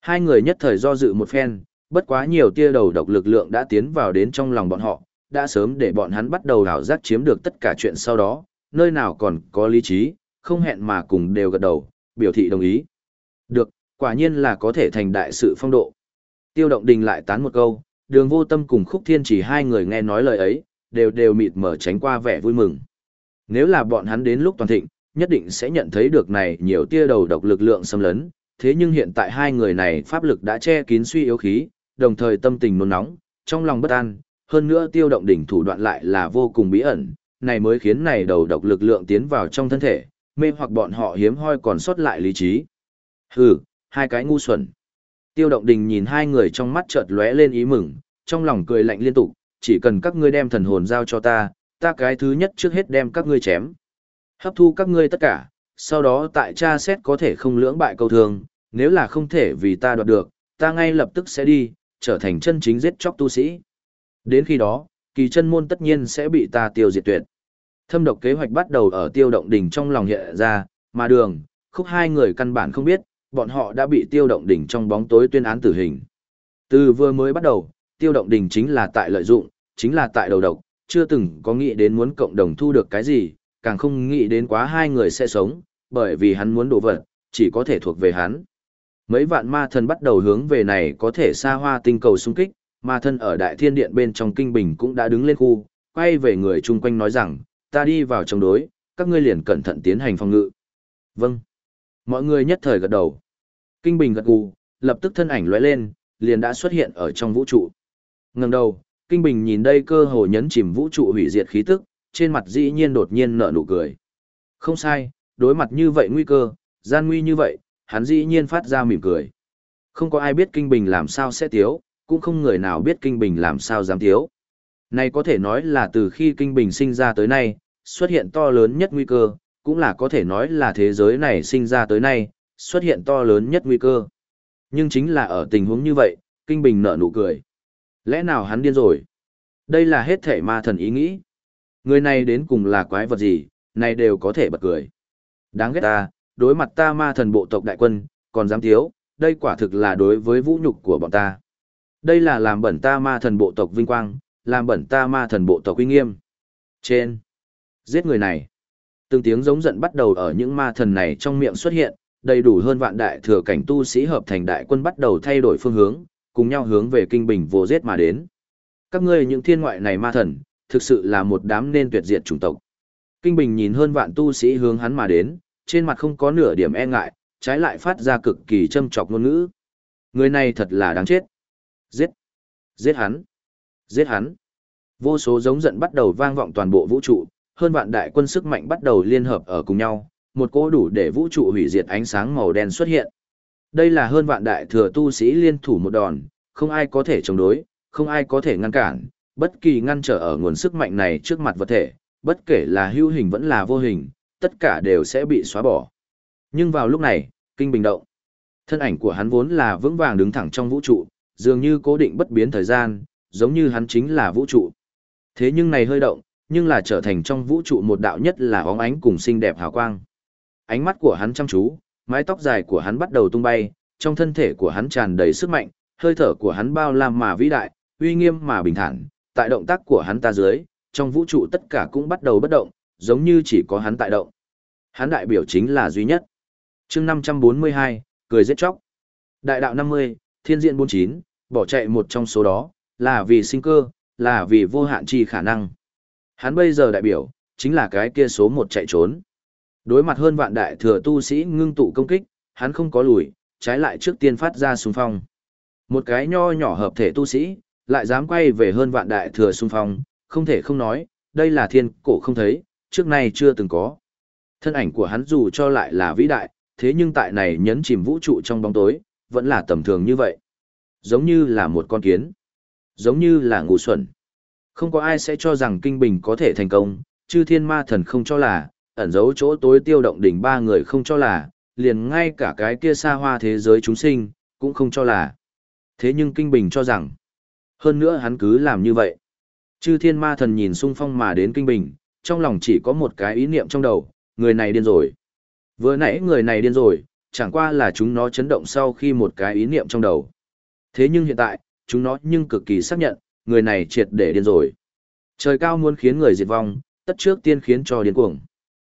hai người nhất thời do dự một phen, bất quá nhiều tia đầu độc lực lượng đã tiến vào đến trong lòng bọn họ, đã sớm để bọn hắn bắt đầu đảo giác chiếm được tất cả chuyện sau đó, nơi nào còn có lý trí, không hẹn mà cùng đều gật đầu, biểu thị đồng ý. Được, quả nhiên là có thể thành đại sự phong độ. Tiêu động đình lại tán một câu, đường vô tâm cùng khúc thiên chỉ hai người nghe nói lời ấy, đều đều mịt mở tránh qua vẻ vui mừng. Nếu là bọn hắn đến lúc toàn thịnh, nhất định sẽ nhận thấy được này nhiều tia đầu độc lực lượng xâm lấn, thế nhưng hiện tại hai người này pháp lực đã che kín suy yếu khí, đồng thời tâm tình nôn nóng, trong lòng bất an, hơn nữa tiêu động đỉnh thủ đoạn lại là vô cùng bí ẩn, này mới khiến này đầu độc lực lượng tiến vào trong thân thể, mê hoặc bọn họ hiếm hoi còn sót lại lý trí. Hừ, hai cái ngu xuẩn. Tiêu động đình nhìn hai người trong mắt chợt lóe lên ý mừng, trong lòng cười lạnh liên tục, chỉ cần các ngươi đem thần hồn giao cho ta, ta cái thứ nhất trước hết đem các ngươi chém. Hấp thu các ngươi tất cả, sau đó tại tra xét có thể không lưỡng bại câu thường, nếu là không thể vì ta đoạt được, ta ngay lập tức sẽ đi, trở thành chân chính giết chóc tu sĩ. Đến khi đó, kỳ chân môn tất nhiên sẽ bị ta tiêu diệt tuyệt. Thâm độc kế hoạch bắt đầu ở tiêu động đỉnh trong lòng hiện ra, mà đường, khúc hai người căn bản không biết, bọn họ đã bị tiêu động đỉnh trong bóng tối tuyên án tử hình. Từ vừa mới bắt đầu, tiêu động đỉnh chính là tại lợi dụng, chính là tại đầu độc, chưa từng có nghĩ đến muốn cộng đồng thu được cái gì, càng không nghĩ đến quá hai người sẽ sống, bởi vì hắn muốn đổ vật, chỉ có thể thuộc về hắn. Mấy vạn ma thần bắt đầu hướng về này có thể xa hoa tinh cầu xung kích, ma thân ở đại thiên điện bên trong kinh bình cũng đã đứng lên khu, quay về người chung quanh nói rằng, ta đi vào trong đối, các ngươi liền cẩn thận tiến hành phòng ngự. Vâng. Mọi người nhất thời gật đầu. Kinh bình gật gù, lập tức thân ảnh lóe lên, liền đã xuất hiện ở trong vũ trụ. Ngẩng đầu, Kinh Bình nhìn đây cơ hồ nhấn chìm vũ trụ hủy diệt khí tức, trên mặt dĩ nhiên đột nhiên nở nụ cười. Không sai, đối mặt như vậy nguy cơ, gian nguy như vậy, hắn dĩ nhiên phát ra mỉm cười. Không có ai biết Kinh Bình làm sao sẽ tiếu, cũng không người nào biết Kinh Bình làm sao dám tiếu. Này có thể nói là từ khi Kinh Bình sinh ra tới nay, xuất hiện to lớn nhất nguy cơ, cũng là có thể nói là thế giới này sinh ra tới nay, xuất hiện to lớn nhất nguy cơ. Nhưng chính là ở tình huống như vậy, Kinh Bình nở nụ cười. Lẽ nào hắn điên rồi? Đây là hết thể ma thần ý nghĩ. Người này đến cùng là quái vật gì, này đều có thể bật cười. Đáng ghét ta, đối mặt ta ma thần bộ tộc đại quân, còn dám thiếu, đây quả thực là đối với vũ nhục của bọn ta. Đây là làm bẩn ta ma thần bộ tộc vinh quang, làm bẩn ta ma thần bộ tộc uy nghiêm. Trên. Giết người này. Từng tiếng giống giận bắt đầu ở những ma thần này trong miệng xuất hiện, đầy đủ hơn vạn đại thừa cảnh tu sĩ hợp thành đại quân bắt đầu thay đổi phương hướng, cùng nhau hướng về kinh bình vô giết mà đến. Các ngươi những thiên ngoại này ma thần, thực sự là một đám nên tuyệt diệt chủng tộc. Kinh bình nhìn hơn vạn tu sĩ hướng hắn mà đến, trên mặt không có nửa điểm e ngại, trái lại phát ra cực kỳ châm chọc ngôn ngữ. Người này thật là đáng chết. Giết! Giết hắn! Giết hắn! Vô số giống giận bắt đầu vang vọng toàn bộ vũ trụ, hơn vạn đại quân sức mạnh bắt đầu liên hợp ở cùng nhau, một cỗ đủ để vũ trụ hủy diệt ánh sáng màu đen xuất hiện. Đây là hơn vạn đại thừa tu sĩ liên thủ một đòn, không ai có thể chống đối, không ai có thể ngăn cản, bất kỳ ngăn trở ở nguồn sức mạnh này trước mặt vật thể, bất kể là hữu hình vẫn là vô hình, tất cả đều sẽ bị xóa bỏ. Nhưng vào lúc này, kinh bình động. Thân ảnh của hắn vốn là vững vàng đứng thẳng trong vũ trụ, dường như cố định bất biến thời gian, giống như hắn chính là vũ trụ. Thế nhưng này hơi động, nhưng là trở thành trong vũ trụ một đạo nhất là óng ánh cùng xinh đẹp hào quang. Ánh mắt của hắn chăm chú, mái tóc dài của hắn bắt đầu tung bay, trong thân thể của hắn tràn đầy sức mạnh, hơi thở của hắn bao la mà vĩ đại, uy nghiêm mà bình thản, tại động tác của hắn ta dưới, trong vũ trụ tất cả cũng bắt đầu bất động, giống như chỉ có hắn tại động. Hắn đại biểu chính là duy nhất. chương 542, cười giết chóc. Đại đạo 50, thiên diện 49, bỏ chạy một trong số đó, là vì sinh cơ, là vì vô hạn chi khả năng. Hắn bây giờ đại biểu, chính là cái kia số một chạy trốn. Đối mặt hơn vạn đại thừa tu sĩ ngưng tụ công kích, hắn không có lùi, trái lại trước tiên phát ra xung phong. Một cái nho nhỏ hợp thể tu sĩ, lại dám quay về hơn vạn đại thừa xung phong, không thể không nói, đây là thiên cổ không thấy, trước nay chưa từng có. Thân ảnh của hắn dù cho lại là vĩ đại, thế nhưng tại này nhấn chìm vũ trụ trong bóng tối, vẫn là tầm thường như vậy. Giống như là một con kiến. Giống như là ngu xuẩn. Không có ai sẽ cho rằng kinh bình có thể thành công, chư thiên ma thần không cho là, ẩn giấu chỗ tối tiêu động đỉnh ba người không cho là, liền ngay cả cái kia xa hoa thế giới chúng sinh, cũng không cho là. Thế nhưng Kinh Bình cho rằng, hơn nữa hắn cứ làm như vậy. Chư thiên ma thần nhìn sung phong mà đến Kinh Bình, trong lòng chỉ có một cái ý niệm trong đầu, người này điên rồi. Vừa nãy người này điên rồi, chẳng qua là chúng nó chấn động sau khi một cái ý niệm trong đầu. Thế nhưng hiện tại, chúng nó nhưng cực kỳ xác nhận, người này triệt để điên rồi. Trời cao muốn khiến người diệt vong, tất trước tiên khiến cho điên cuồng.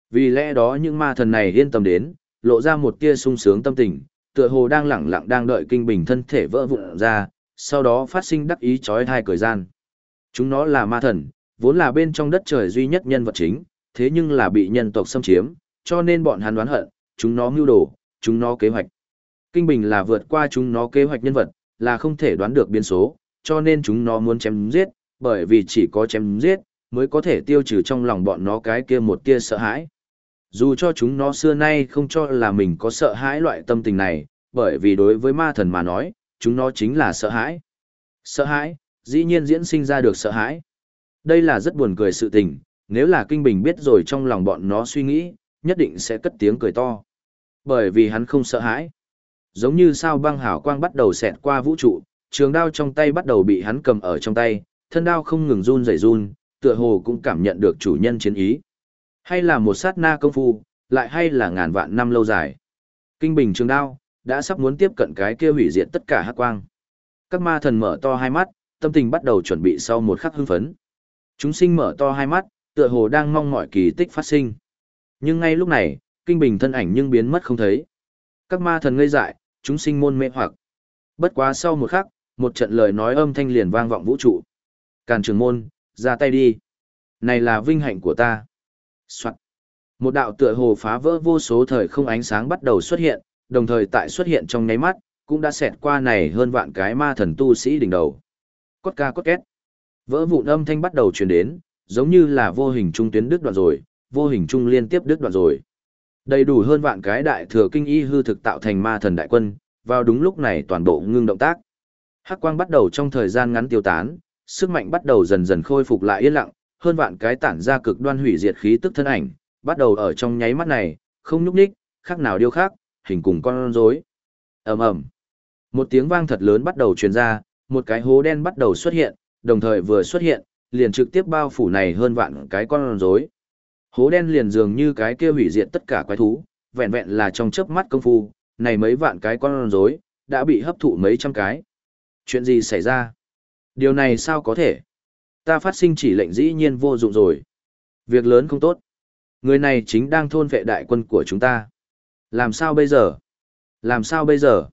Vì lẽ đó những ma thần này yên tâm đến, lộ ra một tia sung sướng tâm tình, tựa hồ đang lẳng lặng đang đợi kinh bình thân thể vỡ vụn ra, sau đó phát sinh đắc ý chói thai cười gian. Chúng nó là ma thần, vốn là bên trong đất trời duy nhất nhân vật chính, thế nhưng là bị nhân tộc xâm chiếm, cho nên bọn hắn đoán hận, chúng nó mưu đồ, chúng nó kế hoạch. Kinh Bình là vượt qua chúng nó kế hoạch nhân vật, là không thể đoán được biến số, cho nên chúng nó muốn chém giết, bởi vì chỉ có chém giết, mới có thể tiêu trừ trong lòng bọn nó cái kia một tia sợ hãi. Dù cho chúng nó xưa nay không cho là mình có sợ hãi loại tâm tình này, bởi vì đối với ma thần mà nói, chúng nó chính là sợ hãi. Sợ hãi, dĩ nhiên diễn sinh ra được sợ hãi. Đây là rất buồn cười sự tình, nếu là Kinh Bình biết rồi trong lòng bọn nó suy nghĩ, nhất định sẽ cất tiếng cười to. Bởi vì hắn không sợ hãi. Giống như sao băng hào quang bắt đầu xẹt qua vũ trụ, trường đao trong tay bắt đầu bị hắn cầm ở trong tay, thân đao không ngừng run rẩy run, tựa hồ cũng cảm nhận được chủ nhân chiến ý. Hay là một sát na công phu, lại hay là ngàn vạn năm lâu dài. Kinh bình trường đao, đã sắp muốn tiếp cận cái kia hủy diệt tất cả hắc quang. Các ma thần mở to hai mắt, tâm tình bắt đầu chuẩn bị sau một khắc hưng phấn. Chúng sinh mở to hai mắt, tựa hồ đang mong mọi kỳ tích phát sinh. Nhưng ngay lúc này, kinh bình thân ảnh nhưng biến mất không thấy. Các ma thần ngây dại, chúng sinh môn mê hoặc. Bất quá sau một khắc, một trận lời nói âm thanh liền vang vọng vũ trụ. Càn trường môn, ra tay đi. Này là vinh hạnh của ta. Soạn. Một đạo tựa hồ phá vỡ vô số thời không ánh sáng bắt đầu xuất hiện, đồng thời tại xuất hiện trong nháy mắt, cũng đã xẹt qua này hơn vạn cái ma thần tu sĩ đỉnh đầu. Cốt ca cốt két. Vỡ vụn âm thanh bắt đầu truyền đến, giống như là vô hình trung tuyến đứt đoạn rồi, vô hình trung liên tiếp đứt đoạn rồi. Đầy đủ hơn vạn cái đại thừa kinh y hư thực tạo thành ma thần đại quân, vào đúng lúc này toàn bộ ngưng động tác. Hắc quang bắt đầu trong thời gian ngắn tiêu tán, sức mạnh bắt đầu dần dần khôi phục lại yên lặng, hơn vạn cái tản ra cực đoan hủy diệt khí tức thân ảnh, bắt đầu ở trong nháy mắt này, không nhúc nhích, khác nào điêu khác, hình cùng con rối. Ầm ầm. Một tiếng vang thật lớn bắt đầu truyền ra, một cái hố đen bắt đầu xuất hiện, đồng thời vừa xuất hiện, liền trực tiếp bao phủ này hơn vạn cái con rối. Hố đen liền dường như cái kia hủy diệt tất cả quái thú, vẹn vẹn là trong chớp mắt công phu, này mấy vạn cái con rối đã bị hấp thụ mấy trăm cái. Chuyện gì xảy ra? Điều này sao có thể? Ta phát sinh chỉ lệnh dĩ nhiên vô dụng rồi. Việc lớn không tốt. Người này chính đang thôn vệ đại quân của chúng ta. Làm sao bây giờ? Làm sao bây giờ?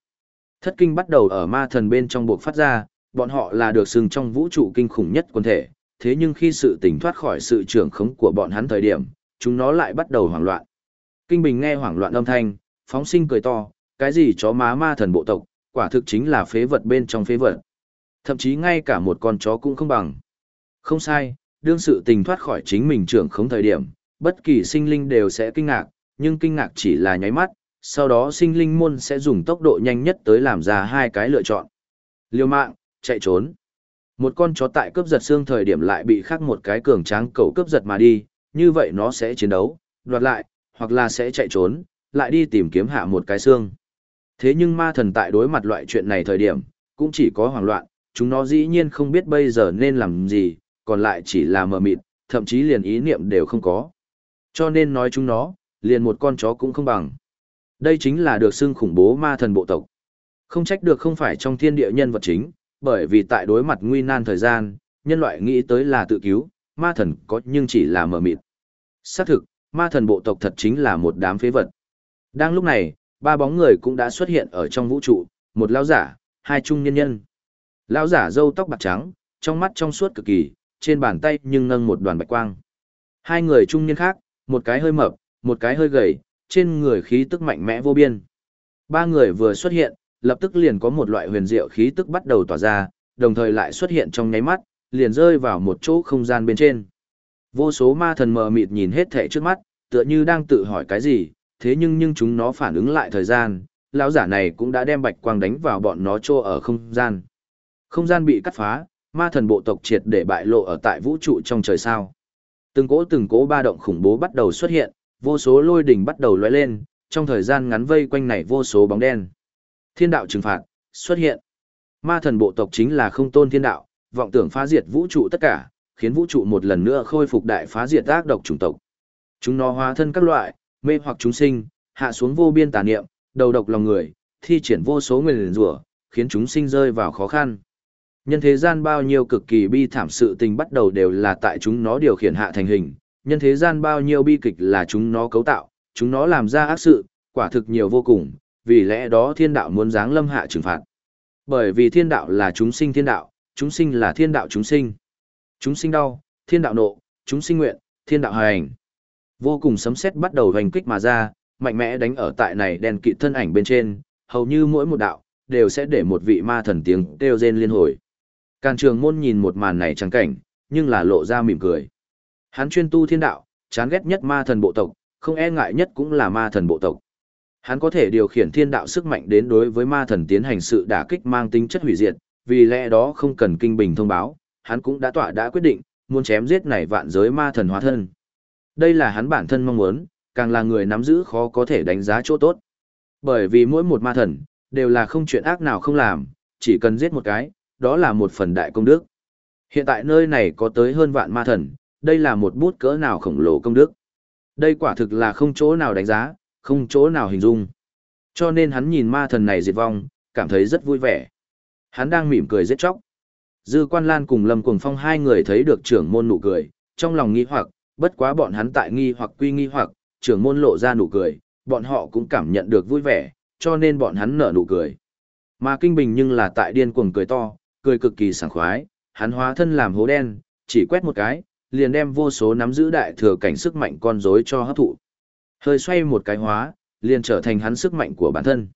Thất kinh bắt đầu ở ma thần bên trong buộc phát ra, bọn họ là được xưng trong vũ trụ kinh khủng nhất quân thể, thế nhưng khi sự tỉnh thoát khỏi sự trưởng khống của bọn hắn thời điểm, chúng nó lại bắt đầu hoảng loạn. Kinh Bình nghe hoảng loạn âm thanh, phóng sinh cười to, cái gì chó má ma thần bộ tộc, quả thực chính là phế vật bên trong phế vật. Thậm chí ngay cả một con chó cũng không bằng. Không sai, đương sự tình thoát khỏi chính mình trưởng không thời điểm, bất kỳ sinh linh đều sẽ kinh ngạc, nhưng kinh ngạc chỉ là nháy mắt, sau đó sinh linh môn sẽ dùng tốc độ nhanh nhất tới làm ra hai cái lựa chọn. Liêu mạng, chạy trốn. Một con chó tại cướp giật xương thời điểm lại bị khác một cái cường tráng cầu cướp giật mà đi, như vậy nó sẽ chiến đấu, đoạt lại, hoặc là sẽ chạy trốn, lại đi tìm kiếm hạ một cái xương. Thế nhưng ma thần tại đối mặt loại chuyện này thời điểm, cũng chỉ có hoảng loạn, chúng nó dĩ nhiên không biết bây giờ nên làm gì, còn lại chỉ là mờ mịt, thậm chí liền ý niệm đều không có. Cho nên nói chúng nó, liền một con chó cũng không bằng. Đây chính là được xưng khủng bố ma thần bộ tộc. Không trách được không phải trong thiên địa nhân vật chính, bởi vì tại đối mặt nguy nan thời gian, nhân loại nghĩ tới là tự cứu, ma thần có nhưng chỉ là mờ mịt. Xác thực, ma thần bộ tộc thật chính là một đám phế vật. Đang lúc này, ba bóng người cũng đã xuất hiện ở trong vũ trụ, một lão giả, hai trung nhân nhân. Lão giả râu tóc bạc trắng, trong mắt trong suốt cực kỳ, trên bàn tay nhưng nâng một đoàn bạch quang. Hai người trung niên khác, một cái hơi mập, một cái hơi gầy, trên người khí tức mạnh mẽ vô biên. Ba người vừa xuất hiện, lập tức liền có một loại huyền diệu khí tức bắt đầu tỏa ra, đồng thời lại xuất hiện trong nháy mắt, liền rơi vào một chỗ không gian bên trên. Vô số ma thần mờ mịt nhìn hết thảy trước mắt, tựa như đang tự hỏi cái gì, thế nhưng nhưng chúng nó phản ứng lại thời gian, lão giả này cũng đã đem bạch quang đánh vào bọn nó trô ở không gian. Không gian bị cắt phá, ma thần bộ tộc triệt để bại lộ ở tại vũ trụ trong trời sao. Từng cỗ từng cỗ ba động khủng bố bắt đầu xuất hiện, vô số lôi đỉnh bắt đầu lóe lên, trong thời gian ngắn vây quanh này vô số bóng đen. Thiên đạo trừng phạt, xuất hiện. Ma thần bộ tộc chính là không tôn thiên đạo, vọng tưởng phá diệt vũ trụ tất cả, khiến vũ trụ một lần nữa khôi phục đại phá diệt ác độc chủng tộc. Chúng nó hóa thân các loại, mê hoặc chúng sinh, hạ xuống vô biên tà niệm, đầu độc lòng người, thi triển vô số nguyên rủa, khiến chúng sinh rơi vào khó khăn. Nhân thế gian bao nhiêu cực kỳ bi thảm sự tình bắt đầu đều là tại chúng nó điều khiển hạ thành hình, nhân thế gian bao nhiêu bi kịch là chúng nó cấu tạo, chúng nó làm ra ác sự, quả thực nhiều vô cùng, vì lẽ đó thiên đạo muốn giáng lâm hạ trừng phạt. Bởi vì thiên đạo là chúng sinh thiên đạo, chúng sinh là thiên đạo chúng sinh. Chúng sinh đau, thiên đạo nộ, chúng sinh nguyện, thiên đạo hành. Vô cùng sấm sét bắt đầu hành kích mà ra, mạnh mẽ đánh ở tại này đèn kịt thân ảnh bên trên, hầu như mỗi một đạo, đều sẽ để một vị ma thần tiếng kêu rên liên hồi. Càn trường môn nhìn một màn này trắng cảnh, nhưng là lộ ra mỉm cười. Hắn chuyên tu thiên đạo, chán ghét nhất ma thần bộ tộc, không e ngại nhất cũng là ma thần bộ tộc. Hắn có thể điều khiển thiên đạo sức mạnh đến đối với ma thần tiến hành sự đả kích mang tính chất hủy diệt, vì lẽ đó không cần kinh bình thông báo, hắn cũng đã tỏa đã quyết định, muốn chém giết này vạn giới ma thần hóa thân. Đây là hắn bản thân mong muốn, càng là người nắm giữ khó có thể đánh giá chỗ tốt. Bởi vì mỗi một ma thần, đều là không chuyện ác nào không làm, chỉ cần giết một cái, đó là một phần đại công đức. Hiện tại nơi này có tới hơn vạn ma thần, đây là một bút cỡ nào khổng lồ công đức. Đây quả thực là không chỗ nào đánh giá, không chỗ nào hình dung. Cho nên hắn nhìn ma thần này diệt vong, cảm thấy rất vui vẻ. Hắn đang mỉm cười giết chóc. Dư Quan Lan cùng Lâm Cuồng Phong hai người thấy được trưởng môn nụ cười, trong lòng nghi hoặc, bất quá bọn hắn tại nghi hoặc quy nghi hoặc, trưởng môn lộ ra nụ cười, bọn họ cũng cảm nhận được vui vẻ, cho nên bọn hắn nở nụ cười. Mà Kinh Bình nhưng là tại điên cuồng cười to, cười cực kỳ sảng khoái, hắn hóa thân làm hố đen, chỉ quét một cái, liền đem vô số nắm giữ đại thừa cảnh sức mạnh con rối cho hấp thụ. Hơi xoay một cái hóa, liền trở thành hắn sức mạnh của bản thân.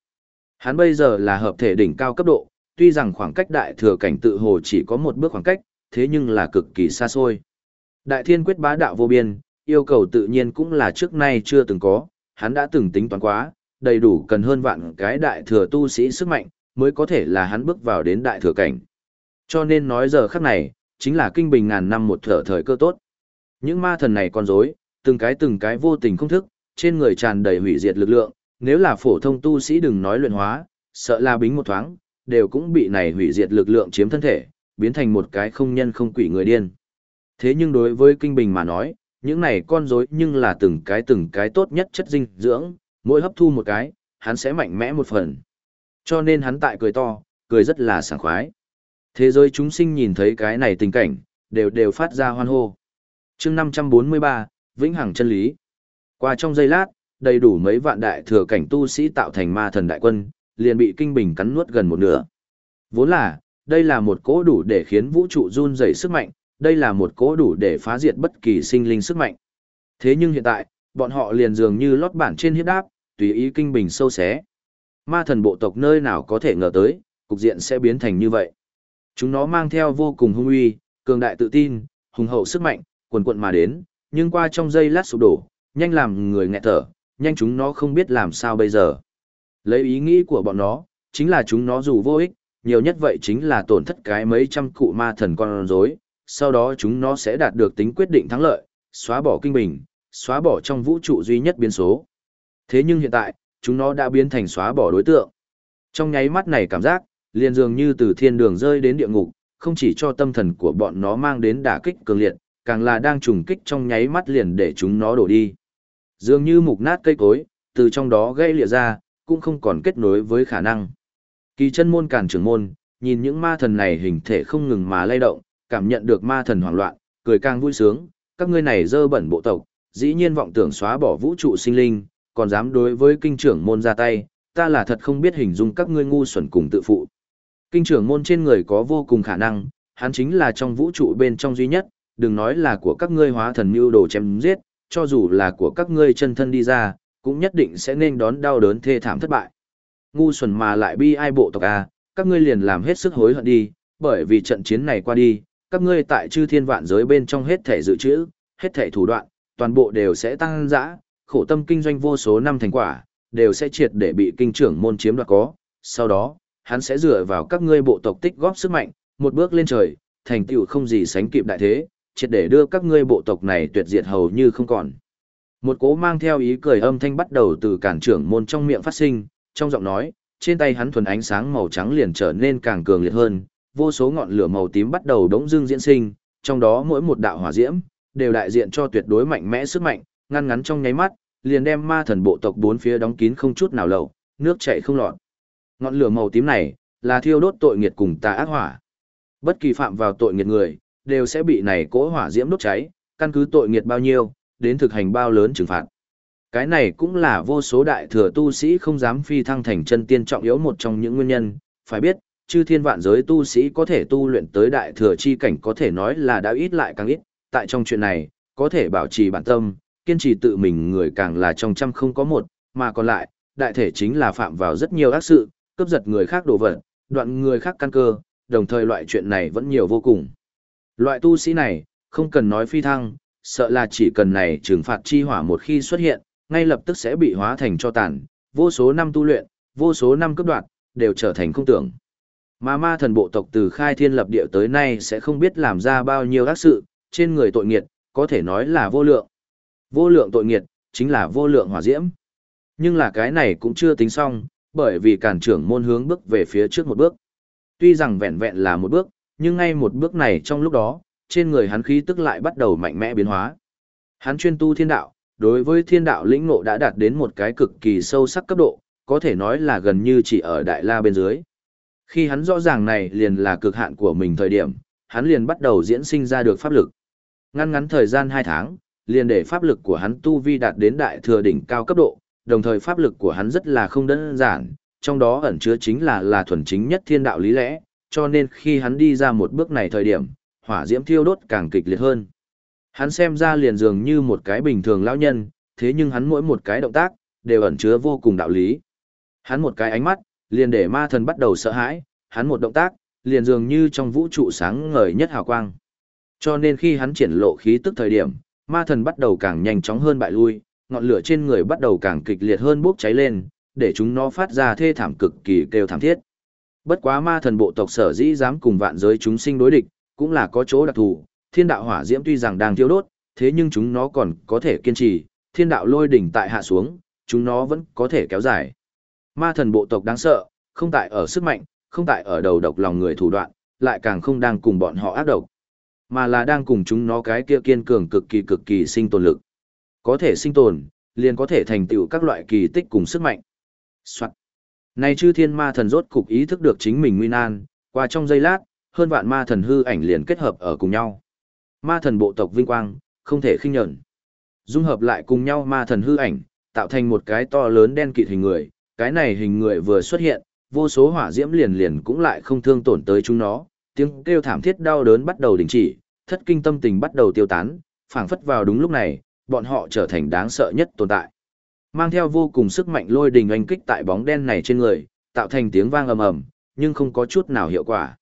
Hắn bây giờ là hợp thể đỉnh cao cấp độ, tuy rằng khoảng cách đại thừa cảnh tự hồ chỉ có một bước khoảng cách, thế nhưng là cực kỳ xa xôi. Đại thiên quyết bá đạo vô biên, yêu cầu tự nhiên cũng là trước nay chưa từng có, hắn đã từng tính toán quá, đầy đủ cần hơn vạn cái đại thừa tu sĩ sức mạnh, mới có thể là hắn bước vào đến đại thừa cảnh. Cho nên nói giờ khắc này, chính là kinh bình ngàn năm một thở thời cơ tốt. Những ma thần này con rối, từng cái từng cái vô tình không thức, trên người tràn đầy hủy diệt lực lượng, nếu là phổ thông tu sĩ đừng nói luyện hóa, sợ là bính một thoáng, đều cũng bị này hủy diệt lực lượng chiếm thân thể, biến thành một cái không nhân không quỷ người điên. Thế nhưng đối với kinh bình mà nói, những này con rối nhưng là từng cái từng cái tốt nhất chất dinh dưỡng, mỗi hấp thu một cái, hắn sẽ mạnh mẽ một phần. Cho nên hắn tại cười to, cười rất là sảng khoái. Thế giới chúng sinh nhìn thấy cái này tình cảnh, đều đều phát ra hoan hô. chương 543, Vĩnh Hằng chân lý. Qua trong giây lát, đầy đủ mấy vạn đại thừa cảnh tu sĩ tạo thành ma thần đại quân, liền bị kinh bình cắn nuốt gần một nửa. Vốn là, đây là một cỗ đủ để khiến vũ trụ run rẩy sức mạnh, đây là một cỗ đủ để phá diệt bất kỳ sinh linh sức mạnh. Thế nhưng hiện tại, bọn họ liền dường như lót bản trên hiếp đáp, tùy ý kinh bình sâu xé. Ma thần bộ tộc nơi nào có thể ngờ tới, cục diện sẽ biến thành như vậy. Chúng nó mang theo vô cùng hung uy, cường đại tự tin, hùng hậu sức mạnh, quần quận mà đến, nhưng qua trong giây lát sụp đổ, nhanh làm người nghẹt thở, nhanh chúng nó không biết làm sao bây giờ. Lấy ý nghĩ của bọn nó, chính là chúng nó dù vô ích, nhiều nhất vậy chính là tổn thất cái mấy trăm cụ ma thần con rối, sau đó chúng nó sẽ đạt được tính quyết định thắng lợi, xóa bỏ kinh bình, xóa bỏ trong vũ trụ duy nhất biến số. Thế nhưng hiện tại, chúng nó đã biến thành xóa bỏ đối tượng. Trong nháy mắt này cảm giác, liền dường như từ thiên đường rơi đến địa ngục, không chỉ cho tâm thần của bọn nó mang đến đả kích cường liệt, càng là đang trùng kích trong nháy mắt liền để chúng nó đổ đi. Dường như mục nát cây cối, từ trong đó gây lịa ra, cũng không còn kết nối với khả năng. Kỳ chân môn cản trưởng môn, nhìn những ma thần này hình thể không ngừng mà lay động, cảm nhận được ma thần hoảng loạn, cười càng vui sướng, các ngươi này dơ bẩn bộ tộc, dĩ nhiên vọng tưởng xóa bỏ vũ trụ sinh linh, còn dám đối với kinh trưởng môn ra tay, ta là thật không biết hình dung các ngươi ngu xuẩn cùng tự phụ. Kinh trưởng môn trên người có vô cùng khả năng, hắn chính là trong vũ trụ bên trong duy nhất, đừng nói là của các ngươi hóa thần mưu đồ chém giết, cho dù là của các ngươi chân thân đi ra, cũng nhất định sẽ nên đón đau đớn thê thảm thất bại. Ngu xuẩn mà lại bi ai bộ tộc a, các ngươi liền làm hết sức hối hận đi, bởi vì trận chiến này qua đi, các ngươi tại chư thiên vạn giới bên trong hết thể dự trữ, hết thể thủ đoạn, toàn bộ đều sẽ tăng dã, khổ tâm kinh doanh vô số năm thành quả, đều sẽ triệt để bị kinh trưởng môn chiếm đoạt có. Sau đó, hắn sẽ dựa vào các ngươi bộ tộc tích góp sức mạnh, một bước lên trời, thành tựu không gì sánh kịp đại thế, triệt để đưa các ngươi bộ tộc này tuyệt diệt hầu như không còn. Một cố mang theo ý cười âm thanh bắt đầu từ cản trưởng môn trong miệng phát sinh, trong giọng nói, trên tay hắn thuần ánh sáng màu trắng liền trở nên càng cường liệt hơn, vô số ngọn lửa màu tím bắt đầu đống dương diễn sinh, trong đó mỗi một đạo hỏa diễm đều đại diện cho tuyệt đối mạnh mẽ sức mạnh, ngăn ngắn trong nháy mắt, liền đem ma thần bộ tộc bốn phía đóng kín không chút nào lậu, nước chảy không lọt. Ngọn lửa màu tím này là thiêu đốt tội nghiệt cùng tà ác hỏa. Bất kỳ phạm vào tội nghiệt người đều sẽ bị này cỗ hỏa diễm đốt cháy, căn cứ tội nghiệt bao nhiêu, đến thực hành bao lớn trừng phạt. Cái này cũng là vô số đại thừa tu sĩ không dám phi thăng thành chân tiên trọng yếu một trong những nguyên nhân, phải biết, chư thiên vạn giới tu sĩ có thể tu luyện tới đại thừa chi cảnh có thể nói là đã ít lại càng ít, tại trong chuyện này, có thể bảo trì bản tâm, kiên trì tự mình người càng là trong trăm không có một, mà còn lại, đại thể chính là phạm vào rất nhiều ác sự, cướp giật người khác đồ vật, đoạn người khác căn cơ, đồng thời loại chuyện này vẫn nhiều vô cùng. Loại tu sĩ này, không cần nói phi thăng, sợ là chỉ cần này trừng phạt chi hỏa một khi xuất hiện, ngay lập tức sẽ bị hóa thành cho tàn, vô số năm tu luyện, vô số năm cấp đoạn, đều trở thành không tưởng. Mà ma thần bộ tộc từ khai thiên lập địa tới nay sẽ không biết làm ra bao nhiêu ác sự, trên người tội nghiệt, có thể nói là vô lượng. Vô lượng tội nghiệt, chính là vô lượng hỏa diễm. Nhưng là cái này cũng chưa tính xong, bởi vì cản trưởng môn hướng bước về phía trước một bước. Tuy rằng vẹn vẹn là một bước, nhưng ngay một bước này trong lúc đó, trên người hắn khí tức lại bắt đầu mạnh mẽ biến hóa. Hắn chuyên tu thiên đạo, đối với thiên đạo lĩnh ngộ đã đạt đến một cái cực kỳ sâu sắc cấp độ, có thể nói là gần như chỉ ở đại la bên dưới. Khi hắn rõ ràng này liền là cực hạn của mình thời điểm, hắn liền bắt đầu diễn sinh ra được pháp lực. Ngăn ngắn thời gian 2 tháng, liền để pháp lực của hắn tu vi đạt đến đại thừa đỉnh cao cấp độ, đồng thời pháp lực của hắn rất là không đơn giản, trong đó ẩn chứa chính là là thuần chính nhất thiên đạo lý lẽ, cho nên khi hắn đi ra một bước này thời điểm, hỏa diễm thiêu đốt càng kịch liệt hơn. Hắn xem ra liền dường như một cái bình thường lão nhân, thế nhưng hắn mỗi một cái động tác, đều ẩn chứa vô cùng đạo lý. Hắn một cái ánh mắt, liền để ma thần bắt đầu sợ hãi, hắn một động tác, liền dường như trong vũ trụ sáng ngời nhất hào quang. Cho nên khi hắn triển lộ khí tức thời điểm, ma thần bắt đầu càng nhanh chóng hơn bại lui, ngọn lửa trên người bắt đầu càng kịch liệt hơn bốc cháy lên, để chúng nó phát ra thê thảm cực kỳ kêu thảm thiết. Bất quá ma thần bộ tộc sở dĩ dám cùng vạn giới chúng sinh đối địch, cũng là có chỗ đặc thù, thiên đạo hỏa diễm tuy rằng đang thiêu đốt, thế nhưng chúng nó còn có thể kiên trì, thiên đạo lôi đỉnh tại hạ xuống, chúng nó vẫn có thể kéo dài. Ma thần bộ tộc đáng sợ, không tại ở sức mạnh, không tại ở đầu độc lòng người thủ đoạn, lại càng không đang cùng bọn họ ác độc, mà là đang cùng chúng nó cái kia kiên cường cực kỳ cực kỳ sinh tồn lực. Có thể sinh tồn, liền có thể thành tựu các loại kỳ tích cùng sức mạnh. Soạn. Này chư thiên ma thần rốt cục ý thức được chính mình nguy nan, qua trong giây lát, hơn vạn ma thần hư ảnh liền kết hợp ở cùng nhau. Ma thần bộ tộc vinh quang, không thể khinh nhẫn. Dung hợp lại cùng nhau ma thần hư ảnh, tạo thành một cái to lớn đen kịt hình người, cái này hình người vừa xuất hiện, vô số hỏa diễm liền liền cũng lại không thương tổn tới chúng nó, tiếng kêu thảm thiết đau đớn bắt đầu đình chỉ, thất kinh tâm tình bắt đầu tiêu tán, phảng phất vào đúng lúc này, bọn họ trở thành đáng sợ nhất tồn tại. Mang theo vô cùng sức mạnh lôi đình anh kích tại bóng đen này trên người, tạo thành tiếng vang ầm ầm, nhưng không có chút nào hiệu quả.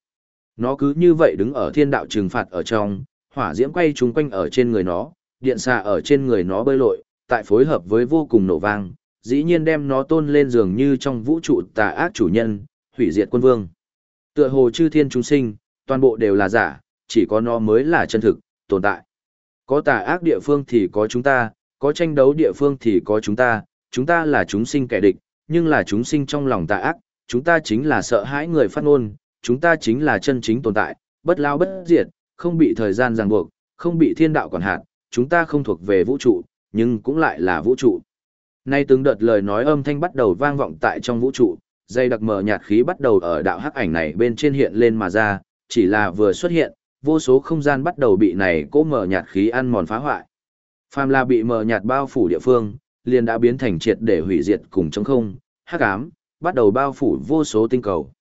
Nó cứ như vậy đứng ở thiên đạo trừng phạt ở trong, hỏa diễm quay trúng quanh ở trên người nó, điện xà ở trên người nó bơi lội, tại phối hợp với vô cùng nổ vang, dĩ nhiên đem nó tôn lên giường như trong vũ trụ tà ác chủ nhân, hủy diệt quân vương. Tựa hồ chư thiên chúng sinh, toàn bộ đều là giả, chỉ có nó mới là chân thực, tồn tại. Có tà ác địa phương thì có chúng ta, có tranh đấu địa phương thì có chúng ta, chúng ta là chúng sinh kẻ địch, nhưng là chúng sinh trong lòng tà ác, chúng ta chính là sợ hãi người phát ngôn, chúng ta chính là chân chính tồn tại, bất lao bất diệt, không bị thời gian ràng buộc, không bị thiên đạo quản hạt, chúng ta không thuộc về vũ trụ, nhưng cũng lại là vũ trụ. Nay từng đợt lời nói âm thanh bắt đầu vang vọng tại trong vũ trụ, dây đặc mờ nhạt khí bắt đầu ở đạo hắc ảnh này bên trên hiện lên mà ra, chỉ là vừa xuất hiện, vô số không gian bắt đầu bị này cố mở nhạt khí ăn mòn phá hoại. Phàm là bị mở nhạt bao phủ địa phương, liền đã biến thành triệt để hủy diệt cùng trống không, hắc ám, bắt đầu bao phủ vô số tinh cầu.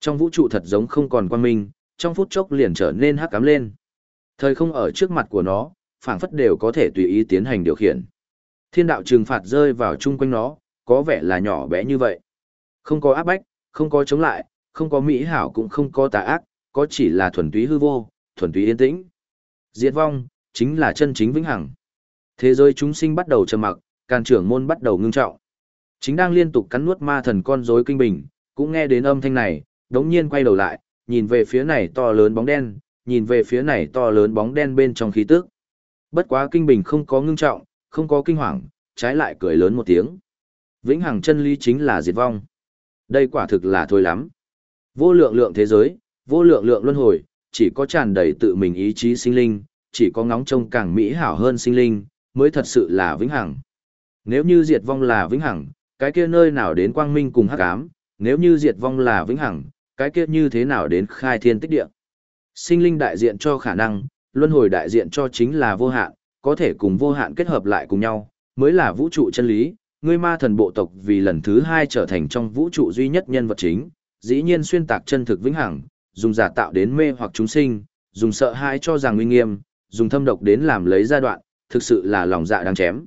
Trong vũ trụ thật giống không còn quan minh, trong phút chốc liền trở nên hắc ám lên. Thời không ở trước mặt của nó, phảng phất đều có thể tùy ý tiến hành điều khiển. Thiên đạo trừng phạt rơi vào chung quanh nó, có vẻ là nhỏ bé như vậy. Không có áp bách, không có chống lại, không có mỹ hảo cũng không có tà ác, có chỉ là thuần túy hư vô, thuần túy yên tĩnh. Diệt vong, chính là chân chính vĩnh hằng. Thế giới chúng sinh bắt đầu trầm mặc, can trưởng môn bắt đầu ngưng trọng. Chính đang liên tục cắn nuốt ma thần con rối kinh bình, cũng nghe đến âm thanh này, đống nhiên quay đầu lại, nhìn về phía này to lớn bóng đen, nhìn về phía này to lớn bóng đen bên trong khí tức. Bất quá kinh bình không có ngưng trọng, không có kinh hoàng, trái lại cười lớn một tiếng. Vĩnh hằng chân lý chính là diệt vong. Đây quả thực là thôi lắm. Vô lượng lượng thế giới, vô lượng lượng luân hồi, chỉ có tràn đầy tự mình ý chí sinh linh, chỉ có ngóng trông càng mỹ hảo hơn sinh linh, mới thật sự là vĩnh hằng. Nếu như diệt vong là vĩnh hằng, cái kia nơi nào đến quang minh cùng hắc ám, nếu như diệt vong là vĩnh hằng, cái kia như thế nào đến khai thiên tích địa. Sinh linh đại diện cho khả năng, luân hồi đại diện cho chính là vô hạn, có thể cùng vô hạn kết hợp lại cùng nhau, mới là vũ trụ chân lý. Ngươi ma thần bộ tộc vì lần thứ hai trở thành trong vũ trụ duy nhất nhân vật chính, dĩ nhiên xuyên tạc chân thực vĩnh hằng, dùng giả tạo đến mê hoặc chúng sinh, dùng sợ hãi cho rằng uy nghiêm, dùng thâm độc đến làm lấy giai đoạn, thực sự là lòng dạ đáng chém.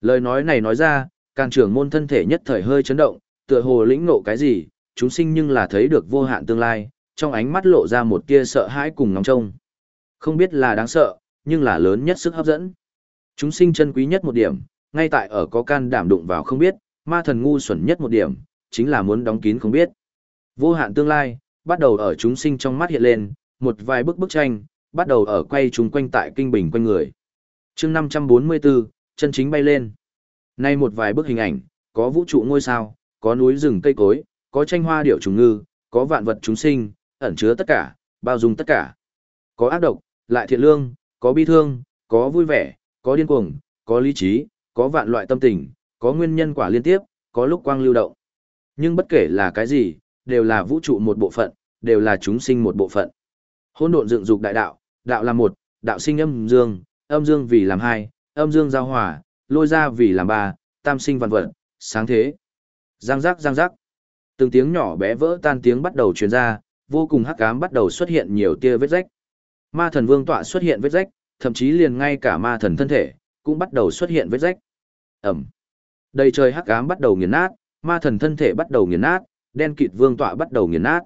Lời nói này nói ra, càng trưởng môn thân thể nhất thời hơi chấn động, tựa hồ lĩnh ngộ cái gì, chúng sinh nhưng là thấy được vô hạn tương lai, trong ánh mắt lộ ra một tia sợ hãi cùng ngóng trông. Không biết là đáng sợ, nhưng là lớn nhất sức hấp dẫn. Chúng sinh chân quý nhất một điểm, ngay tại ở có can đảm đụng vào không biết, ma thần ngu xuẩn nhất một điểm, chính là muốn đóng kín không biết. Vô hạn tương lai, bắt đầu ở chúng sinh trong mắt hiện lên, một vài bức bức tranh, bắt đầu ở quay chúng quanh tại kinh bình quanh người. chương 544, chân chính bay lên. Nay một vài bức hình ảnh, có vũ trụ ngôi sao, có núi rừng cây cối, có tranh hoa điệu trùng ngư, có vạn vật chúng sinh, ẩn chứa tất cả, bao dung tất cả. Có ác độc, lại thiện lương, có bi thương, có vui vẻ, có điên cuồng, có lý trí, có vạn loại tâm tình, có nguyên nhân quả liên tiếp, có lúc quang lưu động. Nhưng bất kể là cái gì, đều là vũ trụ một bộ phận, đều là chúng sinh một bộ phận. Hỗn độn dựng dục đại đạo, đạo là một, đạo sinh âm dương, âm dương vì làm hai, âm dương giao hòa, lôi ra vì làm ba, tam sinh vạn vật, sáng thế. Giang giác giang giác. Từng tiếng nhỏ bé vỡ tan tiếng bắt đầu truyền ra, vô cùng hắc ám bắt đầu xuất hiện nhiều tia vết rách. Ma thần vương tọa xuất hiện vết rách, thậm chí liền ngay cả ma thần thân thể cũng bắt đầu xuất hiện vết rách. Ẩm. Đầy trời hắc ám bắt đầu nghiền nát, ma thần thân thể bắt đầu nghiền nát, đen kịt vương tọa bắt đầu nghiền nát.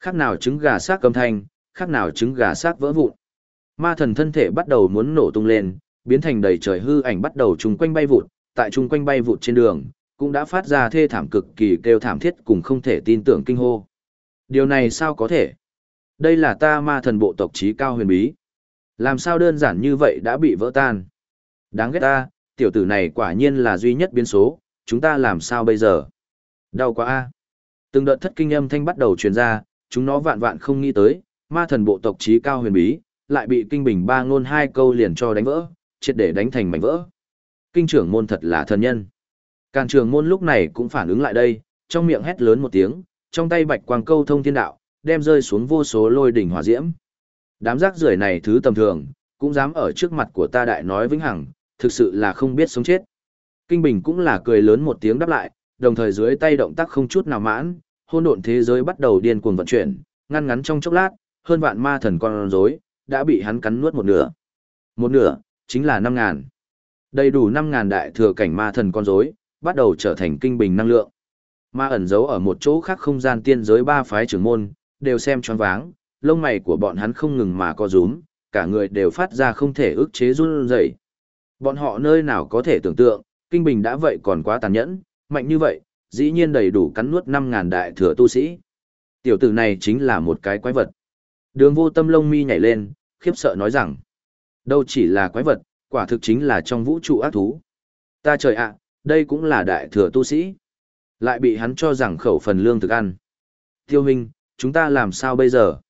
Khác nào trứng gà xác cầm thanh, khác nào trứng gà xác vỡ vụn. Ma thần thân thể bắt đầu muốn nổ tung lên, biến thành đầy trời hư ảnh bắt đầu chung quanh bay vụt, tại chung quanh bay vụt trên đường, cũng đã phát ra thê thảm cực kỳ kêu thảm thiết cùng không thể tin tưởng kinh hô. Điều này sao có thể? Đây là ta ma thần bộ tộc trí cao huyền bí. Làm sao đơn giản như vậy đã bị vỡ tan? Đáng ghét ta, tiểu tử này quả nhiên là duy nhất biến số, chúng ta làm sao bây giờ? Đau quá a. Từng đợt thất kinh âm thanh bắt đầu truyền ra, chúng nó vạn vạn không nghĩ tới, ma thần bộ tộc trí cao huyền bí, lại bị kinh bình ba ngôn hai câu liền cho đánh vỡ, triệt để đánh thành mảnh vỡ. Kinh trưởng môn thật là thần nhân. Càn trường môn lúc này cũng phản ứng lại đây, trong miệng hét lớn một tiếng, trong tay bạch quang câu thông thiên đạo, đem rơi xuống vô số lôi đỉnh hỏa diễm. Đám rác rưởi này thứ tầm thường, cũng dám ở trước mặt của ta đại nói vĩnh hằng, thực sự là không biết sống chết. Kinh Bình cũng là cười lớn một tiếng đáp lại, đồng thời dưới tay động tác không chút nào mãn, hôn độn thế giới bắt đầu điên cuồng vận chuyển, ngăn ngắn trong chốc lát, hơn vạn ma thần con rối đã bị hắn cắn nuốt một nửa. Một nửa, chính là năm ngàn. Đầy đủ năm ngàn đại thừa cảnh ma thần con rối bắt đầu trở thành kinh bình năng lượng. Ma ẩn giấu ở một chỗ khác không gian tiên giới ba phái trưởng môn, đều xem choáng váng, lông mày của bọn hắn không ngừng mà co rúm, cả người đều phát ra không thể ức chế run rẩy. Bọn họ nơi nào có thể tưởng tượng, kinh bình đã vậy còn quá tàn nhẫn, mạnh như vậy, dĩ nhiên đầy đủ cắn nuốt 5000 đại thừa tu sĩ. Tiểu tử này chính là một cái quái vật. Đường Vô Tâm lông mi nhảy lên, khiếp sợ nói rằng, đâu chỉ là quái vật, quả thực chính là trong vũ trụ ác thú. Ta trời ạ, đây cũng là đại thừa tu sĩ. Lại bị hắn cho rằng khẩu phần lương thực ăn. Tiêu Minh, chúng ta làm sao bây giờ?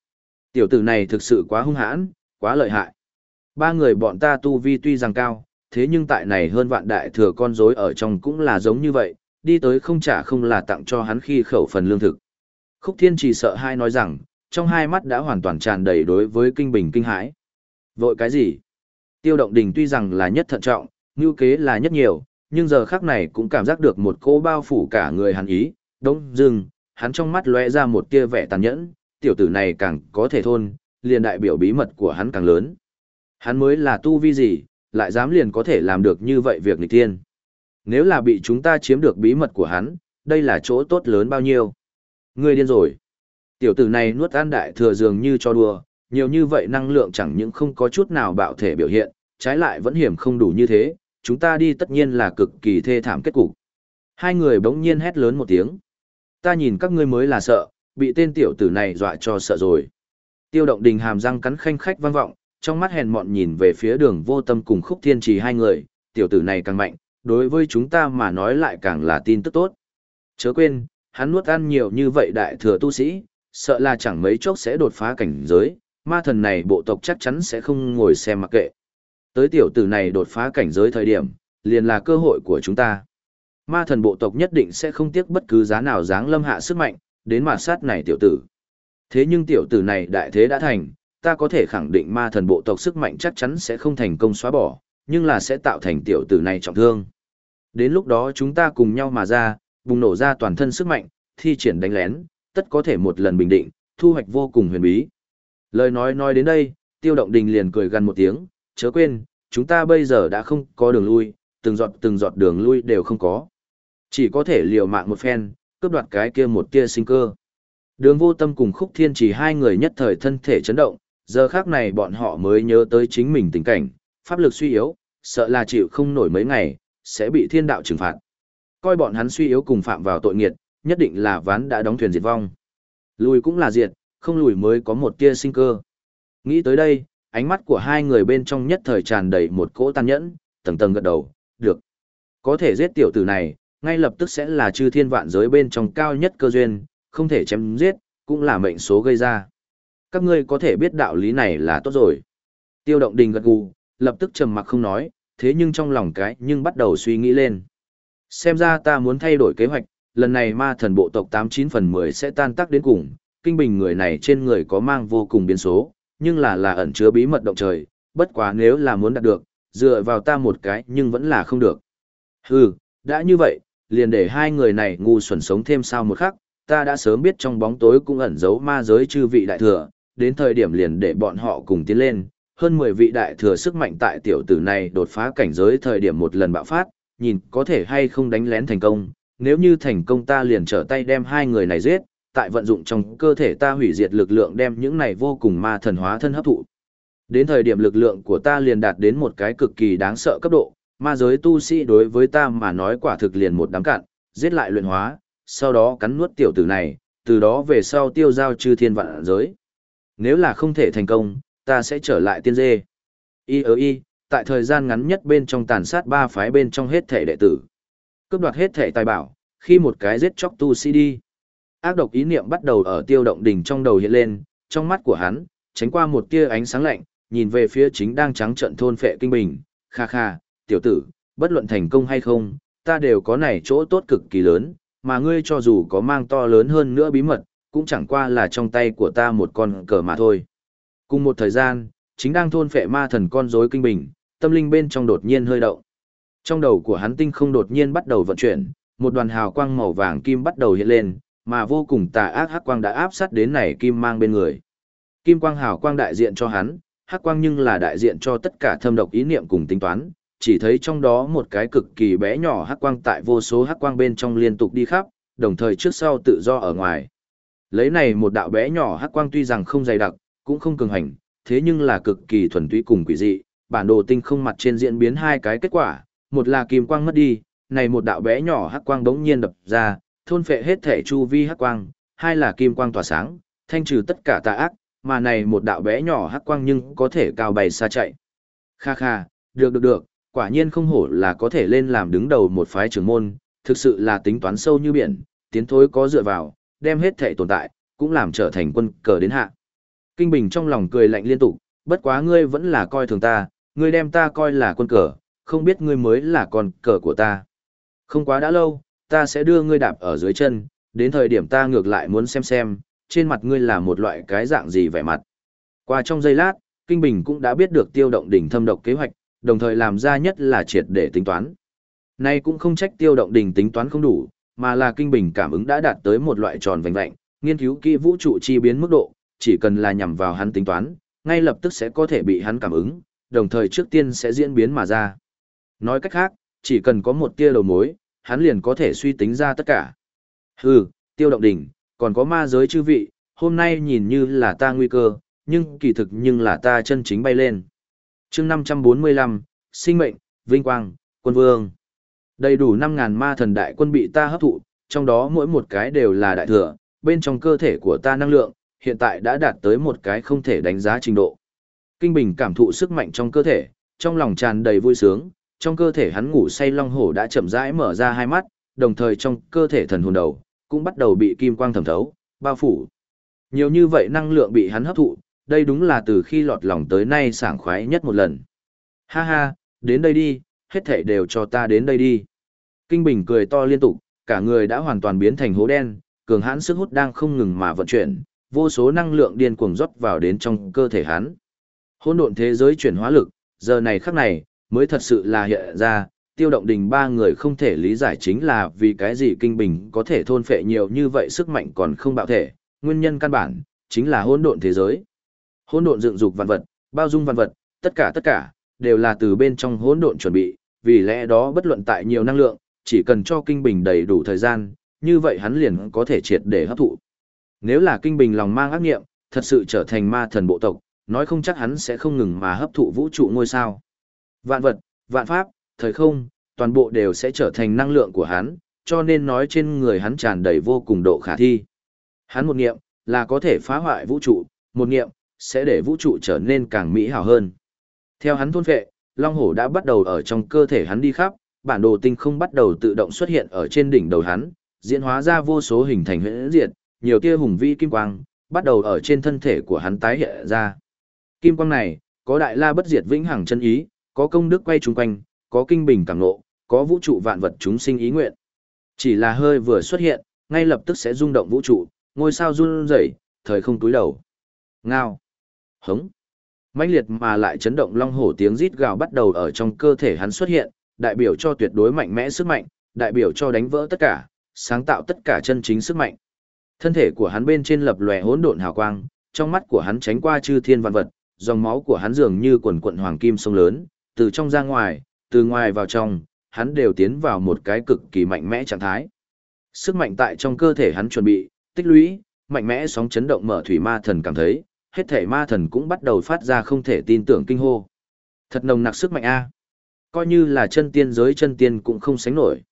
Tiểu tử này thực sự quá hung hãn, quá lợi hại. Ba người bọn ta tu vi tuy rằng cao, thế nhưng tại này hơn vạn đại thừa con rối ở trong cũng là giống như vậy, đi tới không trả không là tặng cho hắn khi khẩu phần lương thực. Khúc Thiên chỉ sợ hai nói rằng, trong hai mắt đã hoàn toàn tràn đầy đối với kinh bình kinh hãi. Vội cái gì? Tiêu động đình tuy rằng là nhất thận trọng, ngưu kế là nhất nhiều, nhưng giờ khắc này cũng cảm giác được một cô bao phủ cả người hắn ý, đông dừng, hắn trong mắt lóe ra một tia vẻ tàn nhẫn, tiểu tử này càng có thể thôn, liền đại biểu bí mật của hắn càng lớn. Hắn mới là tu vi gì, lại dám liền có thể làm được như vậy việc nghịch tiên. Nếu là bị chúng ta chiếm được bí mật của hắn, đây là chỗ tốt lớn bao nhiêu. Ngươi điên rồi. Tiểu tử này nuốt an đại thừa dường như cho đùa, nhiều như vậy năng lượng chẳng những không có chút nào bạo thể biểu hiện, trái lại vẫn hiểm không đủ như thế, chúng ta đi tất nhiên là cực kỳ thê thảm kết cục. Hai người bỗng nhiên hét lớn một tiếng. Ta nhìn các ngươi mới là sợ, bị tên tiểu tử này dọa cho sợ rồi. Tiêu động đình hàm răng cắn khanh khách vang vọng, trong mắt hèn mọn nhìn về phía đường vô tâm cùng khúc thiên trì hai người, tiểu tử này càng mạnh, đối với chúng ta mà nói lại càng là tin tức tốt. Chớ quên, hắn nuốt ăn nhiều như vậy đại thừa tu sĩ, sợ là chẳng mấy chốc sẽ đột phá cảnh giới, ma thần này bộ tộc chắc chắn sẽ không ngồi xem mặc kệ. Tới tiểu tử này đột phá cảnh giới thời điểm, liền là cơ hội của chúng ta. Ma thần bộ tộc nhất định sẽ không tiếc bất cứ giá nào dáng lâm hạ sức mạnh, đến mà sát này tiểu tử. Thế nhưng tiểu tử này đại thế đã thành, ta có thể khẳng định ma thần bộ tộc sức mạnh chắc chắn sẽ không thành công xóa bỏ, nhưng là sẽ tạo thành tiểu tử này trọng thương. Đến lúc đó chúng ta cùng nhau mà ra, bùng nổ ra toàn thân sức mạnh, thi triển đánh lén, tất có thể một lần bình định, thu hoạch vô cùng huyền bí. Lời nói nói đến đây, tiêu động đình liền cười gần một tiếng, chớ quên, chúng ta bây giờ đã không có đường lui, từng giọt từng giọt đường lui đều không có. Chỉ có thể liều mạng một phen, cướp đoạt cái kia một tia sinh cơ. Đường vô tâm cùng khúc thiên chỉ hai người nhất thời thân thể chấn động, giờ khác này bọn họ mới nhớ tới chính mình tình cảnh, pháp lực suy yếu, sợ là chịu không nổi mấy ngày, sẽ bị thiên đạo trừng phạt. Coi bọn hắn suy yếu cùng phạm vào tội nghiệt, nhất định là ván đã đóng thuyền diệt vong. Lùi cũng là diệt, không lùi mới có một tia sinh cơ. Nghĩ tới đây, ánh mắt của hai người bên trong nhất thời tràn đầy một cỗ tàn nhẫn, tầng tầng gật đầu, được. Có thể giết tiểu tử này, ngay lập tức sẽ là chư thiên vạn giới bên trong cao nhất cơ duyên, không thể chém giết, cũng là mệnh số gây ra. Các ngươi có thể biết đạo lý này là tốt rồi. Tiêu động đình gật gù, lập tức trầm mặc không nói, thế nhưng trong lòng cái nhưng bắt đầu suy nghĩ lên. Xem ra ta muốn thay đổi kế hoạch, lần này ma thần bộ tộc 89 phần 10 sẽ tan tác đến cùng, kinh bình người này trên người có mang vô cùng biến số, nhưng là là ẩn chứa bí mật động trời, bất quá nếu là muốn đạt được, dựa vào ta một cái nhưng vẫn là không được. Hừ, đã như vậy, liền để hai người này ngu xuẩn sống thêm sao một khắc, ta đã sớm biết trong bóng tối cũng ẩn giấu ma giới chư vị đại thừa, đến thời điểm liền để bọn họ cùng tiến lên, hơn 10 vị đại thừa sức mạnh tại tiểu tử này đột phá cảnh giới thời điểm một lần bạo phát, nhìn có thể hay không đánh lén thành công, nếu như thành công ta liền trở tay đem hai người này giết, tại vận dụng trong cơ thể ta hủy diệt lực lượng đem những này vô cùng ma thần hóa thân hấp thụ. Đến thời điểm lực lượng của ta liền đạt đến một cái cực kỳ đáng sợ cấp độ, ma giới tu sĩ đối với ta mà nói quả thực liền một đám cạn, giết lại luyện hóa, sau đó cắn nuốt tiểu tử này, từ đó về sau tiêu giao chư thiên vạn giới. Nếu là không thể thành công, ta sẽ trở lại tiên dê. Y ớ y, tại thời gian ngắn nhất bên trong tàn sát ba phái bên trong hết thể đệ tử. Cướp đoạt hết thể tài bảo, khi một cái giết chóc tu sĩ đi. Ác độc ý niệm bắt đầu ở tiêu động đỉnh trong đầu hiện lên, trong mắt của hắn, tránh qua một tia ánh sáng lạnh, nhìn về phía chính đang trắng trận thôn phệ kinh bình, kha kha, tiểu tử, bất luận thành công hay không, ta đều có này chỗ tốt cực kỳ lớn, mà ngươi cho dù có mang to lớn hơn nữa bí mật, cũng chẳng qua là trong tay của ta một con cờ mà thôi. Cùng một thời gian, chính đang thôn phệ ma thần con rối kinh bình, tâm linh bên trong đột nhiên hơi động. Trong đầu của hắn tinh không đột nhiên bắt đầu vận chuyển, một đoàn hào quang màu vàng kim bắt đầu hiện lên, mà vô cùng tà ác hắc quang đã áp sát đến này kim mang bên người. Kim quang hào quang đại diện cho hắn, hắc quang nhưng là đại diện cho tất cả thâm độc ý niệm cùng tính toán, chỉ thấy trong đó một cái cực kỳ bé nhỏ hắc quang tại vô số hắc quang bên trong liên tục đi khắp, đồng thời trước sau tự do ở ngoài. Lấy này một đạo bé nhỏ hắc quang tuy rằng không dày đặc, cũng không cường hành, thế nhưng là cực kỳ thuần túy cùng quỷ dị, bản đồ tinh không mặt trên diễn biến hai cái kết quả, một là kim quang mất đi, này một đạo bé nhỏ hắc quang đống nhiên đập ra, thôn phệ hết thể chu vi hắc quang, hai là kim quang tỏa sáng, thanh trừ tất cả tà ác, mà này một đạo bé nhỏ hắc quang nhưng có thể cao bày xa chạy. Kha kha, được được được, quả nhiên không hổ là có thể lên làm đứng đầu một phái trưởng môn, thực sự là tính toán sâu như biển, tiến thối có dựa vào, đem hết thể tồn tại, cũng làm trở thành quân cờ đến hạ. Kinh Bình trong lòng cười lạnh liên tục, bất quá ngươi vẫn là coi thường ta, ngươi đem ta coi là quân cờ, không biết ngươi mới là con cờ của ta. Không quá đã lâu, ta sẽ đưa ngươi đạp ở dưới chân, đến thời điểm ta ngược lại muốn xem xem, trên mặt ngươi là một loại cái dạng gì vẻ mặt. Qua trong giây lát, Kinh Bình cũng đã biết được tiêu động đỉnh thâm độc kế hoạch, đồng thời làm ra nhất là triệt để tính toán. Nay cũng không trách tiêu động đỉnh tính toán không đủ, mà là Kinh Bình cảm ứng đã đạt tới một loại tròn vành vạnh, nghiên cứu kỹ vũ trụ chi biến mức độ, chỉ cần là nhằm vào hắn tính toán, ngay lập tức sẽ có thể bị hắn cảm ứng, đồng thời trước tiên sẽ diễn biến mà ra. Nói cách khác, chỉ cần có một tia đầu mối, hắn liền có thể suy tính ra tất cả. Hừ, tiêu động đỉnh, còn có ma giới chư vị, hôm nay nhìn như là ta nguy cơ, nhưng kỳ thực nhưng là ta chân chính bay lên. chương 545, sinh mệnh, vinh quang, quân vương. Đầy đủ 5.000 ma thần đại quân bị ta hấp thụ, trong đó mỗi một cái đều là đại thừa, bên trong cơ thể của ta năng lượng, hiện tại đã đạt tới một cái không thể đánh giá trình độ. Kinh Bình cảm thụ sức mạnh trong cơ thể, trong lòng tràn đầy vui sướng, trong cơ thể hắn ngủ say long hổ đã chậm rãi mở ra hai mắt, đồng thời trong cơ thể thần hồn đầu cũng bắt đầu bị kim quang thẩm thấu, bao phủ. Nhiều như vậy năng lượng bị hắn hấp thụ, đây đúng là từ khi lọt lòng tới nay sảng khoái nhất một lần. Ha ha, đến đây đi, hết thảy đều cho ta đến đây đi. Kinh Bình cười to liên tục, cả người đã hoàn toàn biến thành hố đen, cường hãn sức hút đang không ngừng mà vận chuyển, vô số năng lượng điên cuồng rót vào đến trong cơ thể hắn. Hỗn độn thế giới chuyển hóa lực, giờ này khắc này, mới thật sự là hiện ra, tiêu động đình ba người không thể lý giải chính là vì cái gì kinh bình có thể thôn phệ nhiều như vậy sức mạnh còn không bạo thể, nguyên nhân căn bản, chính là hỗn độn thế giới. Hỗn độn dựng dục vạn vật, bao dung vạn vật, tất cả tất cả, đều là từ bên trong hỗn độn chuẩn bị, vì lẽ đó bất luận tại nhiều năng lượng, chỉ cần cho kinh bình đầy đủ thời gian, như vậy hắn liền có thể triệt để hấp thụ. Nếu là kinh bình lòng mang ác nghiệm, thật sự trở thành ma thần bộ tộc, nói không chắc hắn sẽ không ngừng mà hấp thụ vũ trụ ngôi sao. Vạn vật, vạn pháp, thời không, toàn bộ đều sẽ trở thành năng lượng của hắn, cho nên nói trên người hắn tràn đầy vô cùng độ khả thi. Hắn một nghiệm, là có thể phá hoại vũ trụ, một nghiệm, sẽ để vũ trụ trở nên càng mỹ hảo hơn. Theo hắn thôn phệ, Long Hổ đã bắt đầu ở trong cơ thể hắn đi khắp, bản đồ tinh không bắt đầu tự động xuất hiện ở trên đỉnh đầu hắn, diễn hóa ra vô số hình thành huyễn diệt, nhiều tia hùng vi kim quang, bắt đầu ở trên thân thể của hắn tái hiện ra. Kim quang này, có đại la bất diệt vĩnh hằng chân ý, có công đức quay chung quanh, có kinh bình càng nộ, có vũ trụ vạn vật chúng sinh ý nguyện. Chỉ là hơi vừa xuất hiện, ngay lập tức sẽ rung động vũ trụ, ngôi sao run rẩy, thời không túi đầu. Ngao. Hống. mãnh liệt mà lại chấn động long hổ tiếng rít gào bắt đầu ở trong cơ thể hắn xuất hiện, đại biểu cho tuyệt đối mạnh mẽ sức mạnh, đại biểu cho đánh vỡ tất cả, sáng tạo tất cả chân chính sức mạnh. Thân thể của hắn bên trên lập lòe hỗn độn hào quang, trong mắt của hắn tránh qua chư thiên văn vật, dòng máu của hắn dường như quần quận hoàng kim sông lớn, từ trong ra ngoài, từ ngoài vào trong, hắn đều tiến vào một cái cực kỳ mạnh mẽ trạng thái. Sức mạnh tại trong cơ thể hắn chuẩn bị, tích lũy, mạnh mẽ sóng chấn động mở thủy ma thần cảm thấy, hết thể ma thần cũng bắt đầu phát ra không thể tin tưởng kinh hô. Thật nồng nặc sức mạnh a. Coi như là chân tiên giới chân tiên cũng không sánh nổi.